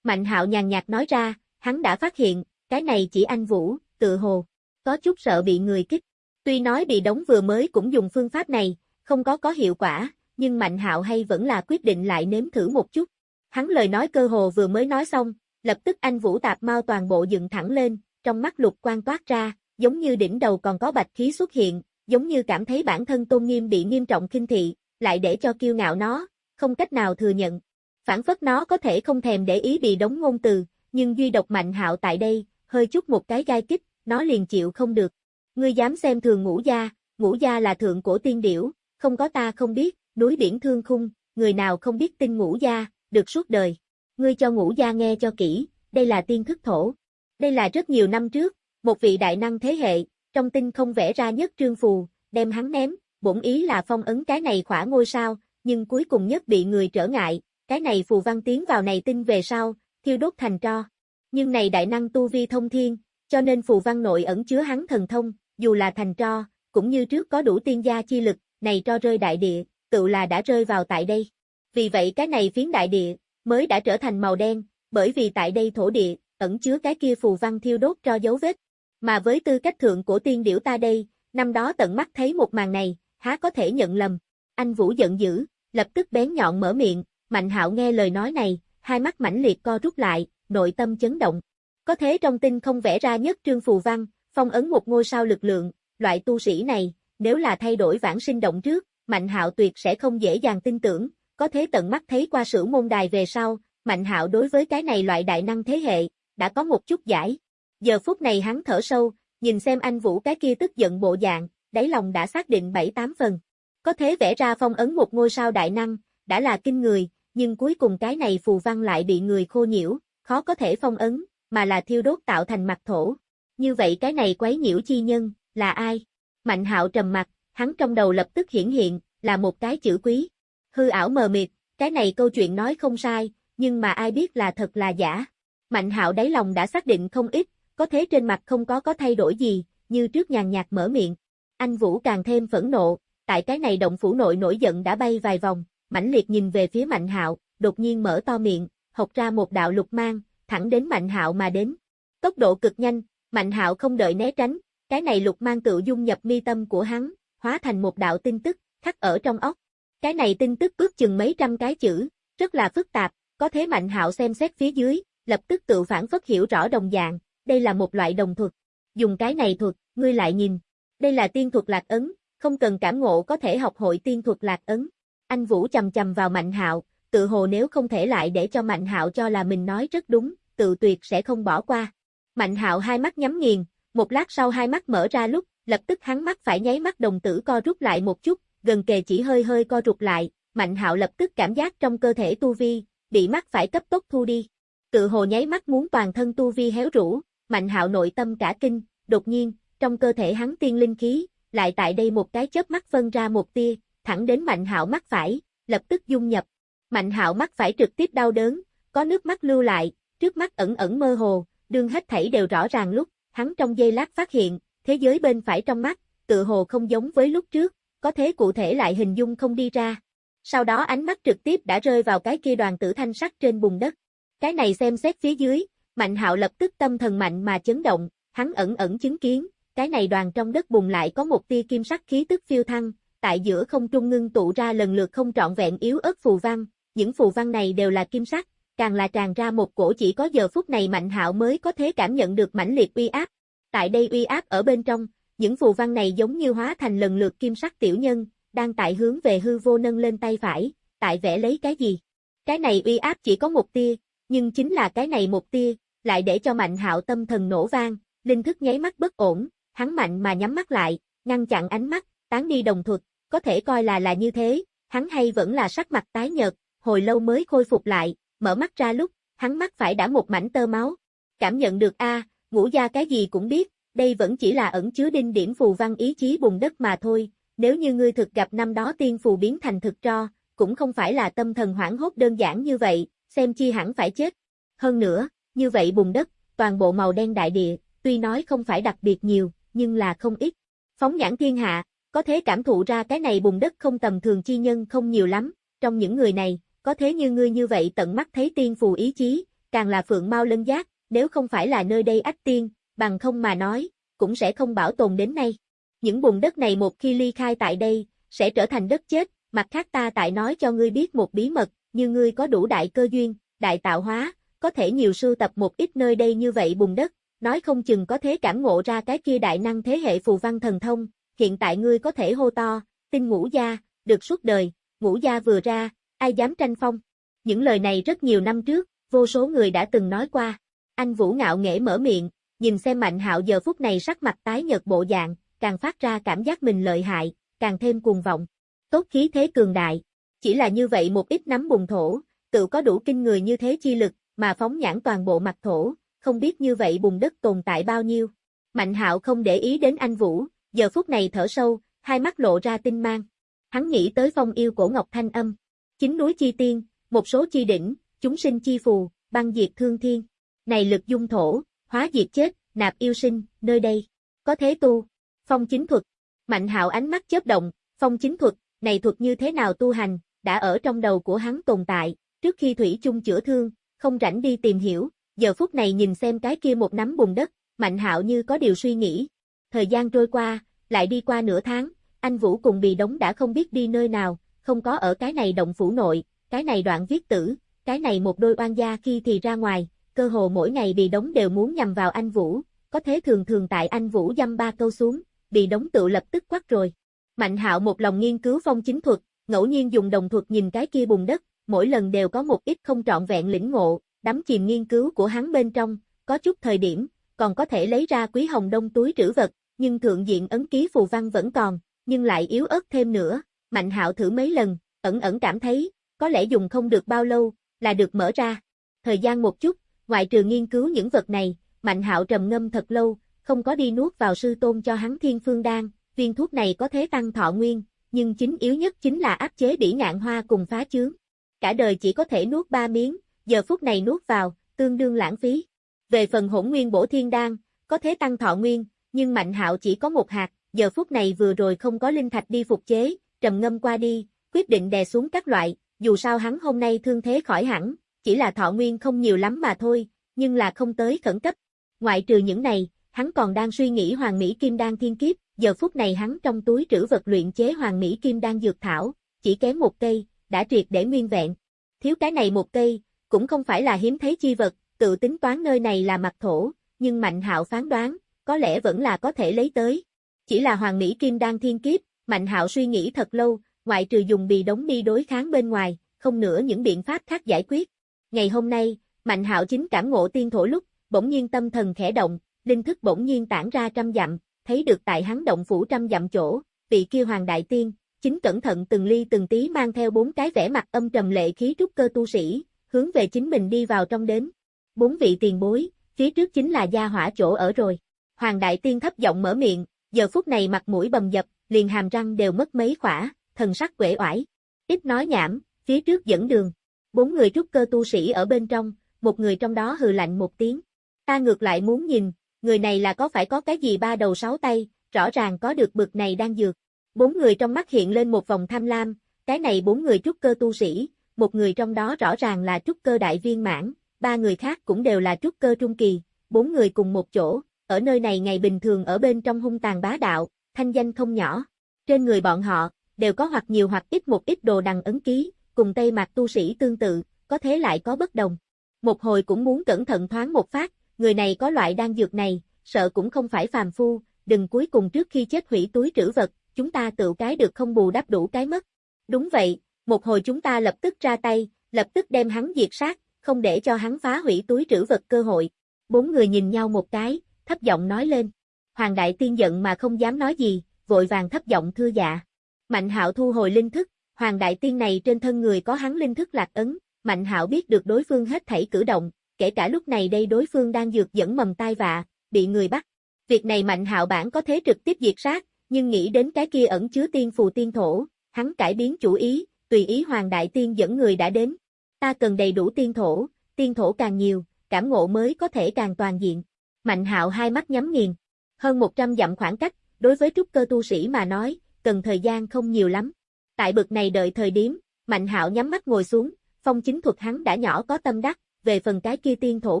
Mạnh hạo nhàn nhạt nói ra, hắn đã phát hiện, cái này chỉ anh Vũ, tự hồ, có chút sợ bị người kích. Tuy nói bị đóng vừa mới cũng dùng phương pháp này, không có có hiệu quả, nhưng Mạnh hạo hay vẫn là quyết định lại nếm thử một chút. Hắn lời nói cơ hồ vừa mới nói xong, lập tức anh Vũ tạp mau toàn bộ dựng thẳng lên, trong mắt lục quan toát ra, giống như đỉnh đầu còn có bạch khí xuất hiện, giống như cảm thấy bản thân tôn nghiêm bị nghiêm trọng kinh thị, lại để cho kiêu ngạo nó, không cách nào thừa nhận. Phản phất nó có thể không thèm để ý bị đóng ngôn từ, nhưng duy độc mạnh hạo tại đây, hơi chút một cái gai kích, nó liền chịu không được. Ngươi dám xem thường ngũ gia, ngũ gia là thượng cổ tiên điểu, không có ta không biết, núi biển thương khung, người nào không biết tin ngũ gia, được suốt đời. Ngươi cho ngũ gia nghe cho kỹ, đây là tiên thức thổ. Đây là rất nhiều năm trước, một vị đại năng thế hệ, trong tinh không vẽ ra nhất trương phù, đem hắn ném, bổn ý là phong ấn cái này khỏa ngôi sao, nhưng cuối cùng nhất bị người trở ngại, cái này phù văn tiến vào này tinh về sau, thiêu đốt thành tro. Nhưng này đại năng tu vi thông thiên, cho nên phù văn nội ẩn chứa hắn thần thông, dù là thành tro, cũng như trước có đủ tiên gia chi lực, này tro rơi đại địa, tự là đã rơi vào tại đây. Vì vậy cái này phiến đại địa, mới đã trở thành màu đen, bởi vì tại đây thổ địa, ẩn chứa cái kia phù văn thiêu đốt cho dấu vết. Mà với tư cách thượng của tiên điểu ta đây, năm đó tận mắt thấy một màn này, há có thể nhận lầm. Anh Vũ giận dữ, lập tức bén nhọn mở miệng, Mạnh Hạo nghe lời nói này, hai mắt mãnh liệt co rút lại, nội tâm chấn động. Có thế trong tinh không vẽ ra nhất trương phù văn, phong ấn một ngôi sao lực lượng, loại tu sĩ này, nếu là thay đổi vãng sinh động trước, Mạnh Hạo tuyệt sẽ không dễ dàng tin tưởng, có thế tận mắt thấy qua sử môn đài về sau, Mạnh Hạo đối với cái này loại đại năng thế hệ, đã có một chút giải. Giờ phút này hắn thở sâu, nhìn xem anh Vũ cái kia tức giận bộ dạng, đáy lòng đã xác định 7-8 phần. Có thế vẽ ra phong ấn một ngôi sao đại năng, đã là kinh người, nhưng cuối cùng cái này phù văn lại bị người khô nhiễu, khó có thể phong ấn, mà là thiêu đốt tạo thành mặt thổ. Như vậy cái này quấy nhiễu chi nhân, là ai? Mạnh hạo trầm mặt, hắn trong đầu lập tức hiển hiện, là một cái chữ quý. Hư ảo mờ mịt, cái này câu chuyện nói không sai, nhưng mà ai biết là thật là giả. Mạnh hạo đáy lòng đã xác định không ít, có thế trên mặt không có có thay đổi gì, như trước nhàn nhạt mở miệng. Anh Vũ càng thêm phẫn nộ, tại cái này động phủ nội nổi giận đã bay vài vòng, mãnh liệt nhìn về phía Mạnh Hạo, đột nhiên mở to miệng, học ra một đạo lục mang, thẳng đến Mạnh Hạo mà đến. Tốc độ cực nhanh, Mạnh Hạo không đợi né tránh, cái này lục mang tự dung nhập mi tâm của hắn, hóa thành một đạo tin tức, khắc ở trong óc. Cái này tin tức ước chừng mấy trăm cái chữ, rất là phức tạp, có thế Mạnh Hạo xem xét phía dưới, lập tức tự phản phất hiểu rõ đồng dạng, đây là một loại đồng thuật. Dùng cái này thuật, ngươi lại nhìn, đây là tiên thuật lạc ấn, không cần cảm ngộ có thể học hội tiên thuật lạc ấn. Anh Vũ chầm chầm vào Mạnh Hạo, tự hồ nếu không thể lại để cho Mạnh Hạo cho là mình nói rất đúng, tự tuyệt sẽ không bỏ qua. Mạnh Hạo hai mắt nhắm nghiền, một lát sau hai mắt mở ra lúc, lập tức hắn mắt phải nháy mắt đồng tử co rút lại một chút, gần kề chỉ hơi hơi co rụt lại, Mạnh Hạo lập tức cảm giác trong cơ thể tu vi, bị mắt phải cấp tốc thu đi. Tự hồ nháy mắt muốn toàn thân tu vi héo rũ, Mạnh Hạo nội tâm cả kinh, đột nhiên, trong cơ thể hắn tiên linh khí, lại tại đây một cái chớp mắt phân ra một tia, thẳng đến Mạnh Hạo mắt phải, lập tức dung nhập. Mạnh Hạo mắt phải trực tiếp đau đớn, có nước mắt lưu lại, trước mắt ẩn ẩn mơ hồ, đương hết thảy đều rõ ràng lúc, hắn trong giây lát phát hiện, thế giới bên phải trong mắt, tự hồ không giống với lúc trước, có thế cụ thể lại hình dung không đi ra. Sau đó ánh mắt trực tiếp đã rơi vào cái kia đoàn tử thanh sắc trên bùn đất. Cái này xem xét phía dưới, Mạnh Hạo lập tức tâm thần mạnh mà chấn động, hắn ẩn ẩn chứng kiến, cái này đoàn trong đất bùn lại có một tia kim sắc khí tức phiêu thăng, tại giữa không trung ngưng tụ ra lần lượt không trọn vẹn yếu ớt phù văn, những phù văn này đều là kim sắc, càng là tràn ra một cổ chỉ có giờ phút này Mạnh Hạo mới có thể cảm nhận được mãnh liệt uy áp. Tại đây uy áp ở bên trong, những phù văn này giống như hóa thành lần lượt kim sắc tiểu nhân, đang tại hướng về hư vô nâng lên tay phải, tại vẽ lấy cái gì? Cái này uy áp chỉ có một tia, nhưng chính là cái này một tia, lại để cho Mạnh Hạo tâm thần nổ vang, linh thức nháy mắt bất ổn, hắn mạnh mà nhắm mắt lại, ngăn chặn ánh mắt, tán đi đồng thuật, có thể coi là là như thế, hắn hay vẫn là sắc mặt tái nhợt, hồi lâu mới khôi phục lại, mở mắt ra lúc, hắn mắt phải đã một mảnh tơ máu. Cảm nhận được a, ngũ gia cái gì cũng biết, đây vẫn chỉ là ẩn chứa đinh điểm phù văn ý chí bùng đất mà thôi, nếu như ngươi thực gặp năm đó tiên phù biến thành thực tro, cũng không phải là tâm thần hoảng hốt đơn giản như vậy, xem chi hẳn phải chết. Hơn nữa, như vậy bùng đất, toàn bộ màu đen đại địa, tuy nói không phải đặc biệt nhiều, nhưng là không ít. Phóng nhãn thiên hạ, có thể cảm thụ ra cái này bùng đất không tầm thường chi nhân không nhiều lắm, trong những người này, có thế như ngươi như vậy tận mắt thấy tiên phù ý chí, càng là phượng mau lân giác, nếu không phải là nơi đây ách tiên, bằng không mà nói, cũng sẽ không bảo tồn đến nay. Những bùn đất này một khi ly khai tại đây, sẽ trở thành đất chết, mặt khác ta tại nói cho ngươi biết một bí mật, như ngươi có đủ đại cơ duyên, đại tạo hóa, có thể nhiều sưu tập một ít nơi đây như vậy bùn đất, nói không chừng có thế cảm ngộ ra cái kia đại năng thế hệ phù văn thần thông, hiện tại ngươi có thể hô to, tin ngũ gia, được suốt đời, ngũ gia vừa ra, ai dám tranh phong. Những lời này rất nhiều năm trước, vô số người đã từng nói qua. Anh Vũ ngạo nghễ mở miệng, nhìn xem Mạnh Hạo giờ phút này sắc mặt tái nhợt bộ dạng, càng phát ra cảm giác mình lợi hại, càng thêm cuồng vọng. Tốt khí thế cường đại. Chỉ là như vậy một ít nắm bùng thổ, tự có đủ kinh người như thế chi lực, mà phóng nhãn toàn bộ mặt thổ, không biết như vậy bùng đất tồn tại bao nhiêu. Mạnh hạo không để ý đến anh Vũ, giờ phút này thở sâu, hai mắt lộ ra tinh mang. Hắn nghĩ tới phong yêu cổ ngọc thanh âm. Chính núi chi tiên, một số chi đỉnh, chúng sinh chi phù, băng diệt thương thiên. Này lực dung thổ, hóa diệt chết, nạp yêu sinh, nơi đây. Có thế tu. Phong chính thuật. Mạnh hạo ánh mắt chớp động, phong chính thuật, này thuật như thế nào tu hành, đã ở trong đầu của hắn tồn tại, trước khi thủy chung chữa thương, không rảnh đi tìm hiểu, giờ phút này nhìn xem cái kia một nắm bùn đất, Mạnh hạo như có điều suy nghĩ. Thời gian trôi qua, lại đi qua nửa tháng, anh Vũ cùng bị đống đã không biết đi nơi nào, không có ở cái này động phủ nội, cái này đoạn viết tử, cái này một đôi oan gia khi thì ra ngoài, cơ hồ mỗi ngày bị đống đều muốn nhằm vào anh Vũ, có thế thường thường tại anh Vũ dăm ba câu xuống, bị đống tự lập tức quát rồi. Mạnh hạo một lòng nghiên cứu phong chính thuật, ngẫu nhiên dùng đồng thuật nhìn cái kia bùn đất, mỗi lần đều có một ít không trọn vẹn lĩnh ngộ, đắm chìm nghiên cứu của hắn bên trong, có chút thời điểm, còn có thể lấy ra quý hồng đông túi trữ vật, nhưng thượng diện ấn ký phù văn vẫn còn, nhưng lại yếu ớt thêm nữa, mạnh hạo thử mấy lần, ẩn ẩn cảm thấy, có lẽ dùng không được bao lâu, là được mở ra. Thời gian một chút, ngoại trừ nghiên cứu những vật này, mạnh hạo trầm ngâm thật lâu, không có đi nuốt vào sư tôn cho hắn thiên phương đan, viên thuốc này có thế tăng thọ nguyên, nhưng chính yếu nhất chính là áp chế bỉ ngạn hoa cùng phá chướng. Cả đời chỉ có thể nuốt ba miếng, giờ phút này nuốt vào, tương đương lãng phí. Về phần hỗn nguyên bổ thiên đan, có thế tăng thọ nguyên, nhưng Mạnh Hạo chỉ có một hạt, giờ phút này vừa rồi không có linh thạch đi phục chế, trầm ngâm qua đi, quyết định đè xuống các loại, dù sao hắn hôm nay thương thế khỏi hẳn, chỉ là thọ nguyên không nhiều lắm mà thôi, nhưng là không tới khẩn cấp. Ngoại trừ những này, hắn còn đang suy nghĩ Hoàng Mỹ Kim Đan thiên kiếp, giờ phút này hắn trong túi trữ vật luyện chế Hoàng Mỹ Kim Đan dược thảo, chỉ kém một cây, đã triệt để nguyên vẹn. Thiếu cái này một cây, cũng không phải là hiếm thấy chi vật, tự tính toán nơi này là mặt thổ, nhưng Mạnh Hạo phán đoán, có lẽ vẫn là có thể lấy tới. Chỉ là Hoàng Mỹ Kim đan thiên kiếp, Mạnh Hạo suy nghĩ thật lâu, ngoại trừ dùng bì đống đi đối kháng bên ngoài, không nữa những biện pháp khác giải quyết. Ngày hôm nay, Mạnh Hạo chính cảm ngộ tiên thổ lúc, bỗng nhiên tâm thần khẽ động, linh thức bỗng nhiên tản ra trăm dặm, thấy được tại hắn động phủ trăm dặm chỗ, vị kia hoàng đại tiên, chính cẩn thận từng ly từng tí mang theo bốn cái vẻ mặt âm trầm lệ khí trúc cơ tu sĩ, hướng về chính mình đi vào trong đến. Bốn vị tiền bối, phía trước chính là gia hỏa chỗ ở rồi. Hoàng đại tiên thấp giọng mở miệng, giờ phút này mặt mũi bầm dập, liền hàm răng đều mất mấy khỏa, thần sắc quể oải. Ít nói nhảm, phía trước dẫn đường. Bốn người trúc cơ tu sĩ ở bên trong, một người trong đó hừ lạnh một tiếng. Ta ngược lại muốn nhìn, người này là có phải có cái gì ba đầu sáu tay, rõ ràng có được bực này đang dược. Bốn người trong mắt hiện lên một vòng tham lam, cái này bốn người trúc cơ tu sĩ, một người trong đó rõ ràng là trúc cơ đại viên mãn, ba người khác cũng đều là trúc cơ trung kỳ, bốn người cùng một chỗ, ở nơi này ngày bình thường ở bên trong hung tàn bá đạo, thanh danh không nhỏ. Trên người bọn họ, đều có hoặc nhiều hoặc ít một ít đồ đằng ấn ký, cùng Tây Mạc tu sĩ tương tự, có thế lại có bất đồng. Một hồi cũng muốn cẩn thận thoáng một phát, người này có loại đan dược này, sợ cũng không phải phàm phu, đừng cuối cùng trước khi chết hủy túi trữ vật, chúng ta tự cái được không bù đắp đủ cái mất. Đúng vậy, một hồi chúng ta lập tức ra tay, lập tức đem hắn diệt sát, không để cho hắn phá hủy túi trữ vật cơ hội. Bốn người nhìn nhau một cái, thấp giọng nói lên. Hoàng đại tiên giận mà không dám nói gì, vội vàng thấp giọng thưa dạ. Mạnh hạo thu hồi linh thức, hoàng đại tiên này trên thân người có hắn linh thức lạc ấn, mạnh hạo biết được đối phương hết thảy cử động, kể cả lúc này đây đối phương đang dược dẫn mầm tai vạ, bị người bắt. Việc này mạnh hạo bản có thế trực tiếp diệt sát, nhưng nghĩ đến cái kia ẩn chứa tiên phù tiên thổ, hắn cải biến chủ ý, tùy ý hoàng đại tiên dẫn người đã đến. Ta cần đầy đủ tiên thổ, tiên thổ càng nhiều, cảm ngộ mới có thể càng toàn diện. Mạnh hạo hai mắt nhắm nghiền. Hơn 100 dặm khoảng cách, đối với trúc cơ tu sĩ mà nói, cần thời gian không nhiều lắm. Tại bực này đợi thời điểm, Mạnh hạo nhắm mắt ngồi xuống, phong chính thuật hắn đã nhỏ có tâm đắc, về phần cái kia tiên thổ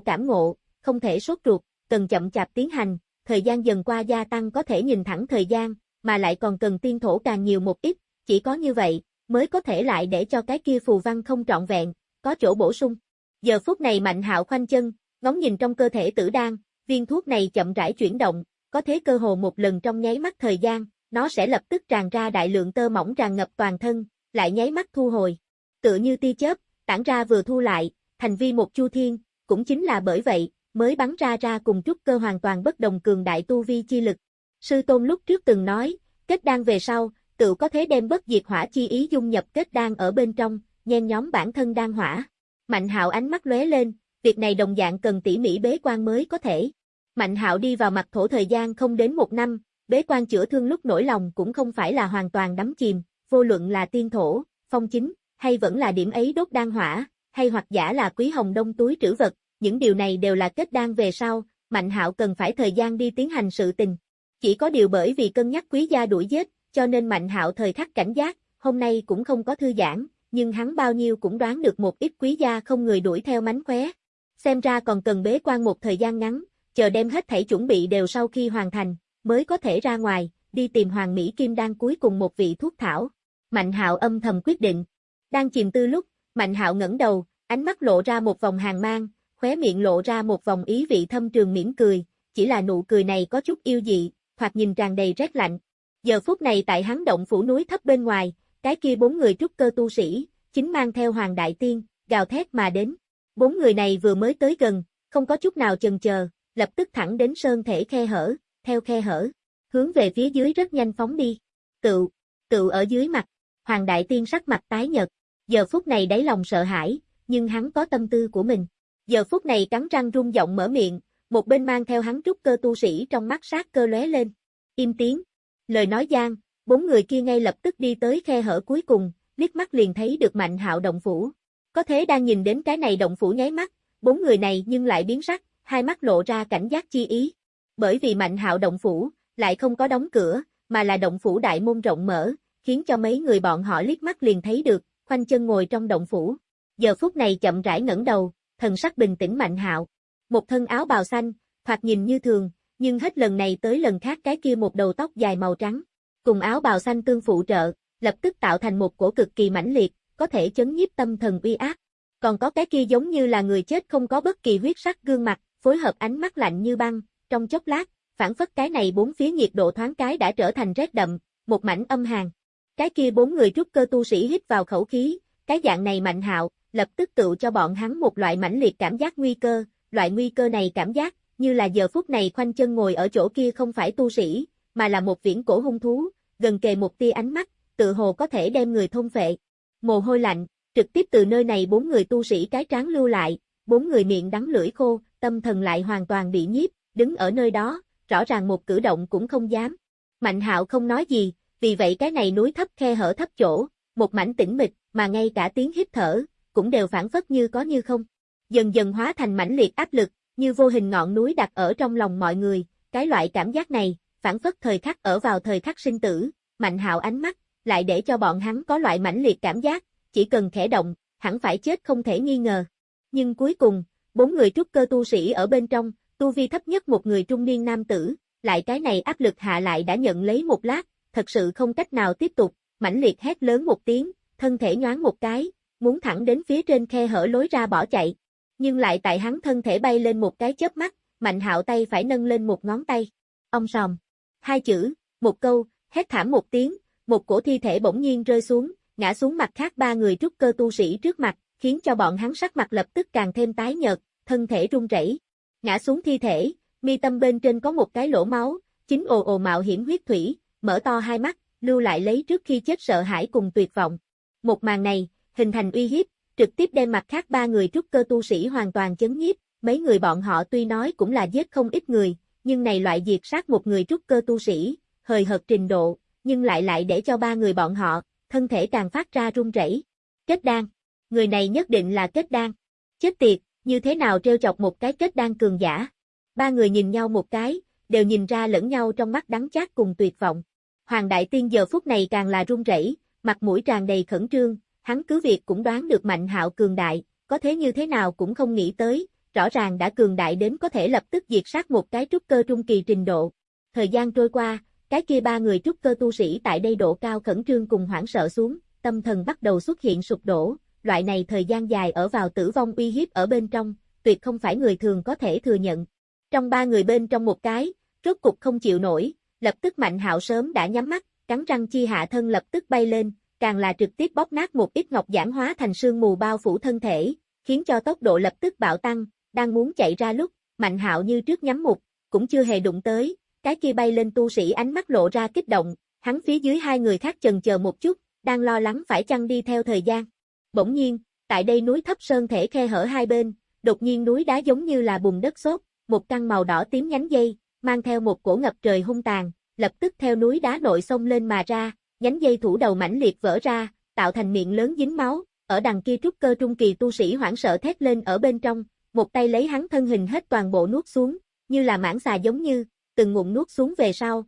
cảm ngộ, không thể sốt ruột, cần chậm chạp tiến hành, thời gian dần qua gia tăng có thể nhìn thẳng thời gian, mà lại còn cần tiên thổ càng nhiều một ít, chỉ có như vậy, mới có thể lại để cho cái kia phù văn không trọn vẹn, có chỗ bổ sung. Giờ phút này Mạnh Hạo khoanh chân, ngóng nhìn trong cơ thể tử đan, viên thuốc này chậm rãi chuyển động, có thế cơ hồ một lần trong nháy mắt thời gian, nó sẽ lập tức tràn ra đại lượng tơ mỏng tràn ngập toàn thân, lại nháy mắt thu hồi. Tựa như tia chớp, tản ra vừa thu lại, thành vi một chu thiên, cũng chính là bởi vậy, mới bắn ra ra cùng trúc cơ hoàn toàn bất đồng cường đại tu vi chi lực. Sư Tôn lúc trước từng nói, kết đan về sau, tự có thế đem bất diệt hỏa chi ý dung nhập kết đan ở bên trong, nhen nhóm bản thân đan hỏa. Mạnh hạo ánh mắt lóe lên, việc này đồng dạng cần tỉ mỉ bế quan mới có thể. Mạnh hạo đi vào mặt thổ thời gian không đến một năm, bế quan chữa thương lúc nổi lòng cũng không phải là hoàn toàn đắm chìm, vô luận là tiên thổ, phong chính, hay vẫn là điểm ấy đốt đan hỏa, hay hoặc giả là quý hồng đông túi trữ vật, những điều này đều là kết đan về sau, Mạnh hạo cần phải thời gian đi tiến hành sự tình. Chỉ có điều bởi vì cân nhắc quý gia đuổi giết, cho nên Mạnh hạo thời khắc cảnh giác, hôm nay cũng không có thư giãn, nhưng hắn bao nhiêu cũng đoán được một ít quý gia không người đuổi theo mánh khóe. Xem ra còn cần bế quan một thời gian ngắn, chờ đem hết thảy chuẩn bị đều sau khi hoàn thành, mới có thể ra ngoài, đi tìm Hoàng Mỹ Kim Đan cuối cùng một vị thuốc thảo. Mạnh hạo âm thầm quyết định. Đang chìm tư lúc, Mạnh hạo ngẩng đầu, ánh mắt lộ ra một vòng hàng mang, khóe miệng lộ ra một vòng ý vị thâm trường mỉm cười, chỉ là nụ cười này có chút yêu dị, thoạt nhìn tràn đầy rét lạnh. Giờ phút này tại hắn động phủ núi thấp bên ngoài, cái kia bốn người trúc cơ tu sĩ, chính mang theo Hoàng Đại Tiên, gào thét mà đến. Bốn người này vừa mới tới gần, không có chút nào chần chờ, lập tức thẳng đến sơn thể khe hở, theo khe hở, hướng về phía dưới rất nhanh phóng đi. Cựu, cựu ở dưới mặt, Hoàng Đại Tiên sắc mặt tái nhợt, giờ phút này đáy lòng sợ hãi, nhưng hắn có tâm tư của mình. Giờ phút này cắn răng rung giọng mở miệng, một bên mang theo hắn trúc cơ tu sĩ trong mắt sát cơ lóe lên. Im tiếng. Lời nói gian, bốn người kia ngay lập tức đi tới khe hở cuối cùng, liếc mắt liền thấy được mạnh hạo động phủ. Có thế đang nhìn đến cái này động phủ nháy mắt, bốn người này nhưng lại biến sắc, hai mắt lộ ra cảnh giác chi ý. Bởi vì mạnh hạo động phủ, lại không có đóng cửa, mà là động phủ đại môn rộng mở, khiến cho mấy người bọn họ liếc mắt liền thấy được, khoanh chân ngồi trong động phủ. Giờ phút này chậm rãi ngẩng đầu, thần sắc bình tĩnh mạnh hạo. Một thân áo bào xanh, thoạt nhìn như thường, nhưng hết lần này tới lần khác cái kia một đầu tóc dài màu trắng. Cùng áo bào xanh tương phụ trợ, lập tức tạo thành một cổ cực kỳ mãnh liệt, có thể chấn nhiếp tâm thần uy ác. Còn có cái kia giống như là người chết không có bất kỳ huyết sắc gương mặt, phối hợp ánh mắt lạnh như băng, trong chốc lát, phản phất cái này bốn phía nhiệt độ thoáng cái đã trở thành rét đậm, một mảnh âm hàn. Cái kia bốn người trúc cơ tu sĩ hít vào khẩu khí, cái dạng này mạnh hạo, lập tức tự cho bọn hắn một loại mãnh liệt cảm giác nguy cơ, loại nguy cơ này cảm giác, như là giờ phút này khoanh chân ngồi ở chỗ kia không phải tu sĩ, mà là một viễn cổ hung thú, gần kề một tia ánh mắt, tự hồ có thể đem người thôn phệ. Mồ hôi lạnh, trực tiếp từ nơi này bốn người tu sĩ cái tráng lưu lại, bốn người miệng đắng lưỡi khô, tâm thần lại hoàn toàn bị nhiếp, đứng ở nơi đó, rõ ràng một cử động cũng không dám. Mạnh hạo không nói gì, vì vậy cái này núi thấp khe hở thấp chỗ, một mảnh tĩnh mịch, mà ngay cả tiếng hít thở, cũng đều phản phất như có như không. Dần dần hóa thành mãnh liệt áp lực, như vô hình ngọn núi đặt ở trong lòng mọi người, cái loại cảm giác này, phản phất thời khắc ở vào thời khắc sinh tử, mạnh hạo ánh mắt, lại để cho bọn hắn có loại mãnh liệt cảm giác, chỉ cần khẽ động, hẳn phải chết không thể nghi ngờ. Nhưng cuối cùng, bốn người trúc cơ tu sĩ ở bên trong, tu vi thấp nhất một người trung niên nam tử, lại cái này áp lực hạ lại đã nhận lấy một lát, thật sự không cách nào tiếp tục, mãnh liệt hét lớn một tiếng, thân thể nhoáng một cái, muốn thẳng đến phía trên khe hở lối ra bỏ chạy. Nhưng lại tại hắn thân thể bay lên một cái chớp mắt, mạnh hạo tay phải nâng lên một ngón tay. Ông sòm. Hai chữ, một câu, hét thảm một tiếng, một cổ thi thể bỗng nhiên rơi xuống, ngã xuống mặt khác ba người trúc cơ tu sĩ trước mặt, khiến cho bọn hắn sắc mặt lập tức càng thêm tái nhợt, thân thể run rẩy. Ngã xuống thi thể, mi tâm bên trên có một cái lỗ máu, chính ồ ồ mạo hiểm huyết thủy, mở to hai mắt, lưu lại lấy trước khi chết sợ hãi cùng tuyệt vọng. Một màn này, hình thành uy hiếp, trực tiếp đem mặt khác ba người trúc cơ tu sĩ hoàn toàn chấn nhiếp, mấy người bọn họ tuy nói cũng là giết không ít người, nhưng này loại diệt sát một người trúc cơ tu sĩ, hời hợt trình độ, nhưng lại lại để cho ba người bọn họ, thân thể càng phát ra run rẩy. Kết đan. Người này nhất định là kết đan. Chết tiệt, như thế nào trêu chọc một cái kết đang cường giả. Ba người nhìn nhau một cái, đều nhìn ra lẫn nhau trong mắt đắng chát cùng tuyệt vọng. Hoàng Đại Tiên giờ phút này càng là run rẩy, mặt mũi tràn đầy khẩn trương, hắn cứ việc cũng đoán được Mạnh Hạo cường đại, có thế như thế nào cũng không nghĩ tới, rõ ràng đã cường đại đến có thể lập tức diệt sát một cái trúc cơ trung kỳ trình độ. Thời gian trôi qua, cái kia ba người trúc cơ tu sĩ tại đây độ cao khẩn trương cùng hoảng sợ xuống, tâm thần bắt đầu xuất hiện sụp đổ, loại này thời gian dài ở vào tử vong uy hiếp ở bên trong, tuyệt không phải người thường có thể thừa nhận. Trong ba người bên trong một cái, rốt cục không chịu nổi, lập tức Mạnh Hạo sớm đã nhắm mắt, cắn răng chi hạ thân lập tức bay lên, càng là trực tiếp bóp nát một ít ngọc giản hóa thành sương mù bao phủ thân thể, khiến cho tốc độ lập tức bạo tăng, đang muốn chạy ra lúc, Mạnh Hạo như trước nhắm mục, cũng chưa hề đụng tới, cái kia bay lên tu sĩ ánh mắt lộ ra kích động, hắn phía dưới hai người khác chần chờ một chút, đang lo lắng phải chăng đi theo thời gian. Bỗng nhiên, tại đây núi thấp sơn thể khe hở hai bên, đột nhiên núi đá giống như là bùn đất sốt, một căn màu đỏ tím nhánh dây, mang theo một cổ ngập trời hung tàn, lập tức theo núi đá nội sông lên mà ra, nhánh dây thủ đầu mãnh liệt vỡ ra, tạo thành miệng lớn dính máu, ở đằng kia trúc cơ trung kỳ tu sĩ hoảng sợ thét lên ở bên trong, một tay lấy hắn thân hình hết toàn bộ nuốt xuống, như là mãng xà giống như, từng ngụm nuốt xuống về sau,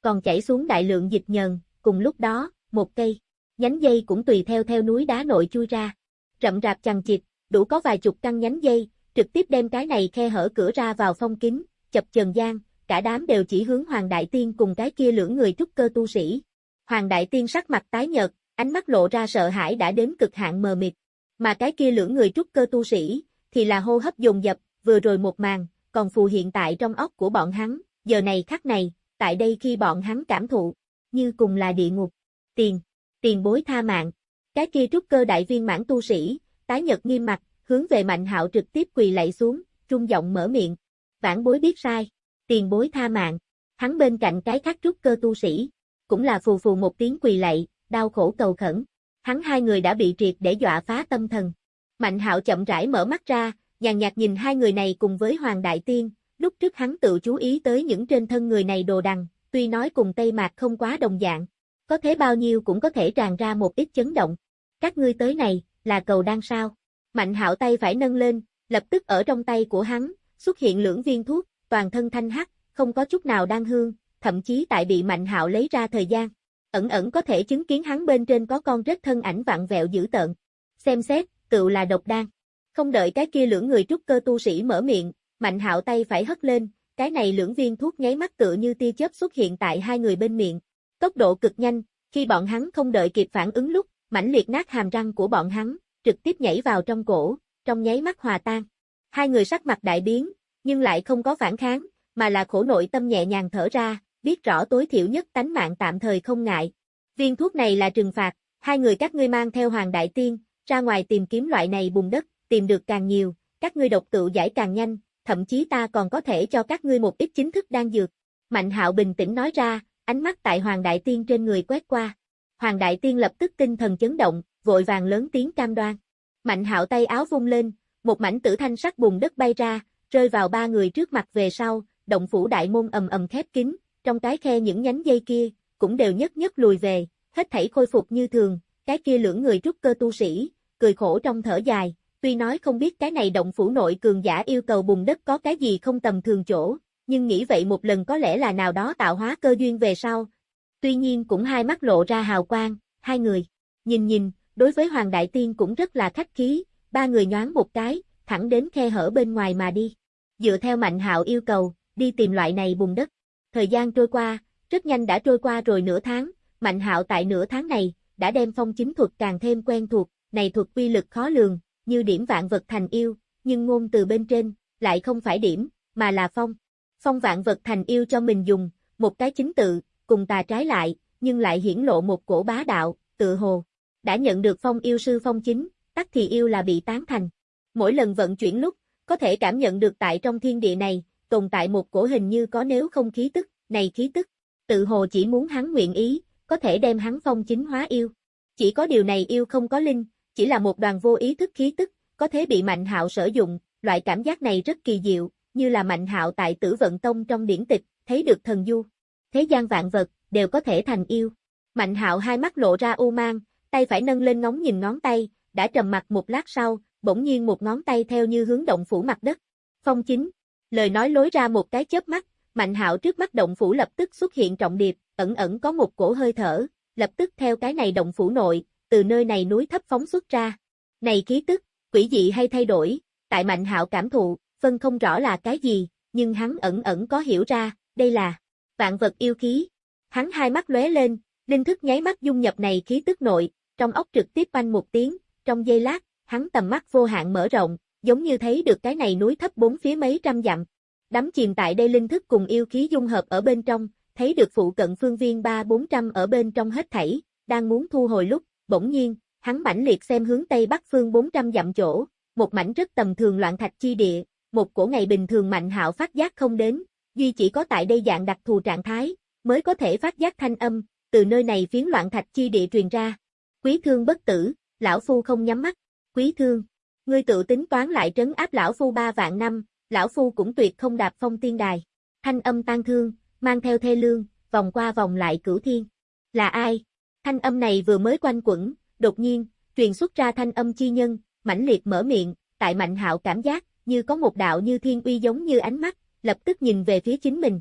còn chảy xuống đại lượng dịch nhờn, cùng lúc đó, một cây, nhánh dây cũng tùy theo theo núi đá nội chui ra, rậm rạp chằng chịt, đủ có vài chục căn nhánh dây, trực tiếp đem cái này khe hở cửa ra vào phong kín chập chờn gian, cả đám đều chỉ hướng Hoàng Đại Tiên cùng cái kia lưỡng người trúc cơ tu sĩ. Hoàng Đại Tiên sắc mặt tái nhợt, ánh mắt lộ ra sợ hãi đã đến cực hạn mờ mịt, mà cái kia lưỡng người trúc cơ tu sĩ, thì là hô hấp dồn dập, vừa rồi một màn, còn phù hiện tại trong óc của bọn hắn, giờ này khắc này, tại đây khi bọn hắn cảm thụ, như cùng là địa ngục. Tiền, tiền bối tha mạng. Cái kia trúc cơ đại viên mãn tu sĩ, tái nhật nghiêm mặt, hướng về Mạnh Hạo trực tiếp quỳ lạy xuống, trung giọng mở miệng. Vãn bối biết sai, tiền bối tha mạng. Hắn bên cạnh cái khác trúc cơ tu sĩ, cũng là phù phù một tiếng quỳ lạy, đau khổ cầu khẩn. Hắn hai người đã bị triệt để dọa phá tâm thần. Mạnh Hạo chậm rãi mở mắt ra, nhàn nhạt nhìn hai người này cùng với Hoàng Đại Tiên, lúc trước hắn tự chú ý tới những trên thân người này đồ đằng, tuy nói cùng Tây Mạc không quá đồng dạng, có thế bao nhiêu cũng có thể tràn ra một ít chấn động. Các ngươi tới này, là cầu đang sao? Mạnh hạo tay phải nâng lên, lập tức ở trong tay của hắn, xuất hiện lưỡng viên thuốc, toàn thân thanh hắc, không có chút nào đang hương, thậm chí tại bị mạnh hạo lấy ra thời gian. Ẩn ẩn có thể chứng kiến hắn bên trên có con rết thân ảnh vặn vẹo dữ tợn. Xem xét, cựu là độc đan. Không đợi cái kia lưỡng người trúc cơ tu sĩ mở miệng, mạnh hạo tay phải hất lên, cái này lưỡng viên thuốc nháy mắt tựa như tia chớp xuất hiện tại hai người bên miệng. Tốc độ cực nhanh, khi bọn hắn không đợi kịp phản ứng lúc, mãnh liệt nát hàm răng của bọn hắn, trực tiếp nhảy vào trong cổ, trong nháy mắt hòa tan. Hai người sắc mặt đại biến, nhưng lại không có phản kháng, mà là khổ nội tâm nhẹ nhàng thở ra, biết rõ tối thiểu nhất tánh mạng tạm thời không ngại. Viên thuốc này là trừng phạt, hai người các ngươi mang theo Hoàng Đại Tiên, ra ngoài tìm kiếm loại này bùn đất, tìm được càng nhiều, các ngươi độc tự giải càng nhanh, thậm chí ta còn có thể cho các ngươi một ít chính thức đang dược. Mạnh hạo bình tĩnh nói ra, ánh mắt tại Hoàng Đại Tiên trên người quét qua. Hoàng Đại Tiên lập tức tinh thần chấn động, vội vàng lớn tiếng cam đoan. Mạnh hạo tay áo vung lên, một mảnh tử thanh sắc bùn đất bay ra, rơi vào ba người trước mặt về sau, động phủ đại môn ầm ầm khép kín, trong cái khe những nhánh dây kia, cũng đều nhất nhất lùi về, hết thảy khôi phục như thường, cái kia lưỡng người trúc cơ tu sĩ, cười khổ trong thở dài, tuy nói không biết cái này động phủ nội cường giả yêu cầu bùn đất có cái gì không tầm thường chỗ, nhưng nghĩ vậy một lần có lẽ là nào đó tạo hóa cơ duyên về sau. Tuy nhiên cũng hai mắt lộ ra hào quang, hai người, nhìn nhìn, đối với Hoàng Đại Tiên cũng rất là khách khí, ba người nhoáng một cái, thẳng đến khe hở bên ngoài mà đi. Dựa theo Mạnh Hạo yêu cầu, đi tìm loại này bùn đất. Thời gian trôi qua, rất nhanh đã trôi qua rồi nửa tháng, Mạnh Hạo tại nửa tháng này, đã đem phong chính thuật càng thêm quen thuộc, này thuật quy lực khó lường, như điểm vạn vật thành yêu, nhưng ngôn từ bên trên, lại không phải điểm, mà là phong. Phong vạn vật thành yêu cho mình dùng, một cái chính tự, cùng tà trái lại, nhưng lại hiển lộ một cổ bá đạo, tự hồ. Đã nhận được phong yêu sư phong chính, tắc thì yêu là bị tán thành. Mỗi lần vận chuyển lúc, có thể cảm nhận được tại trong thiên địa này, tồn tại một cổ hình như có nếu không khí tức, này khí tức. Tự hồ chỉ muốn hắn nguyện ý, có thể đem hắn phong chính hóa yêu. Chỉ có điều này yêu không có linh, chỉ là một đoàn vô ý thức khí tức, có thể bị mạnh hạo sử dụng, loại cảm giác này rất kỳ diệu, như là Mạnh Hạo tại Tử Vận Tông trong điển tịch, thấy được thần du. Thế gian vạn vật, đều có thể thành yêu. Mạnh Hạo hai mắt lộ ra u mang, tay phải nâng lên ngóng nhìn ngón tay, đã trầm mặt một lát sau, bỗng nhiên một ngón tay theo như hướng động phủ mặt đất. Phong chính, lời nói lối ra một cái chớp mắt, Mạnh Hạo trước mắt động phủ lập tức xuất hiện trọng điệp, ẩn ẩn có một cổ hơi thở, lập tức theo cái này động phủ nội, từ nơi này núi thấp phóng xuất ra. Này khí tức, quỷ dị hay thay đổi, tại Mạnh Hạo cảm thụ, phân không rõ là cái gì, nhưng hắn ẩn ẩn có hiểu ra, đây là vạn vật yêu khí. Hắn hai mắt lóe lên, linh thức nháy mắt dung nhập này khí tức nội, trong ốc trực tiếp banh một tiếng, trong giây lát, hắn tầm mắt vô hạn mở rộng, giống như thấy được cái này núi thấp bốn phía mấy trăm dặm. Đắm chìm tại đây linh thức cùng yêu khí dung hợp ở bên trong, thấy được phụ cận phương viên ba bốn trăm ở bên trong hết thảy, đang muốn thu hồi lúc, bỗng nhiên, hắn mãnh liệt xem hướng tây bắc phương 400 dặm chỗ, một mảnh rất tầm thường loạn thạch chi địa, một cổ ngày bình thường mạnh hạo phát giác không đến, duy chỉ có tại đây dạng đặc thù trạng thái, mới có thể phát giác thanh âm, từ nơi này phiến loạn thạch chi địa truyền ra. Quý thương bất tử, lão phu không nhắm mắt, quý thương, ngươi tự tính toán lại trấn áp lão phu ba vạn năm, lão phu cũng tuyệt không đạp phong tiên đài. Thanh âm tan thương, mang theo thê lương, vòng qua vòng lại cửu thiên. Là ai? Thanh âm này vừa mới quanh quẩn, đột nhiên, truyền xuất ra thanh âm chi nhân, mãnh liệt mở miệng, tại mạnh hạo cảm giác, như có một đạo như thiên uy giống như ánh mắt, lập tức nhìn về phía chính mình.